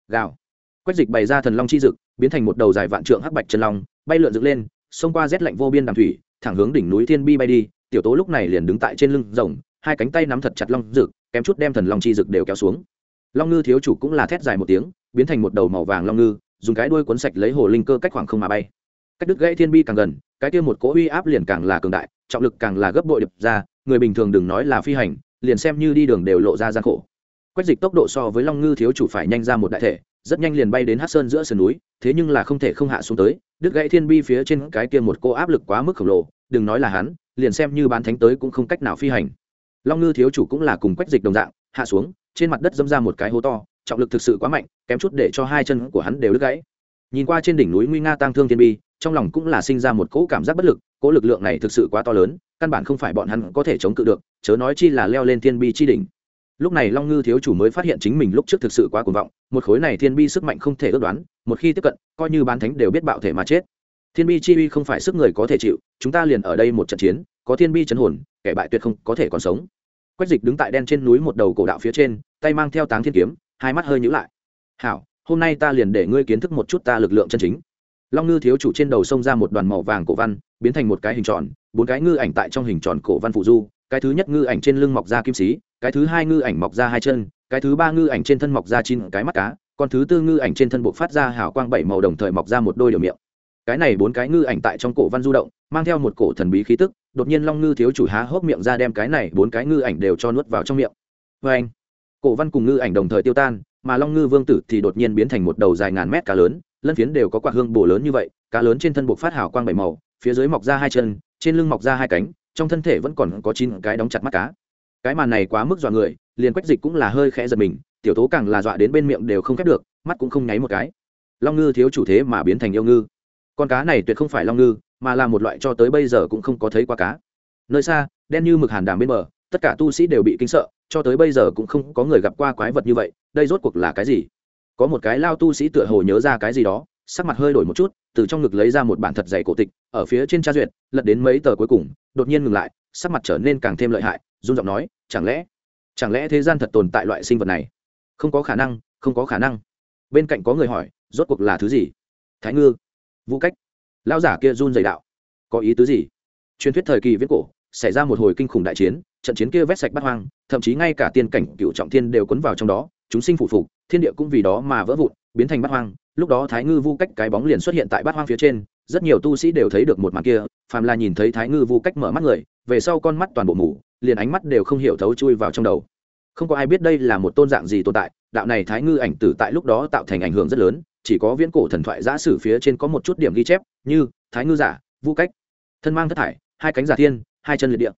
Gào. Quách dịch bày ra thần long chi dực, biến thành một đầu dài vạn trượng hắc bạch chân long, bay lượn dựng lên xông qua rét lạnh vô biên đàm thủy, thẳng hướng đỉnh núi thiên bi bay đi, tiểu tố lúc này liền đứng tại trên lưng rồng, hai cánh tay nắm thật chặt long rực kém chút đem thần long chi rực đều kéo xuống. Long ngư thiếu chủ cũng là thét dài một tiếng, biến thành một đầu màu vàng long ngư, dùng cái đuôi cuốn sạch lấy hồ linh cơ cách khoảng không mà bay. Cách đứt gãy thiên bi càng gần, cái kia một cỗ uy áp liền càng là cường đại, trọng lực càng là gấp bội đập ra, người bình thường đừng nói là phi hành, liền xem như đi đường đều lộ ra gian khổ. Quách dịch tốc độ so với long ngư thiếu chủ phải nhanh ra một đại thể, rất nhanh liền bay đến hát sơn giữa sườn núi, thế nhưng là không thể không hạ xuống tới đứt gãy thiên bi phía trên cái kia một cô áp lực quá mức khổng lồ, đừng nói là hắn, liền xem như bán thánh tới cũng không cách nào phi hành. Long ngư thiếu chủ cũng là cùng quách dịch đồng dạng, hạ xuống, trên mặt đất dâm ra một cái hố to, trọng lực thực sự quá mạnh, kém chút để cho hai chân của hắn đều đứt gãy. Nhìn qua trên đỉnh núi nguy nga tăng thương thiên bi, trong lòng cũng là sinh ra một cỗ cảm giác bất lực, cỗ lực lượng này thực sự quá to lớn, căn bản không phải bọn hắn có thể chống cự được, chớ nói chi là leo lên thiên bi chi đỉnh lúc này long ngư thiếu chủ mới phát hiện chính mình lúc trước thực sự quá cuồng vọng, một khối này thiên bi sức mạnh không thể ước đoán, một khi tiếp cận, coi như bán thánh đều biết bạo thể mà chết. Thiên bi chi uy không phải sức người có thể chịu, chúng ta liền ở đây một trận chiến, có thiên bi chấn hồn, kẻ bại tuyệt không có thể còn sống. Quách dịch đứng tại đen trên núi một đầu cổ đạo phía trên, tay mang theo táng thiên kiếm, hai mắt hơi nhữ lại. Hảo, hôm nay ta liền để ngươi kiến thức một chút ta lực lượng chân chính. Long ngư thiếu chủ trên đầu xông ra một đoàn màu vàng cổ văn, biến thành một cái hình tròn, bốn cái ngư ảnh tại trong hình tròn cổ văn phụ du cái thứ nhất ngư ảnh trên lưng mọc ra kim sĩ, cái thứ hai ngư ảnh mọc ra hai chân, cái thứ ba ngư ảnh trên thân mọc ra chín cái mắt cá còn thứ tư ngư ảnh trên thân bộ phát ra hào quang bảy màu đồng thời mọc ra một đôi điều miệng. Cái này bốn cái ngư ảnh tại trong cổ văn du động, mang theo một cổ thần bí khí tức, đột nhiên long ngư thiếu chủ há hốc miệng ra đem cái này bốn cái ngư ảnh đều cho nuốt vào trong miệng. Vê anh, cổ văn cùng ngư ảnh đồng thời tiêu tan, mà long ngư vương tử thì đột nhiên biến thành một đầu dài ngàn mét cá lớn, lân phiến đều có quả hương bổ lớn như vậy, cá lớn trên thân buộc phát hào quang bảy màu, phía dưới mọc ra hai chân, trên lưng mọc ra hai cánh trong thân thể vẫn còn có chín cái đóng chặt mắt cá. Cái màn này quá mức dọa người, liền quách dịch cũng là hơi khẽ giật mình, tiểu tố càng là dọa đến bên miệng đều không khép được, mắt cũng không nháy một cái. Long ngư thiếu chủ thế mà biến thành yêu ngư. Con cá này tuyệt không phải long ngư, mà là một loại cho tới bây giờ cũng không có thấy qua cá. Nơi xa, đen như mực hàn đàm bên bờ, tất cả tu sĩ đều bị kinh sợ, cho tới bây giờ cũng không có người gặp qua quái vật như vậy, đây rốt cuộc là cái gì? Có một cái lao tu sĩ tựa hồ nhớ ra cái gì đó, sắc mặt hơi đổi một chút, từ trong ngực lấy ra một bản thật dày cổ tịch, ở phía trên tra duyệt, lật đến mấy tờ cuối cùng đột nhiên ngừng lại, sắc mặt trở nên càng thêm lợi hại, run giọng nói, chẳng lẽ chẳng lẽ thế gian thật tồn tại loại sinh vật này? Không có khả năng, không có khả năng. Bên cạnh có người hỏi, rốt cuộc là thứ gì? Thái ngư. Vũ cách. Lao giả kia run dày đạo, có ý tứ gì? Truyền thuyết thời kỳ viết cổ, xảy ra một hồi kinh khủng đại chiến, trận chiến kia vét sạch bắt hoang, thậm chí ngay cả tiên cảnh cựu trọng thiên đều cuốn vào trong đó, chúng sinh phủ phục, thiên địa cũng vì đó mà vỡ vụn, biến thành bắt hoang. Lúc đó thái ngư vu cách cái bóng liền xuất hiện tại bát hoang phía trên rất nhiều tu sĩ đều thấy được một màn kia, phàm là nhìn thấy thái ngư vu cách mở mắt người, về sau con mắt toàn bộ mù, liền ánh mắt đều không hiểu thấu chui vào trong đầu. Không có ai biết đây là một tôn dạng gì tồn tại, đạo này thái ngư ảnh tử tại lúc đó tạo thành ảnh hưởng rất lớn, chỉ có viễn cổ thần thoại giã sử phía trên có một chút điểm ghi chép, như thái ngư giả, vu cách, thân mang thất thải, hai cánh giả thiên, hai chân liệt địa,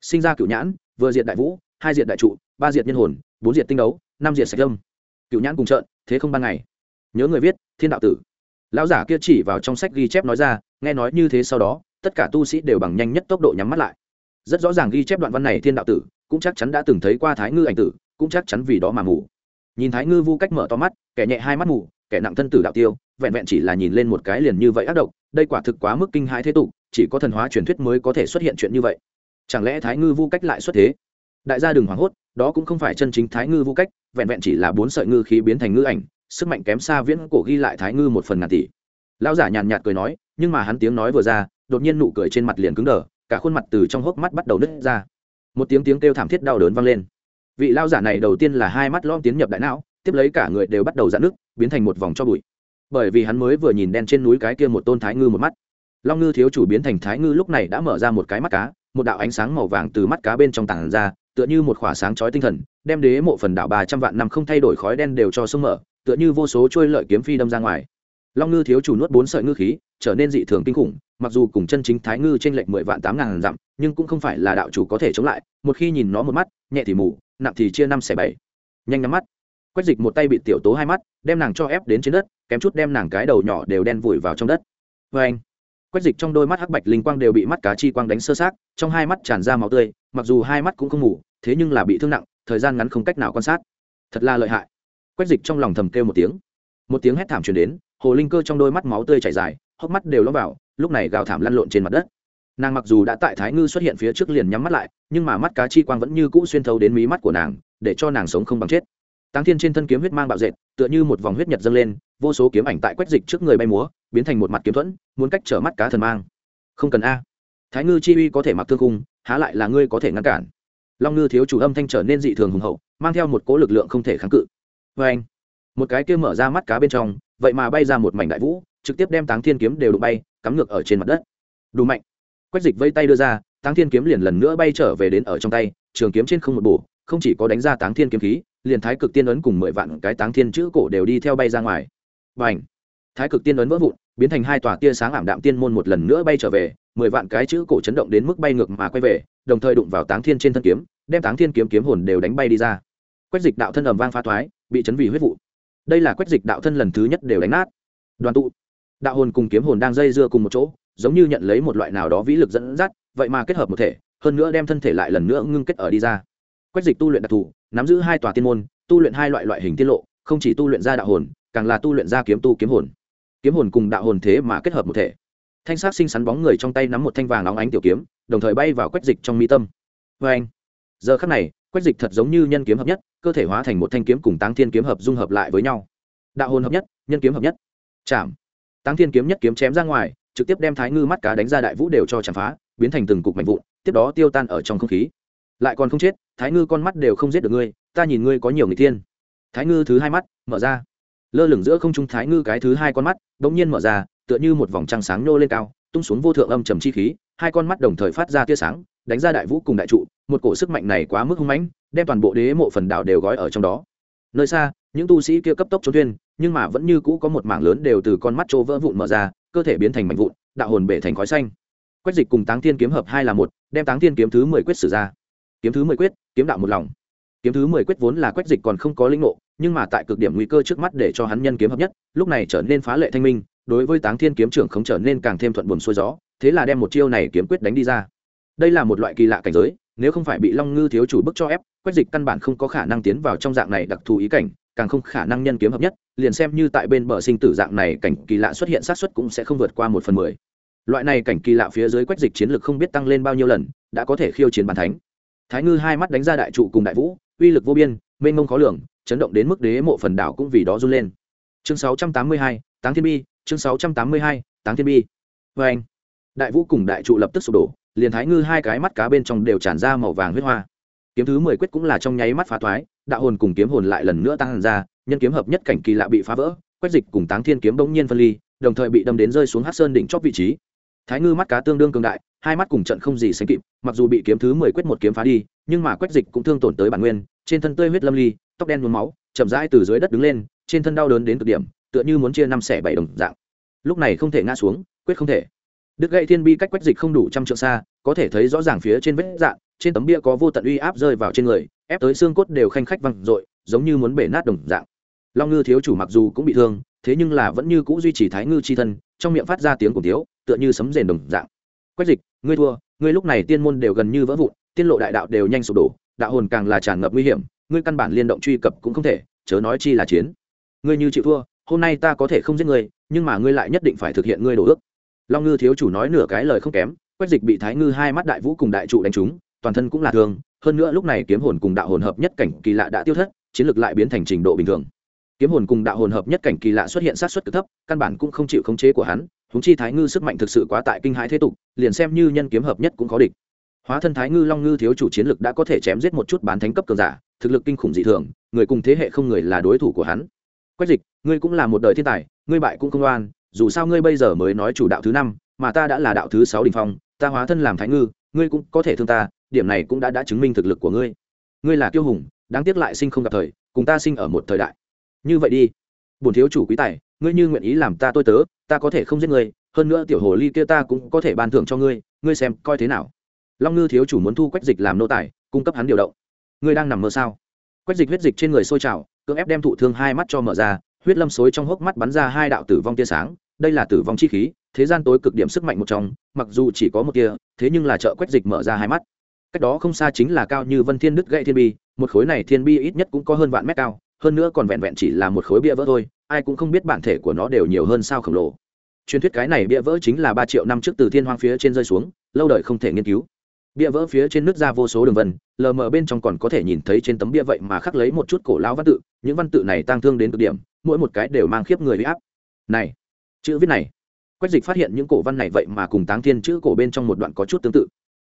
sinh ra cửu nhãn, vừa diệt đại vũ, hai diệt đại trụ, ba diệt nhân hồn, bốn diệt tinh đấu, năm diệt sạch lâm cửu nhãn cùng trợn, thế không ban ngày. Nhớ người viết, thiên đạo tử lão giả kia chỉ vào trong sách ghi chép nói ra, nghe nói như thế sau đó, tất cả tu sĩ đều bằng nhanh nhất tốc độ nhắm mắt lại. Rất rõ ràng ghi chép đoạn văn này thiên đạo tử, cũng chắc chắn đã từng thấy qua thái ngư ảnh tử, cũng chắc chắn vì đó mà mù. Nhìn thái ngư vu cách mở to mắt, kẻ nhẹ hai mắt mù, kẻ nặng thân tử đạo tiêu, vẹn vẹn chỉ là nhìn lên một cái liền như vậy ác độc, đây quả thực quá mức kinh hãi thế tục, chỉ có thần hóa truyền thuyết mới có thể xuất hiện chuyện như vậy. Chẳng lẽ thái ngư vu cách lại xuất thế? Đại gia đừng hoảng hốt, đó cũng không phải chân chính thái ngư vu cách, vẹn vẹn chỉ là bốn sợi ngư khí biến thành ngư ảnh sức mạnh kém xa viễn cổ ghi lại thái ngư một phần ngàn tỷ. Lão giả nhàn nhạt cười nói, nhưng mà hắn tiếng nói vừa ra, đột nhiên nụ cười trên mặt liền cứng đờ, cả khuôn mặt từ trong hốc mắt bắt đầu nứt ra. Một tiếng tiếng kêu thảm thiết đau đớn vang lên. Vị lao giả này đầu tiên là hai mắt lom tiến nhập đại não, tiếp lấy cả người đều bắt đầu dạn nước biến thành một vòng cho bụi. Bởi vì hắn mới vừa nhìn đen trên núi cái kia một tôn thái ngư một mắt. Long ngư thiếu chủ biến thành thái ngư lúc này đã mở ra một cái mắt cá, một đạo ánh sáng màu vàng từ mắt cá bên trong tảng ra, tựa như một khỏa sáng chói tinh thần, đem đế mộ phần đảo ba trăm vạn năm không thay đổi khói đen đều cho sông mở tựa như vô số trôi lợi kiếm phi đâm ra ngoài. Long ngư thiếu chủ nuốt bốn sợi ngư khí, trở nên dị thường kinh khủng, mặc dù cùng chân chính thái ngư trên lệnh mười vạn tám ngàn dặm, nhưng cũng không phải là đạo chủ có thể chống lại, một khi nhìn nó một mắt, nhẹ thì mù, nặng thì chia năm xẻ bảy. Nhanh nhắm mắt. Quách dịch một tay bị tiểu tố hai mắt, đem nàng cho ép đến trên đất, kém chút đem nàng cái đầu nhỏ đều đen vùi vào trong đất. Vê anh, quách dịch trong đôi mắt hắc bạch linh quang đều bị mắt cá chi quang đánh sơ sát trong hai mắt tràn ra máu tươi, mặc dù hai mắt cũng không ngủ thế nhưng là bị thương nặng, thời gian ngắn không cách nào quan sát. Thật là lợi hại quách dịch trong lòng thầm kêu một tiếng. Một tiếng hét thảm truyền đến, hồ linh cơ trong đôi mắt máu tươi chảy dài, hốc mắt đều lõm vào, lúc này gào thảm lăn lộn trên mặt đất. Nàng mặc dù đã tại thái ngư xuất hiện phía trước liền nhắm mắt lại, nhưng mà mắt cá chi quang vẫn như cũ xuyên thấu đến mí mắt của nàng, để cho nàng sống không bằng chết. Táng thiên trên thân kiếm huyết mang bạo dệt, tựa như một vòng huyết nhật dâng lên, vô số kiếm ảnh tại quách dịch trước người bay múa, biến thành một mặt kiếm thuẫn, muốn cách trở mắt cá thần mang. Không cần a. Thái ngư chi uy có thể mặc thương cung há lại là ngươi có thể ngăn cản. Long ngư thiếu chủ âm thanh trở nên dị thường hùng hậu, mang theo một cỗ lực lượng không thể kháng cự vê anh, một cái kia mở ra mắt cá bên trong, vậy mà bay ra một mảnh đại vũ, trực tiếp đem táng thiên kiếm đều đụng bay, cắm ngược ở trên mặt đất. Đủ mạnh. Quách dịch vây tay đưa ra, táng thiên kiếm liền lần nữa bay trở về đến ở trong tay, trường kiếm trên không một bổ, không chỉ có đánh ra táng thiên kiếm khí, liền thái cực tiên ấn cùng mười vạn cái táng thiên chữ cổ đều đi theo bay ra ngoài. Và ảnh thái cực tiên ấn vỡ vụn, biến thành hai tòa tia sáng ảm đạm tiên môn một lần nữa bay trở về, mười vạn cái chữ cổ chấn động đến mức bay ngược mà quay về, đồng thời đụng vào táng thiên trên thân kiếm, đem táng thiên kiếm kiếm hồn đều đánh bay đi ra. Quách dịch đạo thân ầm vang pha thoái bị chấn vì huyết vụ. Đây là quách dịch đạo thân lần thứ nhất đều đánh nát. Đoàn tụ. Đạo hồn cùng kiếm hồn đang dây dưa cùng một chỗ, giống như nhận lấy một loại nào đó vĩ lực dẫn dắt, vậy mà kết hợp một thể, hơn nữa đem thân thể lại lần nữa ngưng kết ở đi ra. Quách dịch tu luyện đặc thù, nắm giữ hai tòa tiên môn, tu luyện hai loại loại hình tiết lộ, không chỉ tu luyện ra đạo hồn, càng là tu luyện ra kiếm tu kiếm hồn. Kiếm hồn cùng đạo hồn thế mà kết hợp một thể. Thanh sát sinh sắn bóng người trong tay nắm một thanh vàng óng ánh tiểu kiếm, đồng thời bay vào quách dịch trong mi tâm. Vê anh giờ khắc này quách dịch thật giống như nhân kiếm hợp nhất, cơ thể hóa thành một thanh kiếm cùng táng thiên kiếm hợp dung hợp lại với nhau. Đạo hồn hợp nhất, nhân kiếm hợp nhất. Chạm. Táng thiên kiếm nhất kiếm chém ra ngoài, trực tiếp đem thái ngư mắt cá đánh ra đại vũ đều cho chạm phá, biến thành từng cục mạnh vụn, tiếp đó tiêu tan ở trong không khí. Lại còn không chết, thái ngư con mắt đều không giết được ngươi, ta nhìn ngươi có nhiều người tiên thái ngư thứ hai mắt, mở ra. Lơ lửng giữa không trung thái ngư cái thứ hai con mắt đ ỗ n g nhiên mở ra, tựa như một vòng trăng sáng nô lên cao, tung xuống vô thượng âm trầm chi khí, hai con mắt đồng thời phát ra tia sáng đánh ra đại vũ cùng đại trụ, một cổ sức mạnh này quá mức hung mãnh, đem toàn bộ đế mộ phần đảo đều gói ở trong đó. Nơi xa, những tu sĩ kia cấp tốc trốn thuyên nhưng mà vẫn như cũ có một mảng lớn đều từ con mắt chỗ vỡ vụn mở ra, cơ thể biến thành mảnh vụn, đạo hồn bể thành khói xanh. Quách dịch cùng táng thiên kiếm hợp hai là một, đem táng thiên kiếm thứ mười quyết xử ra. Kiếm thứ mười quyết, kiếm đạo một lòng. Kiếm thứ mười quyết vốn là quách dịch còn không có linh ngộ, nhưng mà tại cực điểm nguy cơ trước mắt để cho hắn nhân kiếm hợp nhất, lúc này trở nên phá lệ thanh minh, đối với táng thiên kiếm trưởng không trở nên càng thêm thuận buồn xuôi gió, thế là đem một chiêu này kiếm quyết đánh đi ra đây là một loại kỳ lạ cảnh giới nếu không phải bị long ngư thiếu chủ bức cho ép quách dịch căn bản không có khả năng tiến vào trong dạng này đặc thù ý cảnh càng không khả năng nhân kiếm hợp nhất liền xem như tại bên bờ sinh tử dạng này cảnh kỳ lạ xuất hiện sát xuất cũng sẽ không vượt qua một phần mười. Loại này cảnh kỳ lạ phía dưới quách dịch chiến lược không biết tăng lên bao nhiêu lần đã có thể khiêu chiến bàn thánh. Thái ngư hai mắt đánh ra đại trụ cùng đại vũ uy lực vô biên mênh mông khó lường chấn động đến mức đế mộ phần đảo cũng vì đó run lên. Chương 682, táng thiên bi chương 682, táng thiên bi. Vê anh đại vũ cùng đại trụ lập tức sụp đổ liền thái ngư hai cái mắt cá bên trong đều tràn ra màu vàng huyết hoa. Kiếm thứ mười quyết cũng là trong nháy mắt phá thoái, đạo hồn cùng kiếm hồn lại lần nữa tăng ra, nhân kiếm hợp nhất cảnh kỳ lạ bị phá vỡ, quách dịch cùng táng thiên kiếm bỗng nhiên phân ly, đồng thời bị đâm đến rơi xuống hát sơn đỉnh chóp vị trí. Thái ngư mắt cá tương đương cường đại, hai mắt cùng trận không gì sánh kịp, mặc dù bị kiếm thứ mười quyết một kiếm phá đi, nhưng mà quách dịch cũng thương tổn tới bản nguyên, trên thân tươi huyết lâm ly, tóc đen nhuốm máu, chậm rãi từ dưới đất đứng lên, trên thân đau đớn đến cực điểm, tựa như muốn chia năm xẻ bảy đồng dạng. Lúc này không thể ngã xuống, quyết không thể đứt gậy thiên bi cách quách dịch không đủ trăm trượng xa, có thể thấy rõ ràng phía trên vết dạng, trên tấm bia có vô tận uy áp rơi vào trên người, ép tới xương cốt đều khanh khách văng r giống như muốn bể nát đồng dạng. Long ngư thiếu chủ mặc dù cũng bị thương, thế nhưng là vẫn như c ũ duy trì thái ngư c h i thân, trong miệng phát ra tiếng cùng tiếu, tựa như sấm rền đồng dạng. Quách dịch, ngươi thua, ngươi lúc này tiên môn đều gần như vỡ vụn, tiên lộ đại đạo đều nhanh sụp đổ, đạo hồn càng là tràn ngập nguy hiểm, ngươi căn bản liên động truy cập cũng không thể, chớ nói chi là chiến. Ngươi như chịu thua, hôm nay ta có thể không giết ngươi, nhưng mà ngươi lại nhất định phải thực hiện ngươi đồ ước long ngư thiếu chủ nói nửa cái lời không kém, quách dịch bị thái ngư hai mắt đại vũ cùng đại trụ đánh trúng, toàn thân cũng là thương, hơn nữa lúc này kiếm hồn cùng đạo hồn hợp nhất cảnh kỳ lạ đã tiêu thất, chiến lược lại biến thành trình độ bình thường. Kiếm hồn cùng đạo hồn hợp nhất cảnh kỳ lạ xuất hiện sát xuất cực thấp, căn bản cũng không chịu khống chế của hắn húng chi thái ngư sức mạnh thực sự quá tại kinh hãi thế tục, liền xem như nhân kiếm hợp nhất cũng có địch. Hóa thân thái ngư long ngư thiếu chủ chiến lực đã có thể chém giết một chút bán thánh cấp cường giả, thực lực kinh khủng dị thường, người cùng thế hệ không người là đối thủ của hắn. Quách dịch, ngươi cũng là một đời thiên tài, ngươi bại cũng không oan dù sao ngươi bây giờ mới nói chủ đạo thứ năm, mà ta đã là đạo thứ sáu đình phong, ta hóa thân làm thái ngư, ngươi cũng có thể thương ta, điểm này cũng đã đã chứng minh thực lực của ngươi. Ngươi là kiêu hùng, đáng tiếc lại sinh không gặp thời, cùng ta sinh ở một thời đại. Như vậy đi. Bổn thiếu chủ quý tài, ngươi như nguyện ý làm ta tôi tớ, ta có thể không giết ngươi, hơn nữa tiểu hồ ly kia ta cũng có thể ban thưởng cho ngươi ngươi xem coi thế nào. Long ngư thiếu chủ muốn thu quách dịch làm nô tài, cung cấp hắn điều động. Ngươi đang nằm mơ sao? Quách dịch huyết dịch trên người sôi trào, cưỡng ép đem thụ thương hai mắt cho mở ra, huyết lâm xối trong hốc mắt bắn ra hai đạo tử vong tia sáng đây là tử vong chi khí thế gian tối cực điểm sức mạnh một trong mặc dù chỉ có một kia, thế nhưng là trợ quách dịch mở ra hai mắt. Cách đó không xa chính là cao như vân thiên đức gậy thiên bi một khối này thiên bi ít nhất cũng có hơn vạn mét cao hơn nữa còn vẹn vẹn chỉ là một khối bia vỡ thôi ai cũng không biết bản thể của nó đều nhiều hơn sao khổng lồ. Truyền thuyết cái này bia vỡ chính là ba triệu năm trước từ thiên hoang phía trên rơi xuống lâu đời không thể nghiên cứu. Bia vỡ phía trên nước ra vô số đường vân lờ mờ bên trong còn có thể nhìn thấy trên tấm bia vậy mà khắc lấy một chút cổ lao văn tự những văn tự này tang thương đến cực điểm mỗi một cái đều mang khiếp người huy áp. Này chữ viết này, quách dịch phát hiện những cổ văn này vậy mà cùng táng thiên chữ cổ bên trong một đoạn có chút tương tự.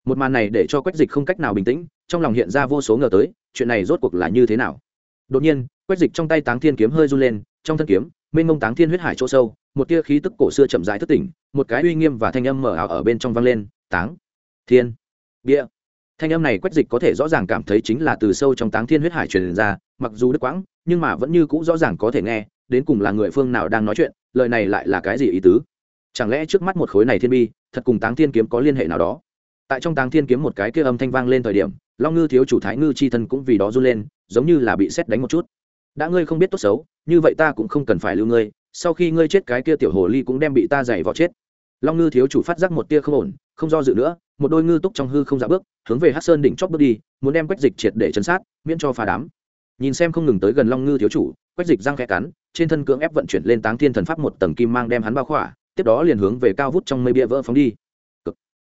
Một màn này để cho quách dịch không cách nào bình tĩnh, trong lòng hiện ra vô số ngờ tới, chuyện này rốt cuộc là như thế nào? Đột nhiên, quách dịch trong tay táng thiên kiếm hơi run lên, trong thân kiếm, mênh mông táng thiên huyết hải chỗ sâu, một tia khí tức cổ xưa chậm rãi thức tỉnh, một cái uy nghiêm và thanh âm mở ảo ở bên trong vang lên, táng thiên. Bia thanh âm này quách dịch có thể rõ ràng cảm thấy chính là từ sâu trong táng thiên huyết hải truyền ra, mặc dù đứt quãng, nhưng mà vẫn như cũ rõ ràng có thể nghe, đến cùng là người phương nào đang nói chuyện lời này lại là cái gì ý tứ? Chẳng lẽ trước mắt một khối này thiên bi, thật cùng táng thiên kiếm có liên hệ nào đó? Tại trong táng thiên kiếm một cái kia âm thanh vang lên thời điểm, long ngư thiếu chủ thái ngư chi thân cũng vì đó run lên, giống như là bị xét đánh một chút. Đã ngươi không biết tốt xấu, như vậy ta cũng không cần phải lưu ngươi, sau khi ngươi chết cái kia tiểu hồ ly cũng đem bị ta giày vào chết. Long ngư thiếu chủ phát giác một tia không ổn, không do dự nữa, một đôi ngư túc trong hư không dạ bước, hướng về hát sơn đỉnh chóp bước đi, muốn đem quách dịch triệt để chấn sát, miễn cho phá đám. Nhìn xem không ngừng tới gần long ngư thiếu chủ quách dịch răng khẽ cắn, trên thân cưỡng ép vận chuyển lên táng thiên thần pháp một tầng kim mang đem hắn bao khỏa, tiếp đó liền hướng về cao vút trong mây bia vỡ phóng đi. Cực.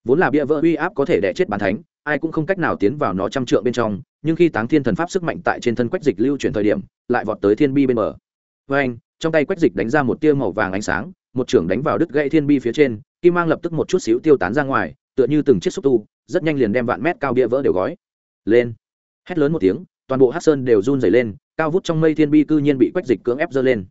vốn là bia vỡ uy áp có thể đẻ chết bàn thánh, ai cũng không cách nào tiến vào nó trăm trượng bên trong, nhưng khi táng thiên thần pháp sức mạnh tại trên thân quách dịch lưu chuyển thời điểm, lại vọt tới thiên bi bên bờ. Vê anh, trong tay quách dịch đánh ra một tia màu vàng ánh sáng, một trưởng đánh vào đứt gãy thiên bi phía trên, kim mang lập tức một chút xíu tiêu tán ra ngoài, tựa như từng chiếc xúc tu, rất nhanh liền đem vạn mét cao bia vỡ đều gói lên. Hét lớn một tiếng, toàn bộ hát sơn đều run dày lên cao vút trong mây thiên bi cư nhiên bị quách dịch cưỡng ép dơ lên.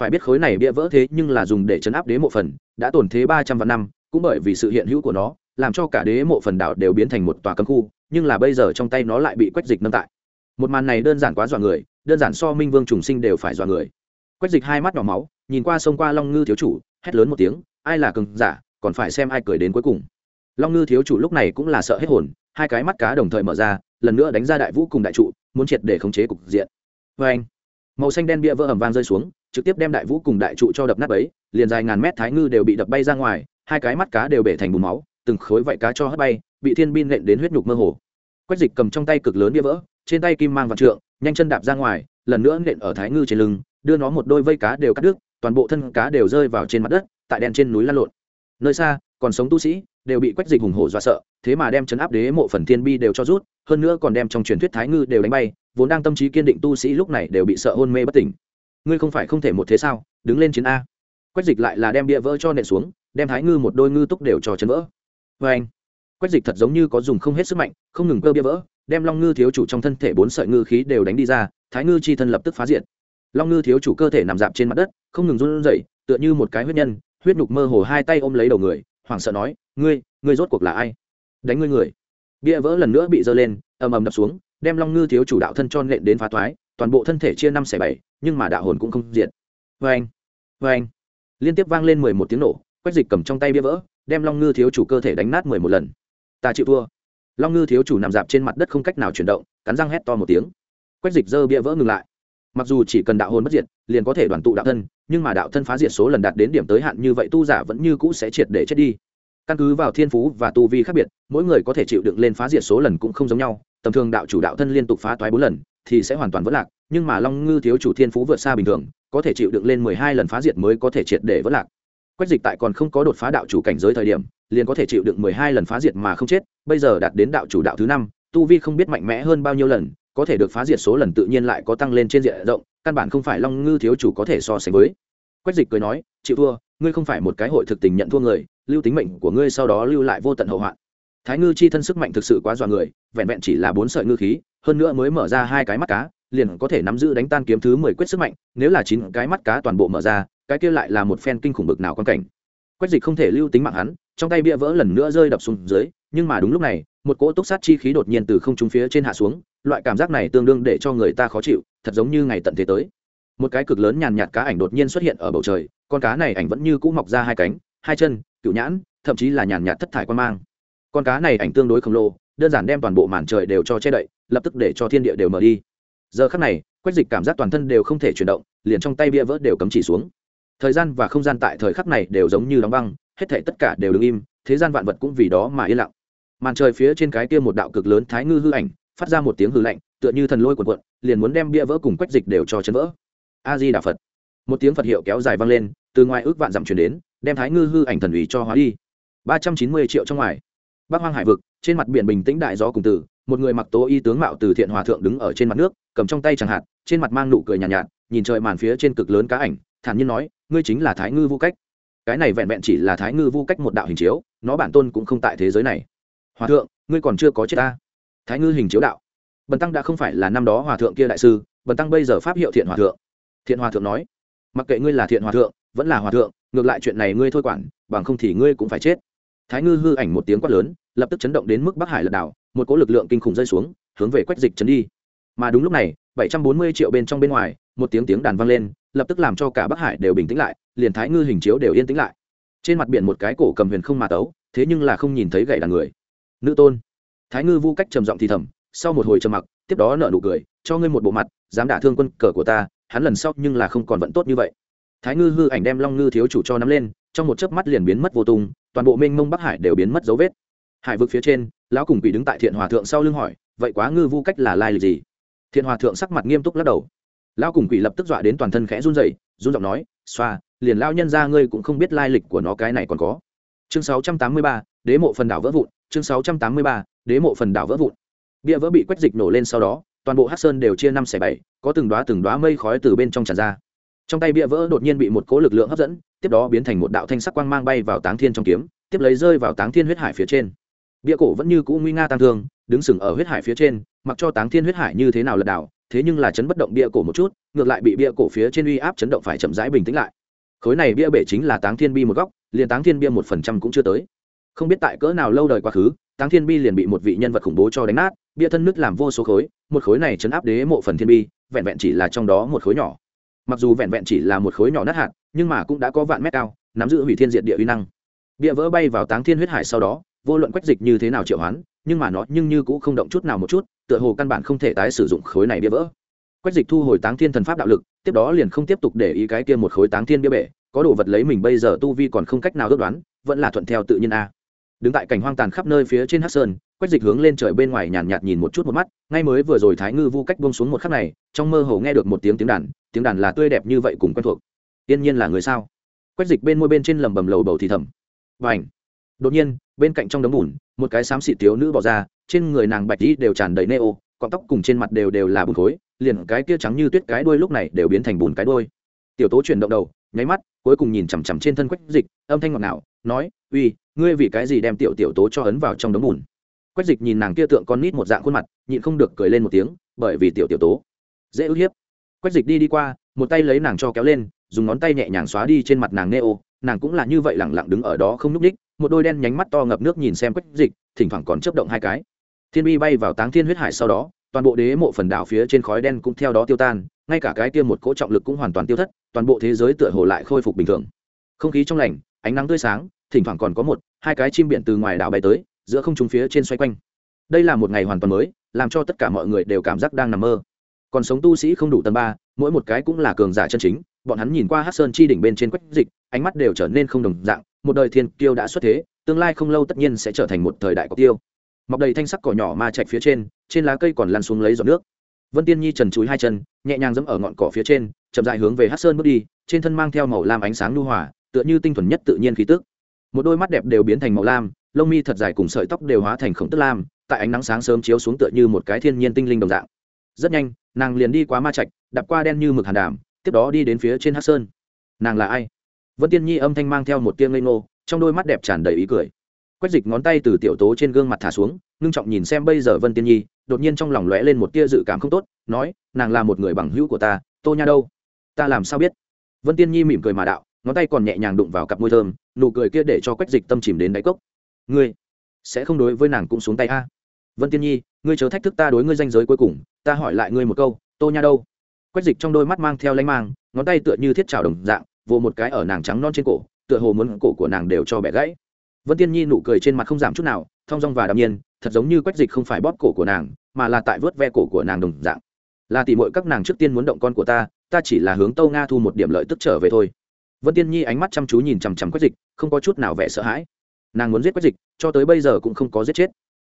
Phải biết khối này bia vỡ thế nhưng là dùng để chấn áp đế mộ phần, đã tổn thế ba trăm vạn năm, cũng bởi vì sự hiện hữu của nó, làm cho cả đế mộ phần đảo đều biến thành một tòa cấm khu, nhưng là bây giờ trong tay nó lại bị quách dịch nâng tại. Một màn này đơn giản quá dọa người, đơn giản so minh vương trùng sinh đều phải dọa người. Quách dịch hai mắt nhỏ máu, nhìn qua sông qua long ngư thiếu chủ, hét lớn một tiếng, ai là cường giả, còn phải xem ai cười đến cuối cùng. Long ngư thiếu chủ lúc này cũng là sợ hết hồn, hai cái mắt cá đồng thời mở ra, lần nữa đánh ra đại vũ cùng đại trụ, muốn triệt để khống chế cục diện vê anh, màu xanh đen bia vỡ ẩm vang rơi xuống, trực tiếp đem đại vũ cùng đại trụ cho đập nát ấy liền dài ngàn mét thái ngư đều bị đập bay ra ngoài, hai cái mắt cá đều bể thành bùn máu, từng khối vảy cá cho hất bay, bị thiên bin nện đến huyết nhục mơ hồ. Quách dịch cầm trong tay cực lớn bia vỡ, trên tay kim mang vạn trượng, nhanh chân đạp ra ngoài, lần nữa nện ở thái ngư trên lưng, đưa nó một đôi vây cá đều cắt đứt, toàn bộ thân cá đều rơi vào trên mặt đất, tại đèn trên núi lăn lộn. Nơi xa còn sống tu sĩ, đều bị quách dịch hùng hổ dọa sợ, thế mà đem chấn áp đế mộ phần thiên bi đều cho rút, hơn nữa còn đem trong truyền thuyết thái ngư đều đánh bay, vốn đang tâm trí kiên định tu sĩ lúc này đều bị sợ hôn mê bất tỉnh. Ngươi không phải không thể một thế sao, đứng lên chiến a. Quách dịch lại là đem bia vỡ cho nện xuống, đem thái ngư một đôi ngư túc đều cho chấn vỡ. Vê anh, quách dịch thật giống như có dùng không hết sức mạnh, không ngừng cơ bia vỡ, đem long ngư thiếu chủ trong thân thể bốn sợi ngư khí đều đánh đi ra, thái ngư chi thân lập tức phá diện long ngư thiếu chủ cơ thể nằm dạp trên mặt đất, không ngừng run rẩy, tựa như một cái huyết nhân, huyết nhục mơ hồ hai tay ôm lấy đầu người hoảng sợ nói, ngươi ngươi rốt cuộc là ai? Đánh ngươi người. Bia vỡ lần nữa bị dơ lên, ầm ầm đập xuống, đem long ngư thiếu chủ đạo thân cho nện đến phá thoái, toàn bộ thân thể chia năm xẻ bảy, nhưng mà đạo hồn cũng không diệt. Vê anh vê anh liên tiếp vang lên mười một tiếng nổ, quách dịch cầm trong tay bia vỡ, đem long ngư thiếu chủ cơ thể đánh nát mười một lần. Ta chịu thua. Long ngư thiếu chủ nằm dạp trên mặt đất không cách nào chuyển động, cắn răng hét to một tiếng. Quách dịch dơ bia vỡ ngừng lại mặc dù chỉ cần đạo hồn bất diệt, liền có thể đoàn tụ đạo thân, nhưng mà đạo thân phá diệt số lần đạt đến điểm tới hạn như vậy tu giả vẫn như cũ sẽ triệt để chết đi. Căn cứ vào thiên phú và tu vi khác biệt, mỗi người có thể chịu đựng lên phá diệt số lần cũng không giống nhau. Tầm thường đạo chủ đạo thân liên tục phá toái bốn lần, thì sẽ hoàn toàn vỡ lạc, nhưng mà long ngư thiếu chủ thiên phú vượt xa bình thường, có thể chịu đựng lên mười hai lần phá diệt mới có thể triệt để vỡ lạc. Quách dịch tại còn không có đột phá đạo chủ cảnh giới thời điểm, liền có thể chịu đựng mười hai lần phá diệt mà không chết, bây giờ đạt đến đạo chủ đạo thứ năm, tu vi không biết mạnh mẽ hơn bao nhiêu lần có thể được phá diệt số lần tự nhiên lại có tăng lên trên diện rộng, căn bản không phải long ngư thiếu chủ có thể so sánh với. Quách dịch cười nói, chịu thua, ngươi không phải một cái hội thực tình nhận thua người, lưu tính mệnh của ngươi sau đó lưu lại vô tận hậu hoạn. Thái ngư chi thân sức mạnh thực sự quá dọa người, vẹn vẹn chỉ là bốn sợi ngư khí, hơn nữa mới mở ra hai cái mắt cá, liền có thể nắm giữ đánh tan kiếm thứ mười quyết sức mạnh, nếu là chín cái mắt cá toàn bộ mở ra, cái kia lại là một phen kinh khủng bực nào quan cảnh. Quách dịch không thể lưu tính mạng hắn, trong tay bia vỡ lần nữa rơi đập xuống dưới, nhưng mà đúng lúc này, một cỗ túc sát chi khí đột nhiên từ không trung phía trên hạ xuống loại cảm giác này tương đương để cho người ta khó chịu, thật giống như ngày tận thế tới. Một cái cực lớn nhàn nhạt cá ảnh đột nhiên xuất hiện ở bầu trời, con cá này ảnh vẫn như cũ mọc ra hai cánh, hai chân cựu nhãn, thậm chí là nhàn nhạt thất thải quan mang. Con cá này ảnh tương đối khổng lồ, đơn giản đem toàn bộ màn trời đều cho che đậy, lập tức để cho thiên địa đều mở đi. Giờ khắc này, quách dịch cảm giác toàn thân đều không thể chuyển động, liền trong tay bia vỡ đều cấm chỉ xuống. Thời gian và không gian tại thời khắc này đều giống như đóng băng, hết thể tất cả đều đứng im, thế gian vạn vật cũng vì đó mà yên lặng. Màn trời phía trên cái kia một đạo cực lớn thái ngư hư ảnh phát ra một tiếng hư lạnh tựa như thần lôi quần quận liền muốn đem bia vỡ cùng quách dịch đều cho chấn vỡ. A di đà phật. Một tiếng phật hiệu kéo dài vang lên từ ngoài ước vạn dặm chuyển đến đem thái ngư hư ảnh thần ủy cho hóa đi. ba trăm chín mươi triệu trong ngoài. Bắc hoang hải vực trên mặt biển bình tĩnh đại gió cùng tử một người mặc tố y tướng mạo từ thiện hòa thượng đứng ở trên mặt nước cầm trong tay chẳng hạn trên mặt mang nụ cười nhàn nhạt, nhạt nhìn trời màn phía trên cực lớn cá ảnh thản nhiên nói ngươi chính là thái ngư vu cách. Cái này vẹn vẹn chỉ là thái ngư vu cách một đạo hình chiếu nó bản tôn cũng không tại thế giới này. Hòa thượng ngươi còn chưa có chết ta thái ngư hình chiếu đạo. Bần tăng đã không phải là năm đó hòa thượng kia đại sư, bần tăng bây giờ pháp hiệu thiện hòa thượng. Thiện hòa thượng nói, mặc kệ ngươi là thiện hòa thượng, vẫn là hòa thượng, ngược lại chuyện này ngươi thôi quản, bằng không thì ngươi cũng phải chết. Thái ngư hư ảnh một tiếng quát lớn, lập tức chấn động đến mức bắc hải lật đảo, một cỗ lực lượng kinh khủng rơi xuống, hướng về quách dịch chấn đi. Mà đúng lúc này, bảy trăm bốn mươi triệu bên trong bên ngoài, một tiếng tiếng đàn vang lên, lập tức làm cho cả bắc hải đều bình tĩnh lại, liền thái ngư hình chiếu đều yên tĩnh lại. Trên mặt biển một cái cổ cầm huyền không mà tấu, thế nhưng là không nhìn thấy gậy đàn người. Nữ tôn thái ngư vu cách trầm giọng thì thầm, sau một hồi trầm mặc, tiếp đó nợ nụ cười, cho ngươi một bộ mặt, dám đả thương quân cờ của ta, hắn lần sau nhưng là không còn vẫn tốt như vậy. Thái ngư hư ảnh đem long ngư thiếu chủ cho nắm lên, trong một chớp mắt liền biến mất vô tung, toàn bộ mênh mông bắc hải đều biến mất dấu vết. Hải vực phía trên, lão cùng quỷ đứng tại thiện hòa thượng sau lưng hỏi, vậy quá ngư vu cách là lai lịch gì? Thiện hòa thượng sắc mặt nghiêm túc lắc đầu. Lão cùng quỷ lập tức dọa đến toàn thân khẽ run rẩy, run giọng nói, xoa, liền lao nhân ra ngươi cũng không biết lai lịch của nó cái này còn có chương 683, đế mộ phần đảo vỡ vụn chương 683, đế mộ phần đảo vỡ vụn. Bia vỡ bị quét dịch nổ lên sau đó toàn bộ hát sơn đều chia năm xẻ bảy có từng đoá từng đoá mây khói từ bên trong tràn ra. Trong tay bia vỡ đột nhiên bị một cố lực lượng hấp dẫn tiếp đó biến thành một đạo thanh sắc quang mang bay vào táng thiên trong kiếm tiếp lấy rơi vào táng thiên huyết hải phía trên. Bia cổ vẫn như cũ nguy nga tăng thương đứng sừng ở huyết hải phía trên mặc cho táng thiên huyết hải như thế nào lật đảo thế nhưng là chấn bất động bia cổ một chút ngược lại bị bia cổ phía trên uy áp chấn động phải chậm rãi bình tĩnh lại. Khối này bia bể chính là táng thiên bi một góc liền táng thiên bia một phần trăm cũng chưa tới. Không biết tại cỡ nào lâu đời quá khứ, táng thiên bi liền bị một vị nhân vật khủng bố cho đánh nát, bia thân nứt làm vô số khối, một khối này chấn áp đế mộ phần thiên bi vẹn vẹn chỉ là trong đó một khối nhỏ. Mặc dù vẹn vẹn chỉ là một khối nhỏ nát hạt, nhưng mà cũng đã có vạn mét cao, nắm giữ hủy thiên diệt địa uy năng. Bia vỡ bay vào táng thiên huyết hải sau đó, vô luận quách dịch như thế nào triệu hoán, nhưng mà nó nhưng như cũng không động chút nào một chút, tựa hồ căn bản không thể tái sử dụng khối này bia vỡ. Quách dịch thu hồi táng thiên thần pháp đạo lực, tiếp đó liền không tiếp tục để ý cái kia một khối táng thiên bia bể có đồ vật lấy mình bây giờ tu vi còn không cách nào ước đoán vẫn là thuận theo tự nhiên a. Đứng tại cảnh hoang tàn khắp nơi phía trên hát sơn quách dịch hướng lên trời bên ngoài nhàn nhạt, nhìn một chút một mắt ngay mới vừa rồi thái ngư vu cách bông xuống một khắc này trong mơ hồ nghe được một tiếng tiếng đàn tiếng đàn là tươi đẹp như vậy cùng quen thuộc. Tiên nhiên là người sao? Quách dịch bên môi bên trên lầm bầm lầu bầu thì thầm. Và ảnh đột nhiên bên cạnh trong đống bùn một cái xám xịt thiếu nữ bỏ ra trên người nàng bạch dĩ đều tràn đầy nê ô cọng tóc cùng trên mặt đều đều là bùn khối liền cái kia trắng như tuyết cái đuôi lúc này đều biến thành bùn cái đuôi. Tiểu tố chuyển động đầu nháy mắt, cuối cùng nhìn chằm chằm trên thân quách dịch, âm thanh ngọt ngào, nói, uy, ngươi vì cái gì đem tiểu tiểu tố cho ấn vào trong đống bùn? Quách dịch nhìn nàng kia tượng con nít một dạng khuôn mặt, nhịn không được cười lên một tiếng, bởi vì tiểu tiểu tố. Dễ ức hiếp. Quách dịch đi đi qua, một tay lấy nàng cho kéo lên, dùng ngón tay nhẹ nhàng xóa đi trên mặt nàng nê ô, nàng cũng là như vậy lẳng lặng đứng ở đó không n ú c ních một đôi đen nhánh mắt to ngập nước nhìn xem quách dịch, thỉnh thoảng còn chấp động hai cái. Thiên bi bay vào táng thiên huyết hải sau đó, toàn bộ đế mộ phần đảo phía trên khói đen cũng theo đó tiêu tan, ngay cả cái kia một cỗ trọng lực cũng hoàn toàn tiêu thất toàn bộ thế giới tựa hồ lại khôi phục bình thường. Không khí trong lành, ánh nắng tươi sáng, thỉnh thoảng còn có một, hai cái chim biển từ ngoài đảo bay tới, giữa không trung phía trên xoay quanh. Đây là một ngày hoàn toàn mới, làm cho tất cả mọi người đều cảm giác đang nằm mơ. Còn sống tu sĩ không đủ tầng ba, mỗi một cái cũng là cường giả chân chính, bọn hắn nhìn qua hát sơn chi đỉnh bên trên quách dịch, ánh mắt đều trở nên không đồng dạng, một đời thiên tiêu đã xuất thế, tương lai không lâu tất nhiên sẽ trở thành một thời đại có tiêu. Mọc đầy thanh sắc cỏ nhỏ ma chạy phía trên trên lá cây còn lăn xuống lấy giọt nước. Vân tiên nhi trần chúi hai chân, nhẹ nhàng dẫm ở ngọn cỏ phía trên chậm dài hướng về hát sơn bước đi, trên thân mang theo màu lam ánh sáng lưu hòa, tựa như tinh thuần nhất tự nhiên khí tức. Một đôi mắt đẹp đều biến thành màu lam, lông mi thật dài cùng sợi tóc đều hóa thành khổng tức lam, tại ánh nắng sáng sớm chiếu xuống tựa như một cái thiên nhiên tinh linh đồng dạng. Rất nhanh, nàng liền đi qua ma trạch, đạp qua đen như mực hàn đàm, tiếp đó đi đến phía trên hát sơn. Nàng là ai? Vân tiên nhi âm thanh mang theo một tiếng ngây ngô, trong đôi mắt đẹp tràn đầy ý cười. Quách dịch ngón tay từ tiểu tố trên gương mặt thả xuống, ngưng trọng nhìn xem bây giờ vân tiên nhi, đột nhiên trong lòng lóe lên một tia dự cảm không tốt, nói, nàng là một người bằng hữu của ta, tô nha đâu? Ta làm sao biết? Vân tiên nhi mỉm cười mà đạo, ngón tay còn nhẹ nhàng đụng vào cặp môi thơm, nụ cười kia để cho quách dịch tâm chìm đến đáy cốc. Ngươi sẽ không đối với nàng cũng xuống tay a? Vân tiên nhi, ngươi chớ thách thức ta đối ngươi danh giới cuối cùng, ta hỏi lại ngươi một câu, tô nha đâu? Quách dịch trong đôi mắt mang theo lanh mang, ngón tay tựa như thiết trào đồng dạng, vồ một cái ở nàng trắng non trên cổ, tựa hồ muốn cổ của nàng đều cho bẻ gãy. Vân tiên nhi nụ cười trên mặt không giảm chút nào, thong dong và đạm nhiên, thật giống như quách dịch không phải bóp cổ của nàng, mà là tại vớt ve cổ của nàng đồng dạng. Là tỉ mội các nàng trước tiên muốn động con của ta ta chỉ là hướng tâu nga thu một điểm lợi tức trở về thôi. Vân tiên nhi ánh mắt chăm chú nhìn chằm chằm quách dịch, không có chút nào vẻ sợ hãi. Nàng muốn giết quách dịch, cho tới bây giờ cũng không có giết chết.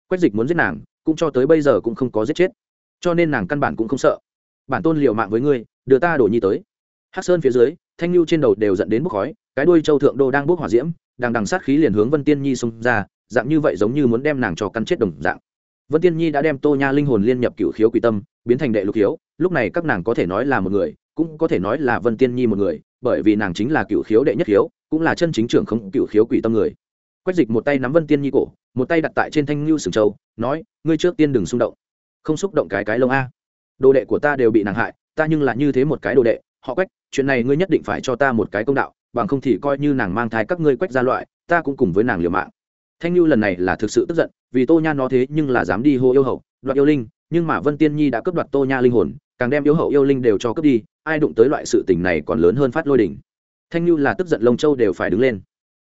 Quách dịch muốn giết nàng, cũng cho tới bây giờ cũng không có giết chết. Cho nên nàng căn bản cũng không sợ. Bản tôn liều mạng với ngươi, đưa ta đổ nhi tới. Hắc sơn phía dưới, thanh lưu trên đầu đều dẫn đến bốc khói, cái đuôi châu thượng đô đang bốc hỏa diễm, đang đằng sát khí liền hướng vân tiên nhi xông ra, dạng như vậy giống như muốn đem nàng cho căn chết đồng dạng. Vân tiên nhi đã đem tô nha linh hồn liên nhập cựu khiếu quỷ tâm, biến thành đệ lục khiếu, lúc này các nàng có thể nói là một người cũng có thể nói là vân tiên nhi một người, bởi vì nàng chính là cựu khiếu đệ nhất khiếu, cũng là chân chính trưởng không cựu khiếu quỷ tâm người. Quách dịch một tay nắm vân tiên nhi cổ, một tay đặt tại trên thanh lưu sừng châu, nói, ngươi trước tiên đừng xung động. Không xúc động cái cái lông a. Đồ đệ của ta đều bị nàng hại, ta nhưng là như thế một cái đồ đệ. Họ quách, chuyện này ngươi nhất định phải cho ta một cái công đạo, bằng không thì coi như nàng mang thai các ngươi quách ra loại, ta cũng cùng với nàng liều mạng. Thanh lưu lần này là thực sự tức giận, vì tô nha nó thế nhưng là dám đi hô yêu hậu đoạt yêu linh nhưng mà vân tiên nhi đã cướp đoạt tô nha linh hồn, càng đem yêu hậu yêu linh đều cho cướp đi, ai đụng tới loại sự tình này còn lớn hơn phát lôi đỉnh. Thanh lưu là tức giận lông châu đều phải đứng lên.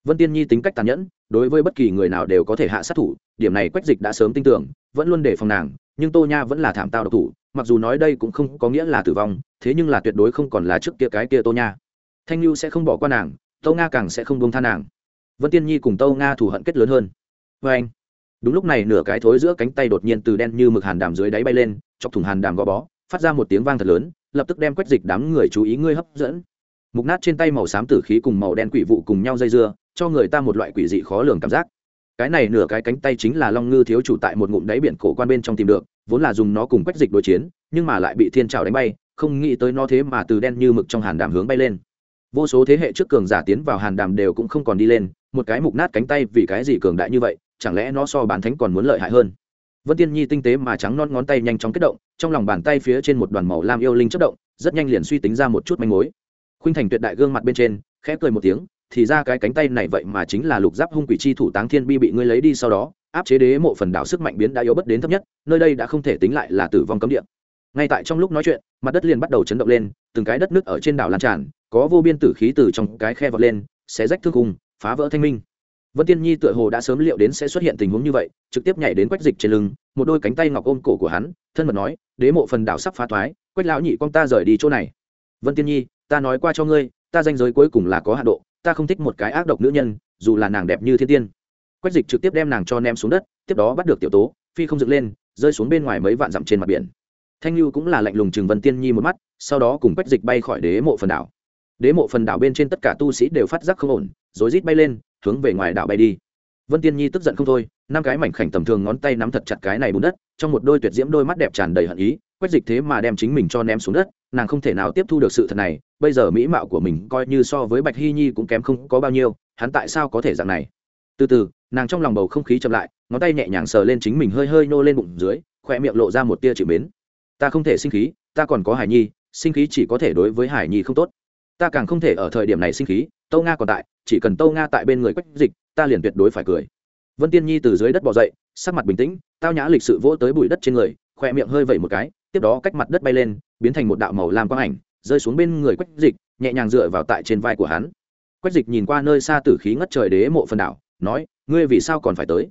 Vân tiên nhi tính cách tàn nhẫn, đối với bất kỳ người nào đều có thể hạ sát thủ, điểm này quách dịch đã sớm tin tưởng, vẫn luôn để phòng nàng, nhưng tô nha vẫn là thảm tao độc thủ, mặc dù nói đây cũng không có nghĩa là tử vong, thế nhưng là tuyệt đối không còn là trước kia cái kia tô nha. Thanh lưu sẽ không bỏ qua nàng, tô nga càng sẽ không buông tha nàng. Vân tiên nhi cùng tô nga thù hận kết lớn hơn. Vê anh đúng lúc này nửa cái thối giữa cánh tay đột nhiên từ đen như mực hàn đàm dưới đáy bay lên, chọc thùng hàn đàm gò bó, phát ra một tiếng vang thật lớn, lập tức đem quét dịch đám người chú ý ngươi hấp dẫn. Mục nát trên tay màu xám tử khí cùng màu đen quỷ vụ cùng nhau dây dưa, cho người ta một loại quỷ dị khó lường cảm giác. Cái này nửa cái cánh tay chính là long ngư thiếu chủ tại một ngụm đáy biển cổ quan bên trong tìm được, vốn là dùng nó cùng quách dịch đối chiến, nhưng mà lại bị thiên trào đánh bay, không nghĩ tới nó thế mà từ đen như mực trong hàn đàm hướng bay lên. Vô số thế hệ trước cường giả tiến vào hàn đàm đều cũng không còn đi lên, một cái mục nát cánh tay vì cái gì cường đại như vậy chẳng lẽ nó so bản thánh còn muốn lợi hại hơn? Vân tiên nhi tinh tế mà trắng non ngón tay nhanh chóng kết động, trong lòng bàn tay phía trên một đoàn màu lam yêu linh chất động, rất nhanh liền suy tính ra một chút manh mối. Khuynh thành tuyệt đại gương mặt bên trên, khẽ cười một tiếng, thì ra cái cánh tay này vậy mà chính là lục giáp hung quỷ chi thủ táng thiên bi bị ngươi lấy đi sau đó, áp chế đế mộ phần đảo sức mạnh biến đã yếu bất đến thấp nhất, nơi đây đã không thể tính lại là tử vong cấm địa. Ngay tại trong lúc nói chuyện, mặt đất liền bắt đầu chấn động lên, từng cái đất nước ở trên đảo lan tràn, có vô biên tử khí từ trong cái khe vọt lên sẽ rách thương cùng phá vỡ thanh minh vân tiên nhi tựa hồ đã sớm liệu đến sẽ xuất hiện tình huống như vậy, trực tiếp nhảy đến quách dịch trên lưng, một đôi cánh tay ngọc ôm cổ của hắn, thân mật nói, đế mộ phần đảo sắp phá thoái, quách lão nhị con ta rời đi chỗ này. Vân tiên nhi, ta nói qua cho ngươi, ta danh giới cuối cùng là có hạn độ, ta không thích một cái ác độc nữ nhân, dù là nàng đẹp như thiên tiên. Quách dịch trực tiếp đem nàng cho ném xuống đất, tiếp đó bắt được tiểu tố, phi không dựng lên, rơi xuống bên ngoài mấy vạn dặm trên mặt biển. Thanh lưu cũng là lạnh lùng chừng vân tiên nhi một mắt, sau đó cùng quách dịch bay khỏi đế mộ phần đảo. Đế mộ phần đảo bên trên tất cả tu sĩ đều phát giác không ổn rồi rít bay lên hướng về ngoài đảo bay đi. Vân tiên nhi tức giận không thôi, năm cái mảnh khảnh tầm thường ngón tay nắm thật chặt cái này bùn đất, trong một đôi tuyệt diễm đôi mắt đẹp tràn đầy hận ý, quét dịch thế mà đem chính mình cho ném xuống đất, nàng không thể nào tiếp thu được sự thật này, bây giờ mỹ mạo của mình coi như so với bạch hy nhi cũng kém không có bao nhiêu, hắn tại sao có thể dạng này? Từ từ, nàng trong lòng bầu không khí chậm lại, ngón tay nhẹ nhàng sờ lên chính mình hơi hơi nô lên bụng dưới, khoe miệng lộ ra một tia chịu mến. Ta không thể sinh khí, ta còn có hải nhi, sinh khí chỉ có thể đối với hải nhi không tốt. Ta càng không thể ở thời điểm này sinh khí, tâu nga còn tại chỉ cần tâu nga tại bên người quách dịch, ta liền tuyệt đối phải cười. Vân tiên nhi từ dưới đất bỏ dậy, sắc mặt bình tĩnh, tao nhã lịch sự vỗ tới bụi đất trên người khoe miệng hơi vẩy một cái, tiếp đó cách mặt đất bay lên, biến thành một đạo màu lam quang ảnh, rơi xuống bên người quách dịch, nhẹ nhàng dựa vào tại trên vai của hắn. Quách dịch nhìn qua nơi xa tử khí ngất trời đế mộ phần đảo, nói, ngươi vì sao còn phải tới?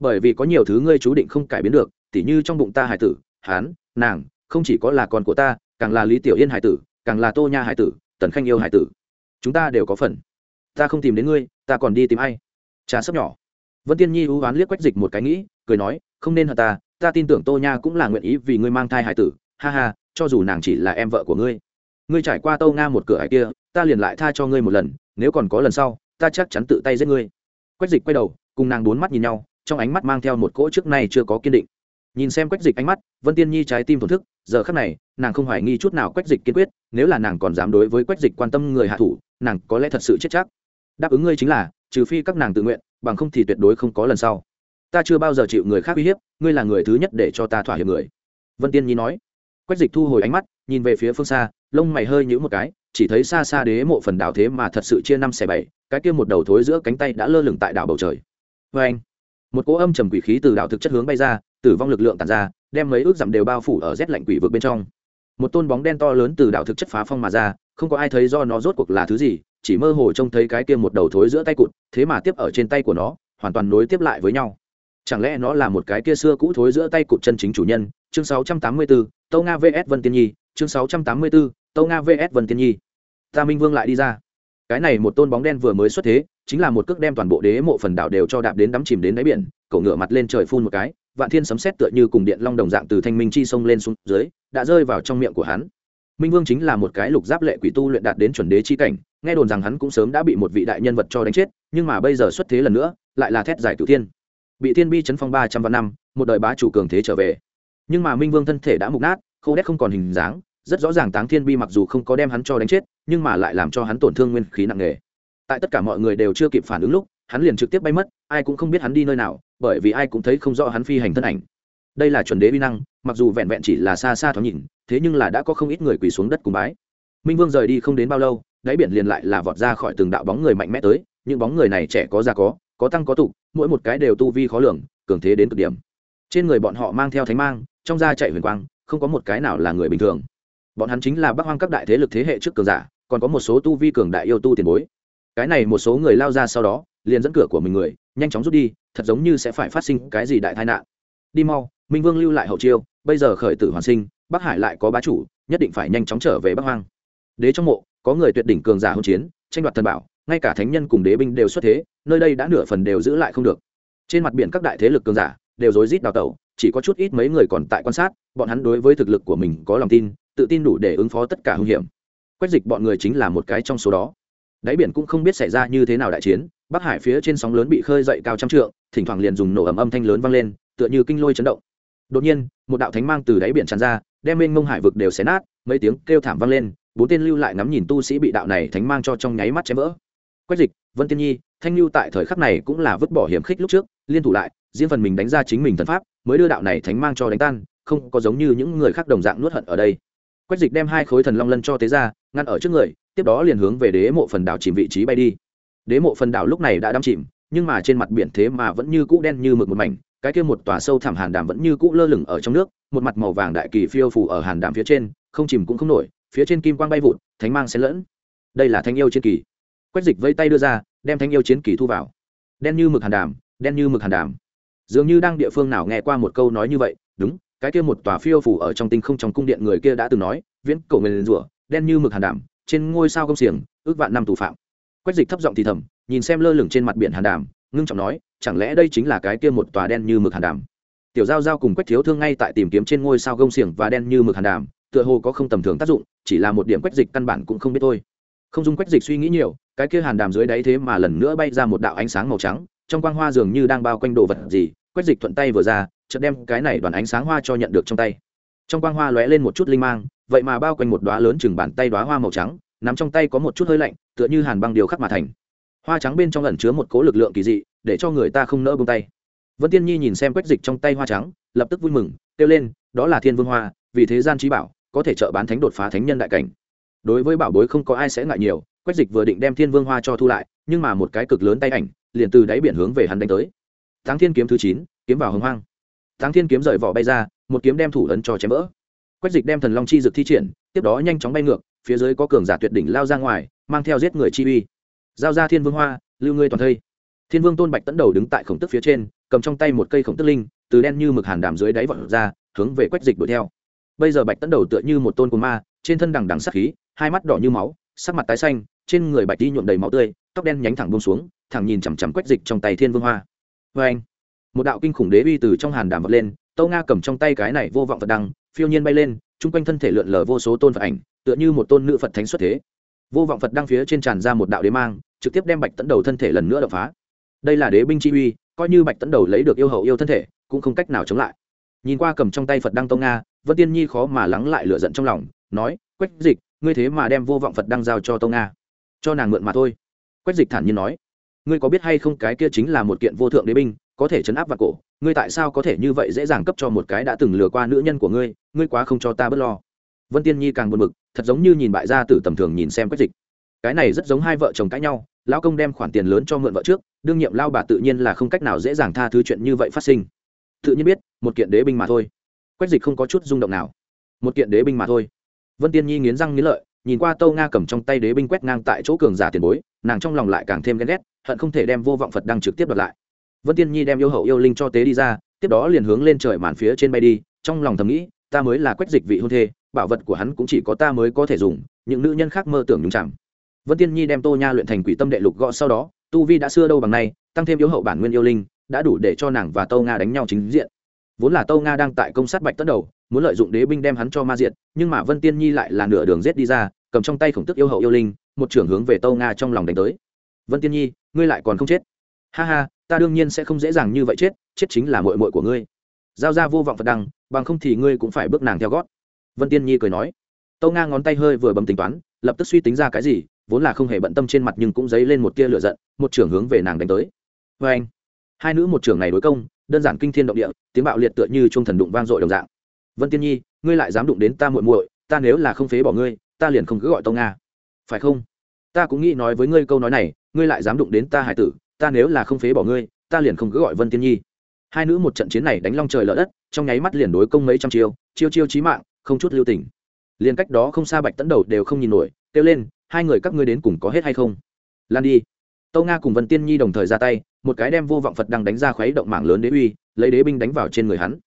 Bởi vì có nhiều thứ ngươi chú định không cải biến được, tỉ như trong bụng ta hải tử hán nàng, không chỉ có là con của ta, càng là lý tiểu yên hải tử, càng là tô nha hải tử, tần khanh yêu hải tử. Chúng ta đều có phần ta không tìm đến ngươi, ta còn đi tìm ai? Trà sấp nhỏ. Vân tiên nhi hú oán liếc quách dịch một cái nghĩ, cười nói, không nên hận ta ta tin tưởng tô nha cũng là nguyện ý vì ngươi mang thai hải tử, ha ha, cho dù nàng chỉ là em vợ của ngươi. Ngươi trải qua tâu nga một cửa hải kia, ta liền lại tha cho ngươi một lần, nếu còn có lần sau, ta chắc chắn tự tay giết ngươi. Quách dịch quay đầu, cùng nàng bốn mắt nhìn nhau, trong ánh mắt mang theo một cỗ trước nay chưa có kiên định. Nhìn xem quách dịch ánh mắt, vân tiên nhi trái tim thổn thức, giờ khắc này, nàng không hoài nghi chút nào quách dịch kiên quyết, nếu là nàng còn dám đối với quách dịch quan tâm người hạ thủ, nàng có lẽ thật sự chết chắc đáp ứng ngươi chính là, trừ phi các nàng tự nguyện, bằng không thì tuyệt đối không có lần sau. Ta chưa bao giờ chịu người khác uy hiếp, ngươi là người thứ nhất để cho ta thỏa hiệp người. Vân tiên nhi nói. Quách dịch thu hồi ánh mắt, nhìn về phía phương xa, lông mày hơi nhũ một cái, chỉ thấy xa xa đế mộ phần đảo thế mà thật sự chia năm xẻ bảy, cái kia một đầu thối giữa cánh tay đã lơ lửng tại đảo bầu trời. Vê anh, một cỗ âm trầm quỷ khí từ đảo thực chất hướng bay ra, tử vong lực lượng tàn ra, đem mấy ước dặm đều bao phủ ở rét lạnh quỷ vực bên trong. Một tôn bóng đen to lớn từ đảo thực chất phá phong mà ra, không có ai thấy do nó rốt cuộc là thứ gì chỉ mơ hồ trông thấy cái kia một đầu thối giữa tay cụt thế mà tiếp ở trên tay của nó hoàn toàn nối tiếp lại với nhau. Chẳng lẽ nó là một cái kia xưa cũ thối giữa tay cụt chân chính chủ nhân? Chương 684, tâu nga vs vân tiên nhi. Chương 684, tâu nga vs vân tiên nhi. Ta minh vương lại đi ra. Cái này một tôn bóng đen vừa mới xuất thế chính là một cước đem toàn bộ đế mộ phần đảo đều cho đạp đến đắm chìm đến đáy biển cậu ngựa mặt lên trời phun một cái vạn thiên sấm sét tựa như cùng điện long đồng dạng từ thanh minh chi sông lên xuống dưới đã rơi vào trong miệng của hắn minh vương chính là một cái lục giáp lệ quỷ tu luyện đạt đến chuẩn đế chi cảnh, nghe đồn rằng hắn cũng sớm đã bị một vị đại nhân vật cho đánh chết, nhưng mà bây giờ xuất thế lần nữa, lại là thét giải cửu thiên. Bị thiên bi chấn phong ba trăm vạn năm, một đời bá chủ cường thế trở về. Nhưng mà minh vương thân thể đã mục nát, khô đét không còn hình dáng, rất rõ ràng táng thiên bi mặc dù không có đem hắn cho đánh chết, nhưng mà lại làm cho hắn tổn thương nguyên khí nặng nề. Tại tất cả mọi người đều chưa kịp phản ứng lúc, hắn liền trực tiếp bay mất, ai cũng không biết hắn đi nơi nào, bởi vì ai cũng thấy không rõ hắn phi hành thân ảnh. Đây là chuẩn đế vi năng, mặc dù vẹn vẹn chỉ là xa xa thoáng nhìn thế nhưng là đã có không ít người quỳ xuống đất cùng bái. Minh vương rời đi không đến bao lâu, đáy biển liền lại là vọt ra khỏi từng đạo bóng người mạnh mẽ tới, những bóng người này trẻ có già có có tăng có tục mỗi một cái đều tu vi khó lường, cường thế đến cực điểm. Trên người bọn họ mang theo thánh mang, trong da chạy huyền quang, không có một cái nào là người bình thường. Bọn hắn chính là bắc hoang các đại thế lực thế hệ trước cường giả, còn có một số tu vi cường đại yêu tu tiền bối. Cái này một số người lao ra sau đó, liền dẫn cửa của mình người, nhanh chóng rút đi, thật giống như sẽ phải phát sinh cái gì đại tai nạn. Đi mau, minh vương lưu lại hậu chiêu, bây giờ khởi tử hoàn sinh bắc hải lại có bá chủ, nhất định phải nhanh chóng trở về bắc hoang. Đế trong mộ, có người tuyệt đỉnh cường giả hỗn chiến, tranh đoạt thần bảo, ngay cả thánh nhân cùng đế binh đều xuất thế, nơi đây đã nửa phần đều giữ lại không được. Trên mặt biển các đại thế lực cường giả đều rối rít đào tẩu, chỉ có chút ít mấy người còn tại quan sát, bọn hắn đối với thực lực của mình có lòng tin, tự tin đủ để ứng phó tất cả hung hiểm. Quách dịch bọn người chính là một cái trong số đó. Đáy biển cũng không biết xảy ra như thế nào đại chiến, bắc hải phía trên sóng lớn bị khơi dậy cao trăm trượng, thỉnh thoảng liền dùng nổ ầm âm thanh lớn vang lên, tựa như kinh lôi chấn động. Đột nhiên, một đạo thánh mang từ đáy biển tràn ra đem bên ngông hải vực đều xé nát, mấy tiếng kêu thảm vang lên, bốn tên lưu lại ngắm nhìn tu sĩ bị đạo này thánh mang cho trong nháy mắt chém vỡ. Quách dịch, vân tiên nhi, thanh lưu tại thời khắc này cũng là vứt bỏ hiểm khích lúc trước, liên thủ lại, riêng phần mình đánh ra chính mình thần pháp, mới đưa đạo này thánh mang cho đánh tan, không có giống như những người khác đồng dạng nuốt hận ở đây. Quách dịch đem hai khối thần long lân cho tế ra, ngăn ở trước người, tiếp đó liền hướng về đế mộ phần đảo chìm vị trí bay đi. Đế mộ phần đảo lúc này đã đắm chìm, nhưng mà trên mặt biển thế mà vẫn như cũ đen như mực một mảnh cái kia một tòa sâu thẳm hàn đàm vẫn như cũ lơ lửng ở trong nước, một mặt màu vàng đại kỳ phiêu phủ ở hàn đàm phía trên, không chìm cũng không nổi, phía trên kim quang bay vụt, thánh mang xen lẫn. Đây là thanh yêu chiến kỳ. Quách dịch vây tay đưa ra, đem thanh yêu chiến kỳ thu vào. Đen như mực hàn đàm, đen như mực hàn đàm. Dường như đang địa phương nào nghe qua một câu nói như vậy, đúng, cái kia một tòa phiêu phủ ở trong tinh không trong cung điện người kia đã từng nói, viễn cổ người liền rủa, đen như mực hàn đàm, trên ngôi sao công xiềng, ước vạn năm tù phạm. Quách dịch thấp giọng thì thầm, nhìn xem lơ lửng trên mặt biển hàn đàm, ngưng trọng nói chẳng lẽ đây chính là cái kia một tòa đen như mực hàn đàm? Tiểu giao giao cùng quách thiếu thương ngay tại tìm kiếm trên ngôi sao gông xiềng và đen như mực hàn đàm, tựa hồ có không tầm thường tác dụng, chỉ là một điểm quách dịch căn bản cũng không biết thôi. Không dùng quách dịch suy nghĩ nhiều, cái kia hàn đàm dưới đáy thế mà lần nữa bay ra một đạo ánh sáng màu trắng, trong quang hoa dường như đang bao quanh đồ vật gì, quách dịch thuận tay vừa ra, chợt đem cái này đoàn ánh sáng hoa cho nhận được trong tay. Trong quang hoa lóe lên một chút linh mang, vậy mà bao quanh một đóa lớn chừng bàn tay đóa hoa màu trắng, nắm trong tay có một chút hơi lạnh, tựa như hàn băng điều khắc mà thành. Hoa trắng bên trong ẩn chứa một cố lực lượng kỳ dị để cho người ta không nỡ buông tay. Vân tiên nhi nhìn xem quách dịch trong tay hoa trắng, lập tức vui mừng, kêu lên, đó là thiên vương hoa, vì thế gian trí bảo, có thể trợ bán thánh đột phá thánh nhân đại cảnh. Đối với bảo bối không có ai sẽ ngại nhiều, quách dịch vừa định đem thiên vương hoa cho thu lại, nhưng mà một cái cực lớn tay ảnh, liền từ đáy biển hướng về hắn đánh tới. Thắng thiên kiếm thứ chín, kiếm vào hồng hoang. Thắng thiên kiếm rời vỏ bay ra, một kiếm đem thủ ấn cho chém vỡ. Quách dịch đem thần long chi dực thi triển, tiếp đó nhanh chóng bay ngược, phía dưới có cường giả tuyệt đỉnh lao ra ngoài, mang theo giết người chi uy. Giao ra thiên vương hoa, lưu ngươi toàn thây thiên vương tôn bạch tấn đầu đứng tại khổng tức phía trên, cầm trong tay một cây khổng tức linh, từ đen như mực hàn đàm dưới đáy vọt ra, hướng về quách dịch đuổi theo. Bây giờ bạch tấn đầu tựa như một tôn cồn ma, trên thân đằng đằng sắc khí, hai mắt đỏ như máu, sắc mặt tái xanh, trên người bạch đi nhuộm đầy máu tươi, tóc đen nhánh thẳng bông xuống, thẳng nhìn chằm chằm quách dịch trong tay thiên vương hoa. Vê anh, một đạo kinh khủng đế uy từ trong hàn đàm vọt lên tâu nga cầm trong tay cái này vô vọng phật đăng, phiêu nhiên bay lên, chung quanh thân thể lượn lờ vô số tôn phật ảnh, tựa như một tôn nữ phật thánh xuất thế. Vô vọng phật đăng phía trên tràn ra một đạo đế mang, trực tiếp đem bạch tấn đầu thân thể lần nữa đập phá đây là đế binh chi uy, coi như bạch tấn đầu lấy được yêu hậu yêu thân thể, cũng không cách nào chống lại. Nhìn qua cầm trong tay phật đăng tông nga, vân tiên nhi khó mà lắng lại lửa giận trong lòng, nói, quách dịch, ngươi thế mà đem vô vọng phật đăng giao cho tông nga, cho nàng mượn mà thôi. Quách dịch thản nhiên nói, ngươi có biết hay không cái kia chính là một kiện vô thượng đế binh, có thể chấn áp vào cổ, ngươi tại sao có thể như vậy dễ dàng cấp cho một cái đã từng lừa qua nữ nhân của ngươi ngươi quá không cho ta bớt lo. Vân tiên nhi càng buồn bực, thật giống như nhìn bại gia tử tầm thường nhìn xem quách dịch. Cái này rất giống hai vợ chồng cãi nhau, lão công đem khoản tiền lớn cho mượn vợ trước đương nhiệm lao bà tự nhiên là không cách nào dễ dàng tha thứ chuyện như vậy phát sinh. Tự nhiên biết, một kiện đế binh mà thôi. Quách dịch không có chút rung động nào. Một kiện đế binh mà thôi. Vân tiên nhi nghiến răng nghiến lợi, nhìn qua tâu nga cầm trong tay đế binh quét ngang tại chỗ cường giả tiền bối, nàng trong lòng lại càng thêm ghen ghét, hận không thể đem vô vọng phật đăng trực tiếp đoạt lại. Vân tiên nhi đem yêu hậu yêu linh cho tế đi ra, tiếp đó liền hướng lên trời màn phía trên bay đi, trong lòng thầm nghĩ, ta mới là quách dịch vị hôn thê, bảo vật của hắn cũng chỉ có ta mới có thể dùng, những nữ nhân khác mơ tưởng nhung chẳng vân tiên nhi đem tô nha luyện thành quỷ tâm đệ lục gõ sau đó tu vi đã xưa đâu bằng nay, tăng thêm yếu hậu bản nguyên yêu linh, đã đủ để cho nàng và tâu nga đánh nhau chính diện. Vốn là tâu nga đang tại công sát bạch tất đầu, muốn lợi dụng đế binh đem hắn cho ma diện nhưng mà vân tiên nhi lại là nửa đường rết đi ra, cầm trong tay khổng tức yêu hậu yêu linh, một trưởng hướng về tâu nga trong lòng đánh tới. Vân tiên nhi, ngươi lại còn không chết? Ha ha, ta đương nhiên sẽ không dễ dàng như vậy chết chết chính là mội mội của ngươi. Giao ra vô vọng phật đăng, bằng không thì ngươi cũng phải bước nàng theo gót. Vân tiên nhi cười nói. Tâu nga ngón tay hơi vừa bấm tính toán, lập tức suy tính ra cái gì vốn là không hề bận tâm trên mặt nhưng cũng dấy lên một tia lửa giận, một trưởng hướng về nàng đánh tới. Vê anh, hai nữ một trưởng này đối công, đơn giản kinh thiên động địa, tiếng bạo liệt tựa như trung thần đụng vang dội đồng dạng. Vân tiên nhi, ngươi lại dám đụng đến ta muội muội, ta nếu là không phế bỏ ngươi, ta liền không cứ gọi tông nga. Phải không? Ta cũng nghĩ nói với ngươi câu nói này, ngươi lại dám đụng đến ta hải tử, ta nếu là không phế bỏ ngươi, ta liền không cứ gọi vân tiên nhi. Hai nữ một trận chiến này đánh long trời lỡ đất, trong nháy mắt liền đối công mấy trăm chiêu chiêu chiêu chí mạng, không chút lưu tình. Liền cách đó không xa bạch tấn đầu đều không nhìn nổi, kêu lên hai người các ngươi đến cùng có hết hay không? Lan đi. Tâu nga cùng vân tiên nhi đồng thời ra tay, một cái đem vô vọng phật đang đánh ra khuấy động mạng lớn đế uy, lấy đế binh đánh vào trên người hắn.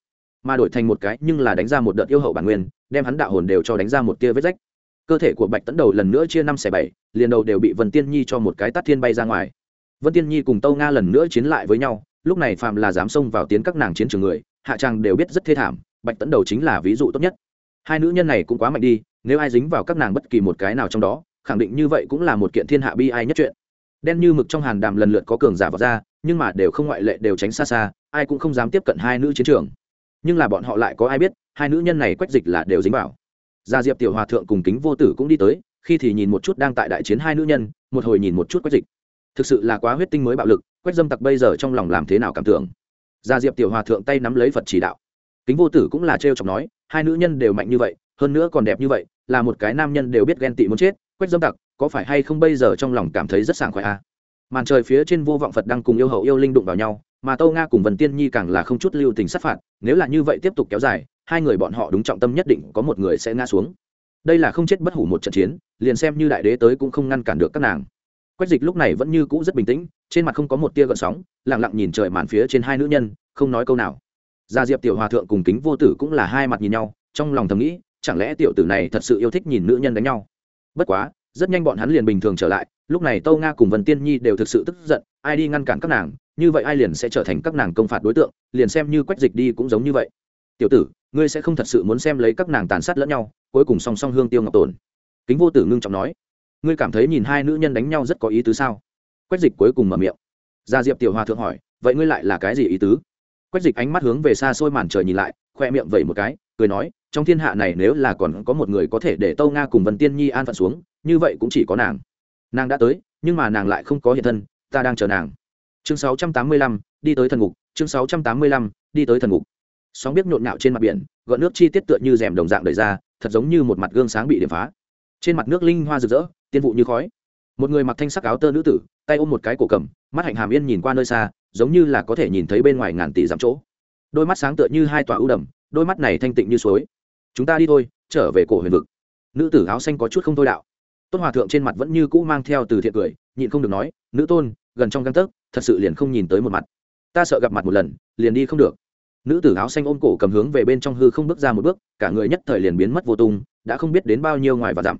Mà đổi thành một cái, nhưng là đánh ra một đợt yêu hậu bản nguyên, đem hắn đạo hồn đều cho đánh ra một tia vết rách. Cơ thể của bạch tấn đầu lần nữa chia năm xẻ bảy, liền đầu đều bị vân tiên nhi cho một cái tắt thiên bay ra ngoài. Vân tiên nhi cùng tâu nga lần nữa chiến lại với nhau, lúc này phạm là dám xông vào tiến các nàng chiến trường người, hạ trang đều biết rất thê thảm, bạch tấn đầu chính là ví dụ tốt nhất. Hai nữ nhân này cũng quá mạnh đi, nếu ai dính vào các nàng bất kỳ một cái nào trong đó khẳng định như vậy cũng là một kiện thiên hạ bi ai nhất chuyện. Đen như mực trong hàn đàm lần lượt có cường giả vào ra, nhưng mà đều không ngoại lệ, đều tránh xa xa, ai cũng không dám tiếp cận hai nữ chiến trường. Nhưng là bọn họ lại có ai biết, hai nữ nhân này quách dịch là đều dính vào. Gia diệp tiểu hòa thượng cùng kính vô tử cũng đi tới, khi thì nhìn một chút đang tại đại chiến hai nữ nhân, một hồi nhìn một chút quách dịch. Thực sự là quá huyết tinh mới bạo lực, quách dâm tặc bây giờ trong lòng làm thế nào cảm tưởng? Gia diệp tiểu hòa thượng tay nắm lấy phật chỉ đạo. Kính vô tử cũng là trêu chọc nói, hai nữ nhân đều mạnh như vậy, hơn nữa còn đẹp như vậy, là một cái nam nhân đều biết ghen tị muốn chết quách dâm tặc, có phải hay không bây giờ trong lòng cảm thấy rất sảng khoái à? màn trời phía trên vô vọng phật đang cùng yêu hậu yêu linh đụng vào nhau, mà tâu nga cùng vần tiên nhi càng là không chút lưu tình sát phạt, nếu là như vậy tiếp tục kéo dài, hai người bọn họ đúng trọng tâm nhất định có một người sẽ ngã xuống. Đây là không chết bất hủ một trận chiến, liền xem như đại đế tới cũng không ngăn cản được các nàng. Quách dịch lúc này vẫn như cũ rất bình tĩnh, trên mặt không có một tia gợn sóng lẳng lặng nhìn trời màn phía trên hai nữ nhân, không nói câu nào. Gia diệp tiểu hòa thượng cùng kính vô tử cũng là hai mặt nhìn nhau, trong lòng thầm nghĩ, chẳng lẽ tiểu tử này thật sự yêu thích nhìn nữ nhân đánh nhau? Bất quá, rất nhanh bọn hắn liền bình thường trở lại, lúc này tâu nga cùng vân tiên nhi đều thực sự tức giận, ai đi ngăn cản các nàng, như vậy ai liền sẽ trở thành các nàng công phạt đối tượng, liền xem như quách dịch đi cũng giống như vậy. Tiểu tử, ngươi sẽ không thật sự muốn xem lấy các nàng tàn sát lẫn nhau, cuối cùng song song hương tiêu ngọc tồn kính vô tử ngưng trọng nói. Ngươi cảm thấy nhìn hai nữ nhân đánh nhau rất có ý tứ sao? Quách dịch cuối cùng mở miệng. Gia diệp tiểu hòa thượng hỏi, vậy ngươi lại là cái gì ý tứ? Quách dịch ánh mắt hướng về xa xôi màn trời nhìn lại, khoe miệng vẩy một cái, cười nói trong thiên hạ này nếu là còn có một người có thể để tâu nga cùng vân tiên nhi an phận xuống như vậy cũng chỉ có nàng. Nàng đã tới nhưng mà nàng lại không có hiện thân ta đang chờ nàng. Chương 685, đi tới thần ngục chương 685, đi tới thần ngục. Sóng biết nhộn nhạo trên mặt biển gợn nước chi tiết tựa như rèm đồng dạng đời ra thật giống như một mặt gương sáng bị điểm phá. Trên mặt nước linh hoa rực rỡ tiên vụ như khói. Một người mặc thanh sắc áo tơ nữ tử tay ôm một cái cổ cầm mắt hạnh hàm yên nhìn qua nơi xa giống như là có thể nhìn thấy bên ngoài ngàn tỷ dặm chỗ. Đôi mắt sáng tựa như hai tòa ưu đầm đôi mắt này thanh tịnh như suối chúng ta đi thôi, trở về cổ huyền vực. Nữ tử áo xanh có chút không thôi đạo. Tôn hòa thượng trên mặt vẫn như cũ mang theo từ thiện cười, nhịn không được nói, nữ tôn, gần trong găng tấc, thật sự liền không nhìn tới một mặt. Ta sợ gặp mặt một lần, liền đi không được. Nữ tử áo xanh ôm cổ cầm hướng về bên trong hư không bước ra một bước, cả người nhất thời liền biến mất vô tung, đã không biết đến bao nhiêu ngoài và dặm.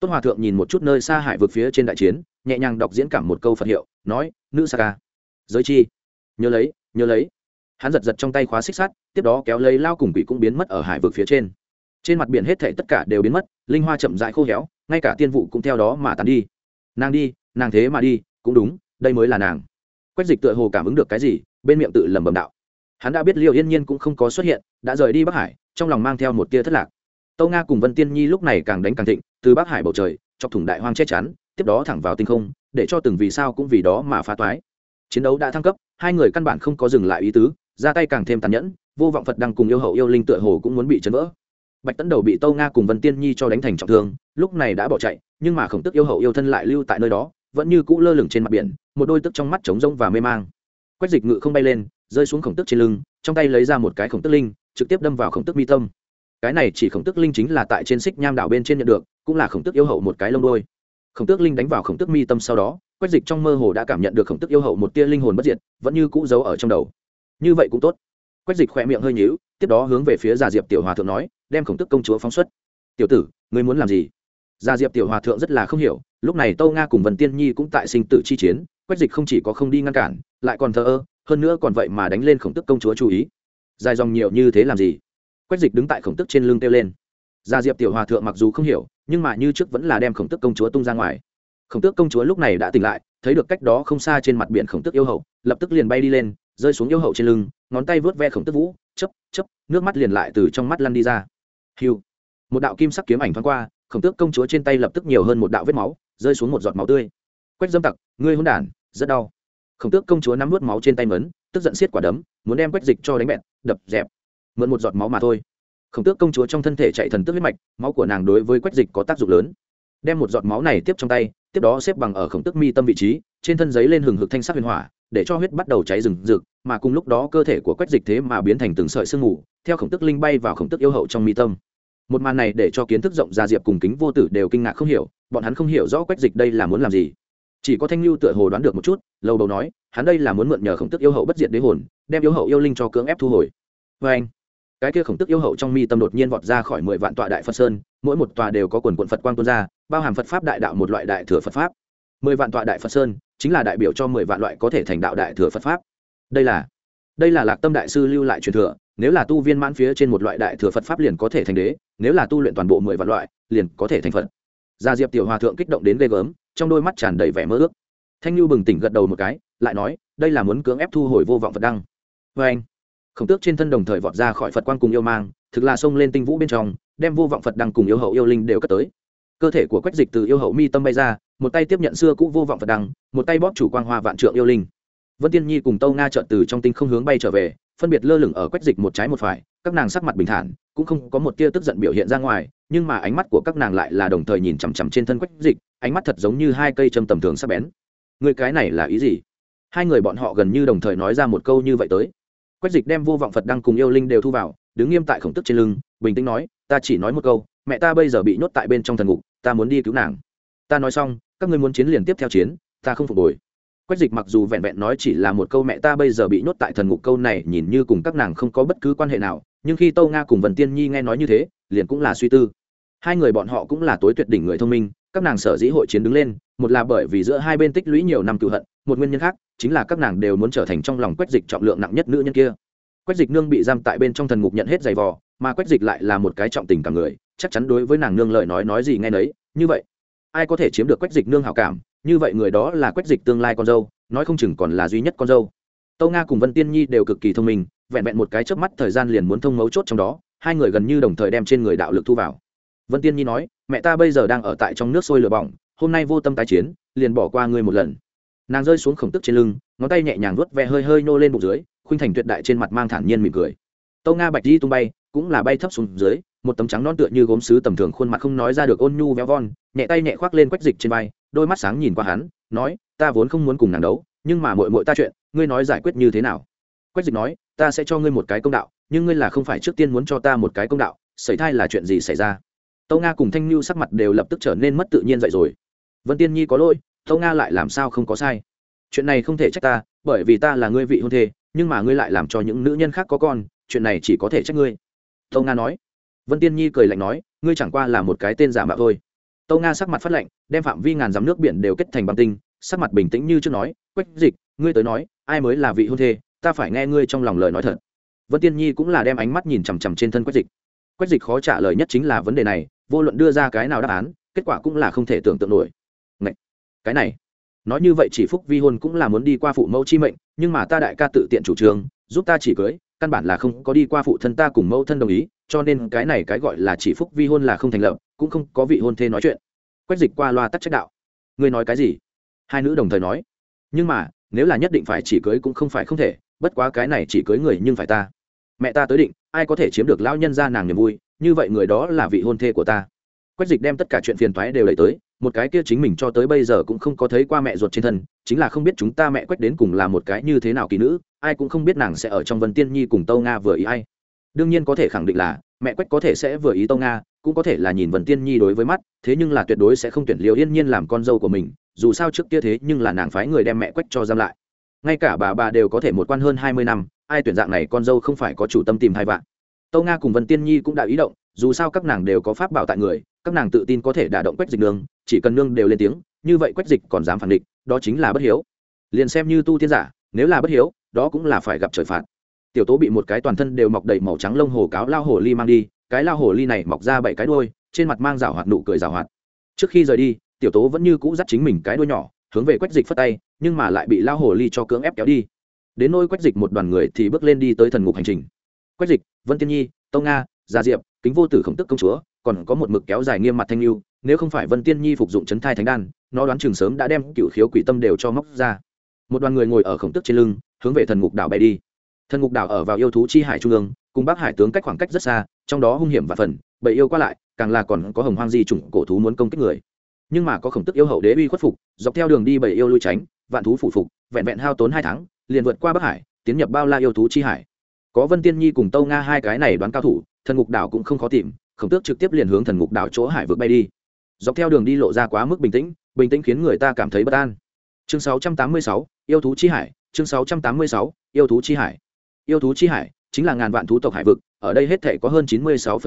Tôn hòa thượng nhìn một chút nơi xa hải vực phía trên đại chiến, nhẹ nhàng đọc diễn cảm một câu phật hiệu, nói, nữ sa ca, giới chi, nhớ lấy nhớ lấy. Hắn giật giật trong tay khóa xích sắt, tiếp đó kéo lấy lao cùng quỷ cũng biến mất ở hải vực phía trên trên mặt biển hết thảy tất cả đều biến mất, linh hoa chậm rãi khô héo, ngay cả tiên vụ cũng theo đó mà tàn đi. Nàng đi, nàng thế mà đi, cũng đúng, đây mới là nàng. Quách dịch tựa hồ cảm ứng được cái gì, bên miệng tự lẩm bẩm đạo. Hắn đã biết liệu yên nhiên cũng không có xuất hiện, đã rời đi bắc hải, trong lòng mang theo một tia thất lạc. Tâu nga cùng vân tiên nhi lúc này càng đánh càng thịnh, từ bắc hải bầu trời, chọc thủng đại hoang che chắn, tiếp đó thẳng vào tinh không, để cho từng vì sao cũng vì đó mà phá toái. Chiến đấu đã thăng cấp, hai người căn bản không có dừng lại ý tứ, ra tay càng thêm tàn nhẫn, vô vọng phật đang cùng yêu hậu yêu linh tựa hồ cũng muốn bị chấn vỡ bạch tấn đầu bị tâu nga cùng vân tiên nhi cho đánh thành trọng thương, lúc này đã bỏ chạy, nhưng mà khổng tức yêu hậu yêu thân lại lưu tại nơi đó, vẫn như cũ lơ lửng trên mặt biển, một đôi tức trong mắt trống rông và mê mang. Quách dịch ngự không bay lên, rơi xuống khổng tức trên lưng, trong tay lấy ra một cái khổng tức linh, trực tiếp đâm vào khổng tức mi tâm. Cái này chỉ khổng tức linh chính là tại trên xích nham đảo bên trên nhận được, cũng là khổng tức yêu hậu một cái lông đôi khổng tước linh đánh vào khổng tức mi tâm sau đó, quách dịch trong mơ hồ đã cảm nhận được khổng tức yêu hậu một tia linh hồn bất diệt, vẫn như cũ giấu ở trong đầu. Như vậy cũng tốt. Quách dịch khỏe miệng hơi nhíu, tiếp đó hướng về phía già diệp tiểu hòa thượng nói đem khổng tức công chúa phóng xuất. Tiểu tử, ngươi muốn làm gì? Gia diệp tiểu hòa thượng rất là không hiểu, lúc này tâu nga cùng vần tiên nhi cũng tại sinh tử chi chiến, quách dịch không chỉ có không đi ngăn cản, lại còn thờ ơ, hơn nữa còn vậy mà đánh lên khổng tức công chúa chú ý. Dài dòng nhiều như thế làm gì? Quách dịch đứng tại khổng tức trên lưng kêu lên. Gia diệp tiểu hòa thượng mặc dù không hiểu, nhưng mà như trước vẫn là đem khổng tức công chúa tung ra ngoài. Khổng tước công chúa lúc này đã tỉnh lại, thấy được cách đó không xa trên mặt biển khổng tức yêu hậu, lập tức liền bay đi lên, rơi xuống yêu hậu trên lưng, ngón tay vớt ve khổng tức vũ chấp chấp nước mắt liền lại từ trong mắt lăn đi ra hiu một đạo kim sắc kiếm ảnh thoáng qua khổng tước công chúa trên tay lập tức nhiều hơn một đạo vết máu rơi xuống một giọt máu tươi. Quách dâm tặc ngươi hôn đản rất đau. Khổng tước công chúa nắm vớt máu trên tay mấn tức giận xiết quả đấm muốn đem quách dịch cho đánh bẹt, đập dẹp. Mượn một giọt máu mà thôi. Khổng tước công chúa trong thân thể chạy thần tức huyết mạch máu của nàng đối với quách dịch có tác dụng lớn. Đem một giọt máu này tiếp trong tay tiếp đó xếp bằng ở khổng tước mi tâm vị trí trên thân giấy lên hừng hực thanh sắc huyền hỏa để cho huyết bắt đầu cháy rừng rực, mà cùng lúc đó cơ thể của quách dịch thế mà biến thành từng sợi sương mù, theo khổng tức linh bay vào khổng tức yêu hậu trong mi tâm. Một màn này để cho kiến thức rộng ra diệp cùng kính vô tử đều kinh ngạc không hiểu, bọn hắn không hiểu rõ quách dịch đây là muốn làm gì. Chỉ có thanh lưu tựa hồ đoán được một chút lâu đầu nói, hắn đây là muốn mượn nhờ khổng tức yêu hậu bất diệt đế hồn, đem yêu hậu yêu linh cho cưỡng ép thu hồi. Vê anh, cái kia khổng tức yêu hậu trong mi tâm đột nhiên vọt ra khỏi mười vạn tọa đại phật sơn, mỗi một tòa đều có quần quận phật quang tuôn ra, bao hàm phật pháp đại đạo một loại đại thừa phật pháp mười vạn tọa đại phật sơn, chính là đại biểu cho mười vạn loại có thể thành đạo đại thừa phật pháp. Đây là đây là lạc tâm đại sư lưu lại truyền thừa, nếu là tu viên mãn phía trên một loại đại thừa phật pháp liền có thể thành đế, nếu là tu luyện toàn bộ mười vạn loại, liền có thể thành phật. Gia diệp tiểu hòa thượng kích động đến ghê gớm, trong đôi mắt tràn đầy vẻ mơ ước. Thanh lưu bừng tỉnh gật đầu một cái, lại nói, đây là muốn cưỡng ép thu hồi vô vọng phật đăng. Vê anh, khổng tước trên thân đồng thời vọt ra khỏi phật quan cùng yêu mang, thực là xông lên tinh vũ bên trong, đem vô vọng phật đăng cùng yêu hậu yêu linh đều cất tới. Cơ thể của quách dịch từ yêu hậu mi tâm bay ra một tay tiếp nhận xưa cũ vô vọng phật đăng, một tay bóp chủ quang hoa vạn trượng yêu linh. Vân tiên nhi cùng tâu nga trợn từ trong tinh không hướng bay trở về, phân biệt lơ lửng ở quách dịch một trái một phải, các nàng sắc mặt bình thản, cũng không có một tia tức giận biểu hiện ra ngoài, nhưng mà ánh mắt của các nàng lại là đồng thời nhìn chằm chằm trên thân quách dịch, ánh mắt thật giống như hai cây châm tầm thường sắc bén. Người cái này là ý gì? Hai người bọn họ gần như đồng thời nói ra một câu như vậy tới. Quách dịch đem vô vọng phật đăng cùng yêu linh đều thu vào, đứng nghiêm tại khổng tức trên lưng, bình tĩnh nói, ta chỉ nói một câu, mẹ ta bây giờ bị nhốt tại bên trong thần ngục, ta muốn đi cứu nàng. Ta nói xong các ngươi muốn chiến liền tiếp theo chiến, ta không phục hồi. Quách dịch mặc dù vẹn vẹn nói chỉ là một câu mẹ ta bây giờ bị nhốt tại thần ngục câu này, nhìn như cùng các nàng không có bất cứ quan hệ nào, nhưng khi tâu nga cùng vần tiên nhi nghe nói như thế, liền cũng là suy tư. Hai người bọn họ cũng là tối tuyệt đỉnh người thông minh, các nàng sở dĩ hội chiến đứng lên, một là bởi vì giữa hai bên tích lũy nhiều năm cựu hận, một nguyên nhân khác, chính là các nàng đều muốn trở thành trong lòng quách dịch trọng lượng nặng nhất nữ nhân kia. Quách dịch nương bị giam tại bên trong thần ngục nhận hết giày vò, mà quách dịch lại là một cái trọng tình cả người, chắc chắn đối với nàng nương lời nói nói gì nghe nấy, như vậy ai có thể chiếm được quách dịch nương hảo cảm, như vậy người đó là quách dịch tương lai con dâu, nói không chừng còn là duy nhất con dâu. Tâu nga cùng vân tiên nhi đều cực kỳ thông minh, vẹn vẹn một cái chớp mắt thời gian liền muốn thông mấu chốt trong đó, hai người gần như đồng thời đem trên người đạo lực thu vào. Vân tiên nhi nói, mẹ ta bây giờ đang ở tại trong nước sôi lửa bỏng, hôm nay vô tâm tái chiến, liền bỏ qua ngươi một lần. Nàng rơi xuống khổng tức trên lưng, ngón tay nhẹ nhàng vuốt ve hơi hơi nô lên bụng dưới, khuynh thành tuyệt đại trên mặt mang thản nhiên mỉm cười. Tâu nga bạch di tung bay cũng là bay thấp xuống dưới, một tấm trắng non tựa như gốm sứ tầm thường khuôn mặt không nói ra được ôn nhu véo von, nhẹ tay nhẹ khoác lên quách dịch trên vai, đôi mắt sáng nhìn qua hắn, nói, ta vốn không muốn cùng nàng đấu, nhưng mà mội mội ta chuyện, ngươi nói giải quyết như thế nào? Quách dịch nói, ta sẽ cho ngươi một cái công đạo, nhưng ngươi là không phải trước tiên muốn cho ta một cái công đạo xảy thai là chuyện gì xảy ra? Tâu nga cùng thanh lưu sắc mặt đều lập tức trở nên mất tự nhiên dậy rồi. Vân tiên nhi có lỗi, tâu nga lại làm sao không có sai? Chuyện này không thể trách ta, bởi vì ta là ngươi vị hôn thê, nhưng mà ngươi lại làm cho những nữ nhân khác có con, chuyện này chỉ có thể trách ngươi tâu nga nói. Vân tiên nhi cười lạnh nói, ngươi chẳng qua là một cái tên giả mạo thôi. Tâu nga sắc mặt phát lạnh, đem phạm vi ngàn dắm nước biển đều kết thành băng tinh, sắc mặt bình tĩnh như trước nói, quách dịch, ngươi tới nói, ai mới là vị hôn thê, ta phải nghe ngươi trong lòng lời nói thật. Vân tiên nhi cũng là đem ánh mắt nhìn chằm chằm trên thân quách dịch. Quách dịch khó trả lời nhất chính là vấn đề này, vô luận đưa ra cái nào đáp án, kết quả cũng là không thể tưởng tượng nổi. Ngậy! cái này! Nói như vậy chỉ phúc vi hôn cũng là muốn đi qua phụ mẫu chi mệnh, nhưng mà ta đại ca tự tiện chủ trương, giúp ta chỉ cưới căn bản là không có đi qua phụ thân ta cùng mẫu thân đồng ý, cho nên cái này cái gọi là chỉ phúc vi hôn là không thành lập, cũng không có vị hôn thê nói chuyện. Quách dịch qua loa tắc trách đạo. Ngươi nói cái gì? Hai nữ đồng thời nói. Nhưng mà, nếu là nhất định phải chỉ cưới cũng không phải không thể, bất quá cái này chỉ cưới người nhưng phải ta. Mẹ ta tới định, ai có thể chiếm được lão nhân ra nàng niềm vui, như vậy người đó là vị hôn thê của ta. Quách dịch đem tất cả chuyện phiền toái đều đẩy tới một cái kia chính mình cho tới bây giờ cũng không có thấy qua mẹ ruột trên thân, chính là không biết chúng ta mẹ quách đến cùng là một cái như thế nào kỳ nữ, ai cũng không biết nàng sẽ ở trong vân tiên nhi cùng tâu nga vừa ý ai. Đương nhiên có thể khẳng định là, mẹ quách có thể sẽ vừa ý tâu nga, cũng có thể là nhìn vân tiên nhi đối với mắt, thế nhưng là tuyệt đối sẽ không tuyển liều yên nhiên làm con dâu của mình, dù sao trước kia thế nhưng là nàng phái người đem mẹ quách cho giam lại. Ngay cả bà bà đều có thể một quan hơn hai mươi năm, ai tuyển dạng này con dâu không phải có chủ tâm tìm hai vạn. Tâu nga cùng vân tiên nhi cũng đã ý động dù sao các nàng đều có pháp bảo tại người, các nàng tự tin có thể đả động quách dịch nương, chỉ cần nương đều lên tiếng, như vậy quách dịch còn dám phản định đó chính là bất hiếu. Liền xem như tu tiên giả, nếu là bất hiếu, đó cũng là phải gặp trời phạt. Tiểu tố bị một cái toàn thân đều mọc đầy màu trắng lông hồ cáo lao hồ ly mang đi, cái lao hồ ly này mọc ra bảy cái đôi trên mặt mang rào hoạt nụ cười rào hoạt. Trước khi rời đi, tiểu tố vẫn như cũ dắt chính mình cái đôi nhỏ, hướng về quách dịch phất tay, nhưng mà lại bị lao hồ ly cho cưỡng ép kéo đi. Đến nôi quách dịch một đoàn người thì bước lên đi tới thần ngục hành trình. Quách dịch, vân tiên nhi, tông nga, gia diệp kính vô tử khổng tức công chúa, còn có một mực kéo dài nghiêm mặt thanh lưu, nếu không phải vân tiên nhi phục dụng chấn thai thánh đan, nó đoán chừng sớm đã đem cựu khiếu quỷ tâm đều cho móc ra. Một đoàn người ngồi ở khổng tức trên lưng, hướng về thần ngục đảo bay đi. Thần ngục đảo ở vào yêu thú chi hải trung ương, cùng bắc hải tướng cách khoảng cách rất xa, trong đó hung hiểm và phần bậy yêu qua lại, càng là còn có hồng hoang di chủng cổ thú muốn công kích người. Nhưng mà có khổng tức yêu hậu đế uy khuất phục, dọc theo đường đi bậy yêu lui tránh, vạn thú phủ phục, vẹn vẹn hao tốn hai tháng, liền vượt qua bắc hải, tiến nhập bao la yêu thú chi hải. Có vân tiên nhi cùng tâu nga hai cái này đoán cao thủ thần ngục đảo cũng không khó tìm khổng tước trực tiếp liền hướng thần ngục đảo chỗ hải Vực bay đi. Dọc theo đường đi lộ ra quá mức bình tĩnh bình tĩnh khiến người ta cảm thấy bất an. Chương 686, yêu thú chi hải chương 686, yêu thú chi hải. Yêu thú chi hải chính là ngàn vạn thú tộc hải vực ở đây hết thể có hơn chín mươi sáu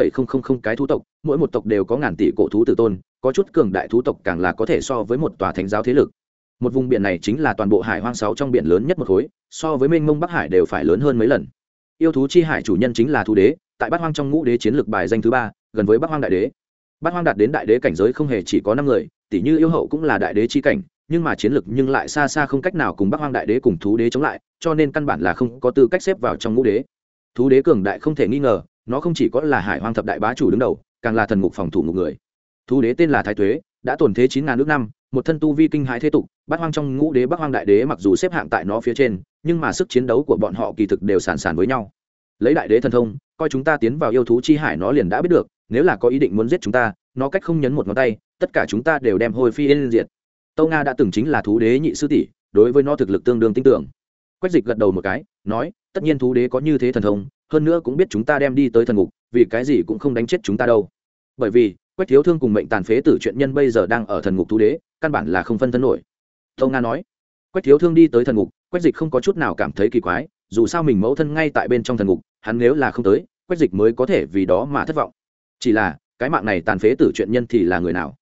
cái thú tộc mỗi một tộc đều có ngàn tỷ cổ thú tử tôn có chút cường đại thú tộc càng là có thể so với một tòa thánh giáo thế lực. Một vùng biển này chính là toàn bộ hải hoang sáu trong biển lớn nhất một khối so với mênh mông bắc hải đều phải lớn hơn mấy lần. Yêu thú chi hải chủ nhân chính là thú đế tại bát hoang trong ngũ đế chiến lược bài danh thứ ba, gần với bát hoang đại đế. Bát hoang đạt đến đại đế cảnh giới không hề chỉ có năm người tỷ như yêu hậu cũng là đại đế chi cảnh, nhưng mà chiến lược nhưng lại xa xa không cách nào cùng bát hoang đại đế cùng thú đế chống lại, cho nên căn bản là không có tư cách xếp vào trong ngũ đế. Thú đế cường đại không thể nghi ngờ, nó không chỉ có là hải hoang thập đại bá chủ đứng đầu, càng là thần ngục phòng thủ ngục người. Thú đế tên là thái tuế đã tổn thế chín ngàn nước năm, một thân tu vi kinh hãi thế tục, bát hoang trong ngũ đế bắc hoang đại đế mặc dù xếp hạng tại nó phía trên, nhưng mà sức chiến đấu của bọn họ kỳ thực đều sàn sàn với nhau. Lấy đại đế thần thông coi chúng ta tiến vào yêu thú chi hải nó liền đã biết được, nếu là có ý định muốn giết chúng ta, nó cách không nhấn một ngón tay, tất cả chúng ta đều đem hồi phi yên diệt. Tâu nga đã từng chính là thú đế nhị sư tỷ, đối với nó thực lực tương đương tin tưởng. Quách dịch gật đầu một cái, nói, tất nhiên thú đế có như thế thần thông, hơn nữa cũng biết chúng ta đem đi tới thần ngục, vì cái gì cũng không đánh chết chúng ta đâu. Bởi vì, quách thiếu thương cùng mệnh tàn phế tử chuyện nhân bây giờ đang ở thần ngục thú đế, căn bản là không phân thân nổi. Tâu nga nói, quách thiếu thương đi tới thần ngục, quách dịch không có chút nào cảm thấy kỳ quái dù sao mình mẫu thân ngay tại bên trong thần ngục, hắn nếu là không tới, quách dịch mới có thể vì đó mà thất vọng. Chỉ là, cái mạng này tàn phế tử chuyện nhân thì là người nào?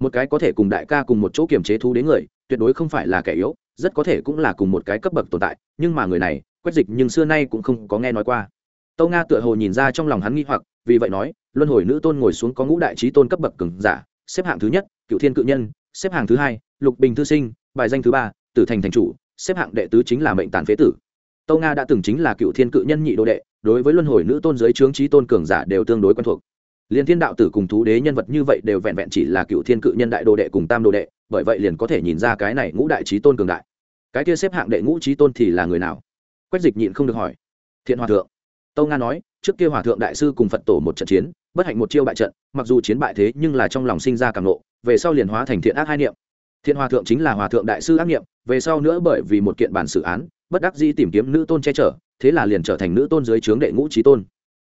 Một cái có thể cùng đại ca cùng một chỗ kiềm chế thú đến người, tuyệt đối không phải là kẻ yếu, rất có thể cũng là cùng một cái cấp bậc tồn tại, nhưng mà người này, quách dịch nhưng xưa nay cũng không có nghe nói qua. Tâu nga tựa hồ nhìn ra trong lòng hắn nghi hoặc, vì vậy nói, luân hồi nữ tôn ngồi xuống có ngũ đại trí tôn cấp bậc cường giả, xếp hạng thứ nhất, cựu thiên cự nhân, xếp hạng thứ hai, lục bình thư sinh, bài danh thứ ba, tử thành thành chủ, xếp hạng đệ tứ chính là mệnh tàn phế tử tâu nga đã từng chính là cựu thiên cự nhân nhị đô đệ, đối với luân hồi nữ tôn giới trướng trí tôn cường giả đều tương đối quen thuộc. Liền thiên đạo tử cùng thú đế nhân vật như vậy đều vẹn vẹn chỉ là cựu thiên cự nhân đại đồ đệ cùng tam đồ đệ, bởi vậy liền có thể nhìn ra cái này ngũ đại trí tôn cường đại. Cái kia xếp hạng đệ ngũ trí tôn thì là người nào? Quách dịch nhịn không được hỏi. Thiện hòa thượng. Tâu nga nói, trước kia hòa thượng đại sư cùng phật tổ một trận chiến, bất hạnh một chiêu bại trận, mặc dù chiến bại thế nhưng là trong lòng sinh ra càng nộ về sau liền hóa thành thiện ác hai niệm. Thiện hòa thượng chính là hòa thượng đại sư ác niệm, về sau nữa bởi vì một kiện bản xử án bất đắc dĩ tìm kiếm nữ tôn che chở, thế là liền trở thành nữ tôn dưới trướng đệ ngũ trí tôn.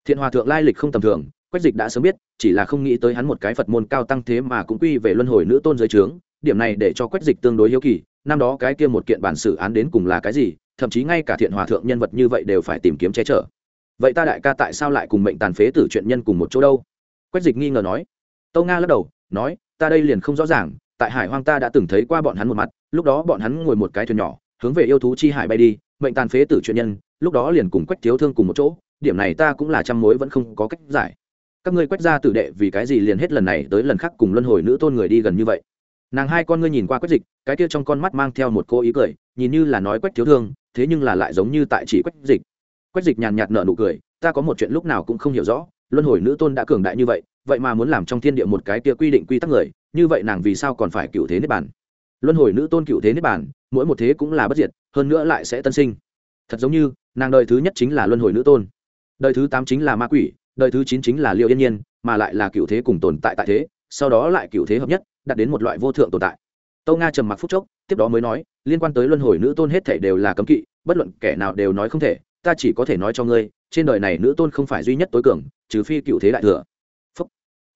Thiện hòa thượng lai lịch không tầm thường, quách dịch đã sớm biết, chỉ là không nghĩ tới hắn một cái phật môn cao tăng thế mà cũng quy về luân hồi nữ tôn dưới trướng, điểm này để cho quách dịch tương đối hiếu kỳ, năm đó cái kia một kiện bản xử án đến cùng là cái gì, thậm chí ngay cả thiện hòa thượng nhân vật như vậy đều phải tìm kiếm che chở. Vậy ta đại ca tại sao lại cùng mệnh tàn phế tử chuyện nhân cùng một chỗ đâu? Quách dịch nghi ngờ nói. Tâu nga lắc đầu, nói, ta đây liền không rõ ràng, tại hải hoang ta đã từng thấy qua bọn hắn một mặt, lúc đó bọn hắn ngồi một cái thuyền nhỏ hướng về yêu thú chi hải bay đi, mệnh tàn phế tử chuyện nhân, lúc đó liền cùng quách thiếu thương cùng một chỗ, điểm này ta cũng là trăm mối vẫn không có cách giải. Các ngươi quách ra tử đệ vì cái gì liền hết lần này tới lần khác cùng luân hồi nữ tôn người đi gần như vậy? Nàng hai con ngươi nhìn qua quách dịch, cái kia trong con mắt mang theo một cô ý cười, nhìn như là nói quách thiếu thương, thế nhưng là lại giống như tại chỉ quách dịch. Quách dịch nhàn nhạt nở nụ cười, ta có một chuyện lúc nào cũng không hiểu rõ, luân hồi nữ tôn đã cường đại như vậy vậy mà muốn làm trong thiên địa một cái kia quy định quy tắc người, như vậy nàng vì sao còn phải cựu thế niết bản luân hồi nữ tôn cựu thế niết bản mỗi một thế cũng là bất diệt, hơn nữa lại sẽ tân sinh. Thật giống như, nàng đời thứ nhất chính là luân hồi nữ tôn. Đời thứ tám chính là ma quỷ, đời thứ chín chính là liệu yên nhiên, mà lại là cựu thế cùng tồn tại tại thế, sau đó lại cựu thế hợp nhất, đạt đến một loại vô thượng tồn tại. Tâu nga trầm mặc phúc chốc, tiếp đó mới nói, liên quan tới luân hồi nữ tôn hết thể đều là cấm kỵ, bất luận kẻ nào đều nói không thể, ta chỉ có thể nói cho ngươi, trên đời này nữ tôn không phải duy nhất tối cường, trừ phi cựu thế đại thừa. Phúc.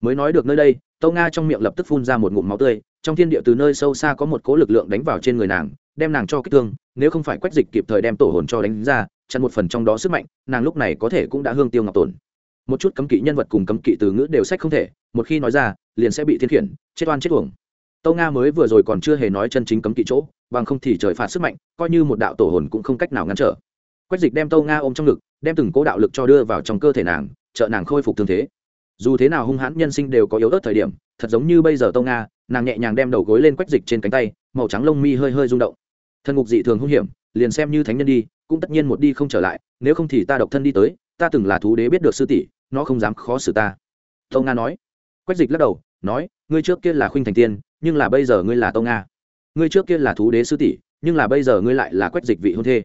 Mới nói được nơi đây, tâu nga trong miệng lập tức phun ra một ngụm máu tươi trong thiên địa từ nơi sâu xa có một cố lực lượng đánh vào trên người nàng, đem nàng cho kích thương, nếu không phải quách dịch kịp thời đem tổ hồn cho đánh ra, chặn một phần trong đó sức mạnh, nàng lúc này có thể cũng đã hương tiêu ngọc tổn. Một chút cấm kỵ nhân vật cùng cấm kỵ từ ngữ đều sách không thể, một khi nói ra, liền sẽ bị thiên khiển, chết oan chết uổng. Tâu nga mới vừa rồi còn chưa hề nói chân chính cấm kỵ chỗ, bằng không thì trời phạt sức mạnh, coi như một đạo tổ hồn cũng không cách nào ngăn trở. Quách dịch đem tâu nga ôm trong ngực, đem từng cố đạo lực cho đưa vào trong cơ thể nàng, trợ nàng khôi phục thương thế. Dù thế nào hung hãn nhân sinh đều có yếu ớt thời điểm, thật giống như bây giờ tâu nga nàng nhẹ nhàng đem đầu gối lên quách dịch trên cánh tay, màu trắng lông mi hơi hơi rung động. Thần ngục dị thường hung hiểm, liền xem như thánh nhân đi, cũng tất nhiên một đi không trở lại, nếu không thì ta độc thân đi tới, ta từng là thú đế biết được sư tỷ, nó không dám khó xử ta. Tâu nga nói. Quách dịch lắc đầu, nói, ngươi trước kia là khuynh thành tiên, nhưng là bây giờ ngươi là tâu nga. Ngươi trước kia là thú đế sư tỷ, nhưng là bây giờ ngươi lại là quách dịch vị hôn thê.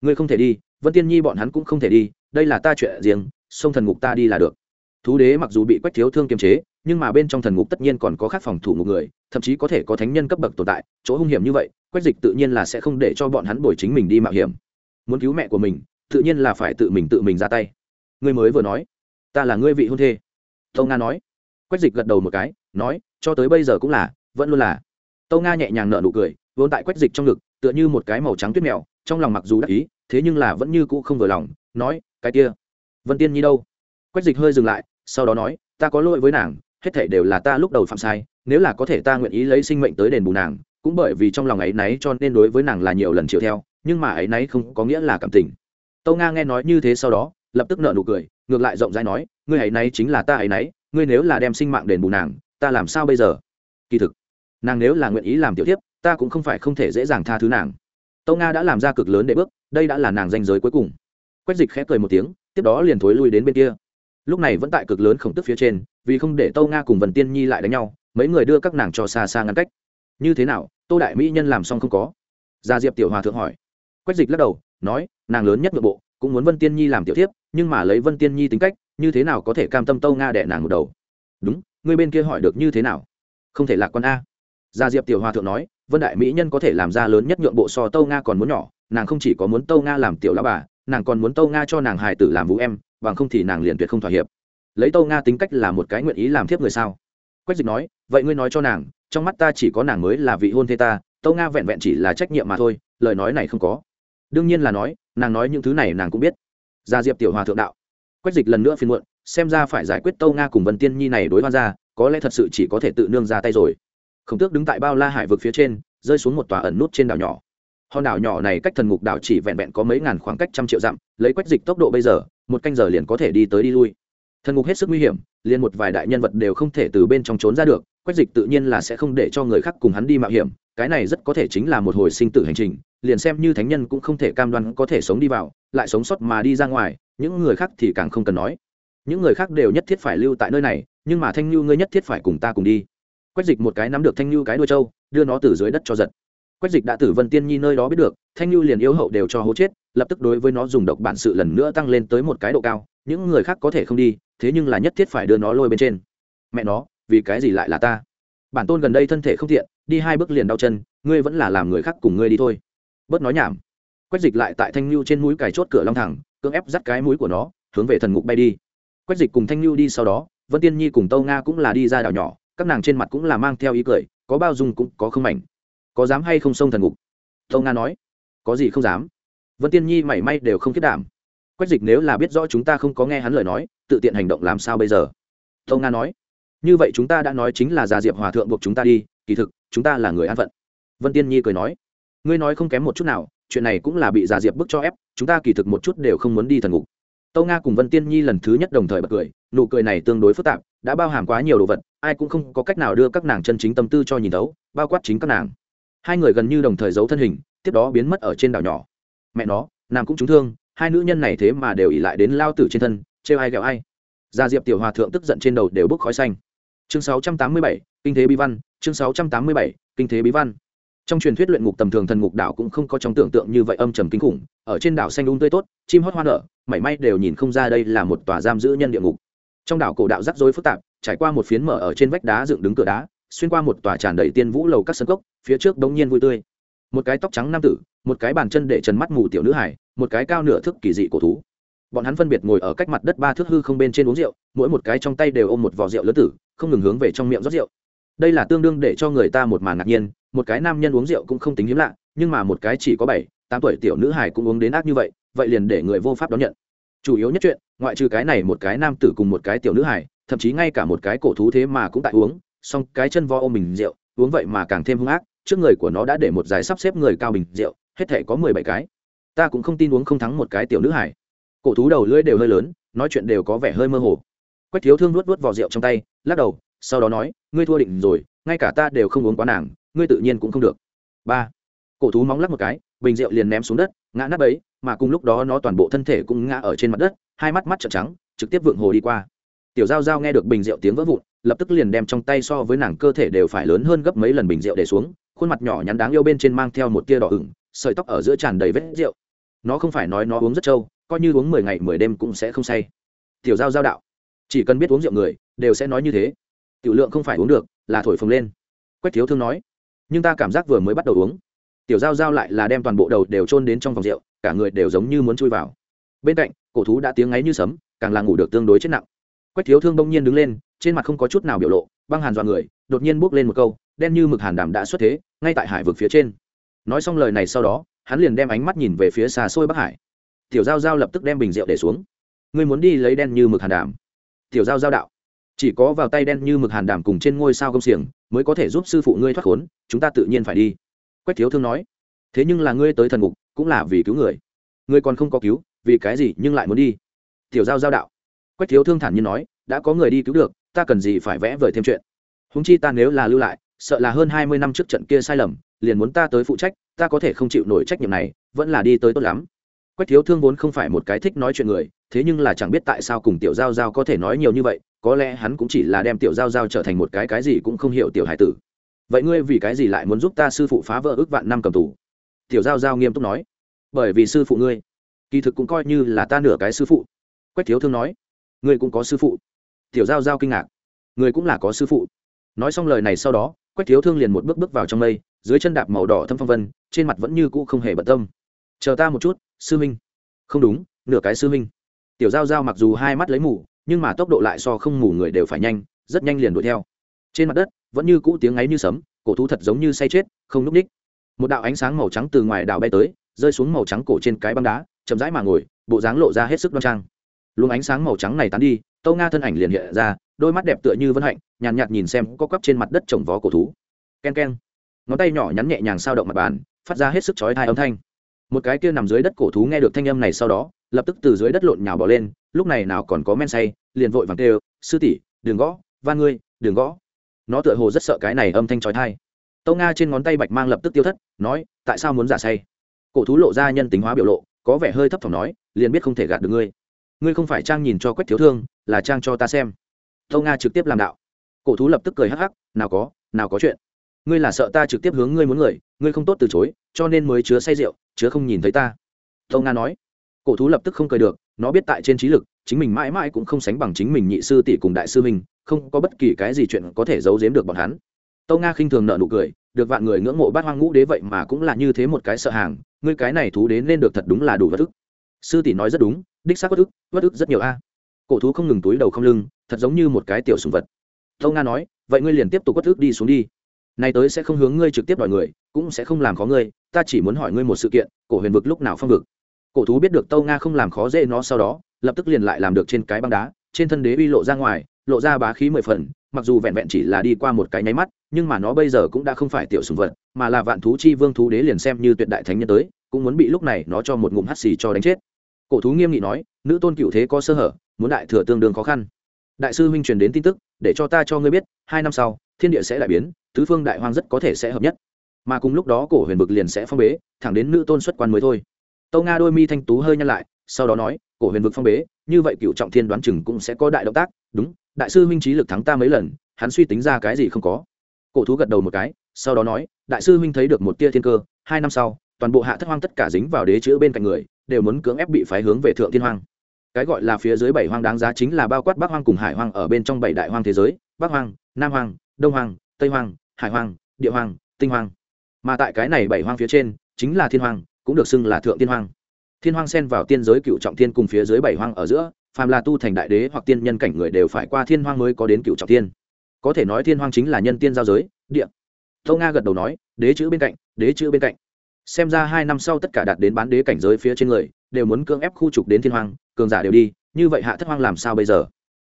Ngươi không thể đi, vân tiên nhi bọn hắn cũng không thể đi, đây là ta chuyện riêng sông thần ngục ta đi là được. Thú đế mặc dù bị quách thiếu thương kiềm chế nhưng mà bên trong thần ngục tất nhiên còn có khác phòng thủ ngục người, thậm chí có thể có thánh nhân cấp bậc tồn tại, chỗ hung hiểm như vậy, quách dịch tự nhiên là sẽ không để cho bọn hắn bồi chính mình đi mạo hiểm. Muốn cứu mẹ của mình, tự nhiên là phải tự mình tự mình ra tay. Ngươi mới vừa nói, ta là ngươi vị hôn thê. Tâu nga nói. Quách dịch gật đầu một cái, nói, cho tới bây giờ cũng là, vẫn luôn là. Tâu nga nhẹ nhàng nở nụ cười, vốn tại quách dịch trong ngực, tựa như một cái màu trắng tuyết mèo, trong lòng mặc dù đắc ý, thế nhưng là vẫn như cũ không vừa lòng, nói, cái kia, vân tiên nhi đâu? Quách dịch hơi dừng lại, sau đó nói, ta có lỗi với nàng hết thảy đều là ta lúc đầu phạm sai, nếu là có thể ta nguyện ý lấy sinh mệnh tới đền bù nàng, cũng bởi vì trong lòng ấy náy cho nên đối với nàng là nhiều lần chiều theo, nhưng mà ấy náy không có nghĩa là cảm tình. Tâu nga nghe nói như thế sau đó, lập tức nợ nụ cười, ngược lại rộng rãi nói, ngươi ấy náy chính là ta ấy náy, ngươi nếu là đem sinh mạng đền bù nàng, ta làm sao bây giờ? Kỳ thực, nàng nếu là nguyện ý làm tiểu tiếp ta cũng không phải không thể dễ dàng tha thứ nàng. Tâu nga đã làm ra cực lớn để bước, đây đã là nàng danh giới cuối cùng. Quách dịch khẽ cười một tiếng, tiếp đó liền thối lui đến bên kia. Lúc này vẫn tại cực lớn khổng tức phía trên vì không để tâu nga cùng vần tiên nhi lại đánh nhau, mấy người đưa các nàng cho xa xa ngăn cách. Như thế nào, tô đại mỹ nhân làm xong không có? Gia diệp tiểu hòa thượng hỏi. Quách dịch lắc đầu, nói, nàng lớn nhất nội bộ, cũng muốn vân tiên nhi làm tiểu thiếp, nhưng mà lấy vân tiên nhi tính cách, như thế nào có thể cam tâm tâu nga đẻ nàng một đầu? Đúng, người bên kia hỏi được như thế nào? Không thể lạc con a. Gia diệp tiểu hòa thượng nói, vân đại mỹ nhân có thể làm ra lớn nhất nhượng bộ so tâu nga còn muốn nhỏ, nàng không chỉ có muốn tâu nga làm tiểu lão bà, nàng còn muốn tâu nga cho nàng hài tử làm vũ em, bằng không thì nàng liền tuyệt không thỏa hiệp lấy tâu nga tính cách là một cái nguyện ý làm thiếp người sao? Quách dịch nói, vậy ngươi nói cho nàng, trong mắt ta chỉ có nàng mới là vị hôn thê ta tâu nga vẹn vẹn chỉ là trách nhiệm mà thôi, lời nói này không có. Đương nhiên là nói, nàng nói những thứ này nàng cũng biết. Gia diệp tiểu hòa thượng đạo. Quách dịch lần nữa phiên muộn, xem ra phải giải quyết tâu nga cùng vân tiên nhi này đối hoa ra, có lẽ thật sự chỉ có thể tự nương ra tay rồi. Khổng tước đứng tại bao la hải vực phía trên, rơi xuống một tòa ẩn nút trên đảo nhỏ. Hòn đảo nhỏ này cách thần ngục đảo chỉ vẹn vẹn có mấy ngàn khoảng cách trăm triệu dặm, lấy quách dịch tốc độ bây giờ, một canh giờ liền có thể đi tới đi lui thần ngục hết sức nguy hiểm, liền một vài đại nhân vật đều không thể từ bên trong trốn ra được, quách dịch tự nhiên là sẽ không để cho người khác cùng hắn đi mạo hiểm, cái này rất có thể chính là một hồi sinh tử hành trình, liền xem như thánh nhân cũng không thể cam đoan có thể sống đi vào, lại sống sót mà đi ra ngoài, những người khác thì càng không cần nói. Những người khác đều nhất thiết phải lưu tại nơi này, nhưng mà thanh lưu ngươi nhất thiết phải cùng ta cùng đi. Quách dịch một cái nắm được thanh lưu cái đuôi trâu, đưa nó từ dưới đất cho giật. Quách dịch đã tử vân tiên nhi nơi đó biết được, thanh lưu liền yếu hậu đều cho hố chết, lập tức đối với nó dùng độc bản sự lần nữa tăng lên tới một cái độ cao những người khác có thể không đi, thế nhưng là nhất thiết phải đưa nó lôi bên trên. Mẹ nó, vì cái gì lại là ta? Bản tôn gần đây thân thể không thiện, đi hai bước liền đau chân, ngươi vẫn là làm người khác cùng ngươi đi thôi. Bớt nói nhảm. Quách dịch lại tại thanh lưu trên mũi cài chốt cửa long thẳng, cưỡng ép dắt cái mũi của nó, hướng về thần ngục bay đi. Quách dịch cùng thanh lưu đi sau đó, vân tiên nhi cùng tâu nga cũng là đi ra đảo nhỏ, các nàng trên mặt cũng là mang theo ý cười, có bao dung cũng có không mảnh. Có dám hay không xông thần ngục? Tâu nga nói. Có gì không dám? Vân tiên nhi mảy may đều không kết đảm quách dịch nếu là biết rõ chúng ta không có nghe hắn lời nói, tự tiện hành động làm sao bây giờ? Tâu nga nói, như vậy chúng ta đã nói chính là già diệp hòa thượng buộc chúng ta đi, kỳ thực, chúng ta là người an phận. Vân tiên nhi cười nói, ngươi nói không kém một chút nào, chuyện này cũng là bị già diệp bức cho ép, chúng ta kỳ thực một chút đều không muốn đi thần ngục. Tâu nga cùng vân tiên nhi lần thứ nhất đồng thời bật cười, nụ cười này tương đối phức tạp, đã bao hàm quá nhiều đồ vật, ai cũng không có cách nào đưa các nàng chân chính tâm tư cho nhìn thấu, bao quát chính các nàng. Hai người gần như đồng thời giấu thân hình, tiếp đó biến mất ở trên đảo nhỏ. Mẹ nó, nàng cũng trúng thương hai nữ nhân này thế mà đều ỉ lại đến lao tử trên thân trêu ai ghẹo ai. Gia diệp tiểu hòa thượng tức giận trên đầu đều bốc khói xanh. Chương 687, kinh thế bí văn chương 687, kinh thế bí văn. Trong truyền thuyết luyện ngục tầm thường thần ngục đảo cũng không có trong tưởng tượng như vậy âm trầm kinh khủng ở trên đảo xanh đúng tươi tốt chim hót hoa nở mảy may đều nhìn không ra đây là một tòa giam giữ nhân địa ngục. Trong đảo cổ đạo rắc rối phức tạp trải qua một phiến mở ở trên vách đá dựng đứng cửa đá xuyên qua một tòa tràn đầy tiên vũ lầu các sân cốc phía trước đống nhiên vui tươi. Một cái tóc trắng nam tử một cái bàn chân để trần mắt mù tiểu nữ hải một cái cao nửa thước kỳ dị cổ thú. Bọn hắn phân biệt ngồi ở cách mặt đất ba thước hư không bên trên uống rượu, mỗi một cái trong tay đều ôm một vò rượu lớn tử, không ngừng hướng về trong miệng rót rượu. Đây là tương đương để cho người ta một màn ngạc nhiên, một cái nam nhân uống rượu cũng không tính hiếm lạ, nhưng mà một cái chỉ có bảy, tám tuổi tiểu nữ hải cũng uống đến ác như vậy vậy liền để người vô pháp đón nhận. Chủ yếu nhất chuyện, ngoại trừ cái này một cái nam tử cùng một cái tiểu nữ hải thậm chí ngay cả một cái cổ thú thế mà cũng tại uống, song cái chân vo ôm bình rượu, uống vậy mà càng thêm hung ác, trước người của nó đã để một dài sắp xếp người cao bình rượu, hết thể có mười bảy cái ta cũng không tin uống không thắng một cái tiểu nữ hải cổ thú đầu lưỡi đều hơi lớn, nói chuyện đều có vẻ hơi mơ hồ. Quách thiếu thương nuốt nuốt vỏ rượu trong tay, lắc đầu, sau đó nói, ngươi thua định rồi, ngay cả ta đều không uống quá nàng, ngươi tự nhiên cũng không được. Ba. Cổ thú móng lắc một cái, bình rượu liền ném xuống đất, ngã nắp ấy mà cùng lúc đó nó toàn bộ thân thể cũng ngã ở trên mặt đất, hai mắt mắt trợn trắng, trực tiếp vượng hồ đi qua. Tiểu giao giao nghe được bình rượu tiếng vỡ vụn, lập tức liền đem trong tay so với nàng cơ thể đều phải lớn hơn gấp mấy lần bình rượu để xuống, khuôn mặt nhỏ nhắn đáng yêu bên trên mang theo một tia đỏ ửng, sợi tóc ở giữa tràn đầy vết rượu nó không phải nói nó uống rất trâu, coi như uống mười ngày, mười đêm cũng sẽ không say. Tiểu giao giao đạo, chỉ cần biết uống rượu người, đều sẽ nói như thế. Tiểu lượng không phải uống được, là thổi phồng lên. Quách thiếu thương nói, nhưng ta cảm giác vừa mới bắt đầu uống. Tiểu giao giao lại là đem toàn bộ đầu đều trôn đến trong vòng rượu, cả người đều giống như muốn chui vào. Bên cạnh, cổ thú đã tiếng ngáy như sấm, càng là ngủ được tương đối chết nặng. Quách thiếu thương bỗng nhiên đứng lên, trên mặt không có chút nào biểu lộ, băng hàn dọa người, đột nhiên bước lên một câu, đen như mực hàn Đàm đã xuất thế, ngay tại hải vực phía trên. Nói xong lời này sau đó hắn liền đem ánh mắt nhìn về phía xa xôi bắc hải. Tiểu giao giao lập tức đem bình rượu để xuống. Ngươi muốn đi lấy đen như mực hàn đảm. Tiểu giao giao đạo. Chỉ có vào tay đen như mực hàn đảm cùng trên ngôi sao công xiềng mới có thể giúp sư phụ ngươi thoát khốn, chúng ta tự nhiên phải đi. Quách thiếu thương nói. Thế nhưng là ngươi tới thần ngục, cũng là vì cứu người. Ngươi còn không có cứu, vì cái gì nhưng lại muốn đi? Tiểu giao giao đạo. Quách thiếu thương thản nhiên nói, đã có người đi cứu được, ta cần gì phải vẽ vời thêm chuyện? Húng chi ta nếu là lưu lại, sợ là hơn hai mươi năm trước trận kia sai lầm liền muốn ta tới phụ trách, ta có thể không chịu nổi trách nhiệm này, vẫn là đi tới tốt lắm. Quách thiếu thương vốn không phải một cái thích nói chuyện người, thế nhưng là chẳng biết tại sao cùng tiểu giao giao có thể nói nhiều như vậy, có lẽ hắn cũng chỉ là đem tiểu giao giao trở thành một cái cái gì cũng không hiểu tiểu hải tử. Vậy ngươi vì cái gì lại muốn giúp ta sư phụ phá vỡ ước vạn năm cầm tù? Tiểu giao giao nghiêm túc nói. Bởi vì sư phụ ngươi, kỳ thực cũng coi như là ta nửa cái sư phụ. Quách thiếu thương nói. Ngươi cũng có sư phụ. Tiểu giao giao kinh ngạc. Ngươi cũng là có sư phụ. Nói xong lời này sau đó quách thiếu thương liền một bước bước vào trong mây, dưới chân đạp màu đỏ thâm phong vân, trên mặt vẫn như cũ không hề bận tâm. Chờ ta một chút, sư minh không đúng, nửa cái sư minh tiểu giao giao mặc dù hai mắt lấy mù, nhưng mà tốc độ lại so không mù người đều phải nhanh, rất nhanh liền đuổi theo. Trên mặt đất, vẫn như cũ tiếng ngáy như sấm, cổ thú thật giống như say chết, không núp ních. Một đạo ánh sáng màu trắng từ ngoài đảo bay tới, rơi xuống màu trắng cổ trên cái băng đá, chậm rãi mà ngồi, bộ dáng lộ ra hết sức đoan trang. Luồng ánh sáng màu trắng này tán đi tâu nga thân ảnh liền hiện ra đôi mắt đẹp tựa như vân hạnh nhàn nhạt, nhạt nhìn xem có quắp trên mặt đất trồng vó cổ thú. K e n k e n ngón tay nhỏ nhắn nhẹ nhàng sao động mặt bàn phát ra hết sức chói thai âm thanh. Một cái kia nằm dưới đất cổ thú nghe được thanh âm này sau đó lập tức từ dưới đất lộn nhào bỏ lên lúc này nào còn có men say liền vội vàng kêu sư tỷ đừng gõ van ngươi đừng gõ. Nó tựa hồ rất sợ cái này âm thanh chói thai tâu nga trên ngón tay bạch mang lập tức tiêu thất nói tại sao muốn giả say? Cổ thú lộ ra nhân tính hóa biểu lộ có vẻ hơi thấp thỏm nói liền biết không thể gạt được ngươi. Ngươi không phải trang nhìn cho quách thiếu thương là trang cho ta xem tâu nga trực tiếp làm đạo. Cổ thú lập tức cười hắc hắc, nào có nào có chuyện. Ngươi là sợ ta trực tiếp hướng ngươi muốn người, ngươi không tốt từ chối, cho nên mới chứa say rượu, chứa không nhìn thấy ta. Tâu nga nói. Cổ thú lập tức không cười được, nó biết tại trên trí lực, chính mình mãi mãi cũng không sánh bằng chính mình nhị sư tỷ cùng đại sư mình không có bất kỳ cái gì chuyện có thể giấu giếm được bọn hắn. Tâu nga khinh thường nợ nụ cười, được vạn người ngưỡng mộ bát hoang ngũ đế vậy mà cũng là như thế một cái sợ hàng, ngươi cái này thú đến nên được thật đúng là đủ bất ức. Sư tỷ nói rất đúng, đích xác bất ức bất ức rất nhiều a cổ thú không ngừng túi đầu không lưng, thật giống như một cái tiểu sùng vật. Tâu nga nói, vậy ngươi liền tiếp tục bất ức đi xuống đi. Nay tới sẽ không hướng ngươi trực tiếp đòi người, cũng sẽ không làm khó ngươi, ta chỉ muốn hỏi ngươi một sự kiện, cổ huyền vực lúc nào phong vực? Cổ thú biết được tâu nga không làm khó dễ nó sau đó, lập tức liền lại làm được trên cái băng đá, trên thân đế uy lộ ra ngoài, lộ ra bá khí mười phần, mặc dù vẹn vẹn chỉ là đi qua một cái nháy mắt, nhưng mà nó bây giờ cũng đã không phải tiểu sùng vật, mà là vạn thú chi vương thú đế liền xem như tuyệt đại thánh nhân tới, cũng muốn bị lúc này nó cho một ngụm hắt xì cho đánh chết cổ thú nghiêm nghị nói, nữ tôn cựu thế có sơ hở, muốn đại thừa tương đương khó khăn. Đại sư huynh truyền đến tin tức, để cho ta cho ngươi biết, hai năm sau, thiên địa sẽ đại biến, tứ phương đại hoang rất có thể sẽ hợp nhất. Mà cùng lúc đó cổ huyền bực liền sẽ phong bế, thẳng đến nữ tôn xuất quan mới thôi. Tâu nga đôi mi thanh tú hơi nhăn lại, sau đó nói, cổ huyền vực phong bế, như vậy cựu trọng thiên đoán chừng cũng sẽ có đại động tác, đúng, đại sư huynh trí lực thắng ta mấy lần, hắn suy tính ra cái gì không có. Cổ thú gật đầu một cái, sau đó nói, đại sư huynh thấy được một tia thiên cơ, hai năm sau, toàn bộ hạ thất hoang tất cả dính vào đế chữ bên cạnh người đều muốn cưỡng ép bị phái hướng về thượng thiên hoang. Cái gọi là phía dưới bảy hoang đáng giá chính là bao quát bắc hoang cùng hải hoang ở bên trong bảy đại hoang thế giới, bắc hoang, nam hoang, đông hoang, tây hoang, hải hoang, địa hoang, tinh hoang. Mà tại cái này bảy hoang phía trên, chính là thiên hoang, cũng được xưng là thượng thiên hoang. Thiên hoang xen vào tiên giới cựu trọng thiên cùng phía dưới bảy hoang ở giữa, phàm là tu thành đại đế hoặc tiên nhân cảnh người đều phải qua thiên hoang mới có đến cựu trọng thiên. Có thể nói thiên hoang chính là nhân tiên giao giới, địa. Tâu nga gật đầu nói, đế chữ bên cạnh, đế chữ bên cạnh xem ra hai năm sau tất cả đạt đến bán đế cảnh giới phía trên người, đều muốn cưỡng ép khu trục đến thiên hoang, cường giả đều đi, như vậy hạ thất hoang làm sao bây giờ?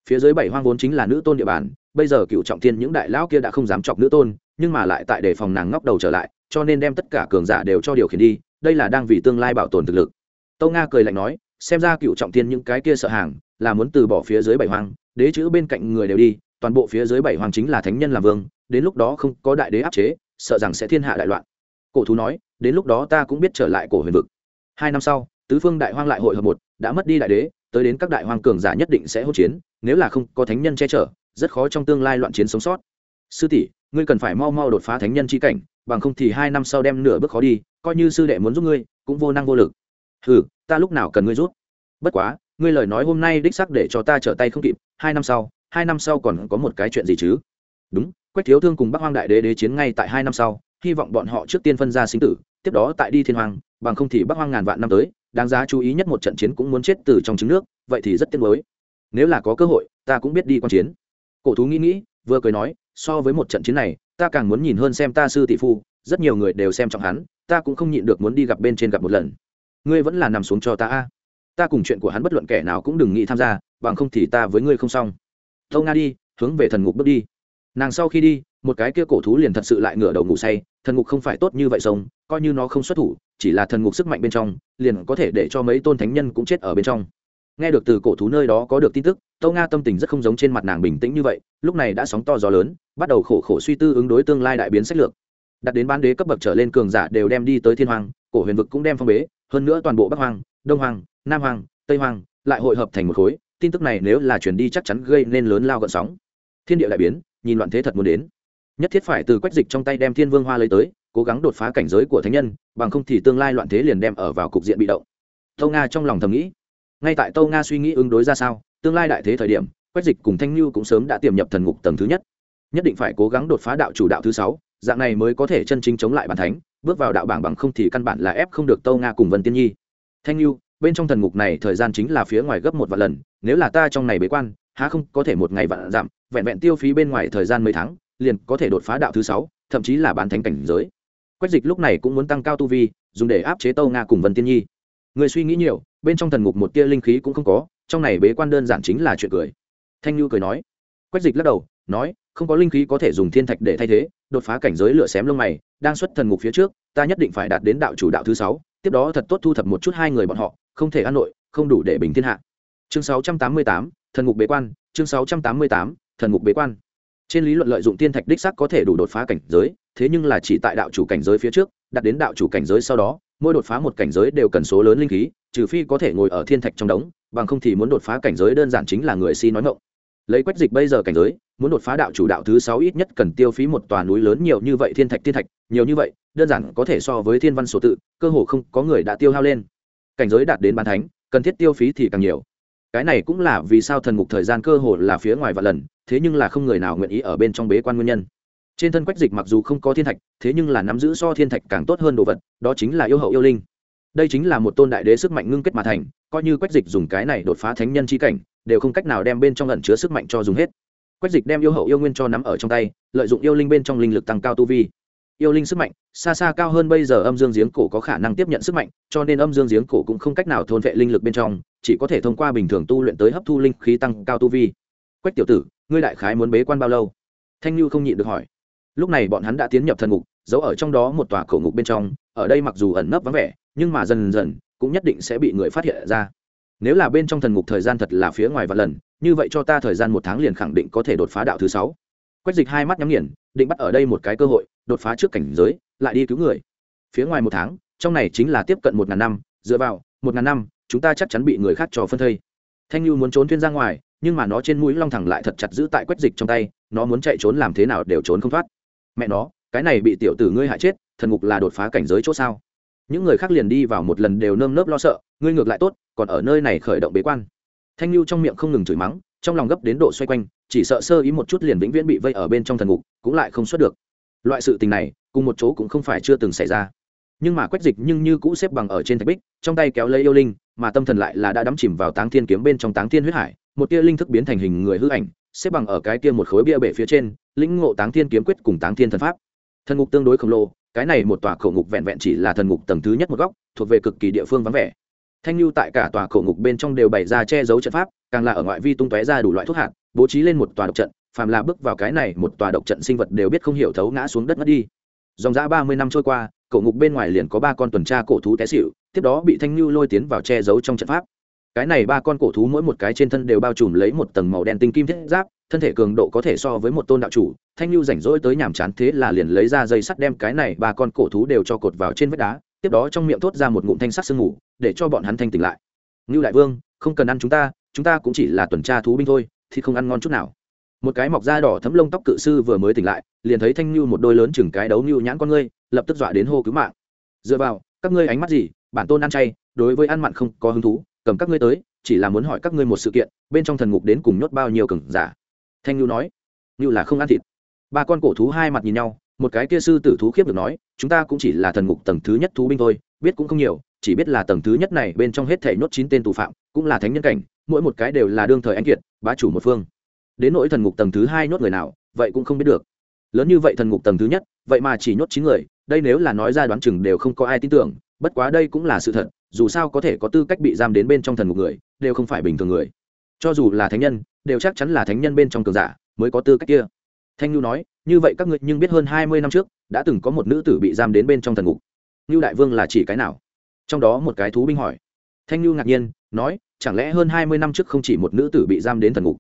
Phía dưới bảy hoang vốn chính là nữ tôn địa bàn, bây giờ cựu trọng thiên những đại lão kia đã không dám chọc nữ tôn, nhưng mà lại tại đề phòng nàng ngóc đầu trở lại, cho nên đem tất cả cường giả đều cho điều khiển đi, đây là đang vì tương lai bảo tồn thực lực. Tâu nga cười lạnh nói, xem ra cựu trọng thiên những cái kia sợ hàng, là muốn từ bỏ phía dưới bảy hoang, đế chữ bên cạnh người đều đi, toàn bộ phía dưới bảy hoàng chính là thánh nhân làm vương, đến lúc đó không có đại đế áp chế, sợ rằng sẽ thiên hạ đại loạn cổ thú nói, đến lúc đó ta cũng biết trở lại cổ huyền vực. Hai năm sau, tứ phương đại hoang lại hội hợp một, đã mất đi đại đế, tới đến các đại hoang cường giả nhất định sẽ hỗn chiến, nếu là không có thánh nhân che chở, rất khó trong tương lai loạn chiến sống sót. Sư tỷ, ngươi cần phải mau mau đột phá thánh nhân chi cảnh, bằng không thì hai năm sau đem nửa bước khó đi, coi như sư đệ muốn giúp ngươi, cũng vô năng vô lực. Ừ ta lúc nào cần ngươi giúp. bất quá, ngươi lời nói hôm nay đích sắc để cho ta trở tay không kịp, hai năm sau, hai năm sau còn có một cái chuyện gì chứ? Đúng, quách thiếu thương cùng bắc hoang đại đế đế chiến ngay tại hai năm sau hy vọng bọn họ trước tiên phân ra sinh tử, tiếp đó tại đi thiên hoàng bằng không thì bắc hoang ngàn vạn năm tới, đáng giá chú ý nhất một trận chiến cũng muốn chết từ trong trứng nước, vậy thì rất tiếc nuối. Nếu là có cơ hội, ta cũng biết đi quan chiến. Cổ thú nghĩ nghĩ, vừa cười nói, so với một trận chiến này, ta càng muốn nhìn hơn xem ta sư tỷ phu, rất nhiều người đều xem trọng hắn, ta cũng không nhịn được muốn đi gặp bên trên gặp một lần. Ngươi vẫn là nằm xuống cho ta a. Ta cùng chuyện của hắn bất luận kẻ nào cũng đừng nghĩ tham gia, bằng không thì ta với ngươi không xong. Tâu nga đi, hướng về thần ngục bước đi nàng sau khi đi, một cái kia cổ thú liền thật sự lại ngửa đầu ngủ say, thần ngục không phải tốt như vậy sống, coi như nó không xuất thủ, chỉ là thần ngục sức mạnh bên trong, liền có thể để cho mấy tôn thánh nhân cũng chết ở bên trong. Nghe được từ cổ thú nơi đó có được tin tức tâu nga tâm tình rất không giống trên mặt nàng bình tĩnh như vậy, lúc này đã sóng to gió lớn, bắt đầu khổ khổ suy tư ứng đối tương lai đại biến sách lược. Đặt đến ban đế cấp bậc trở lên cường giả đều đem đi tới thiên hoàng cổ huyền vực cũng đem phong bế, hơn nữa toàn bộ bắc hoàng đông hoàng nam hoàng tây hoàng lại hội hợp thành một khối, tin tức này nếu là chuyển đi chắc chắn gây nên lớn lao gợn sóng. Thiên địa đại biến nhìn loạn thế thật muốn đến. Nhất thiết phải từ quách dịch trong tay đem thiên vương hoa lấy tới, cố gắng đột phá cảnh giới của thánh nhân, bằng không thì tương lai loạn thế liền đem ở vào cục diện bị động. Tâu nga trong lòng thầm nghĩ. Ngay tại tâu nga suy nghĩ ứng đối ra sao, tương lai đại thế thời điểm, quách dịch cùng thanh lưu cũng sớm đã tiềm nhập thần ngục tầng thứ nhất. Nhất định phải cố gắng đột phá đạo chủ đạo thứ sáu, dạng này mới có thể chân chính chống lại bản thánh, bước vào đạo bảng bằng không thì căn bản là ép không được tâu nga cùng vân tiên nhi. Thanh lưu bên trong thần ngục này thời gian chính là phía ngoài gấp một vạn lần, nếu là ta trong này bế quan há không có thể một ngày vạn giảm, vẹn vẹn tiêu phí bên ngoài thời gian mấy tháng, liền có thể đột phá đạo thứ sáu, thậm chí là bán thánh cảnh giới. Quách dịch lúc này cũng muốn tăng cao tu vi, dùng để áp chế tâu nga cùng vân tiên nhi. Người suy nghĩ nhiều, bên trong thần ngục một tia linh khí cũng không có, trong này bế quan đơn giản chính là chuyện cười. Thanh nhu cười nói. Quách dịch lắc đầu, nói, không có linh khí có thể dùng thiên thạch để thay thế, đột phá cảnh giới lửa xém lông mày, đang xuất thần ngục phía trước, ta nhất định phải đạt đến đạo chủ đạo thứ sáu, tiếp đó thật tốt thu thập một chút hai người bọn họ, không thể ăn nội, không đủ để bình thiên hạ chương 688, thần ngục bế quan chương 688, thần ngục bế quan. Trên lý luận lợi dụng tiên thạch đích sắc có thể đủ đột phá cảnh giới thế nhưng là chỉ tại đạo chủ cảnh giới phía trước đặt đến đạo chủ cảnh giới sau đó mỗi đột phá một cảnh giới đều cần số lớn linh khí trừ phi có thể ngồi ở thiên thạch trong đống bằng không thì muốn đột phá cảnh giới đơn giản chính là người si nói ngộng lấy quách dịch bây giờ cảnh giới muốn đột phá đạo chủ đạo thứ sáu ít nhất cần tiêu phí một tòa núi lớn nhiều như vậy thiên thạch thiên thạch nhiều như vậy đơn giản có thể so với thiên văn sổ tự cơ hồ không có người đã tiêu hao lên. Cảnh giới đạt đến bán thánh cần thiết tiêu phí thì càng nhiều cái này cũng là vì sao thần ngục thời gian cơ hồ là phía ngoài và lần, thế nhưng là không người nào nguyện ý ở bên trong bế quan nguyên nhân. Trên thân quách dịch mặc dù không có thiên thạch, thế nhưng là nắm giữ so thiên thạch càng tốt hơn đồ vật, đó chính là yêu hậu yêu linh. Đây chính là một tôn đại đế sức mạnh ngưng kết mà thành, coi như quách dịch dùng cái này đột phá thánh nhân chi cảnh, đều không cách nào đem bên trong ẩn chứa sức mạnh cho dùng hết. Quách dịch đem yêu hậu yêu nguyên cho nắm ở trong tay, lợi dụng yêu linh bên trong linh lực tăng cao tu vi yêu linh sức mạnh, xa xa cao hơn bây giờ âm dương giếng cổ có khả năng tiếp nhận sức mạnh, cho nên âm dương giếng cổ cũng không cách nào thôn vệ linh lực bên trong, chỉ có thể thông qua bình thường tu luyện tới hấp thu linh khí tăng cao tu vi. Quách tiểu tử, ngươi đại khái muốn bế quan bao lâu? Thanh lưu không nhịn được hỏi. Lúc này bọn hắn đã tiến nhập thần ngục, giấu ở trong đó một tòa cổ ngục bên trong, ở đây mặc dù ẩn nấp vắng vẻ, nhưng mà dần dần cũng nhất định sẽ bị người phát hiện ra. Nếu là bên trong thần ngục thời gian thật là phía ngoài và lần, như vậy cho ta thời gian một tháng liền khẳng định có thể đột phá đạo thứ sáu. Quách dịch hai mắt nhắm nghiền, định bắt ở đây một cái cơ hội đột phá trước cảnh giới, lại đi cứu người. Phía ngoài một tháng, trong này chính là tiếp cận một ngàn năm, dựa vào, một ngàn năm, chúng ta chắc chắn bị người khác trò phân thây. Thanh lưu muốn trốn thuyên ra ngoài, nhưng mà nó trên mũi long thẳng lại thật chặt giữ tại quách dịch trong tay, nó muốn chạy trốn làm thế nào đều trốn không thoát. Mẹ nó, cái này bị tiểu tử ngươi hại chết, thần ngục là đột phá cảnh giới chỗ sao? Những người khác liền đi vào một lần đều nơm nớp lo sợ, ngươi ngược lại tốt, còn ở nơi này khởi động bế quan. Thanh lưu trong miệng không ngừng chửi mắng, trong lòng gấp đến độ xoay quanh, chỉ sợ sơ ý một chút liền vĩnh viễn bị vây ở bên trong thần ngục, cũng lại không xuất được loại sự tình này, cùng một chỗ cũng không phải chưa từng xảy ra. Nhưng mà quách dịch nhưng như cũ xếp bằng ở trên thạch bích, trong tay kéo lấy yêu linh, mà tâm thần lại là đã đắm chìm vào táng thiên kiếm bên trong táng thiên huyết hải, một tia linh thức biến thành hình người hư ảnh, xếp bằng ở cái tia một khối bia bể phía trên, lĩnh ngộ táng thiên kiếm quyết cùng táng thiên thần pháp. Thần ngục tương đối khổng lồ, cái này một tòa khẩu ngục vẹn vẹn chỉ là thần ngục tầng thứ nhất một góc, thuộc về cực kỳ địa phương vắng vẻ. Thanh lưu tại cả tòa khẩu ngục bên trong đều bày ra che giấu trận pháp, càng là ở ngoại vi tung tóe ra đủ loại thuốc hạt, bố trí lên một tòa độc trận phàm là bước vào cái này, một tòa độc trận sinh vật đều biết không hiểu thấu ngã xuống đất mất đi. Dòng dã ba mươi năm trôi qua, cổ ngục bên ngoài liền có ba con tuần tra cổ thú té xịu tiếp đó bị thanh lưu lôi tiến vào che giấu trong trận pháp. Cái này ba con cổ thú mỗi một cái trên thân đều bao trùm lấy một tầng màu đen tinh kim thiết giáp, thân thể cường độ có thể so với một tôn đạo chủ, thanh lưu rảnh rỗi tới nhàm chán thế là liền lấy ra dây sắt đem cái này ba con cổ thú đều cho cột vào trên vách đá, tiếp đó trong miệng thốt ra một ngụm thanh sắc sương ngủ để cho bọn hắn thanh tỉnh lại. Ngưu đại vương, không cần ăn chúng ta chúng ta cũng chỉ là tuần tra thú binh thôi, thì không ăn ngon chút nào một cái mọc da đỏ thấm lông tóc cự sư vừa mới tỉnh lại, liền thấy thanh nhu một đôi lớn chừng cái đấu nhu nhãn con ngươi, lập tức dọa đến hô cứu mạng. Dựa vào, các ngươi ánh mắt gì, bản tôn ăn chay, đối với ăn mặn không có hứng thú, cầm các ngươi tới, chỉ là muốn hỏi các ngươi một sự kiện, bên trong thần ngục đến cùng nhốt bao nhiêu cừng giả? Thanh nhu nói như là không ăn thịt. Ba con cổ thú hai mặt nhìn nhau, một cái kia sư tử thú khiếp được nói, chúng ta cũng chỉ là thần ngục tầng thứ nhất thú binh thôi, biết cũng không nhiều, chỉ biết là tầng thứ nhất này bên trong hết thể nhốt chín tên tù phạm, cũng là thánh nhân cảnh, mỗi một cái đều là đương thời anh kiệt, bá chủ một phương đến nỗi thần ngục tầng thứ hai nhốt người nào, vậy cũng không biết được. Lớn như vậy thần ngục tầng thứ nhất, vậy mà chỉ nhốt chín người, đây nếu là nói ra đoán chừng đều không có ai tin tưởng, bất quá đây cũng là sự thật, dù sao có thể có tư cách bị giam đến bên trong thần ngục người, đều không phải bình thường người. Cho dù là thánh nhân, đều chắc chắn là thánh nhân bên trong cường giả, mới có tư cách kia. Thanh nhu nói, như vậy các ngươi nhưng biết hơn hai mươi năm trước, đã từng có một nữ tử bị giam đến bên trong thần ngục. Như đại vương là chỉ cái nào? Trong đó một cái thú binh hỏi. Thanh nhu ngạc nhiên, nói, chẳng lẽ hơn hai mươi năm trước không chỉ một nữ tử bị giam đến thần ngục?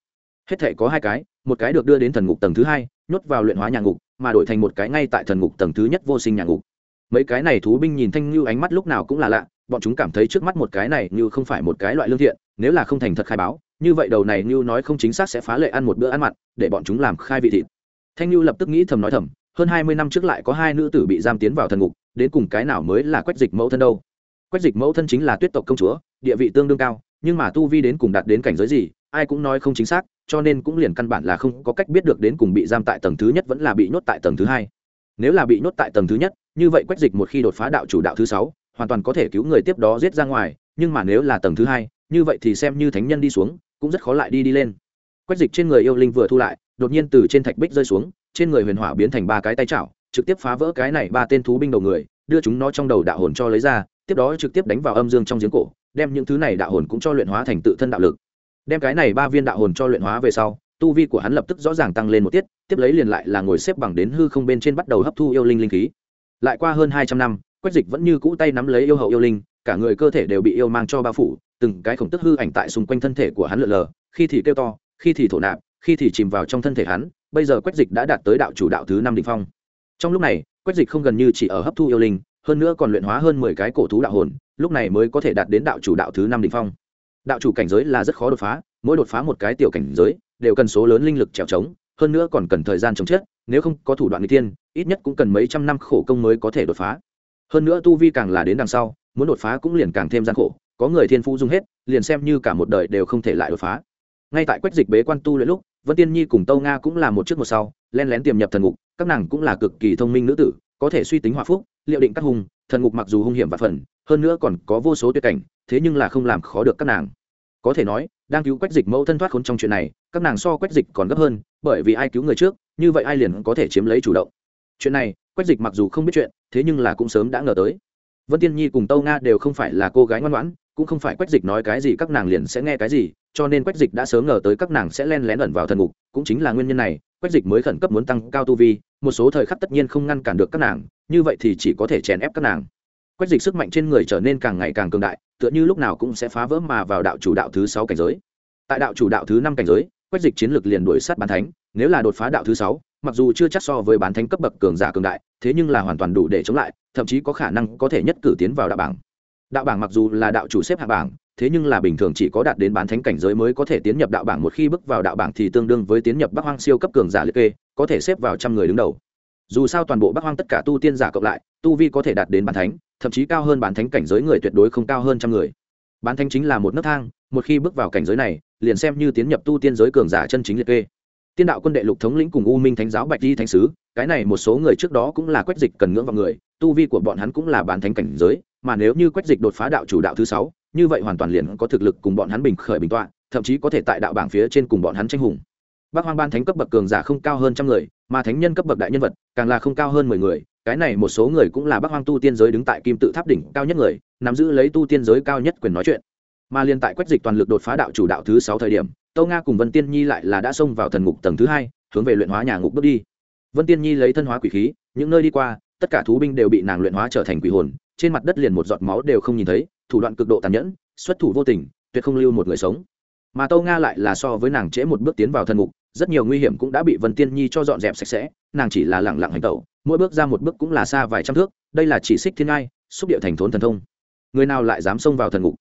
Hết thể có hai cái, một cái được đưa đến thần ngục tầng thứ hai, nhốt vào luyện hóa nhà ngục, mà đổi thành một cái ngay tại thần ngục tầng thứ nhất vô sinh nhà ngục. Mấy cái này thú binh nhìn thanh như ánh mắt lúc nào cũng là lạ, bọn chúng cảm thấy trước mắt một cái này như không phải một cái loại lương thiện, nếu là không thành thật khai báo, như vậy đầu này như nói không chính xác sẽ phá lệ ăn một bữa ăn mặn, để bọn chúng làm khai vị thịt. Thanh như lập tức nghĩ thầm nói thầm, hơn hai mươi năm trước lại có hai nữ tử bị giam tiến vào thần ngục, đến cùng cái nào mới là quách dịch mẫu thân đâu. Quách dịch mẫu thân chính là tuyết tộc công chúa, địa vị tương đương cao, nhưng mà tu vi đến cùng đạt đến cảnh giới gì, ai cũng nói không chính xác cho nên cũng liền căn bản là không có cách biết được đến cùng bị giam tại tầng thứ nhất vẫn là bị nhốt tại tầng thứ hai. Nếu là bị nhốt tại tầng thứ nhất, như vậy quách dịch một khi đột phá đạo chủ đạo thứ sáu, hoàn toàn có thể cứu người tiếp đó giết ra ngoài, nhưng mà nếu là tầng thứ hai, như vậy thì xem như thánh nhân đi xuống, cũng rất khó lại đi đi lên. Quách dịch trên người yêu linh vừa thu lại, đột nhiên từ trên thạch bích rơi xuống, trên người huyền hỏa biến thành ba cái tay chảo, trực tiếp phá vỡ cái này ba tên thú binh đầu người, đưa chúng nó trong đầu đạo hồn cho lấy ra, tiếp đó trực tiếp đánh vào âm dương trong giếng cổ, đem những thứ này đạo hồn cũng cho luyện hóa thành tự thân đạo lực đem cái này ba viên đạo hồn cho luyện hóa về sau, tu vi của hắn lập tức rõ ràng tăng lên một tiết, tiếp lấy liền lại là ngồi xếp bằng đến hư không bên trên bắt đầu hấp thu yêu linh linh khí. Lại qua hơn hai trăm năm, quách dịch vẫn như cũ tay nắm lấy yêu hậu yêu linh, cả người cơ thể đều bị yêu mang cho bao phủ, từng cái khổng tức hư ảnh tại xung quanh thân thể của hắn lượn lờ, khi thì kêu to, khi thì thổ nạp, khi thì chìm vào trong thân thể hắn, bây giờ quách dịch đã đạt tới đạo chủ đạo thứ năm đ phong. Trong lúc này, quách dịch không gần như chỉ ở hấp thu yêu linh, hơn nữa còn luyện hóa hơn mười cái cổ thú đạo hồn, lúc này mới có thể đạt đến đạo chủ đạo thứ năm đ phong đạo chủ cảnh giới là rất khó đột phá, mỗi đột phá một cái tiểu cảnh giới, đều cần số lớn linh lực trèo trống, hơn nữa còn cần thời gian chống chết, nếu không có thủ đoạn n g tiên ít nhất cũng cần mấy trăm năm khổ công mới có thể đột phá. Hơn nữa tu vi càng là đến đằng sau, muốn đột phá cũng liền càng thêm gian khổ, có người thiên phú dùng hết, liền xem như cả một đời đều không thể lại đột phá. Ngay tại quách dịch bế quan tu luyện lúc, vân tiên nhi cùng tâu nga cũng là một trước một sau, len lén tiềm nhập thần ngục, các nàng cũng là cực kỳ thông minh nữ tử, có thể suy tính hòa phúc, liệu định các hùng thần ngục mặc dù hung hiểm và phần, hơn nữa còn có vô số tuyệt cảnh thế nhưng là không làm khó được các nàng. Có thể nói, đang cứu quách dịch mẫu thân thoát khốn trong chuyện này, các nàng so quách dịch còn gấp hơn, bởi vì ai cứu người trước, như vậy ai liền có thể chiếm lấy chủ động. Chuyện này, quách dịch mặc dù không biết chuyện, thế nhưng là cũng sớm đã ngờ tới. Vân tiên nhi cùng tâu nga đều không phải là cô gái ngoan ngoãn, cũng không phải quách dịch nói cái gì các nàng liền sẽ nghe cái gì, cho nên quách dịch đã sớm ngờ tới các nàng sẽ len lén ẩn vào thần ngục, cũng chính là nguyên nhân này, quách dịch mới khẩn cấp muốn tăng cao tu vi, một số thời khắc tất nhiên không ngăn cản được các nàng, như vậy thì chỉ có thể chèn ép các nàng quách dịch sức mạnh trên người trở nên càng ngày càng cường đại, tựa như lúc nào cũng sẽ phá vỡ mà vào đạo chủ đạo thứ sáu cảnh giới. Tại đạo chủ đạo thứ năm cảnh giới quách dịch chiến lược liền đuổi sát bán thánh, nếu là đột phá đạo thứ sáu, mặc dù chưa chắc so với bán thánh cấp bậc cường giả cường đại, thế nhưng là hoàn toàn đủ để chống lại, thậm chí có khả năng có thể nhất cử tiến vào đạo bảng. Đạo bảng mặc dù là đạo chủ xếp hạ bảng, thế nhưng là bình thường chỉ có đạt đến bán thánh cảnh giới mới có thể tiến nhập đạo bảng một khi bước vào đạo bảng thì tương đương với tiến nhập bắc hoang siêu cấp cường giả liệt kê, có thể xếp vào trăm người đứng đầu. Dù sao toàn bộ bắc hoang tất cả tu tiên giả cộng lại, tu vi có thể đạt đến bán thánh thậm chí cao hơn bán thánh cảnh giới người tuyệt đối không cao hơn trăm người. Bán thánh chính là một nấc thang, một khi bước vào cảnh giới này, liền xem như tiến nhập tu tiên giới cường giả chân chính liệt kê. Tiên đạo quân đệ lục thống lĩnh cùng u minh thánh giáo bạch di thánh sứ, cái này một số người trước đó cũng là quách dịch cần ngưỡng vào người, tu vi của bọn hắn cũng là bán thánh cảnh giới, mà nếu như quách dịch đột phá đạo chủ đạo thứ sáu, như vậy hoàn toàn liền có thực lực cùng bọn hắn bình khởi bình tọa, thậm chí có thể tại đạo bảng phía trên cùng bọn hắn tranh hùng. Bác hoang ban thánh cấp bậc cường giả không cao hơn trăm người, mà thánh nhân cấp bậc đại nhân vật, càng là không cao hơn mười người cái này một số người cũng là bác hoang tu tiên giới đứng tại kim tự tháp đỉnh cao nhất người, nắm giữ lấy tu tiên giới cao nhất quyền nói chuyện. Mà liên tại quách dịch toàn lực đột phá đạo chủ đạo thứ sáu thời điểm, tâu nga cùng vân tiên nhi lại là đã xông vào thần ngục tầng thứ hai, hướng về luyện hóa nhà ngục bước đi. Vân tiên nhi lấy thân hóa quỷ khí, những nơi đi qua, tất cả thú binh đều bị nàng luyện hóa trở thành quỷ hồn, trên mặt đất liền một giọt máu đều không nhìn thấy, thủ đoạn cực độ tàn nhẫn, xuất thủ vô tình, tuyệt không lưu một người sống. Mà tâu nga lại là so với nàng trễ một bước tiến vào thần ngục, rất nhiều nguy hiểm cũng đã bị vân tiên nhi cho dọn dẹp sạch sẽ, nàng chỉ là lẳng lặng hành tẩu mỗi bước ra một bước cũng là xa vài trăm thước đây là chỉ xích thiên ngai xúc địa thành thốn thần thông. Người nào lại dám xông vào thần ngục?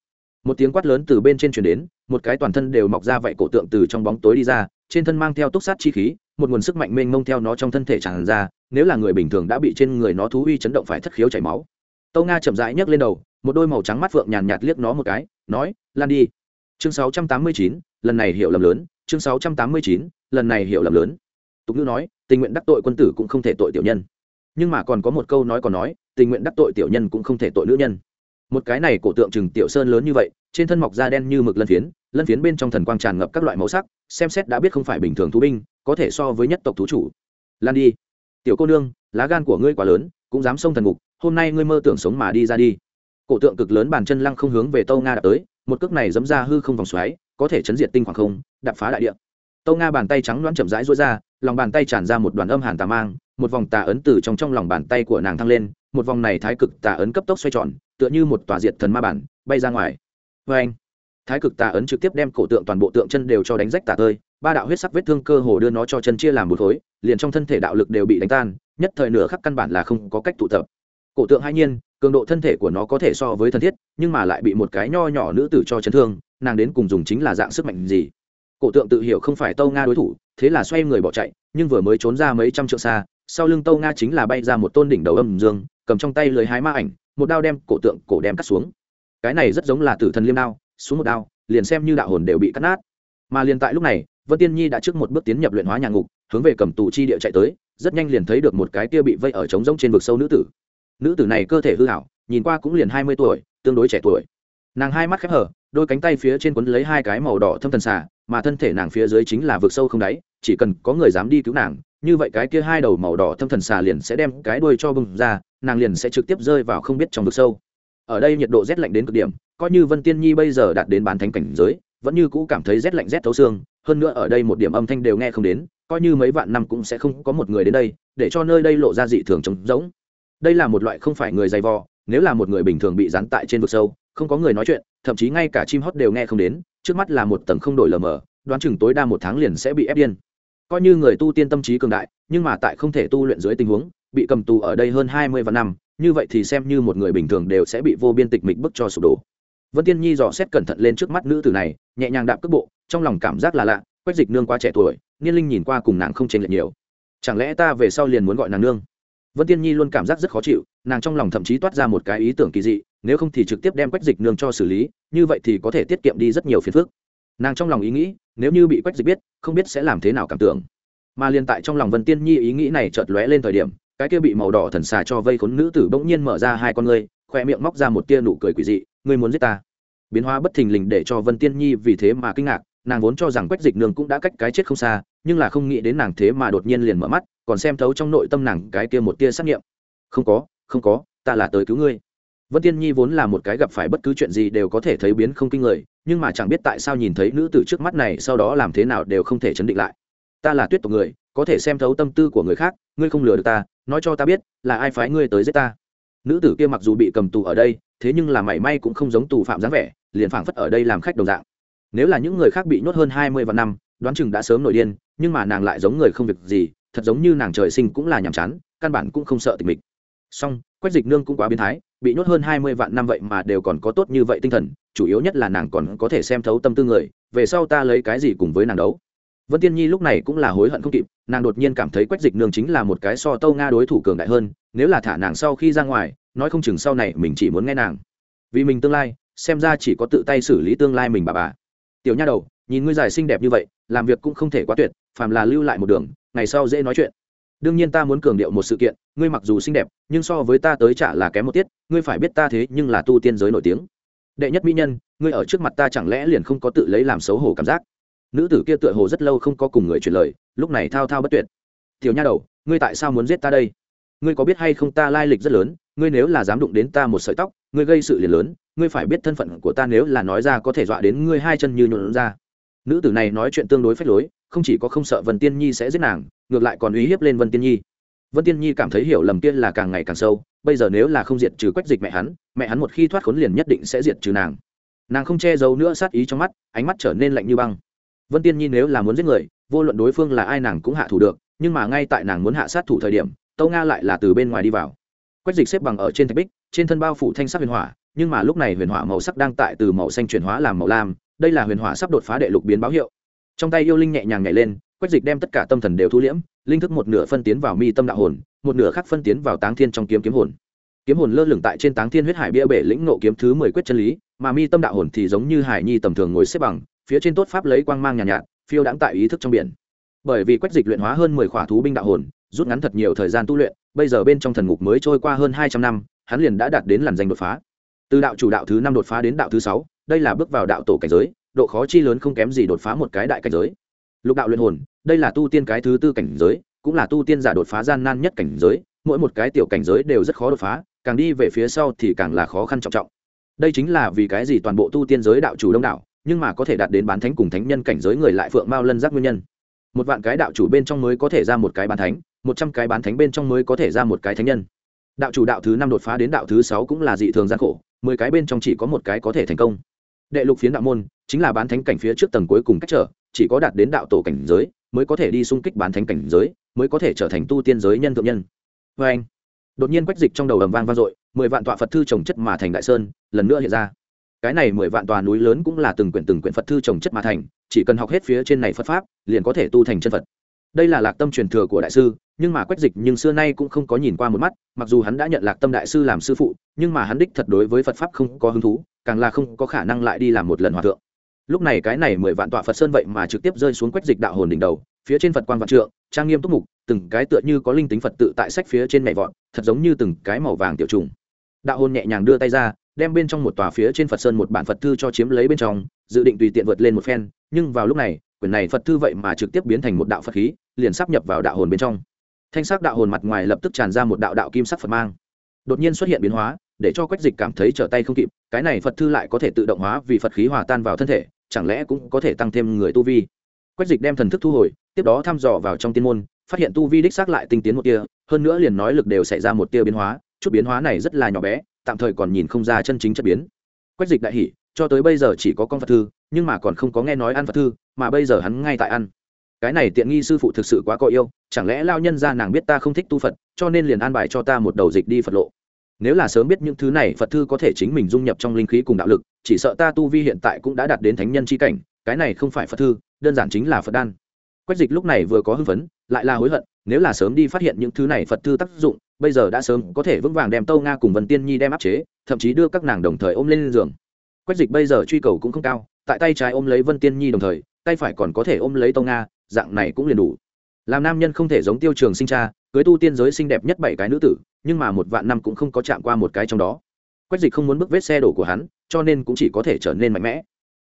Một tiếng quát lớn từ bên trên truyền đến một cái toàn thân đều mọc ra vậy cổ tượng từ trong bóng tối đi ra trên thân mang theo túc sát chi khí một nguồn sức mạnh mênh mông theo nó trong thân thể tràn ra nếu là người bình thường đã bị trên người nó thú uy chấn động phải thất khiếu chảy máu. Tâu nga chậm rãi nhấc lên đầu một đôi màu trắng mắt phượng nhàn nhạt liếc nó một cái nói lan đi. Chương 689, lần này hiểu lầm lớn chương 689, lần này hiểu lầm lớn. Tục ngữ nói tình nguyện đắc tội quân tử cũng không thể tội tiểu nhân nhưng mà còn có một câu nói còn nói, tình nguyện đắc tội tiểu nhân cũng không thể tội nữ nhân. Một cái này cổ tượng trừng tiểu sơn lớn như vậy, trên thân mọc da đen như mực lân phiến lân phiến bên trong thần quang tràn ngập các loại màu sắc, xem xét đã biết không phải bình thường thú binh, có thể so với nhất tộc thú chủ. Lan đi. Tiểu cô nương, lá gan của ngươi quá lớn, cũng dám xông thần ngục, hôm nay ngươi mơ tưởng sống mà đi ra đi. Cổ tượng cực lớn bàn chân lăng không hướng về tâu nga đạp tới, một cước này dẫm ra hư không vòng xoáy, có thể chấn diệt tinh khoảng không, đạp phá đại địa. Tâu nga bàn tay trắng loãng chậm rãi rối ra, lòng bàn tay tràn ra một đoàn âm hàn tà mang một vòng tà ấn từ trong trong lòng bàn tay của nàng thăng lên, một vòng này thái cực tà ấn cấp tốc xoay tròn, tựa như một tòa diệt thần ma bản, bay ra ngoài. Vê anh, thái cực tà ấn trực tiếp đem cổ tượng toàn bộ tượng chân đều cho đánh rách tà tơi, ba đạo huyết sắc vết thương cơ hồ đưa nó cho chân chia làm một khối, liền trong thân thể đạo lực đều bị đánh tan, nhất thời nửa khắc căn bản là không có cách tụ tập. Cổ tượng hai nhiên, cường độ thân thể của nó có thể so với thân thiết, nhưng mà lại bị một cái nho nhỏ nữ tử cho chấn thương, nàng đến cùng dùng chính là dạng sức mạnh gì? Cổ tượng tự hiểu không phải tâu nga đối thủ, thế là xoay người bỏ chạy, nhưng vừa mới trốn ra mấy trăm trượng xa sau lưng tâu nga chính là bay ra một tôn đỉnh đầu âm dương, cầm trong tay lưới hái ma ảnh, một đao đem cổ tượng, cổ đem cắt xuống. Cái này rất giống là tử thần liêm đao, xuống một đao, liền xem như đạo hồn đều bị cắt nát. Mà liền tại lúc này, vân tiên nhi đã trước một bước tiến nhập luyện hóa nhà ngục, hướng về cầm tù chi địa chạy tới, rất nhanh liền thấy được một cái kia bị vây ở trống rỗng trên vực sâu nữ tử. Nữ tử này cơ thể hư hảo, nhìn qua cũng liền hai mươi tuổi, tương đối trẻ tuổi. Nàng hai mắt khép hở, đôi cánh tay phía trên quấn lấy hai cái màu đỏ thâm thần xà, mà thân thể nàng phía dưới chính là vực sâu không đáy, chỉ cần có người dám đi cứu nàng như vậy cái kia hai đầu màu đỏ thâm thần xà liền sẽ đem cái đuôi cho bừng ra, nàng liền sẽ trực tiếp rơi vào không biết trong vực sâu. Ở đây nhiệt độ rét lạnh đến cực điểm, coi như vân tiên nhi bây giờ đạt đến bán thánh cảnh giới, vẫn như cũ cảm thấy rét lạnh, rét thấu xương, hơn nữa ở đây một điểm âm thanh đều nghe không đến, coi như mấy vạn năm cũng sẽ không có một người đến đây, để cho nơi đây lộ ra dị thường trống rỗng. Đây là một loại không phải người dày vò, nếu là một người bình thường bị dán tại trên vực sâu, không có người nói chuyện, thậm chí ngay cả chim hót đều nghe không đến, trước mắt là một tầng không đổi lờ mờ, đoán chừng tối đa một tháng liền sẽ bị ép điên coi như người tu tiên tâm trí cường đại, nhưng mà tại không thể tu luyện dưới tình huống, bị cầm tù ở đây hơn hai mươi vạn năm, như vậy thì xem như một người bình thường đều sẽ bị vô biên tịch mịch bức cho sụp đổ. Vân tiên nhi dò xét cẩn thận lên trước mắt nữ tử này, nhẹ nhàng đạp cước bộ, trong lòng cảm giác là lạ, quách dịch nương quá trẻ tuổi, niên linh nhìn qua cùng nàng không chênh lệch nhiều. Chẳng lẽ ta về sau liền muốn gọi nàng nương? Vân tiên nhi luôn cảm giác rất khó chịu, nàng trong lòng thậm chí toát ra một cái ý tưởng kỳ dị, nếu không thì trực tiếp đem quách dịch nương cho xử lý, như vậy thì có thể tiết kiệm đi rất nhiều phiền phức. Nàng trong lòng ý nghĩ nếu như bị quách dịch biết, không biết sẽ làm thế nào cảm tưởng. Mà liên tại trong lòng vân tiên nhi ý nghĩ này chợt lóe lên thời điểm, cái kia bị màu đỏ thần xà cho vây khốn nữ tử bỗng nhiên mở ra hai con ngươi khoe miệng móc ra một tia nụ cười quỷ dị, ngươi muốn giết ta? Biến hóa bất thình lình để cho vân tiên nhi vì thế mà kinh ngạc, nàng vốn cho rằng quách dịch nương cũng đã cách cái chết không xa, nhưng là không nghĩ đến nàng thế mà đột nhiên liền mở mắt, còn xem thấu trong nội tâm nàng cái kia một tia xác nghiệm. Không có không có, ta là tới cứu ngươi vân tiên nhi vốn là một cái gặp phải bất cứ chuyện gì đều có thể thấy biến không kinh người, nhưng mà chẳng biết tại sao nhìn thấy nữ tử trước mắt này sau đó làm thế nào đều không thể chấn định lại. Ta là tuyết tộc người, có thể xem thấu tâm tư của người khác, ngươi không lừa được ta, nói cho ta biết, là ai phái ngươi tới giết ta? Nữ tử kia mặc dù bị cầm tù ở đây, thế nhưng là mảy may cũng không giống tù phạm dáng vẻ, liền phảng phất ở đây làm khách đồng dạng. Nếu là những người khác bị nhốt hơn hai mươi vạn năm, đoán chừng đã sớm nổi điên, nhưng mà nàng lại giống người không việc gì, thật giống như nàng trời sinh cũng là nhàm chán, căn bản cũng không sợ tình mình song quách dịch nương cũng quá biến thái bị nhốt hơn hai mươi vạn năm vậy mà đều còn có tốt như vậy tinh thần, chủ yếu nhất là nàng còn có thể xem thấu tâm tư người, về sau ta lấy cái gì cùng với nàng đấu. Vân tiên nhi lúc này cũng là hối hận không kịp, nàng đột nhiên cảm thấy quách dịch nương chính là một cái so tâu nga đối thủ cường đại hơn, nếu là thả nàng sau khi ra ngoài, nói không chừng sau này mình chỉ muốn nghe nàng. Vì mình tương lai, xem ra chỉ có tự tay xử lý tương lai mình bà bà. Tiểu nha đầu, nhìn ngươi dài xinh đẹp như vậy, làm việc cũng không thể quá tuyệt, phàm là lưu lại một đường, ngày sau dễ nói chuyện đương nhiên ta muốn cường điệu một sự kiện, ngươi mặc dù xinh đẹp, nhưng so với ta tới chả là kém một tiết, ngươi phải biết ta thế nhưng là tu tiên giới nổi tiếng. Đệ nhất mỹ nhân, ngươi ở trước mặt ta chẳng lẽ liền không có tự lấy làm xấu hổ cảm giác? Nữ tử kia tựa hồ rất lâu không có cùng người truyền lời, lúc này thao thao bất tuyệt. Tiểu nha đầu, ngươi tại sao muốn giết ta đây? Ngươi có biết hay không ta lai lịch rất lớn, ngươi nếu là dám đụng đến ta một sợi tóc, ngươi gây sự liền lớn, ngươi phải biết thân phận của ta nếu là nói ra có thể dọa đến ngươi hai chân như nhuộn ra. Nữ tử này nói chuyện tương đối phách lối không chỉ có không sợ vân tiên nhi sẽ giết nàng, ngược lại còn uy hiếp lên vân tiên nhi. Vân tiên nhi cảm thấy hiểu lầm kia là càng ngày càng sâu, bây giờ nếu là không diệt trừ quách dịch mẹ hắn mẹ hắn một khi thoát khốn liền nhất định sẽ diệt trừ nàng. Nàng không che giấu nữa sát ý trong mắt, ánh mắt trở nên lạnh như băng. Vân tiên nhi nếu là muốn giết người, vô luận đối phương là ai nàng cũng hạ thủ được, nhưng mà ngay tại nàng muốn hạ sát thủ thời điểm, tâu nga lại là từ bên ngoài đi vào. Quách dịch xếp bằng ở trên thạch bích, trên thân bao phủ thanh sắc huyền hỏa, nhưng mà lúc này huyền hỏa màu sắc đang tại từ màu xanh chuyển hóa làm màu lam, đây là huyền hỏa sắp đột phá đệ lục biến báo hiệu trong tay yêu linh nhẹ nhàng nhảy lên quách dịch đem tất cả tâm thần đều thu liễm linh thức một nửa phân tiến vào mi tâm đạo hồn một nửa khác phân tiến vào táng thiên trong kiếm kiếm hồn. Kiếm hồn lơ lửng tại trên táng thiên huyết hải bia bể lĩnh nộ kiếm thứ mười quyết chân lý mà mi tâm đạo hồn thì giống như hải nhi tầm thường ngồi xếp bằng phía trên tốt pháp lấy quang mang nhàn nhạt, nhạt phiêu đãng tại ý thức trong biển. Bởi vì quách dịch luyện hóa hơn mười khỏa thú binh đạo hồn rút ngắn thật nhiều thời gian tu luyện bây giờ bên trong thần ngục mới trôi qua hơn hai trăm năm hắn liền đã đạt đến làn danh đột phá. Từ đạo chủ đạo thứ năm đột phá đến đạo thứ sáu đây là bước vào đạo tổ cảnh giới độ khó chi lớn không kém gì đột phá một cái đại cảnh giới. Lục đạo luyện hồn, đây là tu tiên cái thứ tư cảnh giới, cũng là tu tiên giả đột phá gian nan nhất cảnh giới, mỗi một cái tiểu cảnh giới đều rất khó đột phá, càng đi về phía sau thì càng là khó khăn trọng trọng. Đây chính là vì cái gì toàn bộ tu tiên giới đạo chủ đông đảo, nhưng mà có thể đạt đến bán thánh cùng thánh nhân cảnh giới người lại phượng mao lân giác nguyên nhân. Một vạn cái đạo chủ bên trong mới có thể ra một cái bán thánh, một trăm cái bán thánh bên trong mới có thể ra một cái thánh nhân. Đạo chủ đạo thứ năm đột phá đến đạo thứ sáu cũng là dị thường gian khổ, mười cái bên trong chỉ có một cái có thể thành công. Đệ lục phiến đạo môn chính là bán thánh cảnh phía trước tầng cuối cùng cách trở, chỉ có đạt đến đạo tổ cảnh giới, mới có thể đi xung kích bán thánh cảnh giới, mới có thể trở thành tu tiên giới nhân thượng nhân. Vê anh, đột nhiên quách dịch trong đầu ầm vang vang dội, mười vạn tọa phật thư trồng chất mà thành đại sơn, lần nữa hiện ra. Cái này mười vạn tòa núi lớn cũng là từng quyển từng quyển phật thư trồng chất mà thành, chỉ cần học hết phía trên này phật pháp, liền có thể tu thành chân phật. Đây là lạc tâm truyền thừa của đại sư, nhưng mà quách dịch nhưng xưa nay cũng không có nhìn qua một mắt, mặc dù hắn đã nhận lạc tâm đại sư làm sư phụ, nhưng mà hắn đích thật đối với phật pháp không có hứng thú, càng là không có khả năng lại đi làm một lần hòa thượng lúc này cái này mười vạn tọa phật sơn vậy mà trực tiếp rơi xuống quách dịch đạo hồn đỉnh đầu, phía trên phật quan vạn trượng, trang nghiêm túc mục, từng cái tựa như có linh tính phật tự tại sách phía trên mẹ vọn thật giống như từng cái màu vàng tiểu trùng. Đạo hồn nhẹ nhàng đưa tay ra, đem bên trong một tòa phía trên phật sơn một bản phật thư cho chiếm lấy bên trong, dự định tùy tiện vượt lên một phen, nhưng vào lúc này, quyển này phật thư vậy mà trực tiếp biến thành một đạo phật khí, liền sắp nhập vào đạo hồn bên trong. Thanh sắc đạo hồn mặt ngoài lập tức tràn ra một đạo đạo kim sắc phật mang. Đột nhiên xuất hiện biến hóa để cho quách dịch cảm thấy trở tay không kịp, cái này phật thư lại có thể tự động hóa vì phật khí hòa tan vào thân thể, chẳng lẽ cũng có thể tăng thêm người tu vi? Quách dịch đem thần thức thu hồi, tiếp đó thăm dò vào trong tiên môn, phát hiện tu vi đích xác lại tinh tiến một tia, hơn nữa liền nói lực đều xảy ra một tia biến hóa, chút biến hóa này rất là nhỏ bé, tạm thời còn nhìn không ra chân chính chất biến. Quách dịch đại hỉ, cho tới bây giờ chỉ có con phật thư, nhưng mà còn không có nghe nói ăn phật thư, mà bây giờ hắn ngay tại ăn. Cái này tiện nghi sư phụ thực sự quá có yêu, chẳng lẽ lao nhân ra nàng biết ta không thích tu phật, cho nên liền an bài cho ta một đầu dịch đi phật lộ nếu là sớm biết những thứ này, phật thư có thể chính mình dung nhập trong linh khí cùng đạo lực, chỉ sợ ta tu vi hiện tại cũng đã đạt đến thánh nhân c h i cảnh, cái này không phải phật thư, đơn giản chính là phật đan. Quách dịch lúc này vừa có hưng phấn, lại là hối hận, nếu là sớm đi phát hiện những thứ này phật thư tác dụng, bây giờ đã sớm có thể vững vàng đem tâu nga cùng vần tiên nhi đem áp chế, thậm chí đưa các nàng đồng thời ôm lên giường. Quách dịch bây giờ truy cầu cũng không cao, tại tay trái ôm lấy vân tiên nhi đồng thời, tay phải còn có thể ôm lấy tâu nga, dạng này cũng liền đủ làm nam nhân không thể giống tiêu trường sinh cha, cưới tu tiên giới xinh đẹp nhất bảy cái nữ tử, nhưng mà một vạn năm cũng không có chạm qua một cái trong đó. Quách dịch không muốn bước vết xe đổ của hắn, cho nên cũng chỉ có thể trở nên mạnh mẽ.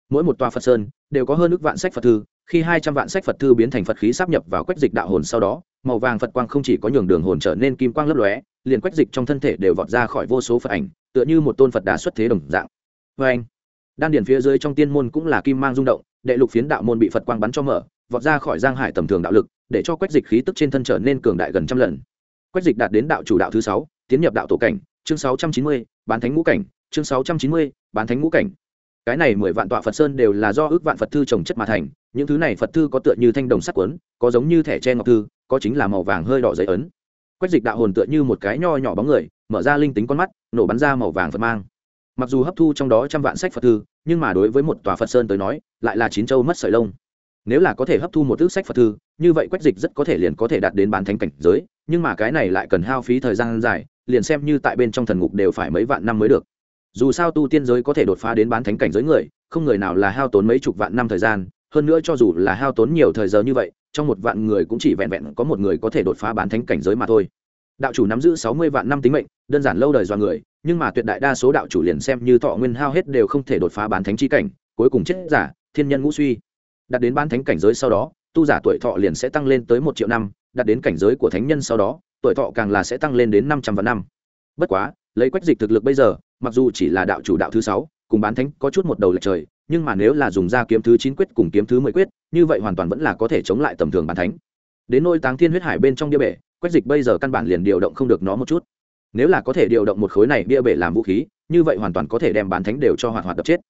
Mỗi một tòa phật sơn đều có hơn ước vạn sách phật thư, khi hai trăm vạn sách phật thư biến thành phật khí sắp nhập vào quách dịch đạo hồn sau đó, màu vàng phật quang không chỉ có nhường đường hồn trở nên kim quang lấp lóe, liền quách dịch trong thân thể đều vọt ra khỏi vô số phật ảnh, tựa như một tôn phật đà xuất thế đồng dạng. Vê anh đan điển phía dưới trong tiên môn cũng là kim mang rung động, đệ lục phiến đạo môn bị phật quang bắn cho mở vọt ra khỏi giang hải tầm thường đạo lực, để cho quách dịch khí tức trên thân trở nên cường đại gần trăm lần. Quách dịch đạt đến đạo chủ đạo thứ sáu, tiến nhập đạo tổ cảnh, chương sáu trăm chín mươi, bán thánh ngũ cảnh, chương sáu trăm chín mươi, bán thánh ngũ cảnh. Cái này mười vạn tọa phật sơn đều là do ước vạn phật thư trồng chất mà thành, những thứ này phật thư có tựa như thanh đồng sắt quấn có giống như thẻ tre ngọc thư, có chính là màu vàng hơi đỏ giấy ấn. Quách dịch đạo hồn tựa như một cái nho nhỏ bóng người, mở ra linh tính con mắt, nổ bắn ra màu vàng phật mang. Mặc dù hấp thu trong đó trăm vạn sách phật thư, nhưng mà đối với một tòa phật sơn tới nói, lại là chín châu mất sợi lông nếu là có thể hấp thu một ước sách phật thư, như vậy quách dịch rất có thể liền có thể đạt đến bán thánh cảnh giới, nhưng mà cái này lại cần hao phí thời gian dài, liền xem như tại bên trong thần ngục đều phải mấy vạn năm mới được. Dù sao tu tiên giới có thể đột phá đến bán thánh cảnh giới người, không người nào là hao tốn mấy chục vạn năm thời gian, hơn nữa cho dù là hao tốn nhiều thời giờ như vậy, trong một vạn người cũng chỉ vẹn vẹn có một người có thể đột phá bán thánh cảnh giới mà thôi. Đạo chủ nắm giữ sáu mươi vạn năm tính mệnh, đơn giản lâu đời do người, nhưng mà tuyệt đại đa số đạo chủ liền xem như thọ nguyên hao hết đều không thể đột phá bán thánh chi cảnh, cuối cùng chết giả, thiên nhân ngũ suy đạt đến bán thánh cảnh giới sau đó, tu giả tuổi thọ liền sẽ tăng lên tới một triệu năm, đạt đến cảnh giới của thánh nhân sau đó, tuổi thọ càng là sẽ tăng lên đến năm trăm vạn năm. Bất quá, lấy quách dịch thực lực bây giờ, mặc dù chỉ là đạo chủ đạo thứ sáu, cùng bán thánh có chút một đầu lệch trời, nhưng mà nếu là dùng ra kiếm thứ chín quyết cùng kiếm thứ mười quyết, như vậy hoàn toàn vẫn là có thể chống lại tầm thường bán thánh. Đến nôi táng thiên huyết hải bên trong bia bể, quách dịch bây giờ căn bản liền điều động không được nó một chút. Nếu là có thể điều động một khối này bia bể làm vũ khí, như vậy hoàn toàn có thể đem bán thánh đều cho hoạt hoạt đập chết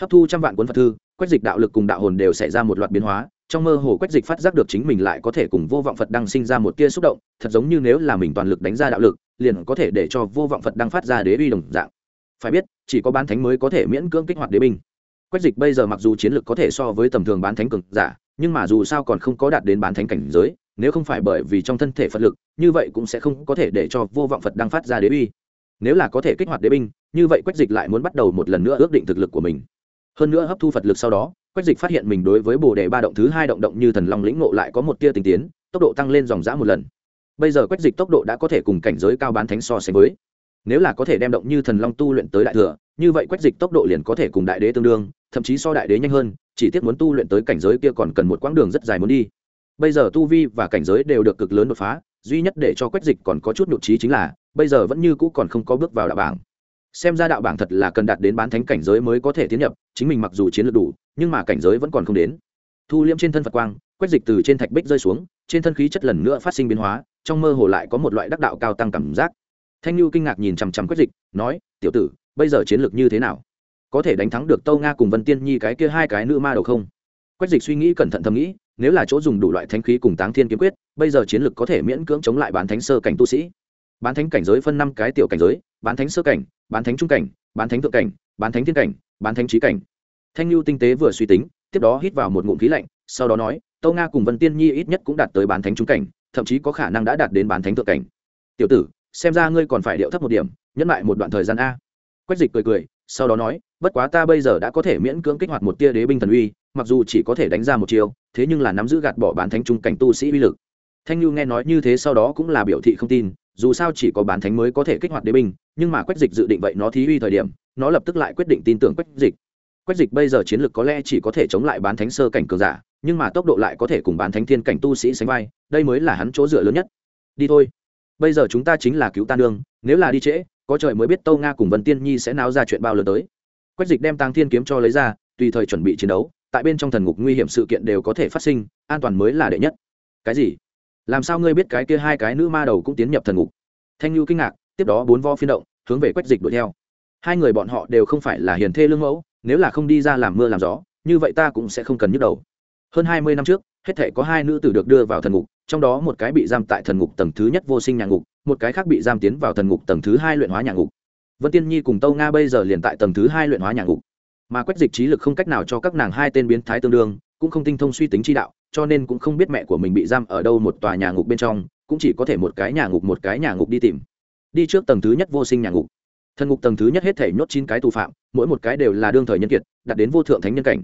hấp thu trăm vạn cuốn phật thư quách dịch đạo lực cùng đạo hồn đều xảy ra một loạt biến hóa. Trong mơ hồ quách dịch phát giác được chính mình lại có thể cùng vô vọng phật đăng sinh ra một tia xúc động, thật giống như nếu là mình toàn lực đánh ra đạo lực, liền có thể để cho vô vọng phật đăng phát ra đế uy đồng dạng. Phải biết, chỉ có bán thánh mới có thể miễn cưỡng kích hoạt đế binh. Quách dịch bây giờ mặc dù chiến lược có thể so với tầm thường bán thánh cực giả, nhưng mà dù sao còn không có đạt đến bán thánh cảnh giới, nếu không phải bởi vì trong thân thể phật lực, như vậy cũng sẽ không có thể để cho vô vọng phật đăng phát ra đế uy. Nếu là có thể kích hoạt đế binh, như vậy quách dịch lại muốn bắt đầu một lần nữa ước định thực lực của mình hơn nữa hấp thu phật lực sau đó, quách dịch phát hiện mình đối với bồ đề ba động thứ hai động động như thần long lĩnh ngộ lại có một tia tình tiến, tốc độ tăng lên dòng dã một lần. Bây giờ quách dịch tốc độ đã có thể cùng cảnh giới cao bán thánh so sánh với. Nếu là có thể đem động như thần long tu luyện tới đại thừa, như vậy quách dịch tốc độ liền có thể cùng đại đế tương đương, thậm chí so đại đế nhanh hơn, chỉ tiếc muốn tu luyện tới cảnh giới kia còn cần một quãng đường rất dài muốn đi. Bây giờ tu vi và cảnh giới đều được cực lớn đột phá, duy nhất để cho quách dịch còn có chút nhụt trí chính là, bây giờ vẫn như cũ còn không có bước vào đạo bảng xem ra đạo bảng thật là cần đạt đến bán thánh cảnh giới mới có thể tiến nhập, chính mình mặc dù chiến lược đủ, nhưng mà cảnh giới vẫn còn không đến. Thu liêm trên thân phật quang, quét dịch từ trên thạch bích rơi xuống, trên thân khí chất lần nữa phát sinh biến hóa, trong mơ hồ lại có một loại đắc đạo cao tăng cảm giác. Thanh lưu kinh ngạc nhìn chằm chằm quét dịch, nói, tiểu tử, bây giờ chiến lược như thế nào? Có thể đánh thắng được tâu nga cùng vân tiên nhi cái kia hai cái nữ ma đầu không? Quách dịch suy nghĩ cẩn thận thầm nghĩ, nếu là chỗ dùng đủ loại thánh khí cùng táng thiên kiếm quyết, bây giờ chiến lược có thể miễn cưỡng chống lại bán thánh sơ cảnh tu sĩ bán thánh cảnh giới phân năm cái tiểu cảnh giới, bán thánh sơ cảnh, bán thánh trung cảnh, bán thánh thượng cảnh, bán thánh thiên cảnh, bán thánh trí cảnh. Thanh lưu tinh tế vừa suy tính, tiếp đó hít vào một ngụm khí lạnh, sau đó nói tâu nga cùng vân tiên nhi ít nhất cũng đạt tới bán thánh trung cảnh, thậm chí có khả năng đã đạt đến bán thánh thượng cảnh. Tiểu tử, xem ra ngươi còn phải điệu thấp một điểm, nhẫn lại một đoạn thời gian a. Quách dịch cười cười, sau đó nói, bất quá ta bây giờ đã có thể miễn cưỡng kích hoạt một tia đế binh thần uy, mặc dù chỉ có thể đánh ra một chiêu, thế nhưng là nắm giữ gạt bỏ bán thánh trung cảnh tu sĩ uy lực. Thanh lưu nghe nói như thế sau đó cũng là biểu thị không tin dù sao chỉ có bán thánh mới có thể kích hoạt đế binh, nhưng mà quách dịch dự định vậy nó thí uy thời điểm, nó lập tức lại quyết định tin tưởng quách dịch. Quách dịch bây giờ chiến lược có lẽ chỉ có thể chống lại bán thánh sơ cảnh cường giả, nhưng mà tốc độ lại có thể cùng bán thánh thiên cảnh tu sĩ sánh vai, đây mới là hắn chỗ dựa lớn nhất. Đi thôi. Bây giờ chúng ta chính là cứu tan đương nếu là đi trễ, có trời mới biết tâu nga cùng vân tiên nhi sẽ náo ra chuyện bao lớn tới. Quách dịch đem tăng thiên kiếm cho lấy ra, tùy thời chuẩn bị chiến đấu, tại bên trong thần ngục nguy hiểm sự kiện đều có thể phát sinh, an toàn mới là đệ nhất. Cái gì? Làm sao ngươi biết cái kia hai cái nữ ma đầu cũng tiến nhập thần ngục? Thanh lưu kinh ngạc, tiếp đó bốn vo phiên động, hướng về quách dịch đuổi theo. Hai người bọn họ đều không phải là hiền thê lương mẫu, nếu là không đi ra làm mưa làm gió, như vậy ta cũng sẽ không cần nhức đầu. Hơn hai mươi năm trước, hết thể có hai nữ tử được đưa vào thần ngục, trong đó một cái bị giam tại thần ngục tầng thứ nhất vô sinh nhà ngục, một cái khác bị giam tiến vào thần ngục tầng thứ hai luyện hóa nhà ngục. Vân tiên nhi cùng tâu nga bây giờ liền tại tầng thứ hai luyện hóa nhà ngục. Mà quách dịch trí lực không cách nào cho các nàng hai tên biến thái tương đương, cũng không tinh thông suy tính chi đạo cho nên cũng không biết mẹ của mình bị giam ở đâu một tòa nhà ngục bên trong, cũng chỉ có thể một cái nhà ngục một cái nhà ngục đi tìm. Đi trước tầng thứ nhất vô sinh nhà ngục. Thần ngục tầng thứ nhất hết thể nhốt chín cái tù phạm, mỗi một cái đều là đương thời nhân kiệt, đặt đến vô thượng thánh nhân cảnh.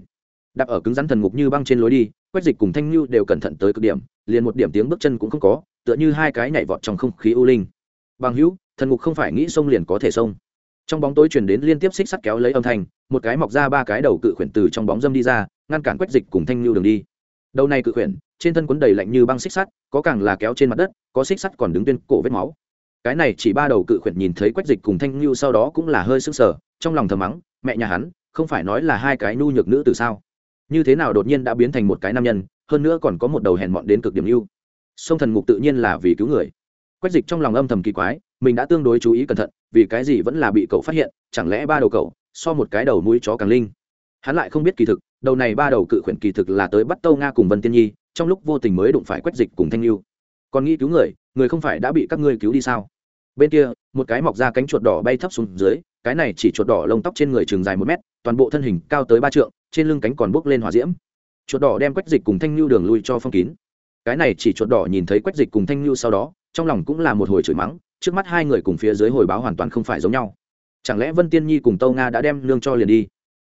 Đặt ở cứng rắn thần ngục như băng trên lối đi, quách dịch cùng thanh lưu đều cẩn thận tới cực điểm, liền một điểm tiếng bước chân cũng không có, tựa như hai cái nhảy vọt trong không khí u linh. Bằng hữu, thần ngục không phải nghĩ sông liền có thể sông trong bóng tối chuyển đến liên tiếp xích sắt kéo lấy âm thanh, một cái mọc ra ba cái đầu cự khuyển từ trong bóng dâm đi ra, ngăn cản quách dịch cùng thanh lưu đường đi đầu này cự khuyển, trên thân quấn đầy lạnh như băng xích sắt, có càng là kéo trên mặt đất, có xích sắt còn đứng tuyên cổ vết máu. Cái này chỉ ba đầu cự khuyển nhìn thấy quách dịch cùng thanh ngưu sau đó cũng là hơi sưng sờ, trong lòng thầm mắng, mẹ nhà hắn, không phải nói là hai cái nhu nhược nữ từ sao? Như thế nào đột nhiên đã biến thành một cái nam nhân, hơn nữa còn có một đầu hèn mọn đến cực điểm yêu sông thần ngục tự nhiên là vì cứu người. Quách dịch trong lòng âm thầm kỳ quái, mình đã tương đối chú ý cẩn thận, vì cái gì vẫn là bị cậu phát hiện, chẳng lẽ ba đầu cậu so một cái đầu mũi chó càng linh? Hắn lại không biết kỳ thực đầu này ba đầu cự khuyển kỳ thực là tới bắt tâu nga cùng vân tiên nhi, trong lúc vô tình mới đụng phải quách dịch cùng thanh lưu. Còn nghĩ cứu người người không phải đã bị các ngươi cứu đi sao? Bên kia, một cái mọc ra cánh chuột đỏ bay thấp xuống dưới, cái này chỉ chuột đỏ lông tóc trên người trường dài một mét, toàn bộ thân hình cao tới ba trượng, trên lưng cánh còn bốc lên hỏa diễm. Chuột đỏ đem quách dịch cùng thanh lưu đường lui cho phong kín. Cái này chỉ chuột đỏ nhìn thấy quách dịch cùng thanh lưu sau đó, trong lòng cũng là một hồi chửi mắng, trước mắt hai người cùng phía dưới hồi báo hoàn toàn không phải giống nhau. Chẳng lẽ vân tiên nhi cùng tâu nga đã đem lương cho liền đi?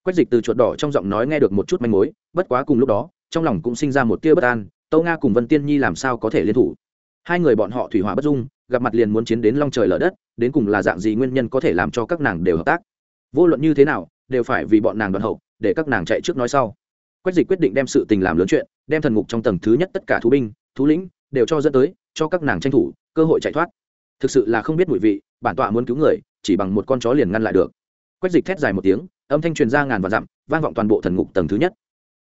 Quách dịch từ chuột đỏ trong giọng nói nghe được một chút manh mối, bất quá cùng lúc đó, trong lòng cũng sinh ra một tia bất an, tâu nga cùng vân tiên nhi làm sao có thể liên thủ? Hai người bọn họ thủy hỏa bất dung, gặp mặt liền muốn chiến đến long trời lở đất, đến cùng là dạng gì nguyên nhân có thể làm cho các nàng đều hợp tác? Vô luận như thế nào, đều phải vì bọn nàng đoàn hậu, để các nàng chạy trước nói sau. Quách dịch quyết định đem sự tình làm lớn chuyện, đem thần ngục trong tầng thứ nhất tất cả thú binh, thú lĩnh đều cho dẫn tới, cho các nàng tranh thủ cơ hội chạy thoát. Thực sự là không biết mùi vị, bản tọa muốn cứu người, chỉ bằng một con chó liền ngăn lại được. Quách dịch thét dài một tiếng âm thanh truyền ra ngàn và dặm, vang vọng toàn bộ thần ngục tầng thứ nhất.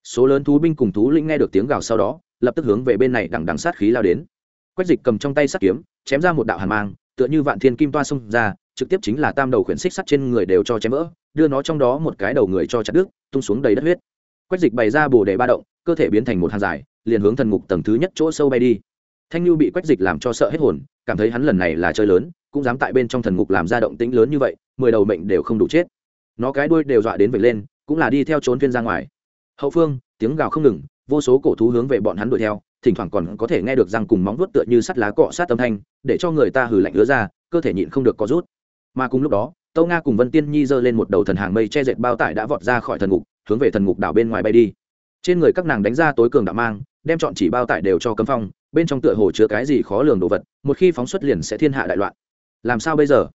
Số lớn thú binh cùng thú lĩnh nghe được tiếng gào sau đó, lập tức hướng về bên này đằng đằng sát khí lao đến. Quách dịch cầm trong tay sắt kiếm, chém ra một đạo hàn mang, tựa như vạn thiên kim toa xông ra, trực tiếp chính là tam đầu khuyển xích sắt trên người đều cho chém vỡ, đưa nó trong đó một cái đầu người cho chặt đứt, tung xuống đầy đất huyết. Quách dịch bày ra bồ đề ba động, cơ thể biến thành một hàng dài, liền hướng thần ngục tầng thứ nhất chỗ sâu bay đi. Thanh lưu bị quách dịch làm cho sợ hết hồn, cảm thấy hắn lần này là chơi lớn, cũng dám tại bên trong thần ngục làm ra động tĩnh lớn như vậy, mười đầu mệnh đều không đủ chết nó cái đuôi đều dọa đến vểnh lên, cũng là đi theo trốn phiên ra ngoài. Hậu phương, tiếng gào không ngừng, vô số cổ thú hướng về bọn hắn đuổi theo, thỉnh thoảng còn có thể nghe được răng cùng móng vuốt tựa như sắt lá cọ sát âm thanh, để cho người ta hừ lạnh ứa ra, cơ thể nhịn không được có rút. Mà cùng lúc đó tâu nga cùng vân tiên nhi giơ lên một đầu thần hàng mây che dệt bao tải đã vọt ra khỏi thần ngục, hướng về thần ngục đảo bên ngoài bay đi. Trên người các nàng đánh ra tối cường đạo mang, đem chọn chỉ bao tải đều cho cấm phong, bên trong tựa hồ chứa cái gì khó lường đồ vật, một khi phóng xuất liền sẽ thiên hạ đại loạn. Làm sao bây giờ?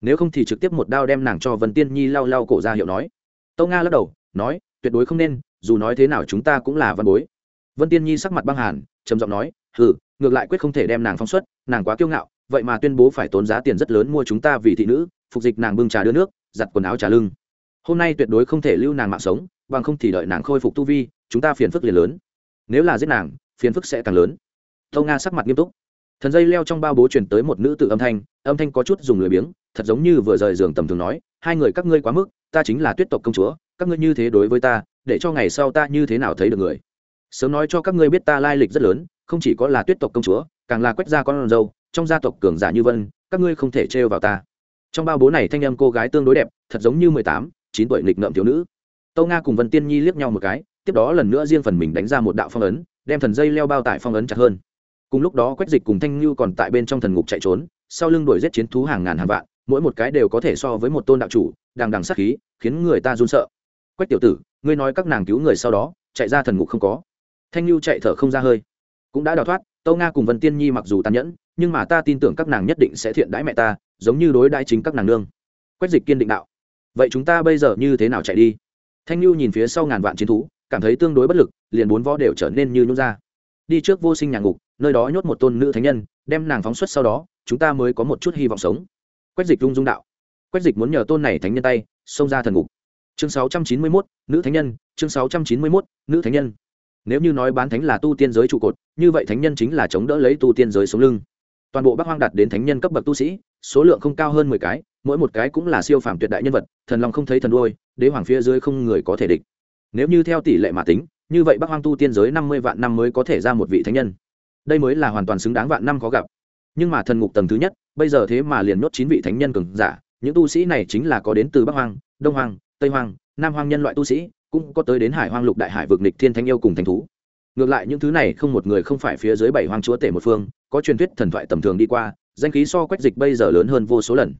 Nếu không thì trực tiếp một đao đem nàng cho vân tiên nhi lau lau cổ ra hiệu nói. Tâu nga lắc đầu, nói, tuyệt đối không nên, dù nói thế nào chúng ta cũng là văn bối. Vân tiên nhi sắc mặt băng hàn, trầm giọng nói, hừ, ngược lại quyết không thể đem nàng phóng xuất, nàng quá kiêu ngạo, vậy mà tuyên bố phải tốn giá tiền rất lớn mua chúng ta vì thị nữ, phục dịch nàng bưng trà đưa nước, giặt quần áo trà lưng. Hôm nay tuyệt đối không thể lưu nàng mạng sống, bằng không thì đợi nàng khôi phục tu vi, chúng ta phiền phức liền lớn. Nếu là giết nàng, phiền phức sẽ càng lớn. Tâu nga sắc mặt nghiêm túc thần dây leo trong bao bố truyền tới một nữ tự âm thanh âm thanh có chút dùng lười biếng, thật giống như vừa rời giường tầm thường nói, hai người các ngươi quá mức, ta chính là tuyết tộc công chúa, các ngươi như thế đối với ta, để cho ngày sau ta như thế nào thấy được người? Sớm nói cho các ngươi biết ta lai lịch rất lớn, không chỉ có là tuyết tộc công chúa, càng là quách gia con dâu, trong gia tộc cường giả như vân, các ngươi không thể trêu vào ta. Trong bao bố này thanh em cô gái tương đối đẹp, thật giống như mười tám, chín tuổi nghịch ngợm thiếu nữ. Tâu nga cùng vân tiên nhi liếc nhau một cái, tiếp đó lần nữa riêng phần mình đánh ra một đạo phong ấn, đem thần dây leo bao tải phong ấn chặt hơn cùng lúc đó quách dịch cùng thanh lưu còn tại bên trong thần ngục chạy trốn, sau lưng đuổi giết chiến thú hàng ngàn hàng vạn, mỗi một cái đều có thể so với một tôn đạo chủ, đằng đằng sát khí, khiến người ta run sợ. Quách tiểu tử, ngươi nói các nàng cứu người sau đó, chạy ra thần ngục không có. Thanh lưu chạy thở không ra hơi. Cũng đã đào thoát, tâu nga cùng vân tiên nhi mặc dù tàn nhẫn, nhưng mà ta tin tưởng các nàng nhất định sẽ thiện đãi mẹ ta, giống như đối đãi chính các nàng nương. Quách dịch kiên định đạo. Vậy chúng ta bây giờ như thế nào chạy đi? Thanh lưu nhìn phía sau ngàn vạn chiến thú, cảm thấy tương đối bất lực, liền bốn võ đều trở nên như nhút ra. Đi trước vô sinh nhà ngục nơi đó nhốt một tôn nữ thánh nhân đem nàng phóng xuất sau đó chúng ta mới có một chút hy vọng sống. Quách dịch rung rung đạo. Quách dịch muốn nhờ tôn này thánh nhân tay xông ra thần ngục. Chương 691, nữ thánh nhân chương 691, nữ thánh nhân. Nếu như nói bán thánh là tu tiên giới trụ cột như vậy thánh nhân chính là chống đỡ lấy tu tiên giới sống lưng. Toàn bộ bắc hoang đạt đến thánh nhân cấp bậc tu sĩ số lượng không cao hơn mười cái mỗi một cái cũng là siêu phàm tuyệt đại nhân vật thần long không thấy thần đôi đế hoàng phía dưới không người có thể địch. Nếu như theo tỷ lệ mà tính như vậy bắc hoang tu tiên giới năm mươi vạn năm mới có thể ra một vị thánh nhân đây mới là hoàn toàn xứng đáng vạn năm khó gặp. Nhưng mà thần ngục tầng thứ nhất, bây giờ thế mà liền nốt chín vị thánh nhân cường giả, những tu sĩ này chính là có đến từ bắc hoang, đông hoang, tây hoang, nam hoang nhân loại tu sĩ, cũng có tới đến hải hoang lục đại hải vực nịch thiên thanh yêu cùng thành thú. Ngược lại những thứ này không một người không phải phía dưới bảy hoang chúa tể một phương, có truyền thuyết thần thoại tầm thường đi qua, danh khí so quách dịch bây giờ lớn hơn vô số lần.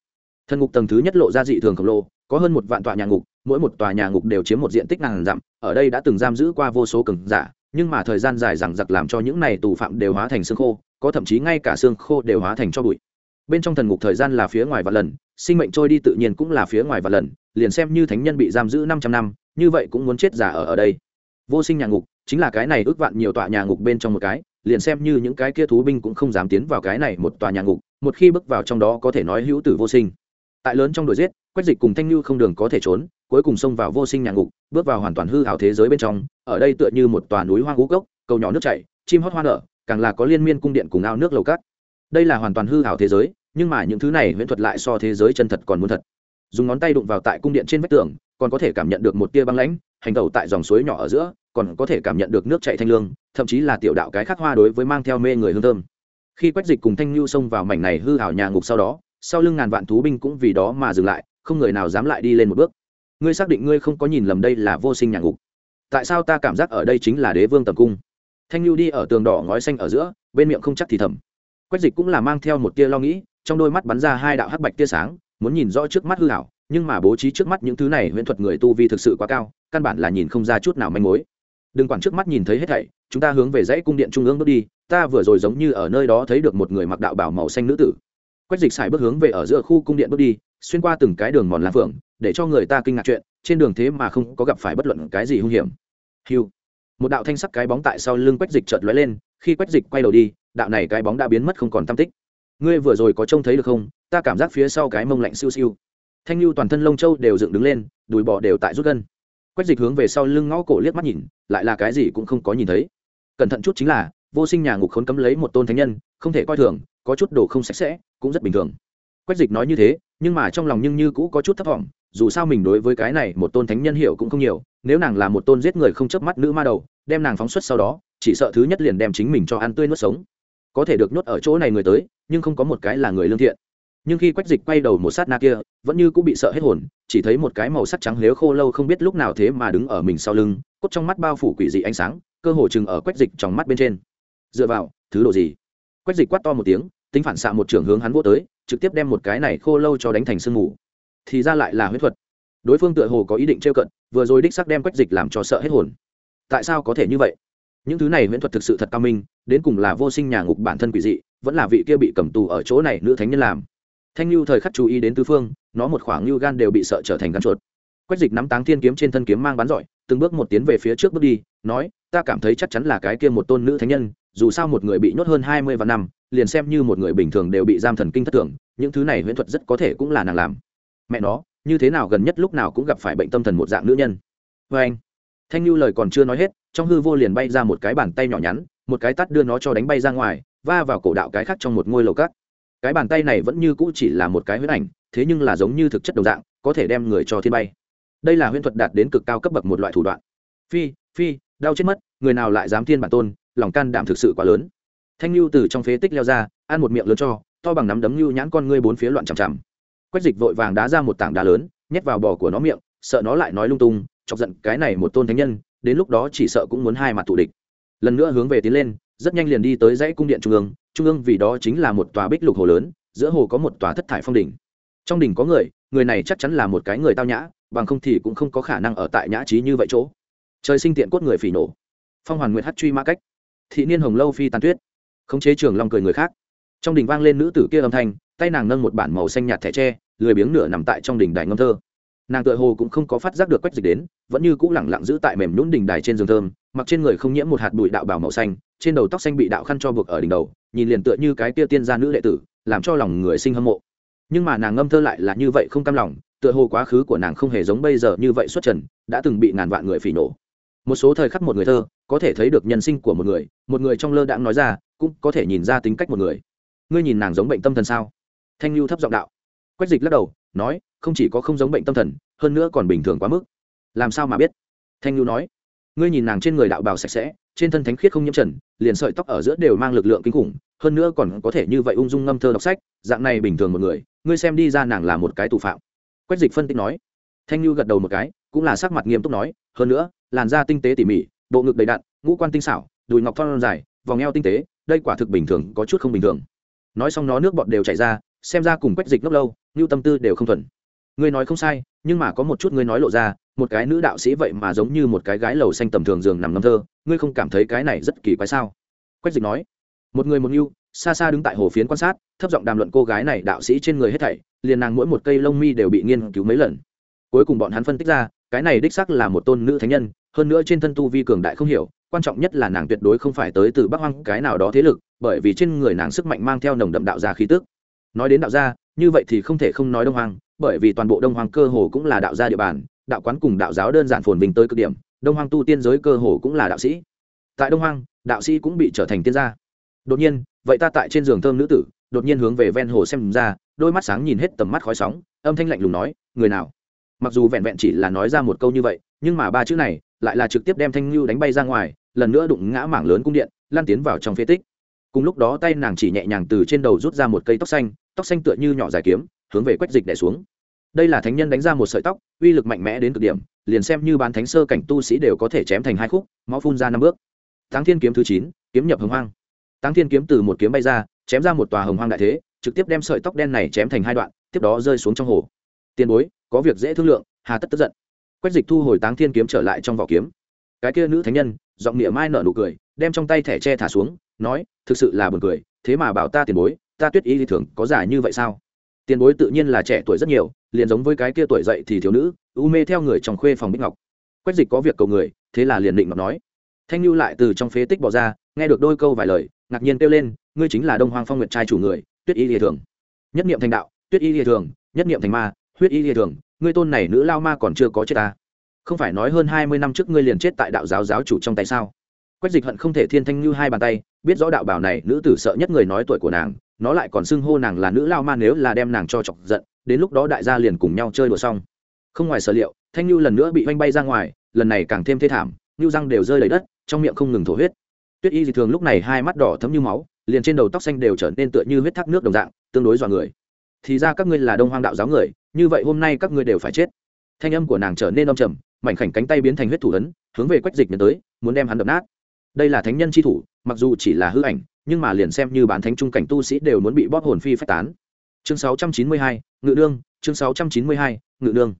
Thần ngục tầng thứ nhất lộ ra dị thường khổng lồ, có hơn một vạn tòa nhà ngục, mỗi một tòa nhà ngục đều chiếm một diện tích ngàn dặm, ở đây đã từng giam giữ qua vô số cường giả nhưng mà thời gian dài rằng giặc làm cho những này tù phạm đều hóa thành xương khô, có thậm chí ngay cả xương khô đều hóa thành cho bụi. Bên trong thần ngục thời gian là phía ngoài và lần, sinh mệnh trôi đi tự nhiên cũng là phía ngoài và lần, liền xem như thánh nhân bị giam giữ năm trăm năm, như vậy cũng muốn chết giả ở ở đây. Vô sinh nhà ngục, chính là cái này ước vạn nhiều tòa nhà ngục bên trong một cái, liền xem như những cái kia thú binh cũng không dám tiến vào cái này một tòa nhà ngục, một khi bước vào trong đó có thể nói hữu tử vô sinh. Tại lớn trong đội giết, quách dịch cùng thanh như không đường có thể trốn cuối cùng xông vào vô sinh nhà ngục, bước vào hoàn toàn hư hảo thế giới bên trong, ở đây tựa như một tòa núi hoang ngũ gốc cầu nhỏ nước chảy, chim hót hoa nở, càng là có liên miên cung điện cùng ao nước lầu cát. Đây là hoàn toàn hư hảo thế giới, nhưng mà những thứ này huyễn thuật lại so thế giới chân thật còn muốn thật. Dùng ngón tay đụng vào tại cung điện trên vách tường, còn có thể cảm nhận được một tia băng lãnh, hành tẩu tại dòng suối nhỏ ở giữa, còn có thể cảm nhận được nước chảy thanh lương, thậm chí là tiểu đạo cái khắc hoa đối với mang theo mê người hương thơm. Khi quách dịch cùng thanh lưu xông vào mảnh này hư hảo nhà ngục sau đó, sau lưng ngàn vạn thú binh cũng vì đó mà dừng lại, không người nào dám lại đi lên một bước ngươi xác định ngươi không có nhìn lầm đây là vô sinh nhà ngục. Tại sao ta cảm giác ở đây chính là đế vương tầm cung? Thanh lưu đi ở tường đỏ ngói xanh ở giữa, bên miệng không chắc thì thầm. Quách dịch cũng là mang theo một tia lo nghĩ, trong đôi mắt bắn ra hai đạo hắc bạch tia sáng, muốn nhìn rõ trước mắt hư hảo nhưng mà bố trí trước mắt những thứ này huyễn thuật người tu vi thực sự quá cao, căn bản là nhìn không ra chút nào manh mối. Đừng quản trước mắt nhìn thấy hết thảy, chúng ta hướng về dãy cung điện trung ương bước đi, ta vừa rồi giống như ở nơi đó thấy được một người mặc đạo bảo màu xanh nữ tử. Quách dịch xài bước hướng về ở giữa khu cung điện bước đi, xuyên qua từng cái đường mòn làm phượng để cho người ta kinh ngạc chuyện, trên đường thế mà không có gặp phải bất luận cái gì hung hiểm. Hiu một đạo thanh sắc cái bóng tại sau lưng quách dịch chợt lóe lên, khi quách dịch quay đầu đi, đạo này cái bóng đã biến mất không còn tam tích. Ngươi vừa rồi có trông thấy được không? Ta cảm giác phía sau cái mông lạnh siêu siêu. Thanh lưu toàn thân lông châu đều dựng đứng lên, đùi bò đều tại rút gân. Quách dịch hướng về sau lưng ngõ cổ liếc mắt nhìn, lại là cái gì cũng không có nhìn thấy. Cẩn thận chút chính là, vô sinh nhà ngục khốn cấm lấy một tôn thánh nhân, không thể coi thường, có chút đồ không sạch sẽ, cũng rất bình thường. Quách dịch nói như thế, nhưng mà trong lòng nhưng như cũ có chút thấp thỏm dù sao mình đối với cái này một tôn thánh nhân hiểu cũng không nhiều, nếu nàng là một tôn giết người không chớp mắt nữ ma đầu, đem nàng phóng xuất sau đó, chỉ sợ thứ nhất liền đem chính mình cho ăn tươi nuốt sống. Có thể được nhốt ở chỗ này người tới, nhưng không có một cái là người lương thiện. Nhưng khi quách dịch quay đầu một sát na kia, vẫn như cũng bị sợ hết hồn, chỉ thấy một cái màu sắc trắng lếu khô lâu không biết lúc nào thế mà đứng ở mình sau lưng, cốt trong mắt bao phủ quỷ dị ánh sáng, cơ hồ chừng ở quách dịch trong mắt bên trên. Dựa vào, thứ đồ gì? Quách dịch quát to một tiếng, tính phản xạ một trưởng hướng hắn vô tới, trực tiếp đem một cái này khô lâu cho đánh thành sương mù thì ra lại là huyết thuật. Đối phương tựa hồ có ý định trêu cận, vừa rồi đích sắc đem quách dịch làm cho sợ hết hồn. Tại sao có thể như vậy? Những thứ này huyễn thuật thực sự thật cao minh, đến cùng là vô sinh nhà ngục bản thân quỷ dị, vẫn là vị kia bị cầm tù ở chỗ này nữ thánh nhân làm. Thanh lưu thời khắc chú ý đến tứ phương, nó một khoảng lưu gan đều bị sợ trở thành gan chuột. Quách dịch nắm táng thiên kiếm trên thân kiếm mang bắn giỏi, từng bước một tiến về phía trước bước đi, nói, ta cảm thấy chắc chắn là cái kia một tôn nữ thánh nhân, dù sao một người bị nhốt hơn hai mươi vạn năm, liền xem như một người bình thường đều bị giam thần kinh thất thường. những thứ này huyễn thuật rất có thể cũng là nàng làm mẹ nó, như thế nào gần nhất lúc nào cũng gặp phải bệnh tâm thần một dạng nữ nhân. Vê anh, thanh lưu lời còn chưa nói hết, trong hư vô liền bay ra một cái bàn tay nhỏ nhắn, một cái tắt đưa nó cho đánh bay ra ngoài, va vào cổ đạo cái khác trong một ngôi lầu cát. Cái bàn tay này vẫn như cũ chỉ là một cái huyết ảnh, thế nhưng là giống như thực chất đồng dạng, có thể đem người cho thiên bay. Đây là huyễn thuật đạt đến cực cao cấp bậc một loại thủ đoạn. Phi phi, đau chết mất, người nào lại dám thiên bản tôn, lòng can đảm thực sự quá lớn. Thanh lưu từ trong phế tích leo ra, ăn một miệng lớn cho, to bằng nắm đấm lưu nhãn con ngươi bốn phía loạn chằm chằm quách dịch vội vàng đá ra một tảng đá lớn, nhét vào bò của nó miệng, sợ nó lại nói lung tung, chọc giận cái này một tôn thánh nhân, đến lúc đó chỉ sợ cũng muốn hai mặt thù địch. Lần nữa hướng về tiến lên, rất nhanh liền đi tới dãy cung điện trung ương trung ương vì đó chính là một tòa bích lục hồ lớn, giữa hồ có một tòa thất thải phong đỉnh. Trong đỉnh có người người này chắc chắn là một cái người tao nhã, bằng không thì cũng không có khả năng ở tại nhã trí như vậy chỗ. Trời sinh tiện cốt người phỉ nổ. Phong hoàn nguyệt hát truy mã cách. Thị niên hồng lâu phi tàn tuyết. Khống chế trường long cười người khác. Trong đỉnh vang lên nữ tử kia âm thanh tay nàng nâng một bản màu xanh nhạt thẻ tre, lười biếng nửa nằm tại trong đỉnh đài ngâm thơ. Nàng tựa hồ cũng không có phát giác được quách dịch đến, vẫn như cũng lẳng lặng giữ tại mềm nhún đỉnh đài trên giường thơm, mặc trên người không nhiễm một hạt bụi đạo bào màu xanh, trên đầu tóc xanh bị đạo khăn cho buộc ở đỉnh đầu, nhìn liền tựa như cái tia tiên gia nữ đệ tử, làm cho lòng người sinh hâm mộ. Nhưng mà nàng ngâm thơ lại là như vậy không cam lòng, tựa hồ quá khứ của nàng không hề giống bây giờ như vậy xuất trần, đã từng bị ngàn vạn người phỉ nổ một số thời khắc một người thơ, có thể thấy được nhân sinh của một người một người trong lơ đãng nói ra, cũng có thể nhìn ra tính cách một người. Ngươi nhìn nàng giống bệnh tâm thần sao? Thanh lưu thấp giọng đạo. Quách dịch lắc đầu, nói, không chỉ có không giống bệnh tâm thần, hơn nữa còn bình thường quá mức. Làm sao mà biết? Thanh lưu nói. Ngươi nhìn nàng trên người đạo bào sạch sẽ, trên thân thánh khiết không nhiễm trần, liền sợi tóc ở giữa đều mang lực lượng kinh khủng, hơn nữa còn có thể như vậy ung dung ngâm thơ đọc sách, dạng này bình thường một người, ngươi xem đi ra nàng là một cái tù phạm. Quách dịch phân tích nói. Thanh lưu gật đầu một cái, cũng là sắc mặt nghiêm túc nói, hơn nữa, làn da tinh tế tỉ mỉ, bộ ngực đầy đặn, ngũ quan tinh xảo, đùi ngọc thon dài, vòng eo tinh tế, đây quả thực bình thường, có chút không bình thường. Nói xong nó nước bọt đều chảy ra xem ra cùng quách dịch ngốc lâu như tâm tư đều không thuần. Ngươi nói không sai, nhưng mà có một chút ngươi nói lộ ra, một cái nữ đạo sĩ vậy mà giống như một cái gái lầu xanh tầm thường giường nằm ngâm thơ, ngươi không cảm thấy cái này rất kỳ quái sao? Quách dịch nói, một người một ngưu, xa xa đứng tại hồ phiến quan sát, thấp giọng đàm luận cô gái này đạo sĩ trên người hết thảy, liền nàng mỗi một cây lông mi đều bị nghiên cứu mấy lần. Cuối cùng bọn hắn phân tích ra, cái này đích xác là một tôn nữ thánh nhân, hơn nữa trên thân tu vi cường đại không hiểu, quan trọng nhất là nàng tuyệt đối không phải tới từ bắc hoang cái nào đó thế lực, bởi vì trên người nàng sức mạnh mang theo nồng đậm đạo gia khí tức nói đến đạo gia, như vậy thì không thể không nói đông hoàng bởi vì toàn bộ đông hoàng cơ hồ cũng là đạo gia địa bàn, đạo quán cùng đạo giáo đơn giản phồn vinh tới cực điểm, đông hoàng tu tiên giới cơ hồ cũng là đạo sĩ. Tại đông hoàng đạo sĩ cũng bị trở thành tiên gia. Đột nhiên, vậy ta tại trên giường thơm nữ tử, đột nhiên hướng về ven hồ xem ra, đôi mắt sáng nhìn hết tầm mắt khói sóng, âm thanh lạnh lùng nói, người nào? Mặc dù vẹn vẹn chỉ là nói ra một câu như vậy, nhưng mà ba chữ này lại là trực tiếp đem thanh lưu đánh bay ra ngoài, lần nữa đụng ngã mảng lớn cung điện, lan tiến vào trong phế tích cùng lúc đó tay nàng chỉ nhẹ nhàng từ trên đầu rút ra một cây tóc xanh tóc xanh tựa như nhỏ dài kiếm, hướng về quách dịch đẻ xuống. Đây là thánh nhân đánh ra một sợi tóc, uy lực mạnh mẽ đến cực điểm, liền xem như bán thánh sơ cảnh tu sĩ đều có thể chém thành hai khúc, máu phun ra năm bước. Táng thiên kiếm thứ chín, kiếm nhập hồng hoang. Táng thiên kiếm từ một kiếm bay ra, chém ra một tòa hồng hoang đại thế, trực tiếp đem sợi tóc đen này chém thành hai đoạn, tiếp đó rơi xuống trong hồ. Tiền bối, có việc dễ thương lượng, hà tất tức giận. Quách dịch thu hồi táng thiên kiếm trở lại trong vỏ kiếm. Cái kia nữ thánh nhân giọng nghĩa mai nở nụ cười, đem trong tay thẻ tre thả xuống, nói, thực sự là buồn cười, thế mà bảo ta tiền bối, ta tuyết y thì thường có giả như vậy sao? Tiền bối tự nhiên là trẻ tuổi rất nhiều, liền giống với cái kia tuổi dậy thì thiếu nữ, u mê theo người trong khuê phòng bích ngọc. Quách dịch có việc cầu người, thế là liền định ngọc nói. Thanh lưu lại từ trong phế tích bỏ ra, nghe được đôi câu vài lời, ngạc nhiên kêu lên, ngươi chính là đông hoàng phong nguyệt trai chủ người, tuyết y lìa thường. Nhất niệm thành đạo, tuyết y lìa thường, nhất niệm thành ma, huyết y lìa thường, ngươi tôn này nữ lao ma còn chưa có chết ta không phải nói hơn hai mươi năm trước ngươi liền chết tại đạo giáo giáo chủ trong tay sao? Quách dịch hận không thể thiên thanh như hai bàn tay, biết rõ đạo bảo này nữ tử sợ nhất người nói tuổi của nàng, nó lại còn xưng hô nàng là nữ lao ma nếu là đem nàng cho chọc giận, đến lúc đó đại gia liền cùng nhau chơi đùa xong. Không ngoài sở liệu, thanh như lần nữa bị oanh bay ra ngoài, lần này càng thêm thê thảm như răng đều rơi lấy đất, trong miệng không ngừng thổ huyết. Tuyết y dị thường lúc này hai mắt đỏ thấm như máu, liền trên đầu tóc xanh đều trở nên tựa như huyết thác nước đồng dạng, tương đối dọa người. Thì ra các ngươi là đông hoang đạo giáo người, như vậy hôm nay các ngươi đều phải chết. Thanh âm của nàng trở nên âm trầm mảnh khảnh cánh tay biến thành huyết thủ ấn hướng về quách dịch nhấn tới muốn đem hắn đập nát. Đây là thánh nhân chi thủ mặc dù chỉ là hư ảnh nhưng mà liền xem như bán thánh trung cảnh tu sĩ đều muốn bị bóp hồn phi phách tán. Chương 692, ngự đương chương 692, ngự đương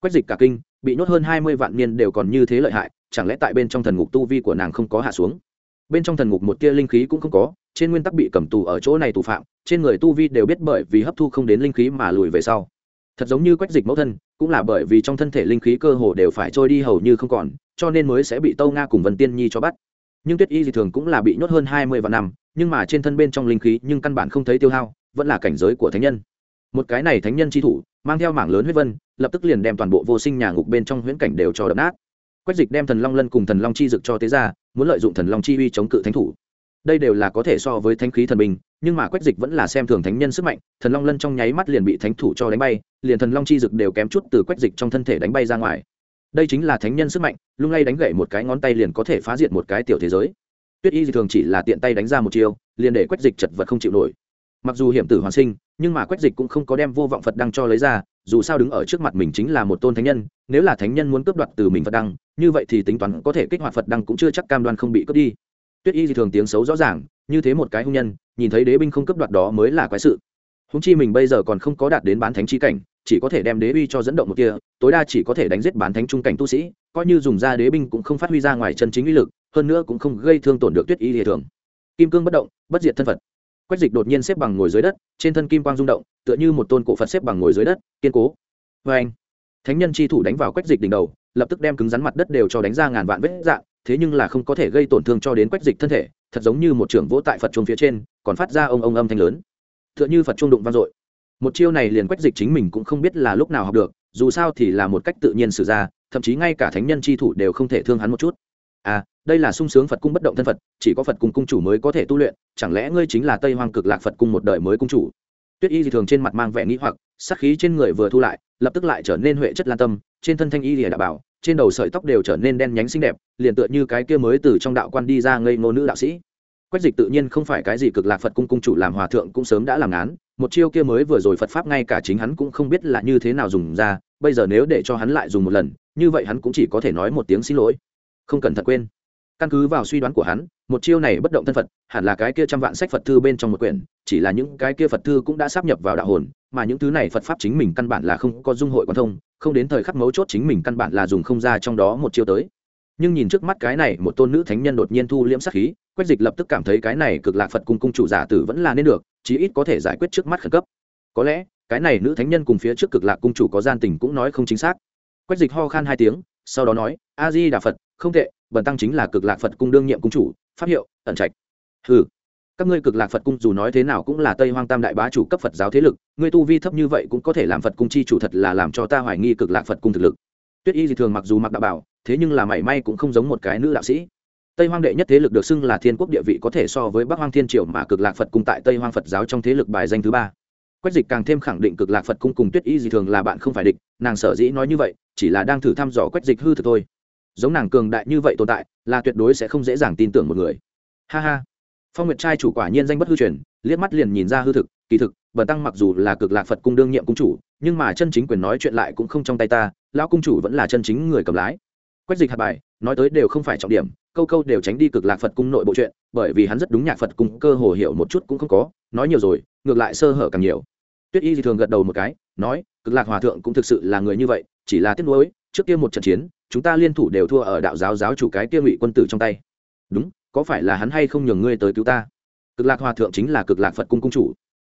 quách dịch cả kinh bị nhốt hơn hai mươi vạn niên đều còn như thế lợi hại chẳng lẽ tại bên trong thần ngục tu vi của nàng không có hạ xuống? Bên trong thần ngục một tia linh khí cũng không có trên nguyên tắc bị cầm tù ở chỗ này tù phạm trên người tu vi đều biết bởi vì hấp thu không đến linh khí mà lùi về sau thật giống như quách dịch mẫu thân, cũng là bởi vì trong thân thể linh khí cơ hồ đều phải trôi đi hầu như không còn, cho nên mới sẽ bị tâu nga cùng vân tiên nhi cho bắt. Nhưng tuyết y dị thường cũng là bị nhốt hơn hai mươi vạn năm, nhưng mà trên thân bên trong linh khí nhưng căn bản không thấy tiêu hao, vẫn là cảnh giới của thánh nhân. Một cái này thánh nhân chi thủ, mang theo mảng lớn huyết vân, lập tức liền đem toàn bộ vô sinh nhà ngục bên trong huyễn cảnh đều cho đập nát. Quách dịch đem thần long lân cùng thần long chi dực cho tế ra muốn lợi dụng thần long chi uy chống cự thánh thủ đây đều là có thể so với thánh khí thần binh nhưng mà quách dịch vẫn là xem thường thánh nhân sức mạnh, thần long lân trong nháy mắt liền bị thánh thủ cho đánh bay, liền thần long chi dực đều kém chút từ quách dịch trong thân thể đánh bay ra ngoài. Đây chính là thánh nhân sức mạnh, lung lay đánh gậy một cái ngón tay liền có thể phá diệt một cái tiểu thế giới. Tuyết y thường chỉ là tiện tay đánh ra một chiêu, liền để quách dịch chật vật không chịu nổi. Mặc dù hiểm tử hoàn sinh, nhưng mà quách dịch cũng không có đem vô vọng phật đăng cho lấy ra, dù sao đứng ở trước mặt mình chính là một tôn thánh nhân, nếu là thánh nhân muốn cướp đoạt từ mình phật đăng, như vậy thì tính toán có thể kích hoạt phật đăng cũng chưa chắc cam đoan không bị cướp đi tuyết y thì thường tiếng xấu rõ ràng, như thế một cái hung nhân, nhìn thấy đế binh không cấp đoạt đó mới là quái sự. Húng chi mình bây giờ còn không có đạt đến bán thánh chi cảnh, chỉ có thể đem đế uy cho dẫn động một kia, tối đa chỉ có thể đánh giết bán thánh trung cảnh tu sĩ, coi như dùng ra đế binh cũng không phát huy ra ngoài chân chính uy lực, hơn nữa cũng không gây thương tổn được tuyết y hệ thường. Kim cương bất động, bất diệt thân phật. Quách dịch đột nhiên xếp bằng ngồi dưới đất, trên thân kim quang rung động, tựa như một tôn cổ phật xếp bằng ngồi dưới đất, kiên cố. Vê anh thánh nhân chi thủ đánh vào quách dịch đỉnh đầu, lập tức đem cứng rắn mặt đất đều cho đánh ra ngàn vạn vết dạng thế nhưng là không có thể gây tổn thương cho đến quách dịch thân thể, thật giống như một trưởng vỗ tại phật chuông phía trên, còn phát ra ông ông âm thanh lớn. Tựa như phật chuông đụng vang dội. Một chiêu này liền quách dịch chính mình cũng không biết là lúc nào học được, dù sao thì là một cách tự nhiên xử ra, thậm chí ngay cả thánh nhân chi thủ đều không thể thương hắn một chút. À đây là sung sướng phật cung bất động thân phật, chỉ có phật cung cung chủ mới có thể tu luyện, chẳng lẽ ngươi chính là tây hoang cực lạc phật cung một đời mới cung chủ? Tuyết y dị thường trên mặt mang vẻ nghĩ hoặc, sắc khí trên người vừa thu lại, lập tức lại trở nên huệ chất lan tâm, trên thân thanh y lìa đã bảo trên đầu sợi tóc đều trở nên đen nhánh xinh đẹp, liền tựa như cái kia mới từ trong đạo quan đi ra ngây ngô nữ đạo sĩ. Quách dịch tự nhiên không phải cái gì cực lạc phật cung cung chủ làm hòa thượng cũng sớm đã làm án, một chiêu kia mới vừa rồi phật pháp ngay cả chính hắn cũng không biết là như thế nào dùng ra, bây giờ nếu để cho hắn lại dùng một lần, như vậy hắn cũng chỉ có thể nói một tiếng xin lỗi. Không cần thật quên căn cứ vào suy đoán của hắn, một chiêu này bất động thân phật, hẳn là cái kia trăm vạn sách phật thư bên trong một quyển, chỉ là những cái kia phật thư cũng đã sắp nhập vào đạo hồn, mà những thứ này phật pháp chính mình căn bản là không có dung hội quan thông, không đến thời khắc mấu chốt chính mình căn bản là dùng không ra trong đó một chiêu tới. Nhưng nhìn trước mắt cái này, một tôn nữ thánh nhân đột nhiên thu liễm sát khí, quách dịch lập tức cảm thấy cái này cực lạc phật cung cung chủ giả tử vẫn là nên được, chí ít có thể giải quyết trước mắt khẩn cấp. Có lẽ, cái này nữ thánh nhân cùng phía trước cực lạc cung chủ có gian tình cũng nói không chính xác. Quách dịch ho khan hai tiếng, sau đó nói, a di đà phật, không tệ bần tăng chính là cực lạc phật cung đương nhiệm cung chủ, pháp hiệu, ẩn trạch. Hừ, các ngươi cực lạc phật cung dù nói thế nào cũng là tây hoang tam đại bá chủ cấp phật giáo thế lực, ngươi tu vi thấp như vậy cũng có thể làm phật cung chi chủ thật là làm cho ta hoài nghi cực lạc phật cung thực lực. Tuyết y thì thường mặc dù mặc đạo bảo, thế nhưng là mảy may cũng không giống một cái nữ đạo sĩ. Tây hoang đệ nhất thế lực được xưng là thiên quốc địa vị có thể so với bắc hoang thiên triều mà cực lạc phật cung tại tây hoang phật giáo trong thế lực bài danh thứ ba. Quách dịch càng thêm khẳng định cực lạc phật cung cùng tuyết y dị thường là bạn không phải địch, nàng sở dĩ nói như vậy, chỉ là đang thử thăm dò quách dịch hư thực thôi giống nàng cường đại như vậy tồn tại, là tuyệt đối sẽ không dễ dàng tin tưởng một người. Ha ha. Phong nguyệt trai chủ quả nhiên danh bất hư truyền, liếc mắt liền nhìn ra hư thực, kỳ thực, bần tăng mặc dù là cực lạc phật cung đương nhiệm cung chủ, nhưng mà chân chính quyền nói chuyện lại cũng không trong tay ta, lão cung chủ vẫn là chân chính người cầm lái. Quách dịch hạt bài, nói tới đều không phải trọng điểm, câu câu đều tránh đi cực lạc phật cung nội bộ chuyện, bởi vì hắn rất đúng nhạc phật cung, cơ hồ hiểu một chút cũng không có, nói nhiều rồi, ngược lại sơ hở càng nhiều. Tuyết y thì thường gật đầu một cái, nói, cực lạc hòa thượng cũng thực sự là người như vậy, chỉ là tiếc nuối, trước kia một trận chiến chúng ta liên thủ đều thua ở đạo giáo giáo chủ cái kia ngụy quân tử trong tay. Đúng, có phải là hắn hay không nhường ngươi tới cứu ta? Cực lạc hòa thượng chính là cực lạc phật cung cung chủ.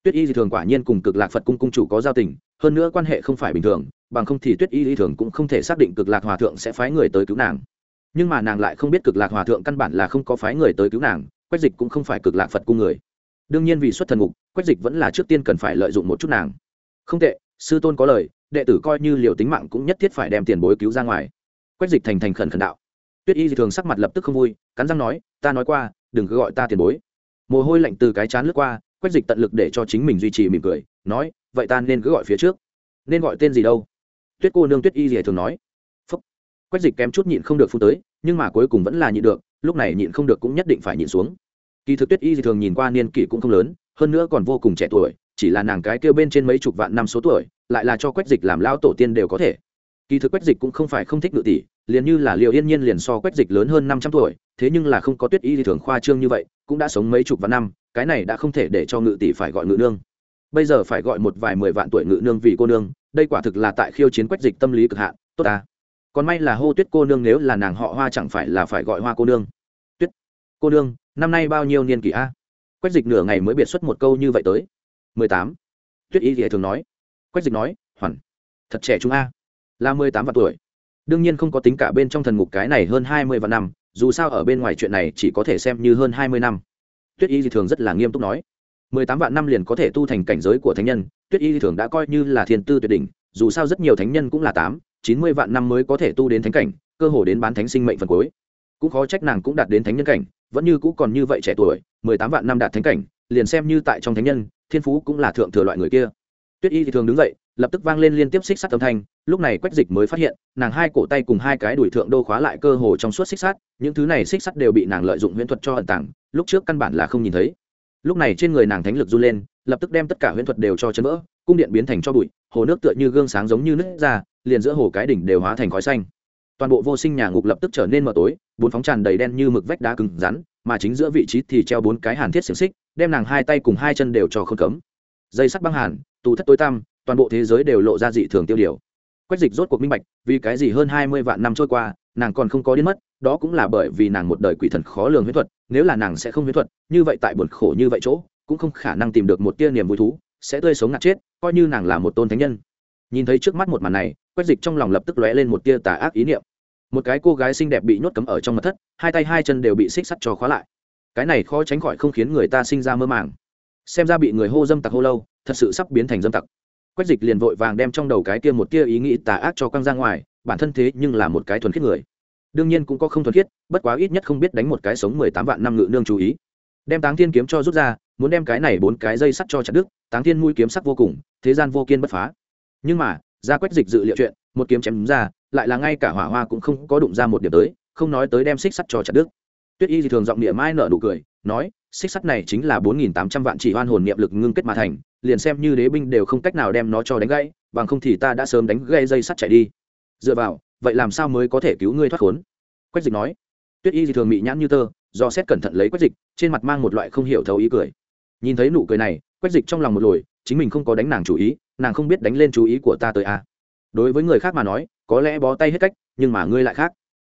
Tuyết y dị thường quả nhiên cùng cực lạc phật cung cung chủ có giao tình, hơn nữa quan hệ không phải bình thường, bằng không thì tuyết y dị thường cũng không thể xác định cực lạc hòa thượng sẽ phái người tới cứu nàng. Nhưng mà nàng lại không biết cực lạc hòa thượng căn bản là không có phái người tới cứu nàng, quách dịch cũng không phải cực lạc phật cung người. Đương nhiên vì xuất thần ngục, quách dịch vẫn là trước tiên cần phải lợi dụng một chút nàng. Không tệ, sư tôn có lời, đệ tử coi như liều tính mạng cũng nhất thiết phải đem tiền bối cứu ra ngoài quách dịch thành thành khẩn khẩn đạo. Tuyết y Dị thường sắc mặt lập tức không vui, cắn răng nói, ta nói qua, đừng cứ gọi ta tiền bối. Mồ hôi lạnh từ cái chán lướt qua, quách dịch tận lực để cho chính mình duy trì mỉm cười, nói, vậy ta nên cứ gọi phía trước. Nên gọi tên gì đâu? Tuyết cô nương tuyết y Dị thường nói. Phúc. Quách dịch kém chút nhịn không được phun tới, nhưng mà cuối cùng vẫn là nhịn được, lúc này nhịn không được cũng nhất định phải nhịn xuống. Kỳ thực tuyết y Dị thường nhìn qua niên kỷ cũng không lớn, hơn nữa còn vô cùng trẻ tuổi, chỉ là nàng cái kêu bên trên mấy chục vạn năm số tuổi, lại là cho quách dịch làm lao tổ tiên đều có thể kỳ thực quách dịch cũng không phải không thích ngự tỷ, liền như là liệu yên nhiên liền so quách dịch lớn hơn năm trăm tuổi, thế nhưng là không có tuyết y thì thường khoa trương như vậy, cũng đã sống mấy chục vạn năm, cái này đã không thể để cho ngự tỷ phải gọi ngự nương. Bây giờ phải gọi một vài mười vạn tuổi ngự nương vì cô nương, đây quả thực là tại khiêu chiến quách dịch tâm lý cực hạn, tốt ta. Còn may là hô tuyết cô nương nếu là nàng họ hoa chẳng phải là phải gọi hoa cô nương. Tuyết cô nương, năm nay bao nhiêu niên kỷ a? Quách dịch nửa ngày mới biệt xuất một câu như vậy tới. Mười tám. Tuyết y thì thường nói. Quách dịch nói, hoàn, thật trẻ chúng a là mười tám vạn tuổi. Đương nhiên không có tính cả bên trong thần ngục cái này hơn hai mươi vạn năm, dù sao ở bên ngoài chuyện này chỉ có thể xem như hơn hai mươi năm. Tuyết y thì thường rất là nghiêm túc nói, mười tám vạn năm liền có thể tu thành cảnh giới của thánh nhân, tuyết y thì thường đã coi như là thiên tư tuyệt đỉnh, dù sao rất nhiều thánh nhân cũng là tám, chín mươi vạn năm mới có thể tu đến thánh cảnh, cơ hồ đến bán thánh sinh mệnh phần cuối. Cũng khó trách nàng cũng đạt đến thánh nhân cảnh, vẫn như cũ còn như vậy trẻ tuổi, mười tám vạn năm đạt thánh cảnh, liền xem như tại trong thánh nhân, thiên phú cũng là thượng thừa loại người kia. Tuyết y thì thường đứng dậy, lập tức vang lên liên tiếp xích sắt âm thanh lúc này quách dịch mới phát hiện, nàng hai cổ tay cùng hai cái đuổi thượng đô khóa lại cơ hồ trong suốt xích sắt, những thứ này xích sắt đều bị nàng lợi dụng huyễn thuật cho ẩn tàng, lúc trước căn bản là không nhìn thấy. Lúc này trên người nàng thánh lực run lên, lập tức đem tất cả huyễn thuật đều cho chấn vỡ, cung điện biến thành cho bụi, hồ nước tựa như gương sáng giống như nước ra, liền giữa hồ cái đỉnh đều hóa thành khói xanh. Toàn bộ vô sinh nhà ngục lập tức trở nên mờ tối, bốn phóng tràn đầy đen như mực vách đá cứng rắn, mà chính giữa vị trí thì treo bốn cái hàn thiết xiềng xích, đem nàng hai tay cùng hai chân đều cho không cấm. Dây sắt băng hàn, tù thất tối tăm, toàn bộ thế giới đều lộ ra dị thường tiêu điều quách dịch rốt cuộc minh bạch, vì cái gì hơn hai mươi vạn năm trôi qua, nàng còn không có đến mất, đó cũng là bởi vì nàng một đời quỷ thần khó lường huyết thuật, nếu là nàng sẽ không huyết thuật, như vậy tại buồn khổ như vậy chỗ, cũng không khả năng tìm được một tia niềm vui thú, sẽ tươi sống ngạt chết, coi như nàng là một tôn thánh nhân. Nhìn thấy trước mắt một màn này, quách dịch trong lòng lập tức lóe lên một tia tà ác ý niệm. Một cái cô gái xinh đẹp bị nhốt cấm ở trong mật thất, hai tay hai chân đều bị xích sắt cho khóa lại. Cái này khó tránh khỏi không khiến người ta sinh ra mơ màng. Xem ra bị người hô dâm tặc hô lâu, thật sự sắp biến thành dâm tặc quách dịch liền vội vàng đem trong đầu cái kia một tia ý nghĩ tà ác cho căng ra ngoài, bản thân thế nhưng là một cái thuần khiết người. Đương nhiên cũng có không thuần khiết, bất quá ít nhất không biết đánh một cái sống mười tám vạn năm ngự nương chú ý. Đem táng thiên kiếm cho rút ra, muốn đem cái này bốn cái dây sắt cho chặt đứt, táng thiên mũi kiếm sắc vô cùng, thế gian vô kiên bất phá. Nhưng mà, ra quách dịch dự liệu chuyện, một kiếm chém ra, lại là ngay cả hỏa hoa cũng không có đụng ra một điểm tới, không nói tới đem xích sắt cho chặt đứt. Tuyết y thì thường giọng địa mai nở nụ cười, nói, xích sắt này chính là bốn nghìn tám trăm vạn chỉ hoan hồn niệm lực ngưng kết mà thành liền xem như đế binh đều không cách nào đem nó cho đánh gãy, bằng không thì ta đã sớm đánh gãy dây sắt chạy đi. Dựa vào, vậy làm sao mới có thể cứu ngươi thoát khốn? Quách dịch nói. Tuyết y gì thường mị nhãn như tơ, do xét cẩn thận lấy quách dịch, trên mặt mang một loại không hiểu thấu ý cười. Nhìn thấy nụ cười này, quách dịch trong lòng một lồi, chính mình không có đánh nàng chú ý, nàng không biết đánh lên chú ý của ta tới a à. đối với người khác mà nói, có lẽ bó tay hết cách, nhưng mà ngươi lại khác.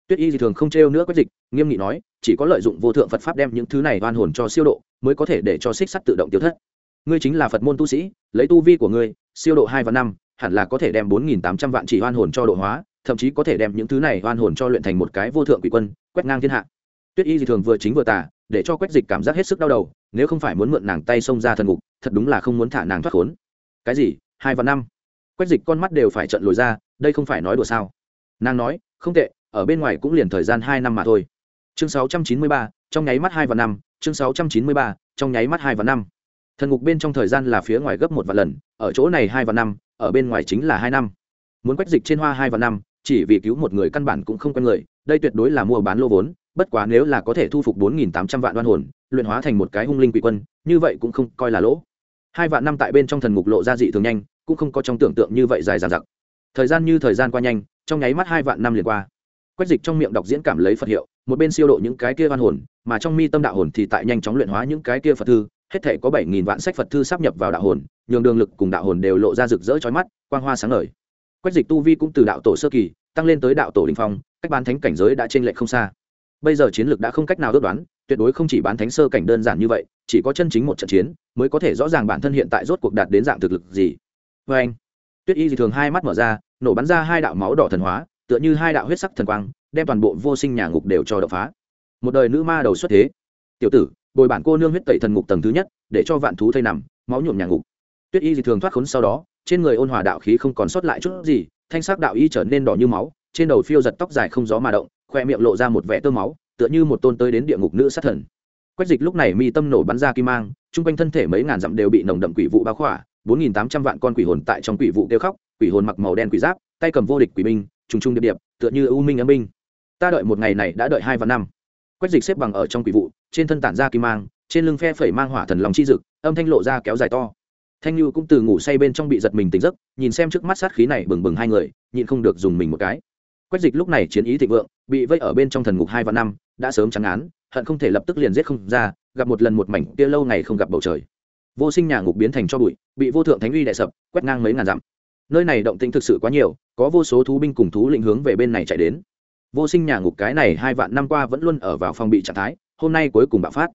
Tuyết y gì thường không trêu nữa quách dịch, nghiêm nghị nói, chỉ có lợi dụng vô thượng phật pháp đem những thứ này oan hồn cho siêu độ, mới có thể để cho xích sắt tự động tiêu thất ngươi chính là phật môn tu sĩ, lấy tu vi của ngươi, siêu độ hai và năm, hẳn là có thể đem bốn nghìn tám trăm vạn chỉ oan hồn cho độ hóa, thậm chí có thể đem những thứ này oan hồn cho luyện thành một cái vô thượng quỷ quân, quét ngang thiên hạ. Tuyết y dị thường vừa chính vừa tả để cho quách dịch cảm giác hết sức đau đầu, nếu không phải muốn mượn nàng tay xông ra thần ngục, thật đúng là không muốn thả nàng thoát khốn. Cái gì? Hai và năm? Quách dịch con mắt đều phải trận lồi ra, đây không phải nói đùa sao? Nàng nói, không tệ, ở bên ngoài cũng liền thời gian hai năm mà thôi. Chương sáu trăm chín mươi ba, trong nháy mắt hai và năm, chương sáu trăm chín mươi ba, trong nháy mắt hai và năm thần ngục bên trong thời gian là phía ngoài gấp một vạn lần, ở chỗ này hai và năm, ở bên ngoài chính là hai năm. Muốn quách dịch trên hoa hai và năm, chỉ vì cứu một người căn bản cũng không quen người, đây tuyệt đối là mua bán lô vốn, bất quá nếu là có thể thu phục bốn nghìn tám trăm vạn đoan hồn, luyện hóa thành một cái hung linh quỷ quân, như vậy cũng không coi là lỗ. Hai vạn năm tại bên trong thần ngục lộ ra dị thường nhanh, cũng không có trong tưởng tượng như vậy dài dàn dặc. Thời gian như thời gian qua nhanh, trong nháy mắt hai vạn năm liền qua. Quách dịch trong miệng đọc diễn cảm lấy phật hiệu, một bên siêu độ những cái kia văn hồn, mà trong mi tâm đạo hồn thì tại nhanh chóng luyện hóa những cái kia phật thư hết thể có bảy nghìn vạn sách phật thư sắp nhập vào đạo hồn, nhường đường lực cùng đạo hồn đều lộ ra rực rỡ chói mắt, quang hoa sáng ngời. Quách dịch tu vi cũng từ đạo tổ sơ kỳ, tăng lên tới đạo tổ đình phong, cách bán thánh cảnh giới đã chênh lệch không xa. Bây giờ chiến lược đã không cách nào ước đoán, tuyệt đối không chỉ bán thánh sơ cảnh đơn giản như vậy, chỉ có chân chính một trận chiến mới có thể rõ ràng bản thân hiện tại rốt cuộc đạt đến dạng thực lực gì. Vê anh, tuyết y dị thường hai mắt mở ra, nổ bắn ra hai đạo máu đỏ thần hóa, tựa như hai đạo huyết sắc thần quang, đem toàn bộ vô sinh nhà ngục đều cho đập phá. Một đời nữ ma đầu xuất thế. Tiểu tử bồi bản cô nương huyết tẩy thần ngục tầng thứ nhất, để cho vạn thú thây nằm, máu nhuộm nhà ngục. Tuyết y dị thường thoát khốn sau đó, trên người ôn hòa đạo khí không còn sót lại chút gì, thanh sắc đạo y trở nên đỏ như máu, trên đầu phiêu giật tóc dài không gió mà động, khoe miệng lộ ra một vẻ tơ máu, tựa như một tôn tới đến địa ngục nữ sát thần. Quách dịch lúc này mi tâm nổ bắn ra kim mang, chung quanh thân thể mấy ngàn dặm đều bị nồng đậm quỷ vụ bao khỏa, bốn nghìn tám trăm vạn con quỷ hồn tại trong quỷ vụ kêu khóc, quỷ hồn mặc màu đen quỷ giáp, tay cầm vô địch quỷ binh, trùng trùng điệp điệp, tựa như ưu minh âm minh ta đợi một ngày này đã đợi hai và năm. Quách dịch xếp bằng ở trong quỷ vụ trên thân tản ra kim mang, trên lưng phe phẩy mang hỏa thần lòng chi dực, âm thanh lộ ra kéo dài to. Thanh lưu cũng từ ngủ say bên trong bị giật mình tỉnh giấc, nhìn xem trước mắt sát khí này bừng bừng hai người, nhịn không được dùng mình một cái. Quách dịch lúc này chiến ý thịnh vượng, bị vây ở bên trong thần ngục hai và năm, đã sớm trắng án, hận không thể lập tức liền giết không ra, gặp một lần một mảnh kia lâu ngày không gặp bầu trời. Vô sinh nhà ngục biến thành cho bụi, bị vô thượng thánh uy đại sập, quét ngang mấy ngàn dặm. Nơi này động tĩnh thực sự quá nhiều, có vô số thú binh cùng thú lĩnh hướng về bên này chạy đến. Vô sinh nhà ngục cái này hai vạn năm qua vẫn luôn ở vào phòng bị trạng thái hôm nay cuối cùng bạo phát.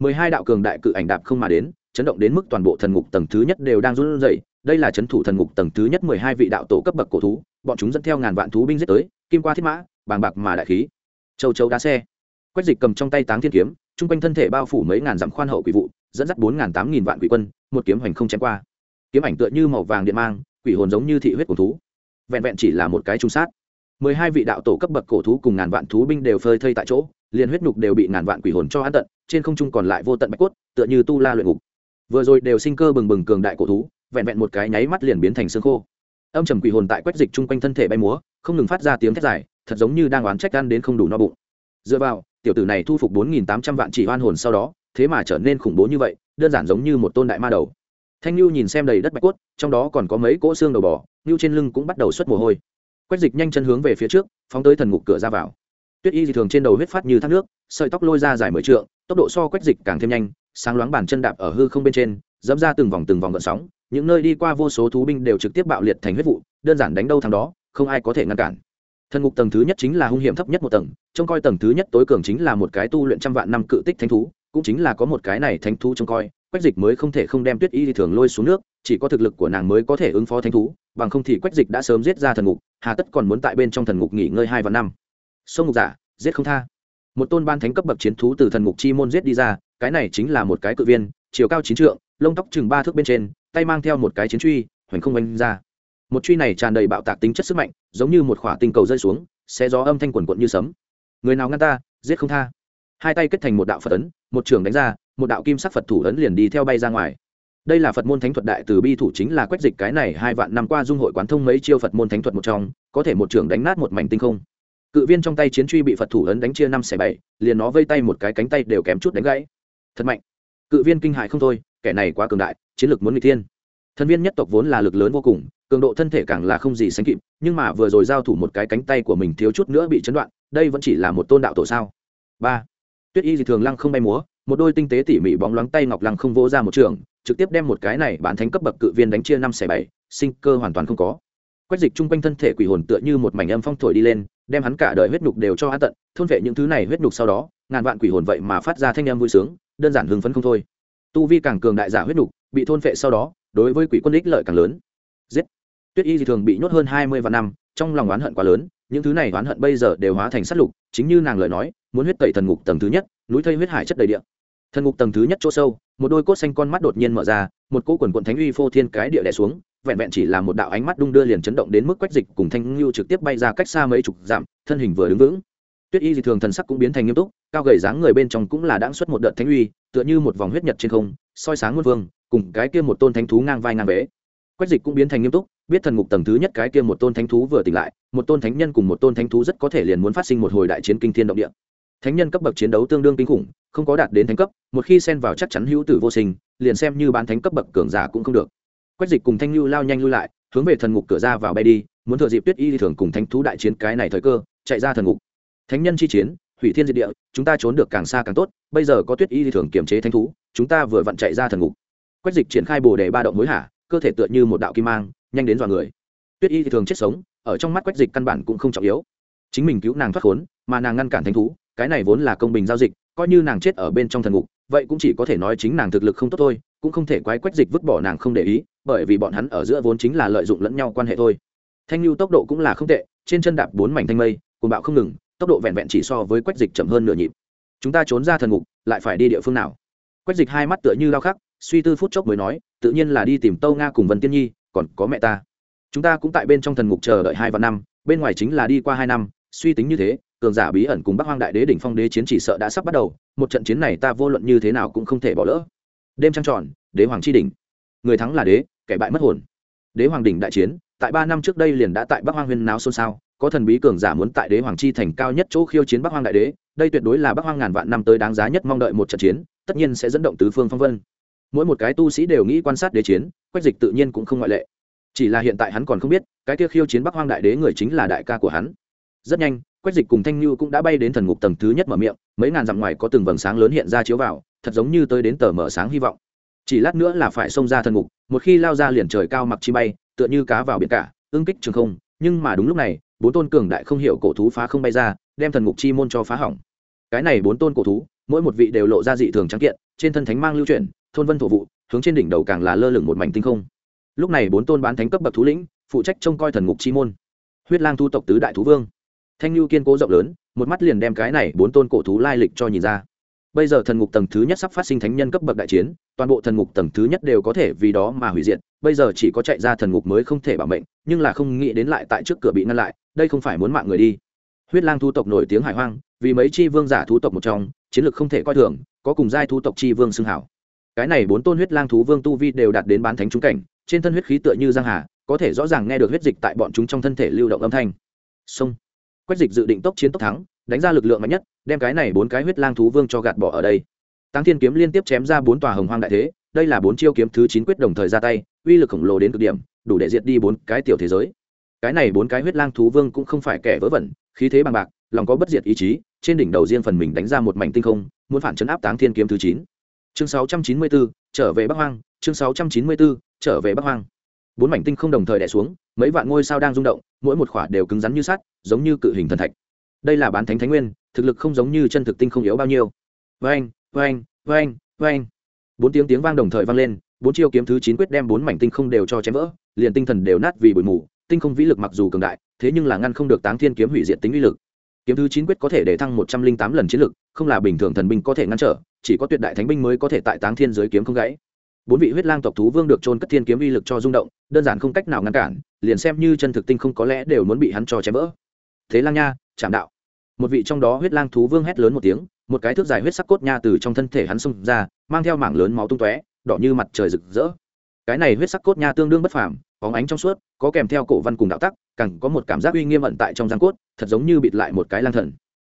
Mười hai đạo cường đại cự ảnh đạp không mà đến, chấn động đến mức toàn bộ thần ngục tầng thứ nhất đều đang run rẩy. Đây là chấn thủ thần ngục tầng thứ nhất mười hai vị đạo tổ cấp bậc cổ thú, bọn chúng dẫn theo ngàn vạn thú binh giết tới, kim qua thiết mã, bàng bạc mà đại khí. Châu châu đá xe. Quách dịch cầm trong tay táng thiên kiếm chung quanh thân thể bao phủ mấy ngàn dặm khoan hậu quỷ vụ, dẫn dắt bốn ngàn tám nghìn vạn quỷ quân, một kiếm hoành không chém qua. Kiếm ảnh tựa như màu vàng điện mang, quỷ hồn giống như thị huyết của thú. Vẹn vẹn chỉ là một cái trung sát. Mười hai vị đạo tổ cấp bậc cổ thú cùng ngàn vạn thú binh đều phơi thây tại chỗ liền huyết nhục đều bị ngàn vạn quỷ hồn cho an tận, trên không trung còn lại vô tận bạch cốt, tựa như tu la luyện ngục. Vừa rồi đều sinh cơ bừng bừng cường đại cổ thú, vẹn vẹn một cái nháy mắt liền biến thành xương khô. Âm trầm quỷ hồn tại quách dịch chung quanh thân thể bay múa, không ngừng phát ra tiếng thét dài, thật giống như đang oán trách ăn đến không đủ no bụng. Dựa vào, tiểu tử này thu phục bốn nghìn tám trăm vạn chỉ hoan hồn sau đó, thế mà trở nên khủng bố như vậy, đơn giản giống như một tôn đại ma đầu. Thanh lưu nhìn xem đầy đất bạch cốt, trong đó còn có mấy cỗ xương đầu bò lưu trên lưng cũng bắt đầu xuất mồ hôi. Quách dịch nhanh chân hướng về phía trước, phóng tới thần ngục cửa ra vào tuyết y dị thường trên đầu huyết phát như thác nước, sợi tóc lôi ra dài mười trượng, tốc độ so quách dịch càng thêm nhanh, sáng loáng bàn chân đạp ở hư không bên trên, dẫm ra từng vòng từng vòng gợn sóng, những nơi đi qua vô số thú binh đều trực tiếp bạo liệt thành huyết vụ, đơn giản đánh đâu thằng đó, không ai có thể ngăn cản. Thần ngục tầng thứ nhất chính là hung hiểm thấp nhất một tầng, trông coi tầng thứ nhất tối cường chính là một cái tu luyện trăm vạn năm cự tích thánh thú, cũng chính là có một cái này thánh thú trông coi, quách dịch mới không thể không đem tuyết y thì thường lôi xuống nước, chỉ có thực lực của nàng mới có thể ứng phó thánh thú, bằng không thì quách dịch đã sớm giết ra thần ngục, hà tất còn muốn tại bên trong thần ngục nghỉ ngơi hai và năm sông ngục giả, giết không tha. Một tôn ban thánh cấp bậc chiến thú từ thần ngục chi môn giết đi ra, cái này chính là một cái cự viên, chiều cao chín trượng, lông tóc chừng ba thước bên trên, tay mang theo một cái chiến truy, hoành không oanh ra. Một truy này tràn đầy bạo tạc tính chất sức mạnh, giống như một khỏa tinh cầu rơi xuống xe gió âm thanh quần quận như sấm. Người nào ngăn ta, giết không tha. Hai tay kết thành một đạo phật ấn, một trường đánh ra, một đạo kim sắc phật thủ ấn liền đi theo bay ra ngoài. Đây là phật môn thánh thuật đại từ bi thủ chính là quét dịch cái này hai vạn năm qua dung hội quán thông mấy chiêu phật môn thánh thuật một trong, có thể một trường đánh nát một mảnh tinh không cự viên trong tay chiến truy bị phật thủ ấn đánh chia năm xẻ bảy, liền nó vây tay một cái cánh tay đều kém chút đánh gãy. Thật mạnh. Cự viên kinh hại không thôi, kẻ này quá cường đại, chiến lược muốn bị thiên. Thân viên nhất tộc vốn là lực lớn vô cùng, cường độ thân thể càng là không gì sánh kịp, nhưng mà vừa rồi giao thủ một cái cánh tay của mình thiếu chút nữa bị chấn đoạn, đây vẫn chỉ là một tôn đạo tổ sao? Ba. Tuyết y dị thường lăng không bay múa, một đôi tinh tế tỉ mỉ bóng loáng tay ngọc lăng không vô ra một trường, trực tiếp đem một cái này bán thánh cấp bậc cự viên đánh chia năm xẻ bảy, sinh cơ hoàn toàn không có quách dịch chung quanh thân thể quỷ hồn tựa như một mảnh âm phong thổi đi lên, đem hắn cả đời huyết nhục đều cho hắn tận, thôn vệ những thứ này huyết nhục sau đó, ngàn vạn quỷ hồn vậy mà phát ra thanh âm vui sướng, đơn giản hưng phấn không thôi. Tu vi càng cường đại giả huyết nhục, bị thôn vệ sau đó, đối với quỷ quân ích lợi càng lớn. Giết! Tuyết y thì thường bị nhốt hơn hai mươi vạn năm, trong lòng oán hận quá lớn, những thứ này oán hận bây giờ đều hóa thành sát lục, chính như nàng lời nói, muốn huyết tẩy thần ngục tầng thứ nhất, núi thây huyết hải chất đầy địa. Thần ngục tầng thứ nhất chỗ sâu, một đôi cốt xanh con mắt đột nhiên mở ra, một cỗ quần quận thánh uy phô thiên cái địa đè xuống vẹn vẹn chỉ là một đạo ánh mắt đung đưa liền chấn động đến mức quách dịch cùng thanh lưu trực tiếp bay ra cách xa mấy chục dặm, thân hình vừa đứng vững. Tuyết y dị thường thần sắc cũng biến thành nghiêm túc, cao gầy dáng người bên trong cũng là đáng xuất một đợt thánh uy, tựa như một vòng huyết nhật trên không, soi sáng muôn vương, cùng cái kia một tôn thánh thú ngang vai ngang vế quách dịch cũng biến thành nghiêm túc, biết thần ngục tầng thứ nhất cái kia một tôn thánh thú vừa tỉnh lại, một tôn thánh nhân cùng một tôn thánh thú rất có thể liền muốn phát sinh một hồi đại chiến kinh thiên động địa. Thánh nhân cấp bậc chiến đấu tương đương kinh khủng, không có đạt đến thánh cấp, một khi xen vào chắc chắn hữu tử vô sinh, liền xem như bán thánh cấp bậc cường giả cũng không được quách dịch cùng thanh lưu lao nhanh lui lại, hướng về thần ngục cửa ra vào bay đi, muốn thừa dịp tuyết y thì thường cùng thánh thú đại chiến cái này thời cơ, chạy ra thần ngục. Thánh nhân chi chiến, hủy thiên diệt địa, chúng ta trốn được càng xa càng tốt, bây giờ có tuyết y thì thường kiềm chế thánh thú, chúng ta vừa vặn chạy ra thần ngục. Quách dịch triển khai bồ đề ba động hối hả, cơ thể tựa như một đạo kim mang, nhanh đến dọa người. Tuyết y thì thường chết sống, ở trong mắt quách dịch căn bản cũng không trọng yếu. Chính mình cứu nàng thoát khốn, mà nàng ngăn cản thánh thú, cái này vốn là công bình giao dịch, coi như nàng chết ở bên trong thần ngục, vậy cũng chỉ có thể nói chính nàng thực lực không tốt thôi, cũng không thể quái quách dịch vứt bỏ nàng không để ý bởi vì bọn hắn ở giữa vốn chính là lợi dụng lẫn nhau quan hệ thôi. Thanh lưu tốc độ cũng là không tệ, trên chân đạp bốn mảnh thanh mây cùng bạo không ngừng, tốc độ vẹn vẹn chỉ so với quách dịch chậm hơn nửa nhịp. Chúng ta trốn ra thần ngục, lại phải đi địa phương nào? Quách dịch hai mắt tựa như lao khắc, suy tư phút chốc mới nói, tự nhiên là đi tìm tâu nga cùng vân tiên nhi, còn có mẹ ta. Chúng ta cũng tại bên trong thần ngục chờ đợi hai vạn năm, bên ngoài chính là đi qua hai năm, suy tính như thế, cường giả bí ẩn cùng bắc hoang đại đế đỉnh phong đế chiến chỉ sợ đã sắp bắt đầu, một trận chiến này ta vô luận như thế nào cũng không thể bỏ lỡ. Đêm trăng tròn, đế hoàng chi đỉnh. Người thắng là đế kẻ bại mất hồn. Đế hoàng đỉnh đại chiến, tại ba năm trước đây liền đã tại bắc hoang huyên náo xôn xao, có thần bí cường giả muốn tại đế hoàng chi thành cao nhất chỗ khiêu chiến bắc hoang đại đế, đây tuyệt đối là bắc hoang ngàn vạn năm tới đáng giá nhất mong đợi một trận chiến, tất nhiên sẽ dẫn động tứ phương phong vân. Mỗi một cái tu sĩ đều nghĩ quan sát đế chiến, quách dịch tự nhiên cũng không ngoại lệ. Chỉ là hiện tại hắn còn không biết, cái kia khiêu chiến bắc hoang đại đế người chính là đại ca của hắn. Rất nhanh, quách dịch cùng thanh như cũng đã bay đến thần ngục tầng thứ nhất mở miệng, mấy ngàn dặm ngoài có từng vầng sáng lớn hiện ra chiếu vào, thật giống như tới đến tờ mở sáng hy vọng chỉ lát nữa là phải xông ra thần ngục, một khi lao ra liền trời cao mặc chi bay, tựa như cá vào biển cả, ưng kích trường không, nhưng mà đúng lúc này, bốn tôn cường đại không hiểu cổ thú phá không bay ra, đem thần ngục chi môn cho phá hỏng. Cái này bốn tôn cổ thú, mỗi một vị đều lộ ra dị thường trắng kiện, trên thân thánh mang lưu chuyển, thôn vân thổ vụ, hướng trên đỉnh đầu càng là lơ lửng một mảnh tinh không. Lúc này bốn tôn bán thánh cấp bậc thú lĩnh, phụ trách trông coi thần ngục chi môn. Huyết lang thu tộc tứ đại thú vương. Thanh lưu kiên cố rộng lớn, một mắt liền đem cái này bốn tôn cổ thú lai lịch cho nhìn ra bây giờ thần ngục tầng thứ nhất sắp phát sinh thánh nhân cấp bậc đại chiến, toàn bộ thần ngục tầng thứ nhất đều có thể vì đó mà hủy diệt. Bây giờ chỉ có chạy ra thần ngục mới không thể bảo mệnh, nhưng là không nghĩ đến lại tại trước cửa bị ngăn lại, đây không phải muốn mạng người đi. Huyết lang thu tộc nổi tiếng hải hoang, vì mấy chi vương giả thú tộc một trong, chiến lược không thể coi thường, có cùng giai thú tộc chi vương xưng hảo. Cái này bốn tôn huyết lang thú vương tu vi đều đạt đến bán thánh trúng cảnh, trên thân huyết khí tựa như giang hà, có thể rõ ràng nghe được huyết dịch tại bọn chúng trong thân thể lưu động âm thanh. Sông quách dịch dự định tốc chiến tốc thắng đánh ra lực lượng mạnh nhất, đem cái này bốn cái huyết lang thú vương cho gạt bỏ ở đây. Tăng thiên kiếm liên tiếp chém ra bốn tòa hồng hoang đại thế, đây là bốn chiêu kiếm thứ chín quyết đồng thời ra tay, uy lực khổng lồ đến cực điểm, đủ để diệt đi bốn cái tiểu thế giới. Cái này bốn cái huyết lang thú vương cũng không phải kẻ vớ vẩn, khí thế bằng bạc, lòng có bất diệt ý chí, trên đỉnh đầu riêng phần mình đánh ra một mảnh tinh không, muốn phản chấn áp táng thiên kiếm thứ chín. Chương sáu trăm chín mươi bốn trở về bắc hoang, chương sáu trăm chín mươi bốn trở về bắc hoang. Bốn mảnh tinh không đồng thời đẻ xuống, mấy vạn ngôi sao đang rung động, mỗi một khỏa đều cứng rắn như sắt, giống như cự hình thần thạch đây là bán thánh thánh nguyên, thực lực không giống như chân thực tinh không yếu bao nhiêu. Vang vang vang vang bốn tiếng tiếng vang đồng thời vang lên, bốn chiêu kiếm thứ chín quyết đem bốn mảnh tinh không đều cho chém vỡ, liền tinh thần đều nát vì bụi mù, tinh không vĩ lực mặc dù cường đại, thế nhưng là ngăn không được táng thiên kiếm hủy diệt tính uy lực. Kiếm thứ chín quyết có thể để thăng một trăm linh tám lần chiến lực, không là bình thường thần binh có thể ngăn trở, chỉ có tuyệt đại thánh binh mới có thể tại táng thiên giới kiếm không gãy. Bốn vị huyết lang tộc thú vương được trôn cất thiên kiếm uy lực cho rung động, đơn giản không cách nào ngăn cản, liền xem như chân thực tinh không có lẽ đều muốn bị hắn cho chém vỡ. Thế lang nha chạm đạo một vị trong đó huyết lang thú vương hét lớn một tiếng, một cái thước dài huyết sắc cốt nha từ trong thân thể hắn xông ra, mang theo mảng lớn máu tung tóe, đỏ như mặt trời rực rỡ. Cái này huyết sắc cốt nha tương đương bất phàm bóng ánh trong suốt, có kèm theo cổ văn cùng đạo tắc, càng có một cảm giác uy nghiêm ẩn tại trong giang cốt, thật giống như bịt lại một cái lang thần.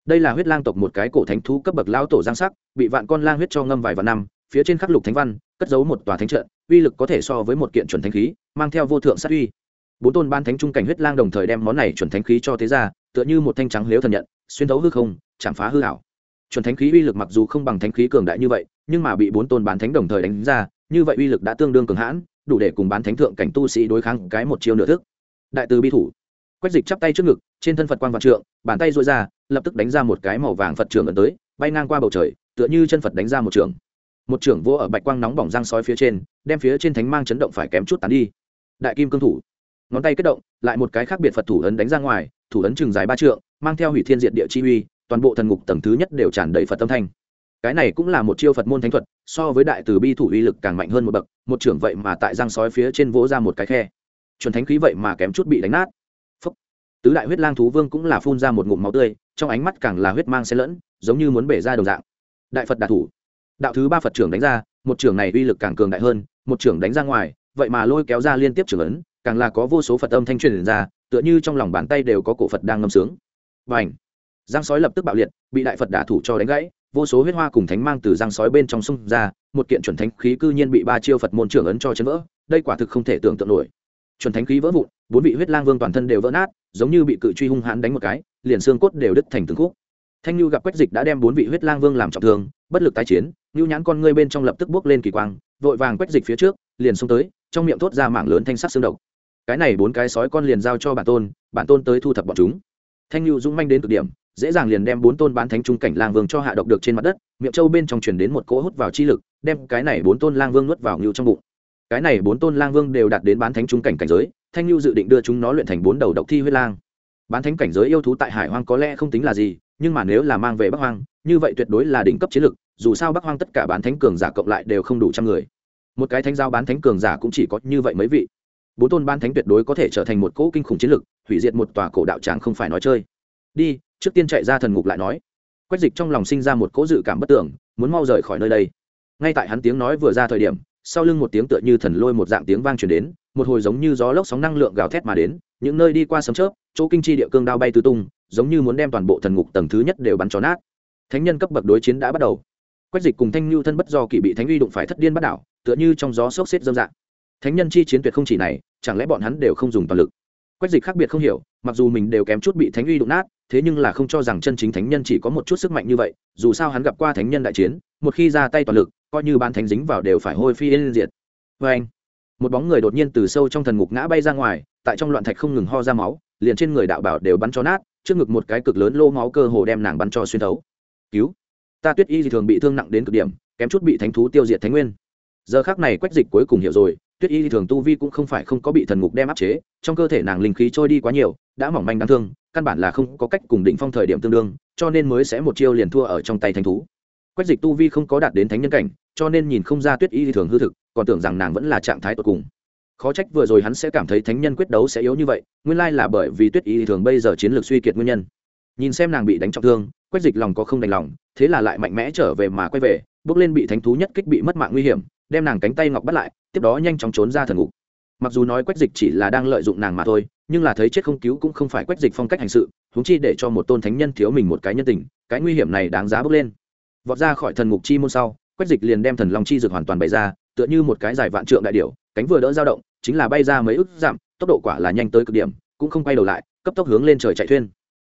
Đây là huyết lang tộc một cái cổ thánh thú cấp bậc lao tổ giang sắc, bị vạn con lang huyết cho ngâm vài vạn năm, phía trên khắc lục thánh văn, cất giấu một tòa thánh trận, uy lực có thể so với một kiện chuẩn thánh khí, mang theo vô thượng sát uy. Bốn tôn ban thánh trung cảnh huyết lang đồng thời đem món này chuẩn thánh khí cho thế ra tựa như một thanh trắng lếu thần nhận xuyên thấu hư không, chạm phá hư hảo chuẩn thánh khí uy lực mặc dù không bằng thánh khí cường đại như vậy, nhưng mà bị bốn tôn bán thánh đồng thời đánh ra, như vậy uy lực đã tương đương cường hãn, đủ để cùng bán thánh thượng cảnh tu sĩ đối kháng cái một chiêu nửa thức. Đại từ bi thủ. Quách dịch chắp tay trước ngực, trên thân phật quan vạn trượng, bàn tay dội ra, lập tức đánh ra một cái màu vàng phật trường ẩn tới, bay ngang qua bầu trời, tựa như chân phật đánh ra một trường. Một trường vô ở bạch quang nóng bỏng răng sói phía trên, đem phía trên thánh mang chấn động phải kém chút tán đi. Đại kim cương thủ. Ngón tay kết động, lại một cái khác biệt phật thủ ấn đánh ra ngoài, thủ ấn chừng dài ba trượng mang theo hủy thiên diện địa chi uy, toàn bộ thần ngục tầng thứ nhất đều tràn đầy phật tâm thanh. Cái này cũng là một chiêu phật môn thánh thuật, so với đại từ bi thủ uy lực càng mạnh hơn một bậc, một trưởng vậy mà tại răng sói phía trên vỗ ra một cái khe. Chuẩn thánh khí vậy mà kém chút bị đánh nát. Phúc. tứ đại huyết lang thú vương cũng là phun ra một ngụm máu tươi, trong ánh mắt càng là huyết mang xen lẫn, giống như muốn bể ra đồng dạng. Đại phật đà thủ. Đạo thứ ba phật trưởng đánh ra, một trưởng này uy lực càng cường đại hơn, một trưởng đánh ra ngoài, vậy mà lôi kéo ra liên tiếp trưởng ấn, càng là có vô số phật âm thanh truyền ra, tựa như trong lòng bàn tay đều có cổ phật đang ngâm sướng và ảnh. Giang sói lập tức bạo liệt, bị đại phật đả thủ cho đánh gãy, vô số huyết hoa cùng thánh mang từ giang sói bên trong sông ra, một kiện chuẩn thánh khí cư nhiên bị ba chiêu phật môn trưởng ấn cho chấn vỡ, đây quả thực không thể tưởng tượng nổi. Chuẩn thánh khí vỡ vụn, bốn vị huyết lang vương toàn thân đều vỡ nát, giống như bị cự truy hung hãn đánh một cái, liền xương cốt đều đứt thành từng khúc. Thanh nhu gặp quách dịch đã đem bốn vị huyết lang vương làm trọng thương, bất lực tái chiến, nhu nhãn con ngươi bên trong lập tức bước lên kỳ quang, vội vàng quách dịch phía trước, liền xông tới, trong miệng thốt ra mảng lớn thanh sắc xương độc. Cái này bốn cái sói con liền giao cho bản tôn bản tôn tới thu thập bọn chúng thanh lưu dũng manh đến cực điểm, dễ dàng liền đem bốn tôn bán thánh trung cảnh lang vương cho hạ độc được trên mặt đất, miệng châu bên trong truyền đến một cỗ hút vào chi lực, đem cái này bốn tôn lang vương nuốt vào ngưu trong bụng. Cái này bốn tôn lang vương đều đạt đến bán thánh trung cảnh cảnh giới, thanh lưu dự định đưa chúng nó luyện thành bốn đầu độc thi huyết lang. Bán thánh cảnh giới yêu thú tại hải hoang có lẽ không tính là gì, nhưng mà nếu là mang về bắc hoang, như vậy tuyệt đối là đỉnh cấp chiến lực, dù sao bắc hoang tất cả bán thánh cường giả cộng lại đều không đủ trăm người. Một cái thánh giao bán thánh cường giả cũng chỉ có như vậy mấy vị bốn tôn ban thánh tuyệt đối có thể trở thành một cỗ kinh khủng chiến lực hủy diệt một tòa cổ đạo tràng không phải nói chơi. Đi, trước tiên chạy ra thần ngục lại nói. Quách dịch trong lòng sinh ra một cỗ dự cảm bất tưởng, muốn mau rời khỏi nơi đây. Ngay tại hắn tiếng nói vừa ra thời điểm, sau lưng một tiếng tựa như thần lôi một dạng tiếng vang truyền đến, một hồi giống như gió lốc sóng năng lượng gào thét mà đến, những nơi đi qua sấm chớp, chỗ kinh chi địa cương đao bay tứ tung, giống như muốn đem toàn bộ thần ngục tầng thứ nhất đều bắn tròn nát. Thánh nhân cấp bậc đối chiến đã bắt đầu. Quách dịch cùng thanh lưu thân bất do kỵ bị thánh uy đụng phải thất điên bắt đảo, tựa như trong gió sốc xếp dâm dạng thánh nhân chi chiến tuyệt không chỉ này, chẳng lẽ bọn hắn đều không dùng toàn lực? Quách dịch khác biệt không hiểu, mặc dù mình đều kém chút bị thánh uy đụng nát, thế nhưng là không cho rằng chân chính thánh nhân chỉ có một chút sức mạnh như vậy, dù sao hắn gặp qua thánh nhân đại chiến, một khi ra tay toàn lực, coi như ban thánh dính vào đều phải hôi phi yên diệt. Vê anh, một bóng người đột nhiên từ sâu trong thần ngục ngã bay ra ngoài, tại trong loạn thạch không ngừng ho ra máu, liền trên người đạo bảo đều bắn cho nát, trước ngực một cái cực lớn lô máu cơ hồ đem nàng bắn cho xuyên thấu. Cứu. Ta tuyết y thì thường bị thương nặng đến cực điểm, kém chút bị thánh thú tiêu diệt thánh nguyên. Giờ khác này quách dịch cuối cùng hiểu rồi tuyết y thường tu vi cũng không phải không có bị thần ngục đem áp chế, trong cơ thể nàng linh khí trôi đi quá nhiều, đã mỏng manh đáng thương, căn bản là không có cách cùng định phong thời điểm tương đương, cho nên mới sẽ một chiêu liền thua ở trong tay thánh thú. Quách dịch tu vi không có đạt đến thánh nhân cảnh, cho nên nhìn không ra tuyết y thường hư thực, còn tưởng rằng nàng vẫn là trạng thái tột cùng. Khó trách vừa rồi hắn sẽ cảm thấy thánh nhân quyết đấu sẽ yếu như vậy, nguyên lai là bởi vì tuyết y thường bây giờ chiến lược suy kiệt nguyên nhân. Nhìn xem nàng bị đánh trọng thương, quách dịch lòng có không đành lòng, thế là lại mạnh mẽ trở về mà quay về, bước lên bị thánh thú nhất kích bị mất mạng nguy hiểm, đem nàng cánh tay ngọc bắt lại tiếp đó nhanh chóng trốn ra thần ngục. Mặc dù nói quách dịch chỉ là đang lợi dụng nàng mà thôi, nhưng là thấy chết không cứu cũng không phải quách dịch phong cách hành sự húng chi để cho một tôn thánh nhân thiếu mình một cái nhân tình, cái nguy hiểm này đáng giá bước lên. Vọt ra khỏi thần ngục chi môn sau, quách dịch liền đem thần long chi dược hoàn toàn bày ra, tựa như một cái giải vạn trượng đại điểu, cánh vừa đỡ dao động, chính là bay ra mấy ức giảm tốc độ quả là nhanh tới cực điểm, cũng không quay đầu lại, cấp tốc hướng lên trời chạy thuyên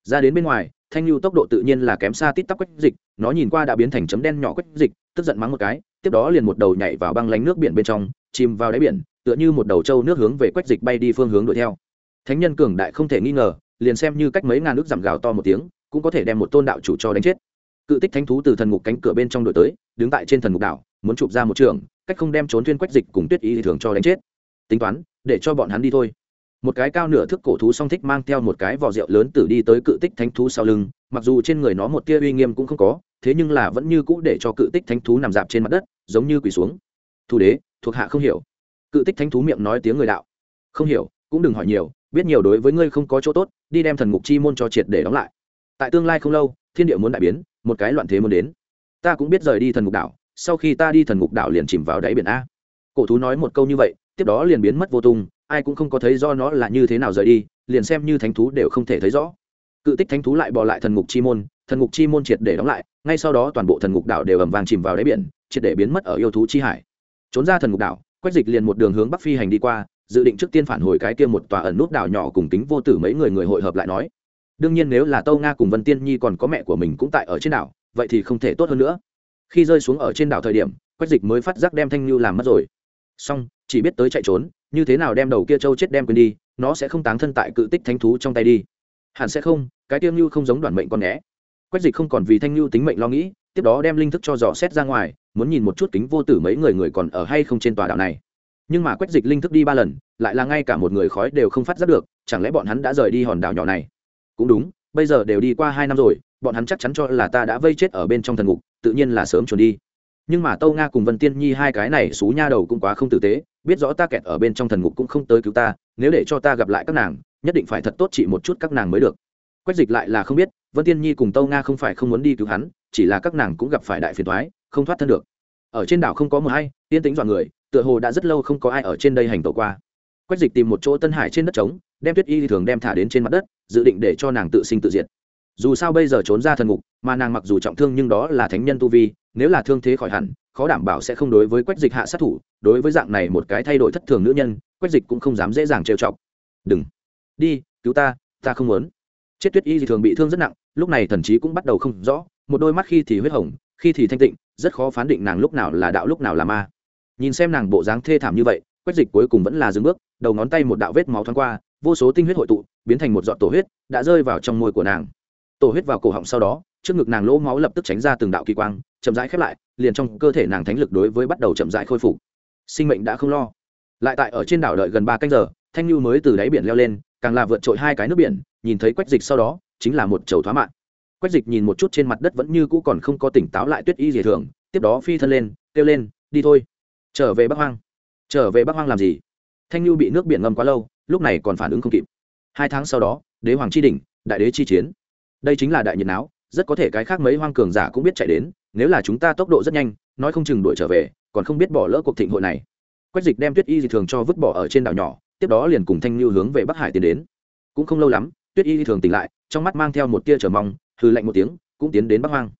ra đến bên ngoài, thanh lưu tốc độ tự nhiên là kém xa tít tắp quách dịch, nó nhìn qua đã biến thành chấm đen nhỏ quách dịch, tức giận mắng một cái, tiếp đó liền một đầu nhảy vào băng lánh nước biển bên trong chìm vào đáy biển, tựa như một đầu trâu nước hướng về quách dịch bay đi phương hướng đuổi theo. Thánh nhân cường đại không thể nghi ngờ, liền xem như cách mấy ngàn nước giảm gào to một tiếng, cũng có thể đem một tôn đạo chủ cho đánh chết. Cự tích thánh thú từ thần ngục cánh cửa bên trong đổi tới, đứng tại trên thần ngục đảo, muốn chụp ra một trường, cách không đem trốn thuyên quách dịch cùng tuyết ý thì thường cho đánh chết. Tính toán, để cho bọn hắn đi thôi. Một cái cao nửa thước cổ thú song thích mang theo một cái vỏ rượu lớn tử đi tới cự tích thánh thú sau lưng, mặc dù trên người nó một tia uy nghiêm cũng không có, thế nhưng là vẫn như cũ để cho cự tích thánh thú nằm dạp trên mặt đất, giống như quỳ xuống. Thu đế thuộc hạ không hiểu. Cự tích thánh thú miệng nói tiếng người đạo. Không hiểu, cũng đừng hỏi nhiều, biết nhiều đối với ngươi không có chỗ tốt, đi đem thần ngục chi môn cho triệt để đóng lại. Tại tương lai không lâu, thiên địa muốn đại biến, một cái loạn thế muốn đến. Ta cũng biết rời đi thần ngục đảo, sau khi ta đi thần ngục đảo liền chìm vào đáy biển a. Cổ thú nói một câu như vậy, tiếp đó liền biến mất vô tung, ai cũng không có thấy do nó là như thế nào rời đi, liền xem như thánh thú đều không thể thấy rõ. Cự tích thánh thú lại bỏ lại thần ngục chi môn, thần ngục chi môn triệt để đóng lại, ngay sau đó toàn bộ thần ngục đảo đều ầm vàng chìm vào đáy biển, triệt để biến mất ở yêu thú chi hải trốn ra thần ngục đảo quách dịch liền một đường hướng bắc phi hành đi qua, dự định trước tiên phản hồi cái kia một tòa ẩn nút đảo nhỏ cùng tính vô tử mấy người người hội hợp lại nói. Đương nhiên nếu là tâu nga cùng vân tiên nhi còn có mẹ của mình cũng tại ở trên đảo, vậy thì không thể tốt hơn nữa. Khi rơi xuống ở trên đảo thời điểm quách dịch mới phát giác đem thanh lưu làm mất rồi. Xong, chỉ biết tới chạy trốn, như thế nào đem đầu kia châu chết đem quên đi, nó sẽ không táng thân tại cự tích thánh thú trong tay đi. Hẳn sẽ không, cái tiêu lưu không giống đoàn mệnh con né quách dịch không còn vì thanh lưu tính mệnh lo nghĩ, tiếp đó đem linh thức cho dò xét ra ngoài muốn nhìn một chút kính vô tử mấy người người còn ở hay không trên tòa đảo này. Nhưng mà quách dịch linh thức đi ba lần, lại là ngay cả một người khói đều không phát giác được, chẳng lẽ bọn hắn đã rời đi hòn đảo nhỏ này? Cũng đúng, bây giờ đều đi qua hai năm rồi, bọn hắn chắc chắn cho là ta đã vây chết ở bên trong thần ngục, tự nhiên là sớm trốn đi. Nhưng mà tâu nga cùng vân tiên nhi hai cái này xú nha đầu cũng quá không tử tế, biết rõ ta kẹt ở bên trong thần ngục cũng không tới cứu ta, nếu để cho ta gặp lại các nàng, nhất định phải thật tốt trị một chút các nàng mới được. Quách dịch lại là không biết, vân tiên nhi cùng tâu nga không phải không muốn đi cứu hắn, chỉ là các nàng cũng gặp phải đại phiền thoái không thoát thân được. Ở trên đảo không có mờ hay yên tính dọn người, tựa hồ đã rất lâu không có ai ở trên đây hành tẩu qua. Quách dịch tìm một chỗ tân hải trên đất trống, đem tuyết y thường đem thả đến trên mặt đất, dự định để cho nàng tự sinh tự diệt. Dù sao bây giờ trốn ra thần ngục, mà nàng mặc dù trọng thương nhưng đó là thánh nhân tu vi, nếu là thương thế khỏi hẳn, khó đảm bảo sẽ không đối với quách dịch hạ sát thủ, đối với dạng này một cái thay đổi thất thường nữ nhân, quách dịch cũng không dám dễ dàng trêu chọc. Đừng, đi, cứu ta ta không muốn. Chết tuyết y thì thường bị thương rất nặng, lúc này thần chí cũng bắt đầu không rõ, một đôi mắt khi thì huyết hồng, khi thì thanh tịnh rất khó phán định nàng lúc nào là đạo lúc nào là ma. Nhìn xem nàng bộ dáng thê thảm như vậy, quách dịch cuối cùng vẫn là dừng bước, đầu ngón tay một đạo vết máu thoáng qua, vô số tinh huyết hội tụ, biến thành một giọt tổ huyết, đã rơi vào trong môi của nàng. Tổ huyết vào cổ họng sau đó, trước ngực nàng lỗ máu lập tức tránh ra từng đạo kỳ quang, chậm rãi khép lại, liền trong cơ thể nàng thánh lực đối với bắt đầu chậm rãi khôi phục. Sinh mệnh đã không lo. Lại tại ở trên đảo đợi gần ba canh giờ, thanh lưu mới từ đáy biển leo lên, càng là vượt trội hai cái nước biển, nhìn thấy quách dịch sau đó, chính là một chầu thoá mạng quách dịch nhìn một chút trên mặt đất vẫn như cũ còn không có tỉnh táo lại tuyết y Dị thường, tiếp đó phi thân lên, kêu lên, đi thôi. Trở về bắc hoang. Trở về bắc hoang làm gì? Thanh lưu bị nước biển ngâm quá lâu, lúc này còn phản ứng không kịp. Hai tháng sau đó, đế hoàng chi đỉnh, đại đế chi chiến. Đây chính là đại nhiệt não rất có thể cái khác mấy hoang cường giả cũng biết chạy đến, nếu là chúng ta tốc độ rất nhanh, nói không chừng đuổi trở về, còn không biết bỏ lỡ cuộc thịnh hội này. Quách dịch đem tuyết y dị thường cho vứt bỏ ở trên đảo nhỏ, tiếp đó liền cùng thanh lưu hướng về bắc hải tiến đến. Cũng không lâu lắm, tuyết y dị thường tỉnh lại, trong mắt mang theo một tia trở mong hư lạnh một tiếng cũng tiến đến bắc hoang.